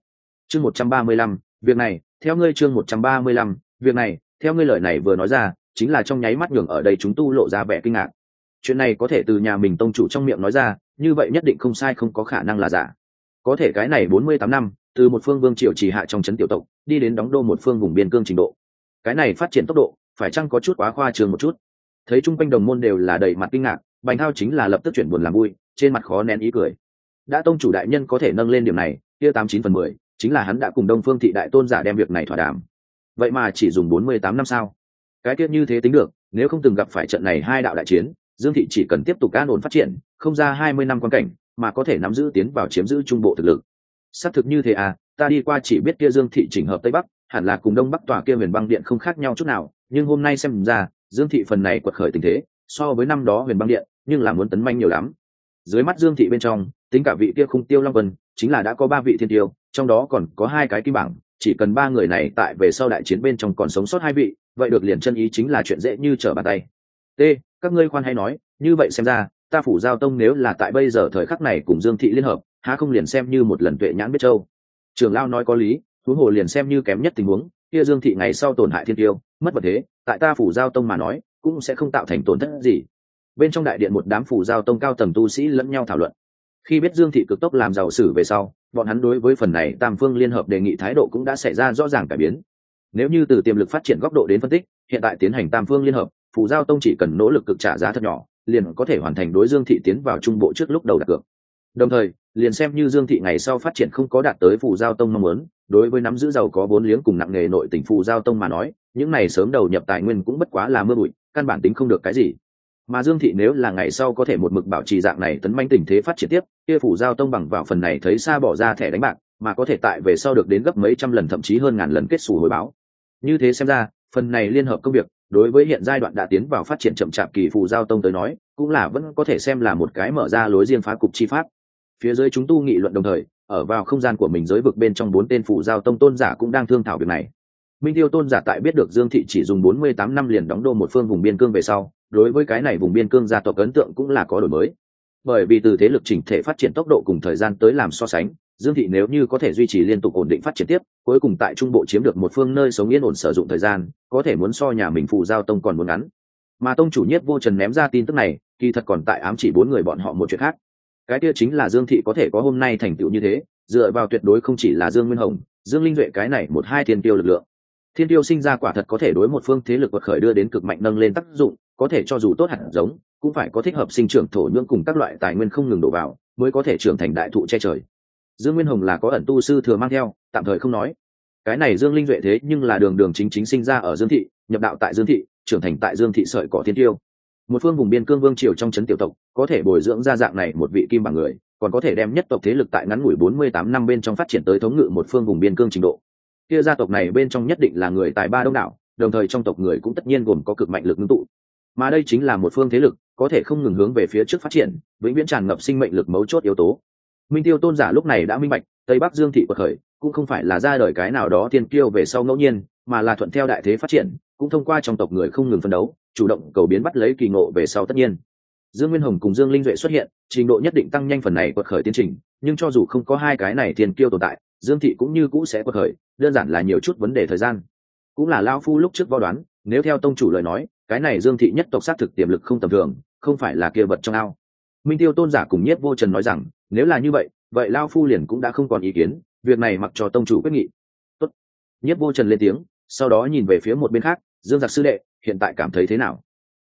Chương một trăm ba mươi lăm, việc này, theo ngươi chương một trăm ba mươi lăm, việc này, theo ngươi lời này vừa nói ra, chính là trong nháy mắt nhường ở đây chúng tu lộ ra vẻ kinh ngạc. Chuyện này có thể từ nhà mình tông chủ trong miệng nói ra, như vậy nhất định không sai không có khả năng là giả có thể cái này bốn mươi tám năm, từ một phương vương triều chỉ hạ trong trấn tiểu tộc, đi đến đóng đô một phương vùng biên cương trình độ. Cái này phát triển tốc độ, phải chăng có chút quá khoa trường một chút? Thấy chung quanh đồng môn đều là đầy mặt kinh ngạc, bành thao chính là lập tức chuyển buồn làm vui, trên mặt khó nén ý cười. Đã tông chủ đại nhân có thể nâng lên điểm này, kia tám chín phần mười, chính là hắn đã cùng đông phương thị đại tôn giả đem việc này thỏa đàm. Vậy mà chỉ dùng bốn mươi tám năm sao? Cái tiết như thế tính được, nếu không từng gặp phải trận này hai đạo đại chiến, dương thị chỉ cần tiếp tục an ổn phát triển, không ra hai mươi năm quan cảnh mà có thể nắm giữ tiến vào chiếm giữ trung bộ thực lực. Xác thực như thế à ta đi qua chỉ biết kia dương thị chỉnh hợp tây bắc, hẳn là cùng đông bắc tòa kia huyền băng điện không khác nhau chút nào, nhưng hôm nay xem ra, dương thị phần này quật khởi tình thế, so với năm đó huyền băng điện, nhưng là muốn tấn manh nhiều lắm. Dưới mắt dương thị bên trong, tính cả vị kia khung tiêu long vân, chính là đã có ba vị thiên tiêu, trong đó còn có hai cái kim bảng, chỉ cần ba người này tại về sau đại chiến bên trong còn sống sót hai vị, vậy được liền chân ý chính là chuyện dễ như trở bàn tay. T, các ngươi khoan hay nói, như vậy xem ra ta phủ giao tông nếu là tại bây giờ thời khắc này cùng dương thị liên hợp, há không liền xem như một lần tuệ nhãn biết châu. Trường lao nói có lý, huống hồ liền xem như kém nhất tình huống, kia dương thị ngày sau tổn hại thiên tiêu, mất vật thế, tại ta phủ giao tông mà nói, cũng sẽ không tạo thành tổn thất gì. Bên trong đại điện một đám phủ giao tông cao tầng tu sĩ lẫn nhau thảo luận. Khi biết dương thị cực tốc làm giàu sử về sau, bọn hắn đối với phần này tam phương liên hợp đề nghị thái độ cũng đã xảy ra rõ ràng cải biến. Nếu như từ tiềm lực phát triển góc độ đến phân tích, hiện tại tiến hành tam phương liên hợp, phủ giao tông chỉ cần nỗ lực cực trả giá thật nhỏ liền có thể hoàn thành đối dương thị tiến vào trung bộ trước lúc đầu đặt cược. Đồng thời, liền xem như dương thị ngày sau phát triển không có đạt tới phù giao tông mong muốn, đối với nắm giữ giàu có vốn liếng cùng nặng nghề nội tỉnh phù giao tông mà nói, những này sớm đầu nhập tài nguyên cũng bất quá là mưa bụi, căn bản tính không được cái gì. Mà dương thị nếu là ngày sau có thể một mực bảo trì dạng này tấn manh tình thế phát triển tiếp, kia phủ giao tông bằng vào phần này thấy xa bỏ ra thẻ đánh bạc, mà có thể tại về sau được đến gấp mấy trăm lần thậm chí hơn ngàn lần kết xù hồi báo. Như thế xem ra, phần này liên hợp công việc đối với hiện giai đoạn đã tiến vào phát triển chậm chạp kỳ phù giao tông tới nói, cũng là vẫn có thể xem là một cái mở ra lối riêng phá cục chi pháp. Phía dưới chúng tu nghị luận đồng thời, ở vào không gian của mình giới vực bên trong bốn tên phù giao tông tôn giả cũng đang thương thảo việc này. Minh tiêu tôn giả tại biết được dương thị chỉ dùng bốn mươi tám năm liền đóng đô một phương vùng biên cương về sau, đối với cái này vùng biên cương gia tộc ấn tượng cũng là có đổi mới. Bởi vì từ thế lực chỉnh thể phát triển tốc độ cùng thời gian tới làm so sánh dương thị nếu như có thể duy trì liên tục ổn định phát triển tiếp, cuối cùng tại trung bộ chiếm được một phương nơi sống yên ổn sử dụng thời gian, có thể muốn so nhà mình phù giao tông còn muốn ngắn. Mà tông chủ nhất vô trần ném ra tin tức này, kỳ thật còn tại ám chỉ bốn người bọn họ một chuyện khác. Cái kia chính là dương thị có thể có hôm nay thành tựu như thế, dựa vào tuyệt đối không chỉ là dương nguyên hồng, dương linh duệ cái này một hai thiên tiêu lực lượng. Thiên tiêu sinh ra quả thật có thể đối một phương thế lực quật khởi đưa đến cực mạnh nâng lên tác dụng, có thể cho dù tốt hẳn giống, cũng phải có thích hợp sinh trưởng thổ nhưỡng cùng các loại tài nguyên không ngừng đổ vào, mới có thể trưởng thành đại thụ che trời dương nguyên hồng là có ẩn tu sư thừa mang theo, tạm thời không nói. Cái này dương linh duệ thế nhưng là đường đường chính chính sinh ra ở dương thị, nhập đạo tại dương thị, trưởng thành tại dương thị sợi cỏ thiên tiêu. Một phương vùng biên cương vương triều trong trấn tiểu tộc, có thể bồi dưỡng ra dạng này một vị kim bằng người, còn có thể đem nhất tộc thế lực tại ngắn ngủi bốn mươi tám năm bên trong phát triển tới thống ngự một phương vùng biên cương trình độ. Kia gia tộc này bên trong nhất định là người tài ba đông đảo, đồng thời trong tộc người cũng tất nhiên gồm có cực mạnh lực ngưng tụ. Mà đây chính là một phương thế lực, có thể không ngừng hướng về phía trước phát triển, vĩnh viễn tràn ngập sinh mệnh lực mấu chốt yếu tố minh tiêu tôn giả lúc này đã minh bạch, tây bắc dương thị quật khởi, cũng không phải là ra đời cái nào đó tiên kiêu về sau ngẫu nhiên, mà là thuận theo đại thế phát triển, cũng thông qua trong tộc người không ngừng phân đấu, chủ động cầu biến bắt lấy kỳ ngộ về sau tất nhiên. Dương nguyên hồng cùng dương linh duệ xuất hiện, trình độ nhất định tăng nhanh phần này quật khởi tiến trình, nhưng cho dù không có hai cái này tiền kiêu tồn tại, dương thị cũng như cũ sẽ quật khởi, đơn giản là nhiều chút vấn đề thời gian. Cũng là lao phu lúc trước vo đoán, nếu theo tông chủ lời nói, cái này dương thị nhất tộc xác thực tiềm lực không tầm thường, không phải là kia vật trong ao minh tiêu tôn giả cùng nhất vô trần nói rằng, nếu là như vậy vậy lao phu liền cũng đã không còn ý kiến, việc này mặc cho tông chủ quyết nghị. Tốt. nhất vô trần lên tiếng, sau đó nhìn về phía một bên khác, dương giặc sư đệ, hiện tại cảm thấy thế nào?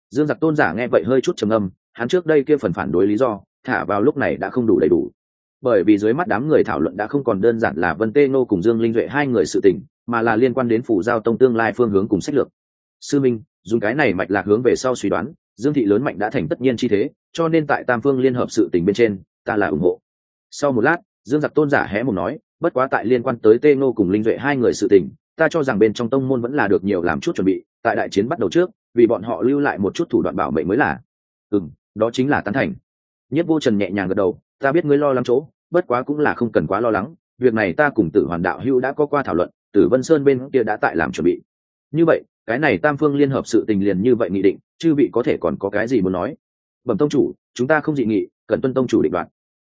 Dương giặc tôn giả nghe vậy hơi chút trầm âm hắn trước đây kia phần phản đối lý do, thả vào lúc này đã không đủ đầy đủ. Bởi vì dưới mắt đám người thảo luận đã không còn đơn giản là vân tê nô cùng dương linh duệ hai người sự tình, mà là liên quan đến phủ giao tông tương lai phương hướng cùng sách lược. Sư minh, dùng cái này mạch lạc hướng về sau suy đoán, dương thị lớn mạnh đã thành tất nhiên chi thế cho nên tại tam phương liên hợp sự tình bên trên, ta là ủng hộ. Sau một lát, dương giặc tôn giả hé một nói, bất quá tại liên quan tới tê Ngô cùng linh duệ hai người sự tình, ta cho rằng bên trong tông môn vẫn là được nhiều làm chút chuẩn bị, tại đại chiến bắt đầu trước, vì bọn họ lưu lại một chút thủ đoạn bảo mệnh mới là. Ừ đó chính là tán thành. Nhất vô trần nhẹ nhàng gật đầu, ta biết ngươi lo lắng chỗ, bất quá cũng là không cần quá lo lắng, việc này ta cùng tử hoàn đạo hữu đã có qua thảo luận, tử vân sơn bên kia đã tại làm chuẩn bị. Như vậy, cái này tam phương liên hợp sự tình liền như vậy nghị định, chư vị có thể còn có cái gì muốn nói? Bẩm tông chủ chúng ta không dị nghị cần tuân tông chủ định đoạn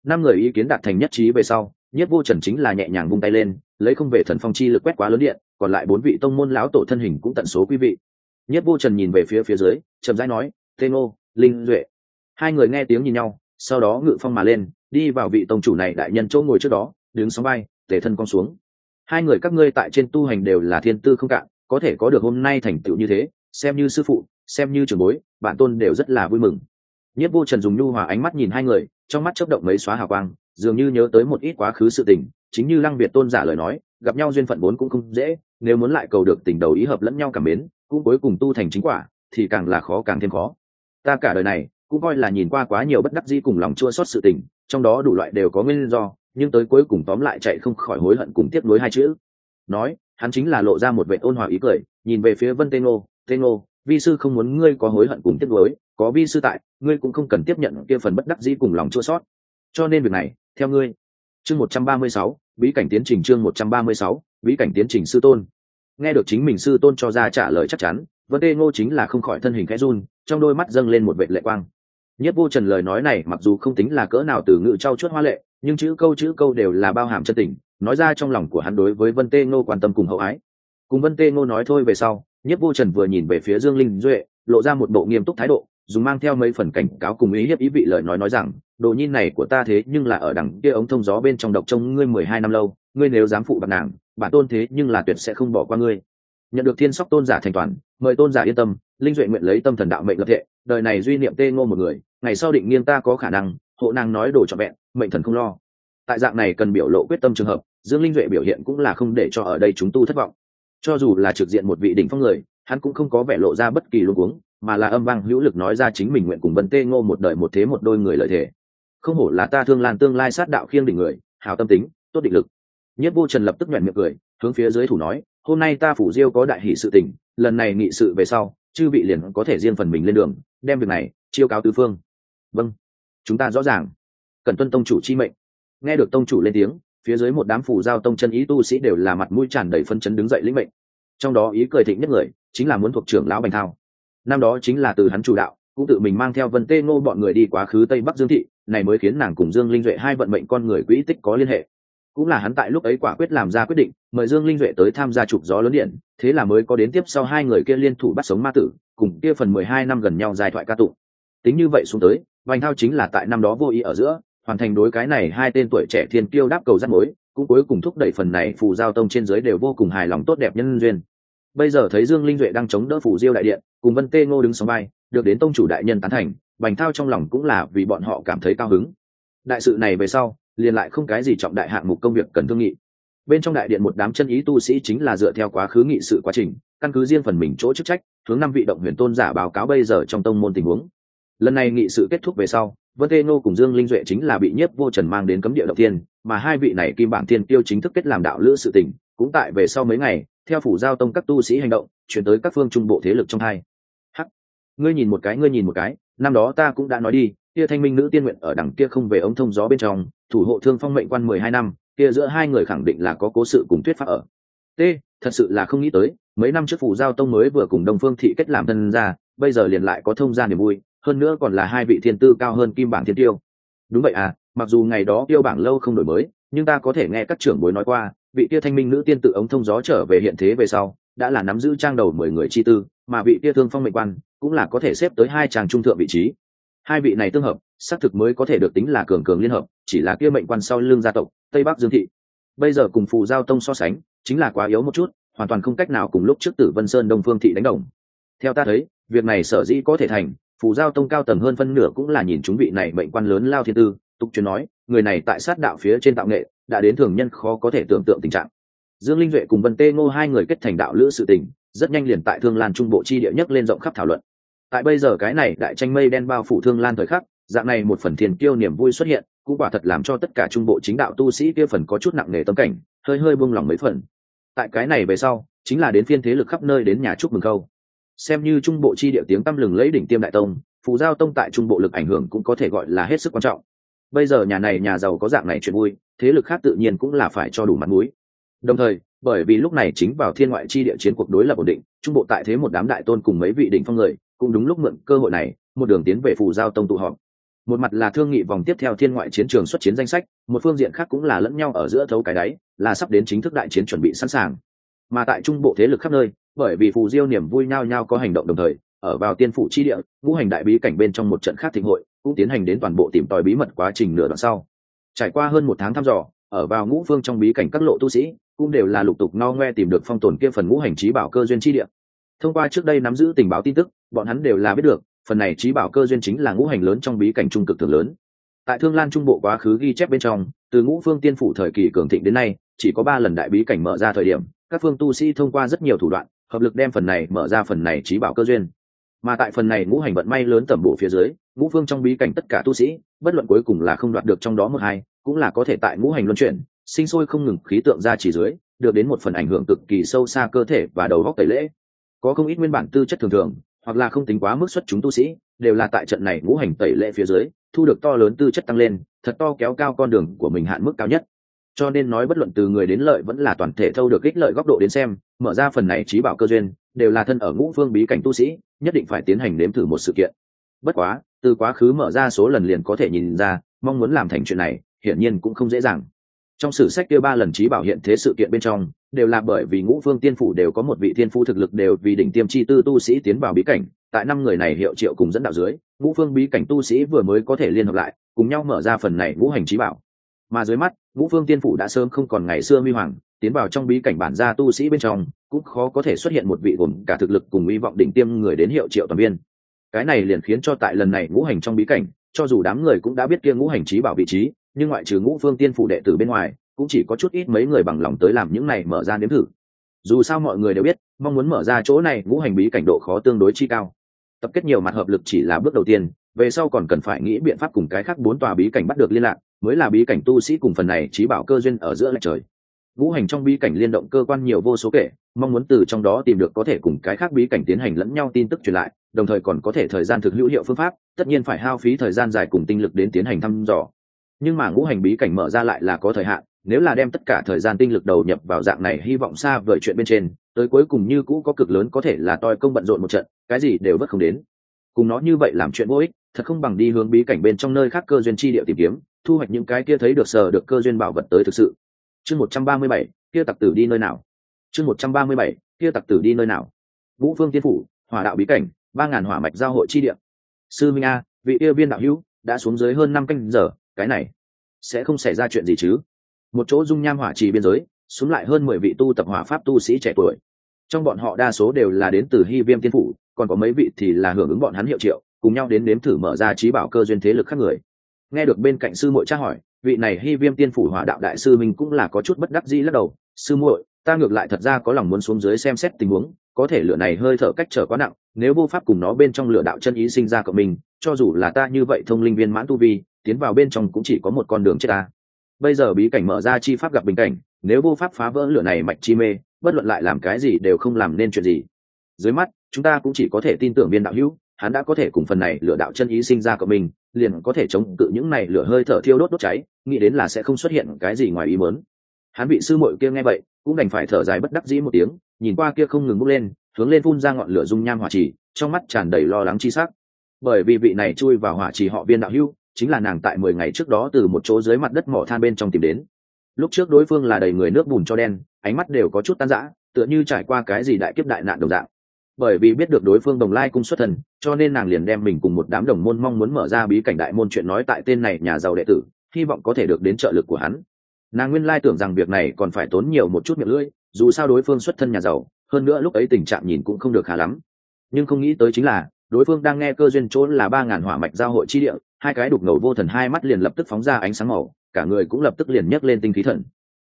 năm người ý kiến đạt thành nhất trí về sau nhất vô trần chính là nhẹ nhàng vung tay lên lấy không về thần phong chi lực quét quá lớn điện còn lại bốn vị tông môn lão tổ thân hình cũng tận số quý vị. Nhất vô trần nhìn về phía phía dưới chậm rãi nói tên ô, linh duệ. Hai người nghe tiếng nhìn nhau sau đó ngự phong mà lên đi vào vị tông chủ này đại nhân chỗ ngồi trước đó đứng sóng bay tề thân con xuống. Hai người các ngươi tại trên tu hành đều là thiên tư không cạn có thể có được hôm nay thành tựu như thế xem như sư phụ xem như trường bối bản tôn đều rất là vui mừng nhất vô trần dùng nhu hòa ánh mắt nhìn hai người, trong mắt chấp động mấy xóa hào quang, dường như nhớ tới một ít quá khứ sự tình, chính như lăng việt tôn giả lời nói, gặp nhau duyên phận vốn cũng không dễ, nếu muốn lại cầu được tình đầu ý hợp lẫn nhau cảm mến, cũng cuối cùng tu thành chính quả, thì càng là khó càng thêm khó. Ta cả đời này, cũng coi là nhìn qua quá nhiều bất đắc dĩ cùng lòng chua xót sự tình, trong đó đủ loại đều có nguyên do, nhưng tới cuối cùng tóm lại chạy không khỏi hối hận cùng tiếc nuối hai chữ. Nói, hắn chính là lộ ra một vệ ôn hòa ý cười, nhìn về phía vân tê ngô tê ngô, vi sư không muốn ngươi có hối hận cùng tiếc nuối có vi sư tại, ngươi cũng không cần tiếp nhận kia phần bất đắc dĩ cùng lòng chua sót. Cho nên việc này, theo ngươi. Chương một trăm ba mươi sáu, bí cảnh tiến trình chương một trăm ba mươi sáu, bí cảnh tiến trình sư tôn. Nghe được chính mình sư tôn cho ra trả lời chắc chắn, vân tê ngô chính là không khỏi thân hình khẽ run, trong đôi mắt dâng lên một vệ lệ quang. Nhất vô trần lời nói này mặc dù không tính là cỡ nào từ ngữ trau chuốt hoa lệ, nhưng chữ câu chữ câu đều là bao hàm chân tình, nói ra trong lòng của hắn đối với vân tê ngô quan tâm cùng hậu ái. Cùng vân tê ngô nói thôi về sau, nhất vô trần vừa nhìn về phía dương linh duệ, lộ ra một bộ nghiêm túc thái độ dùng mang theo mấy phần cảnh cáo cùng ý hiếp ý vị lời nói nói rằng, đồ nhi này của ta thế nhưng là ở đằng kia ống thông gió bên trong độc trông ngươi mười hai năm lâu, ngươi nếu dám phụ bạc nàng, bản tôn thế nhưng là tuyệt sẽ không bỏ qua ngươi. Nhận được thiên sóc tôn giả thành toàn, mời tôn giả yên tâm, linh duệ nguyện lấy tâm thần đạo mệnh lập thệ, đời này duy niệm tê ngô một người, ngày sau định nghiêng ta có khả năng, hộ nàng nói đồ cho vẹn, mệnh thần không lo. Tại dạng này cần biểu lộ quyết tâm trường hợp, dương linh duệ biểu hiện cũng là không để cho ở đây chúng tu thất vọng. Cho dù là trực diện một vị đỉnh phong người, hắn cũng không có vẻ lộ ra bất kỳ luôn uống mà là âm vang hữu lực nói ra chính mình nguyện cùng vân tê ngô một đời một thế một đôi người lợi thể. Không hổ là ta thương lan tương lai sát đạo khiêng đỉnh người hào tâm tính, tốt định lực. Nhất vô trần lập tức nhoẹn miệng cười, hướng phía dưới thủ nói, hôm nay ta phủ diêu có đại hỷ sự tình, lần này nghị sự về sau, chư vị liền có thể riêng phần mình lên đường, đem việc này chiêu cáo tứ phương. Vâng chúng ta rõ ràng. Cần tuân tông chủ chi mệnh. Nghe được tông chủ lên tiếng, phía dưới một đám phủ giao tông chân ý tu sĩ đều là mặt mũi tràn đầy phân chấn đứng dậy lĩnh mệnh. Trong đó ý cười thịnh nhất người, chính là muốn thuộc trưởng lão bành thao năm đó chính là từ hắn chủ đạo, cũng tự mình mang theo vân tê ngô bọn người đi quá khứ tây bắc dương thị, này mới khiến nàng cùng dương linh duệ hai vận mệnh con người quỹ tích có liên hệ. Cũng là hắn tại lúc ấy quả quyết làm ra quyết định, mời dương linh duệ tới tham gia chụp gió lớn điện, thế là mới có đến tiếp sau hai người kia liên thủ bắt sống ma tử, cùng kia phần mười hai năm gần nhau dài thoại ca tụng. Tính như vậy xuống tới, vành thao chính là tại năm đó vô ý ở giữa, hoàn thành đối cái này hai tên tuổi trẻ thiên kiêu đáp cầu rắt mối, cũng cuối cùng thúc đẩy phần này phù giao tông trên giới đều vô cùng hài lòng tốt đẹp nhân duyên. Bây giờ thấy dương linh duệ đang chống đỡ phủ diêu đại điện cùng vân tê ngô đứng sóng vai, được đến tông chủ đại nhân tán thành, bành thao trong lòng cũng là vì bọn họ cảm thấy cao hứng. Đại sự này về sau, liền lại không cái gì trọng đại hạng mục công việc cần thương nghị. Bên trong đại điện một đám chân ý tu sĩ chính là dựa theo quá khứ nghị sự quá trình, căn cứ riêng phần mình chỗ chức trách, hướng năm vị động huyền tôn giả báo cáo bây giờ trong tông môn tình huống. Lần này nghị sự kết thúc về sau, vân tê ngô cùng dương linh duệ chính là bị nhiếp vô trần mang đến cấm địa đầu tiên mà hai vị này kim bản tiên tiêu chính thức kết làm đạo lữ sự tình, cũng tại về sau mấy ngày, theo phủ giao tông các tu sĩ hành động, chuyển tới các phương trung bộ thế lực trong hai ngươi nhìn một cái, ngươi nhìn một cái, năm đó ta cũng đã nói đi, kia thanh minh nữ tiên nguyện ở đằng kia không về ống thông gió bên trong, thủ hộ thương phong mệnh quan mười hai năm, kia giữa hai người khẳng định là có cố sự cùng thuyết pháp ở. T, thật sự là không nghĩ tới, mấy năm trước phủ giao tông mới vừa cùng đông phương thị kết làm thân ra bây giờ liền lại có thông gia niềm vui, hơn nữa còn là hai vị thiên tư cao hơn kim bảng thiên tiêu. Đúng vậy à mặc dù ngày đó tiêu bảng lâu không đổi mới, nhưng ta có thể nghe các trưởng bối nói qua, vị kia thanh minh nữ tiên tự ống thông gió trở về hiện thế về sau đã là nắm giữ trang đầu mười người chi tư, mà vị kia thương phong mệnh quan cũng là có thể xếp tới hai trang trung thượng vị trí. Hai vị này tương hợp, xác thực mới có thể được tính là cường cường liên hợp, chỉ là kia mệnh quan sau lưng gia tộc, tây bắc dương thị. Bây giờ cùng phù giao tông so sánh, chính là quá yếu một chút, hoàn toàn không cách nào cùng lúc trước tử vân sơn đông phương thị đánh đồng. Theo ta thấy, việc này sở dĩ có thể thành, phù giao tông cao tầng hơn phân nửa cũng là nhìn chúng vị này mệnh quan lớn lao thiên tư, tục truyền nói, người này tại sát đạo phía trên tạo nghệ, đã đến thường nhân khó có thể tưởng tượng tình trạng dương linh duệ cùng vân tê ngô hai người kết thành đạo lữ sự tình, rất nhanh liền tại thương lan trung bộ chi địa nhất lên rộng khắp thảo luận. Tại bây giờ cái này đại tranh mây đen bao phủ thương lan thời khắc, dạng này một phần thiền kiêu niềm vui xuất hiện, cũng quả thật làm cho tất cả trung bộ chính đạo tu sĩ kia phần có chút nặng nề tâm cảnh, hơi hơi buông lòng mấy phần. Tại cái này về sau, chính là đến phiên thế lực khắp nơi đến nhà chúc mừng câu xem như trung bộ chi địa tiếng tăm lừng lấy đỉnh tiêm đại tông, phù giao tông tại trung bộ lực ảnh hưởng cũng có thể gọi là hết sức quan trọng. Bây giờ nhà này nhà giàu có dạng này chuyện vui, thế lực khác tự nhiên cũng là phải cho đủ mặt mũi đồng thời, bởi vì lúc này chính vào thiên ngoại chi địa chiến cuộc đối lập ổn định, trung bộ tại thế một đám đại tôn cùng mấy vị đỉnh phong người, cũng đúng lúc mượn cơ hội này, một đường tiến về phù giao tông tụ họp. Một mặt là thương nghị vòng tiếp theo thiên ngoại chiến trường xuất chiến danh sách, một phương diện khác cũng là lẫn nhau ở giữa thấu cái đáy, là sắp đến chính thức đại chiến chuẩn bị sẵn sàng. Mà tại trung bộ thế lực khắp nơi, bởi vì phù diêu niềm vui nhao nhau có hành động đồng thời, ở vào tiên phủ chi địa, ngũ hành đại bí cảnh bên trong một trận khác thịnh hội, cũng tiến hành đến toàn bộ tìm tòi bí mật quá trình nửa đoạn sau. Trải qua hơn một tháng thăm dò ở vào ngũ phương trong bí cảnh các lộ tu sĩ, cũng đều là lục tục no ngoe tìm được phong tồn kia phần ngũ hành trí bảo cơ duyên chi địa. Thông qua trước đây nắm giữ tình báo tin tức, bọn hắn đều là biết được, phần này trí bảo cơ duyên chính là ngũ hành lớn trong bí cảnh trung cực thường lớn. Tại thương lan trung bộ quá khứ ghi chép bên trong, từ ngũ phương tiên phủ thời kỳ cường thịnh đến nay, chỉ có ba lần đại bí cảnh mở ra thời điểm, các phương tu sĩ thông qua rất nhiều thủ đoạn, hợp lực đem phần này mở ra phần này trí bảo cơ duyên. Mà tại phần này ngũ hành vận may lớn tầm bộ phía dưới, ngũ phương trong bí cảnh tất cả tu sĩ, bất luận cuối cùng là không đoạt được trong đó một hai cũng là có thể tại ngũ hành luân chuyển, sinh sôi không ngừng khí tượng ra chỉ dưới, được đến một phần ảnh hưởng cực kỳ sâu xa cơ thể và đầu góc tẩy lễ. Có không ít nguyên bản tư chất thường thường, hoặc là không tính quá mức xuất chúng tu sĩ, đều là tại trận này ngũ hành tẩy lễ phía dưới, thu được to lớn tư chất tăng lên, thật to kéo cao con đường của mình hạn mức cao nhất. Cho nên nói bất luận từ người đến lợi vẫn là toàn thể thâu được ích lợi góc độ đến xem, mở ra phần này trí bảo cơ duyên, đều là thân ở ngũ phương bí cảnh tu sĩ, nhất định phải tiến hành nếm thử một sự kiện. Bất quá, từ quá khứ mở ra số lần liền có thể nhìn ra, mong muốn làm thành chuyện này hiển nhiên cũng không dễ dàng. Trong sử sách kia ba lần trí bảo hiện thế sự kiện bên trong, đều là bởi vì ngũ phương tiên phủ đều có một vị thiên phu thực lực đều vì đỉnh tiêm chi tư tu sĩ tiến vào bí cảnh, tại năm người này hiệu triệu cùng dẫn đạo dưới, ngũ phương bí cảnh tu sĩ vừa mới có thể liên hợp lại, cùng nhau mở ra phần này ngũ hành trí bảo. Mà dưới mắt, ngũ phương tiên phủ đã sớm không còn ngày xưa huy hoàng, tiến vào trong bí cảnh bản gia tu sĩ bên trong, cũng khó có thể xuất hiện một vị gồm cả thực lực cùng hy vọng đỉnh tiêm người đến hiệu triệu toàn viên. Cái này liền khiến cho tại lần này ngũ hành trong bí cảnh, cho dù đám người cũng đã biết kia ngũ hành trí bảo vị trí nhưng ngoại trừ ngũ phương tiên phủ đệ tử bên ngoài, cũng chỉ có chút ít mấy người bằng lòng tới làm những này mở ra nếm thử. Dù sao mọi người đều biết, mong muốn mở ra chỗ này, ngũ hành bí cảnh độ khó tương đối chi cao. Tập kết nhiều mặt hợp lực chỉ là bước đầu tiên, về sau còn cần phải nghĩ biện pháp cùng cái khác bốn tòa bí cảnh bắt được liên lạc, mới là bí cảnh tu sĩ cùng phần này trí bảo cơ duyên ở giữa lạnh trời. Ngũ hành trong bí cảnh liên động cơ quan nhiều vô số kể, mong muốn từ trong đó tìm được có thể cùng cái khác bí cảnh tiến hành lẫn nhau tin tức truyền lại, đồng thời còn có thể thời gian thực hữu hiệu phương pháp, tất nhiên phải hao phí thời gian dài cùng tinh lực đến tiến hành thăm dò nhưng mà ngũ hành bí cảnh mở ra lại là có thời hạn, nếu là đem tất cả thời gian tinh lực đầu nhập vào dạng này hy vọng xa vời chuyện bên trên, tới cuối cùng như cũ có cực lớn có thể là toi công bận rộn một trận, cái gì đều vất không đến. Cùng nó như vậy làm chuyện vô ích, thật không bằng đi hướng bí cảnh bên trong nơi khác cơ duyên chi địa tìm kiếm, thu hoạch những cái kia thấy được sờ được cơ duyên bảo vật tới thực sự. Chương một trăm ba mươi bảy, kia tặc tử đi nơi nào? Chương một trăm ba mươi bảy, kia tặc tử đi nơi nào? Vũ phương tiên phủ, hỏa đạo bí cảnh, ba ngàn hỏa mạch giao hội chi địa. Sư minh a, vị yêu viên đạo hữu, đã xuống dưới hơn năm canh giờ cái này sẽ không xảy ra chuyện gì chứ? Một chỗ dung nham hỏa trì biên giới, xuống lại hơn mười vị tu tập hỏa pháp tu sĩ trẻ tuổi. Trong bọn họ đa số đều là đến từ hy viêm tiên phủ, còn có mấy vị thì là hưởng ứng bọn hắn hiệu triệu, cùng nhau đến nếm thử mở ra trí bảo cơ duyên thế lực khác người. Nghe được bên cạnh sư muội tra hỏi, vị này hy viêm tiên phủ hỏa đạo đại sư mình cũng là có chút bất đắc dĩ lắc đầu. Sư muội, ta ngược lại thật ra có lòng muốn xuống dưới xem xét tình huống, có thể lửa này hơi thở cách trở quá nặng, nếu vô pháp cùng nó bên trong lửa đạo chân ý sinh ra cộng mình, cho dù là ta như vậy thông linh viên mãn tu vi tiến vào bên trong cũng chỉ có một con đường chết ta. Bây giờ bí cảnh mở ra chi pháp gặp bình cảnh, nếu vô pháp phá vỡ lửa này mạch chi mê, bất luận lại làm cái gì đều không làm nên chuyện gì. Dưới mắt, chúng ta cũng chỉ có thể tin tưởng viên đạo hữu, hắn đã có thể cùng phần này lửa đạo chân ý sinh ra của mình, liền có thể chống cự những này lửa hơi thở thiêu đốt đốt cháy, nghĩ đến là sẽ không xuất hiện cái gì ngoài ý mớn hắn bị sư muội kia nghe vậy, cũng đành phải thở dài bất đắc dĩ một tiếng, nhìn qua kia không ngừng bốc lên, hướng lên phun ra ngọn lửa dung nham hỏa trì, trong mắt tràn đầy lo lắng chi sắc. Bởi vì vị này chui vào hỏa trì họ viên đạo hưu chính là nàng tại mười ngày trước đó từ một chỗ dưới mặt đất mỏ than bên trong tìm đến. Lúc trước đối phương là đầy người nước bùn cho đen, ánh mắt đều có chút tan rã, tựa như trải qua cái gì đại kiếp đại nạn đồng dạng. Bởi vì biết được đối phương đồng lai cung xuất thần, cho nên nàng liền đem mình cùng một đám đồng môn mong muốn mở ra bí cảnh đại môn chuyện nói tại tên này nhà giàu đệ tử, hy vọng có thể được đến trợ lực của hắn. Nàng nguyên lai tưởng rằng việc này còn phải tốn nhiều một chút miệng lưỡi, dù sao đối phương xuất thân nhà giàu, hơn nữa lúc ấy tình trạng nhìn cũng không được khá lắm. Nhưng không nghĩ tới chính là, đối phương đang nghe cơ duyên trốn là ba ngàn hỏa mạch giao hội chi địa hai cái đục ngầu vô thần hai mắt liền lập tức phóng ra ánh sáng màu, cả người cũng lập tức liền nhấc lên tinh khí thần.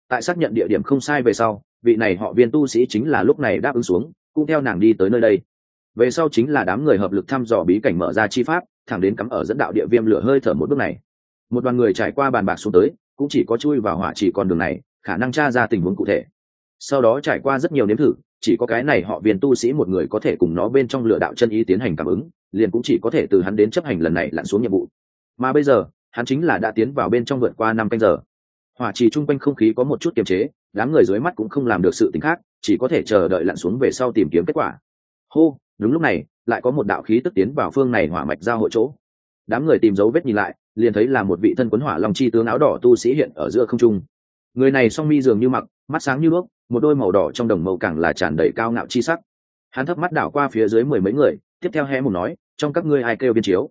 Tại xác nhận địa điểm không sai về sau, vị này họ viên tu sĩ chính là lúc này đáp ứng xuống, cũng theo nàng đi tới nơi đây. Về sau chính là đám người hợp lực thăm dò bí cảnh mở ra chi pháp, thẳng đến cắm ở dẫn đạo địa viêm lửa hơi thở một bước này. Một đoàn người trải qua bàn bạc xuống tới, cũng chỉ có chui vào hỏa chỉ con đường này, khả năng tra ra tình huống cụ thể. Sau đó trải qua rất nhiều nếm thử, chỉ có cái này họ viên tu sĩ một người có thể cùng nó bên trong lửa đạo chân ý tiến hành cảm ứng, liền cũng chỉ có thể từ hắn đến chấp hành lần này lặn xuống nhiệm vụ mà bây giờ hắn chính là đã tiến vào bên trong vượt qua năm canh giờ. Hỏa trì chung quanh không khí có một chút kiềm chế đám người dưới mắt cũng không làm được sự t khác chỉ có thể chờ đợi lặn xuống về sau tìm kiếm kết quả. Hô đúng lúc này lại có một đạo khí tức tiến vào phương này hỏa mạch giao hội chỗ. Đám người tìm dấu vết nhìn lại liền thấy là một vị thân quấn hỏa long chi tướng áo đỏ tu sĩ hiện ở giữa không trung. Người này song mi dường như mặc mắt sáng như nước, một đôi màu đỏ trong đồng màu càng là tràn đầy cao ngạo chi sắc. Hắn thấp mắt đảo qua phía dưới mười mấy người tiếp theo hé một nói trong các ngươi ai kêu biên chiếu?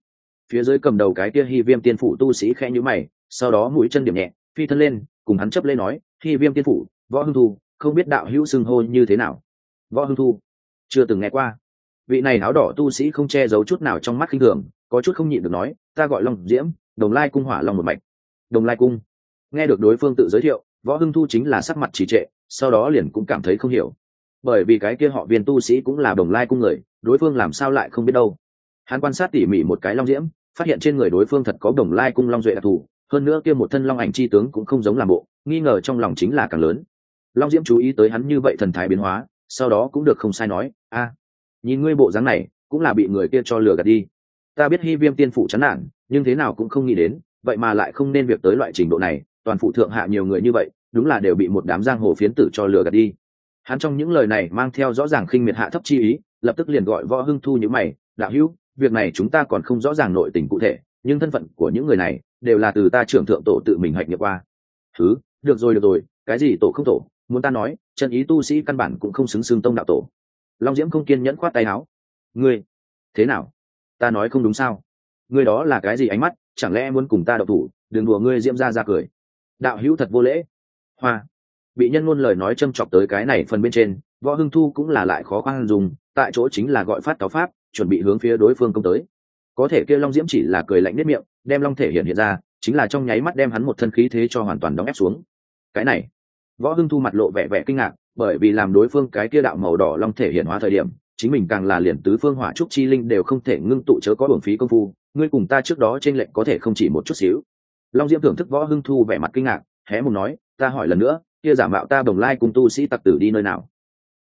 Phía dưới cầm đầu cái kia hy viêm tiên phủ tu sĩ khẽ nhữ mày, sau đó mũi chân điểm nhẹ, phi thân lên, cùng hắn chấp lên nói hy viêm tiên phủ, võ hưng thu, không biết đạo hữu xưng hô như thế nào? Võ hưng thu, chưa từng nghe qua. Vị này áo đỏ tu sĩ không che giấu chút nào trong mắt khinh thường, có chút không nhịn được nói, ta gọi long diễm, đồng lai cung hỏa long một mạch. Đồng lai cung? Nghe được đối phương tự giới thiệu, võ hưng thu chính là sắc mặt trì trệ, sau đó liền cũng cảm thấy không hiểu. Bởi vì cái kia họ viên tu sĩ cũng là đồng lai cung người, đối phương làm sao lại không biết đâu? Hắn quan sát tỉ mỉ một cái long diễm, phát hiện trên người đối phương thật có đồng lai cung long duệ đặc thù, hơn nữa kia một thân long ảnh chi tướng cũng không giống làm bộ, nghi ngờ trong lòng chính là càng lớn. Long diễm chú ý tới hắn như vậy thần thái biến hóa, sau đó cũng được không sai nói, a, nhìn ngươi bộ dáng này, cũng là bị người kia cho lừa gạt đi. Ta biết hy viêm tiên phụ chán nản, nhưng thế nào cũng không nghĩ đến, vậy mà lại không nên việc tới loại trình độ này, toàn phụ thượng hạ nhiều người như vậy, đúng là đều bị một đám giang hồ phiến tử cho lừa gạt đi. Hắn trong những lời này mang theo rõ ràng khinh miệt hạ thấp chi ý, lập tức liền gọi võ hưng thu như mày, đạo hữu việc này chúng ta còn không rõ ràng nội tình cụ thể, nhưng thân phận của những người này đều là từ ta trưởng thượng tổ tự mình hạch nghiệp qua. Thứ, được rồi được rồi, cái gì tổ không tổ? Muốn ta nói, chân ý tu sĩ căn bản cũng không xứng xương tông đạo tổ. Long diễm không kiên nhẫn khoát tay áo. Ngươi, thế nào? Ta nói không đúng sao? Ngươi đó là cái gì ánh mắt? Chẳng lẽ muốn cùng ta đậu thủ? Đừng đùa ngươi, diễm ra ra cười. Đạo hữu thật vô lễ. Hoa. Bị nhân ngôn lời nói châm chọc tới cái này phần bên trên, võ hưng thu cũng là lại khó khăn dùng tại chỗ chính là gọi phát cáo pháp chuẩn bị hướng phía đối phương công tới. Có thể kia long diễm chỉ là cười lạnh nếp miệng, đem long thể hiện hiện ra, chính là trong nháy mắt đem hắn một thân khí thế cho hoàn toàn đóng ép xuống. Cái này, võ hưng thu mặt lộ vẻ vẻ kinh ngạc, bởi vì làm đối phương cái kia đạo màu đỏ long thể hiện hóa thời điểm, chính mình càng là liền tứ phương hỏa trúc chi linh đều không thể ngưng tụ chớ có bổng phí công phu, ngươi cùng ta trước đó trên lệnh có thể không chỉ một chút xíu. Long diễm thưởng thức võ hưng thu vẻ mặt kinh ngạc, hé một nói, ta hỏi lần nữa, kia giả mạo ta đồng lai cùng tu sĩ tặc tử đi nơi nào?